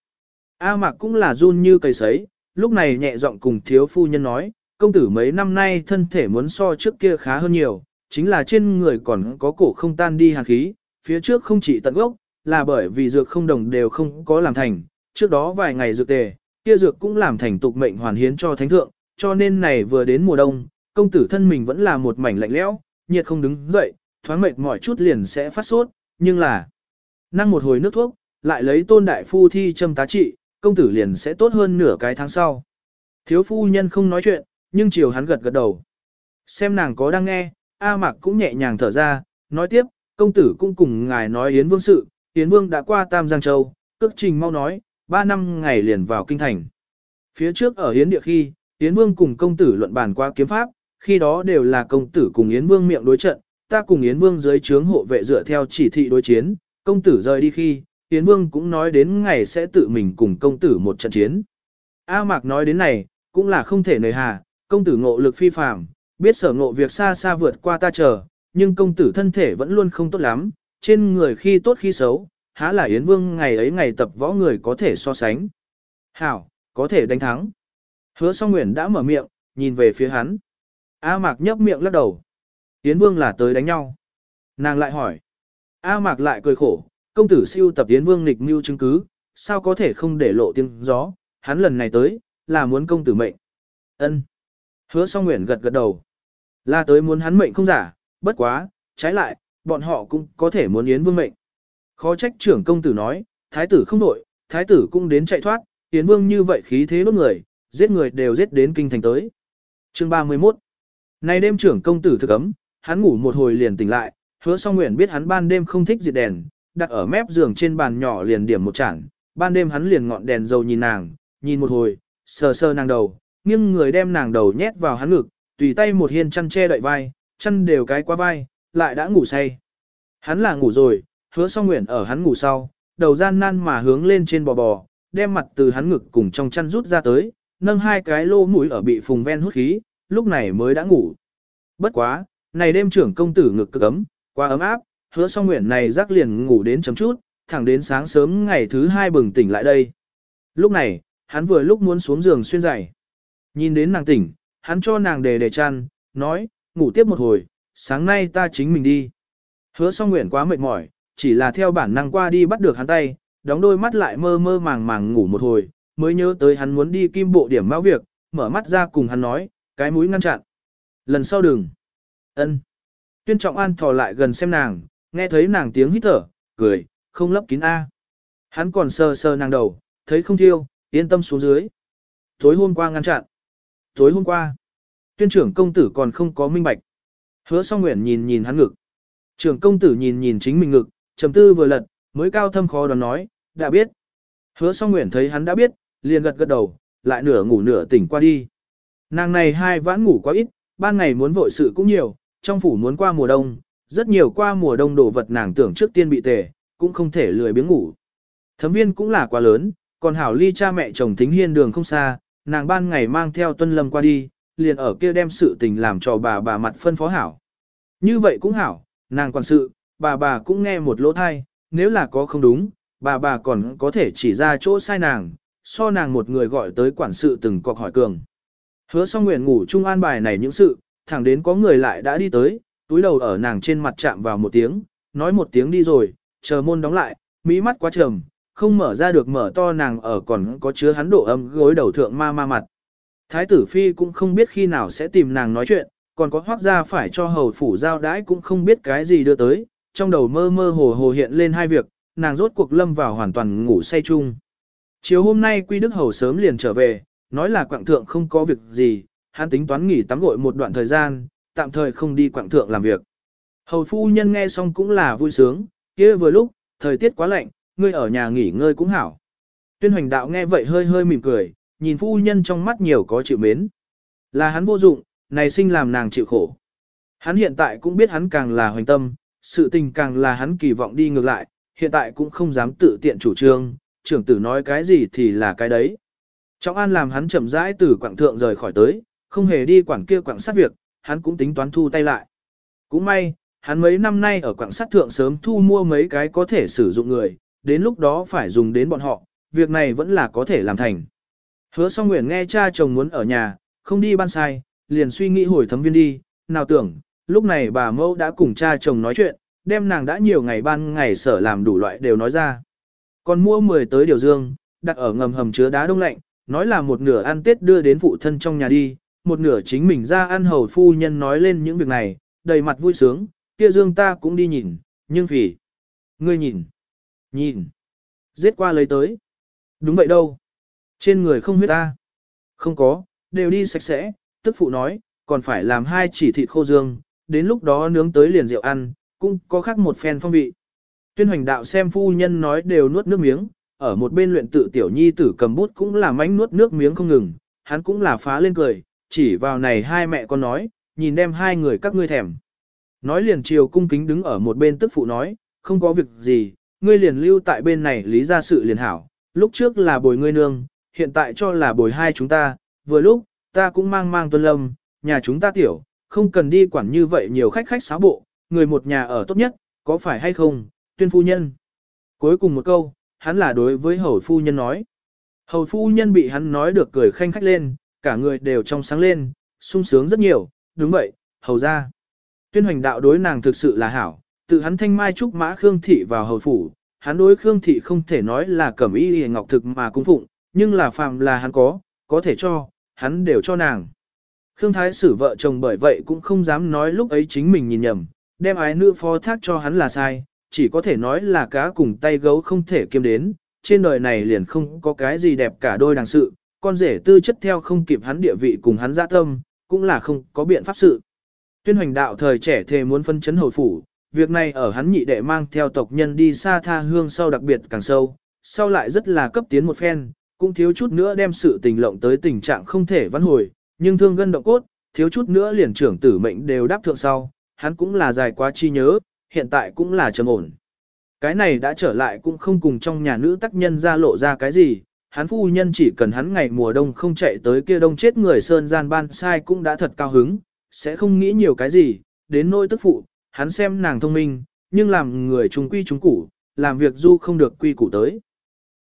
A mạc cũng là run như cây sấy, lúc này nhẹ giọng cùng thiếu phu nhân nói, công tử mấy năm nay thân thể muốn so trước kia khá hơn nhiều, chính là trên người còn có cổ không tan đi hàn khí, phía trước không chỉ tận gốc, là bởi vì dược không đồng đều không có làm thành, trước đó vài ngày dược tề, kia dược cũng làm thành tục mệnh hoàn hiến cho thánh thượng, cho nên này vừa đến mùa đông, công tử thân mình vẫn là một mảnh lạnh lẽo, nhiệt không đứng dậy, thoáng mệt mỏi chút liền sẽ phát sốt, nhưng là năng một hồi nước thuốc, lại lấy tôn đại phu thi châm tá trị, công tử liền sẽ tốt hơn nửa cái tháng sau. Thiếu phu nhân không nói chuyện, nhưng chiều hắn gật gật đầu. Xem nàng có đang nghe, A Mạc cũng nhẹ nhàng thở ra, nói tiếp, công tử cũng cùng ngài nói Yến Vương sự, Yến Vương đã qua Tam Giang Châu, cước trình mau nói, ba năm ngày liền vào kinh thành. Phía trước ở Yến địa khi, Yến Vương cùng công tử luận bàn qua kiếm pháp, khi đó đều là công tử cùng Yến Vương miệng đối trận, ta cùng Yến Vương dưới trướng hộ vệ dựa theo chỉ thị đối chiến, công tử rời đi khi, Yến Vương cũng nói đến ngày sẽ tự mình cùng công tử một trận chiến. A Mạc nói đến này, cũng là không thể nời hà, công tử ngộ lực phi phàm, biết sở ngộ việc xa xa vượt qua ta chờ, nhưng công tử thân thể vẫn luôn không tốt lắm, trên người khi tốt khi xấu, há là Yến Vương ngày ấy ngày tập võ người có thể so sánh. Hảo, có thể đánh thắng. Hứa song nguyện đã mở miệng, nhìn về phía hắn. A Mạc nhấp miệng lắc đầu. Yến Vương là tới đánh nhau. Nàng lại hỏi. A Mạc lại cười khổ, công tử siêu tập Yến Vương nghịch mưu chứng cứ, sao có thể không để lộ tiếng gió, hắn lần này tới, là muốn công tử mệnh. Ân. Hứa song nguyện gật gật đầu. Là tới muốn hắn mệnh không giả, bất quá, trái lại, bọn họ cũng có thể muốn Yến Vương mệnh. Khó trách trưởng công tử nói, thái tử không đổi, thái tử cũng đến chạy thoát, Yến Vương như vậy khí thế đốt người, giết người đều giết đến kinh thành tới. Chương 31 Này đêm trưởng công tử thực ấm, hắn ngủ một hồi liền tỉnh lại, hứa song nguyện biết hắn ban đêm không thích diệt đèn, đặt ở mép giường trên bàn nhỏ liền điểm một chản, ban đêm hắn liền ngọn đèn dầu nhìn nàng, nhìn một hồi, sờ sờ nàng đầu, nghiêng người đem nàng đầu nhét vào hắn ngực, tùy tay một hiên chăn che đậy vai, chăn đều cái qua vai, lại đã ngủ say. Hắn là ngủ rồi, hứa song nguyện ở hắn ngủ sau, đầu gian nan mà hướng lên trên bò bò, đem mặt từ hắn ngực cùng trong chăn rút ra tới, nâng hai cái lô mũi ở bị phùng ven hút khí, lúc này mới đã ngủ. Bất quá, này đêm trưởng công tử ngực cực ấm, quá ấm áp, hứa song nguyện này rắc liền ngủ đến chấm chút, thẳng đến sáng sớm ngày thứ hai bừng tỉnh lại đây. Lúc này, hắn vừa lúc muốn xuống giường xuyên giày. Nhìn đến nàng tỉnh, hắn cho nàng đề đề chăn, nói, ngủ tiếp một hồi, sáng nay ta chính mình đi. Hứa song nguyện quá mệt mỏi, chỉ là theo bản năng qua đi bắt được hắn tay, đóng đôi mắt lại mơ mơ màng màng ngủ một hồi, mới nhớ tới hắn muốn đi kim bộ điểm mão việc, mở mắt ra cùng hắn nói, cái mũi ngăn chặn. Lần sau đừng. ân Tuyên trọng an thò lại gần xem nàng, nghe thấy nàng tiếng hít thở, cười, không lấp kín A. Hắn còn sờ sờ nàng đầu, thấy không thiêu, yên tâm xuống dưới. Tối hôm qua ngăn chặn. Tối hôm qua, tuyên trưởng công tử còn không có minh bạch. Hứa song nguyện nhìn nhìn hắn ngực. Trưởng công tử nhìn nhìn chính mình ngực, trầm tư vừa lật, mới cao thâm khó đoán nói, đã biết. Hứa song nguyện thấy hắn đã biết, liền gật gật đầu, lại nửa ngủ nửa tỉnh qua đi. Nàng này hai vãn ngủ quá ít, ban ngày muốn vội sự cũng nhiều, trong phủ muốn qua mùa đông, rất nhiều qua mùa đông đồ vật nàng tưởng trước tiên bị tề, cũng không thể lười biếng ngủ. Thấm viên cũng là quá lớn, còn hảo ly cha mẹ chồng thính hiên đường không xa, nàng ban ngày mang theo tuân lâm qua đi, liền ở kia đem sự tình làm cho bà bà mặt phân phó hảo. Như vậy cũng hảo, nàng quản sự, bà bà cũng nghe một lỗ thai, nếu là có không đúng, bà bà còn có thể chỉ ra chỗ sai nàng, so nàng một người gọi tới quản sự từng cọc hỏi cường. Hứa song nguyện ngủ chung an bài này những sự, thẳng đến có người lại đã đi tới, túi đầu ở nàng trên mặt chạm vào một tiếng, nói một tiếng đi rồi, chờ môn đóng lại, mỹ mắt quá trầm, không mở ra được mở to nàng ở còn có chứa hắn độ âm gối đầu thượng ma ma mặt. Thái tử phi cũng không biết khi nào sẽ tìm nàng nói chuyện, còn có hoác ra phải cho hầu phủ giao đãi cũng không biết cái gì đưa tới, trong đầu mơ mơ hồ hồ hiện lên hai việc, nàng rốt cuộc lâm vào hoàn toàn ngủ say chung. Chiều hôm nay Quy Đức Hầu sớm liền trở về, nói là quảng thượng không có việc gì, hắn tính toán nghỉ tắm gội một đoạn thời gian, tạm thời không đi quảng thượng làm việc. Hầu phu nhân nghe xong cũng là vui sướng, kia vừa lúc, thời tiết quá lạnh, ngươi ở nhà nghỉ ngơi cũng hảo. Tuyên hoành đạo nghe vậy hơi hơi mỉm cười, nhìn phu nhân trong mắt nhiều có chịu mến. Là hắn vô dụng, này sinh làm nàng chịu khổ. Hắn hiện tại cũng biết hắn càng là hoành tâm, sự tình càng là hắn kỳ vọng đi ngược lại, hiện tại cũng không dám tự tiện chủ trương, trưởng tử nói cái gì thì là cái đấy. Trọng an làm hắn chậm rãi từ quảng thượng rời khỏi tới, không hề đi quảng kia quảng sát việc, hắn cũng tính toán thu tay lại. Cũng may, hắn mấy năm nay ở quảng sát thượng sớm thu mua mấy cái có thể sử dụng người, đến lúc đó phải dùng đến bọn họ, việc này vẫn là có thể làm thành. Hứa song nguyện nghe cha chồng muốn ở nhà, không đi ban sai, liền suy nghĩ hồi thấm viên đi, nào tưởng, lúc này bà mẫu đã cùng cha chồng nói chuyện, đem nàng đã nhiều ngày ban ngày sở làm đủ loại đều nói ra. Còn mua 10 tới điều dương, đặt ở ngầm hầm chứa đá đông lạnh, nói là một nửa ăn tết đưa đến phụ thân trong nhà đi, một nửa chính mình ra ăn hầu phu nhân nói lên những việc này, đầy mặt vui sướng, kia dương ta cũng đi nhìn, nhưng vì... Ngươi nhìn, nhìn, giết qua lấy tới. Đúng vậy đâu. Trên người không huyết ta. Không có, đều đi sạch sẽ, tức phụ nói, còn phải làm hai chỉ thịt khô dương, đến lúc đó nướng tới liền rượu ăn, cũng có khác một phen phong vị. Tuyên hoành đạo xem phu nhân nói đều nuốt nước miếng, ở một bên luyện tự tiểu nhi tử cầm bút cũng là mánh nuốt nước miếng không ngừng, hắn cũng là phá lên cười, chỉ vào này hai mẹ con nói, nhìn đem hai người các ngươi thèm. Nói liền chiều cung kính đứng ở một bên tức phụ nói, không có việc gì, ngươi liền lưu tại bên này lý ra sự liền hảo, lúc trước là bồi ngươi nương, hiện tại cho là bồi hai chúng ta, vừa lúc, ta cũng mang mang tuân lâm, nhà chúng ta tiểu, không cần đi quản như vậy nhiều khách khách sáo bộ, người một nhà ở tốt nhất, có phải hay không, tuyên phu nhân. Cuối cùng một câu, hắn là đối với hầu phu nhân nói. Hầu phu nhân bị hắn nói được cười khanh khách lên, cả người đều trong sáng lên, sung sướng rất nhiều, đúng vậy, hầu ra. Tuyên hoành đạo đối nàng thực sự là hảo, tự hắn thanh mai trúc mã Khương Thị vào hầu phủ, hắn đối Khương Thị không thể nói là cẩm y hề ngọc thực mà cung phụng, nhưng là phàm là hắn có, có thể cho, hắn đều cho nàng. Khương Thái sử vợ chồng bởi vậy cũng không dám nói lúc ấy chính mình nhìn nhầm, đem ái nữ phó thác cho hắn là sai, chỉ có thể nói là cá cùng tay gấu không thể kiêm đến, trên đời này liền không có cái gì đẹp cả đôi đàng sự, con rể tư chất theo không kịp hắn địa vị cùng hắn dạ tâm, cũng là không có biện pháp sự. Tuyên hoành đạo thời trẻ thề muốn phân chấn hồi phủ, việc này ở hắn nhị đệ mang theo tộc nhân đi xa tha hương sau đặc biệt càng sâu, sau lại rất là cấp tiến một phen, cũng thiếu chút nữa đem sự tình lộng tới tình trạng không thể vãn hồi, nhưng thương gân động cốt, thiếu chút nữa liền trưởng tử mệnh đều đáp thượng sau, hắn cũng là dài quá chi nhớ, hiện tại cũng là trầm ổn. Cái này đã trở lại cũng không cùng trong nhà nữ tác nhân ra lộ ra cái gì, hắn phu nhân chỉ cần hắn ngày mùa đông không chạy tới kia đông chết người sơn gian ban sai cũng đã thật cao hứng, sẽ không nghĩ nhiều cái gì, đến nỗi tức phụ, hắn xem nàng thông minh, nhưng làm người trung quy trung củ, làm việc du không được quy củ tới.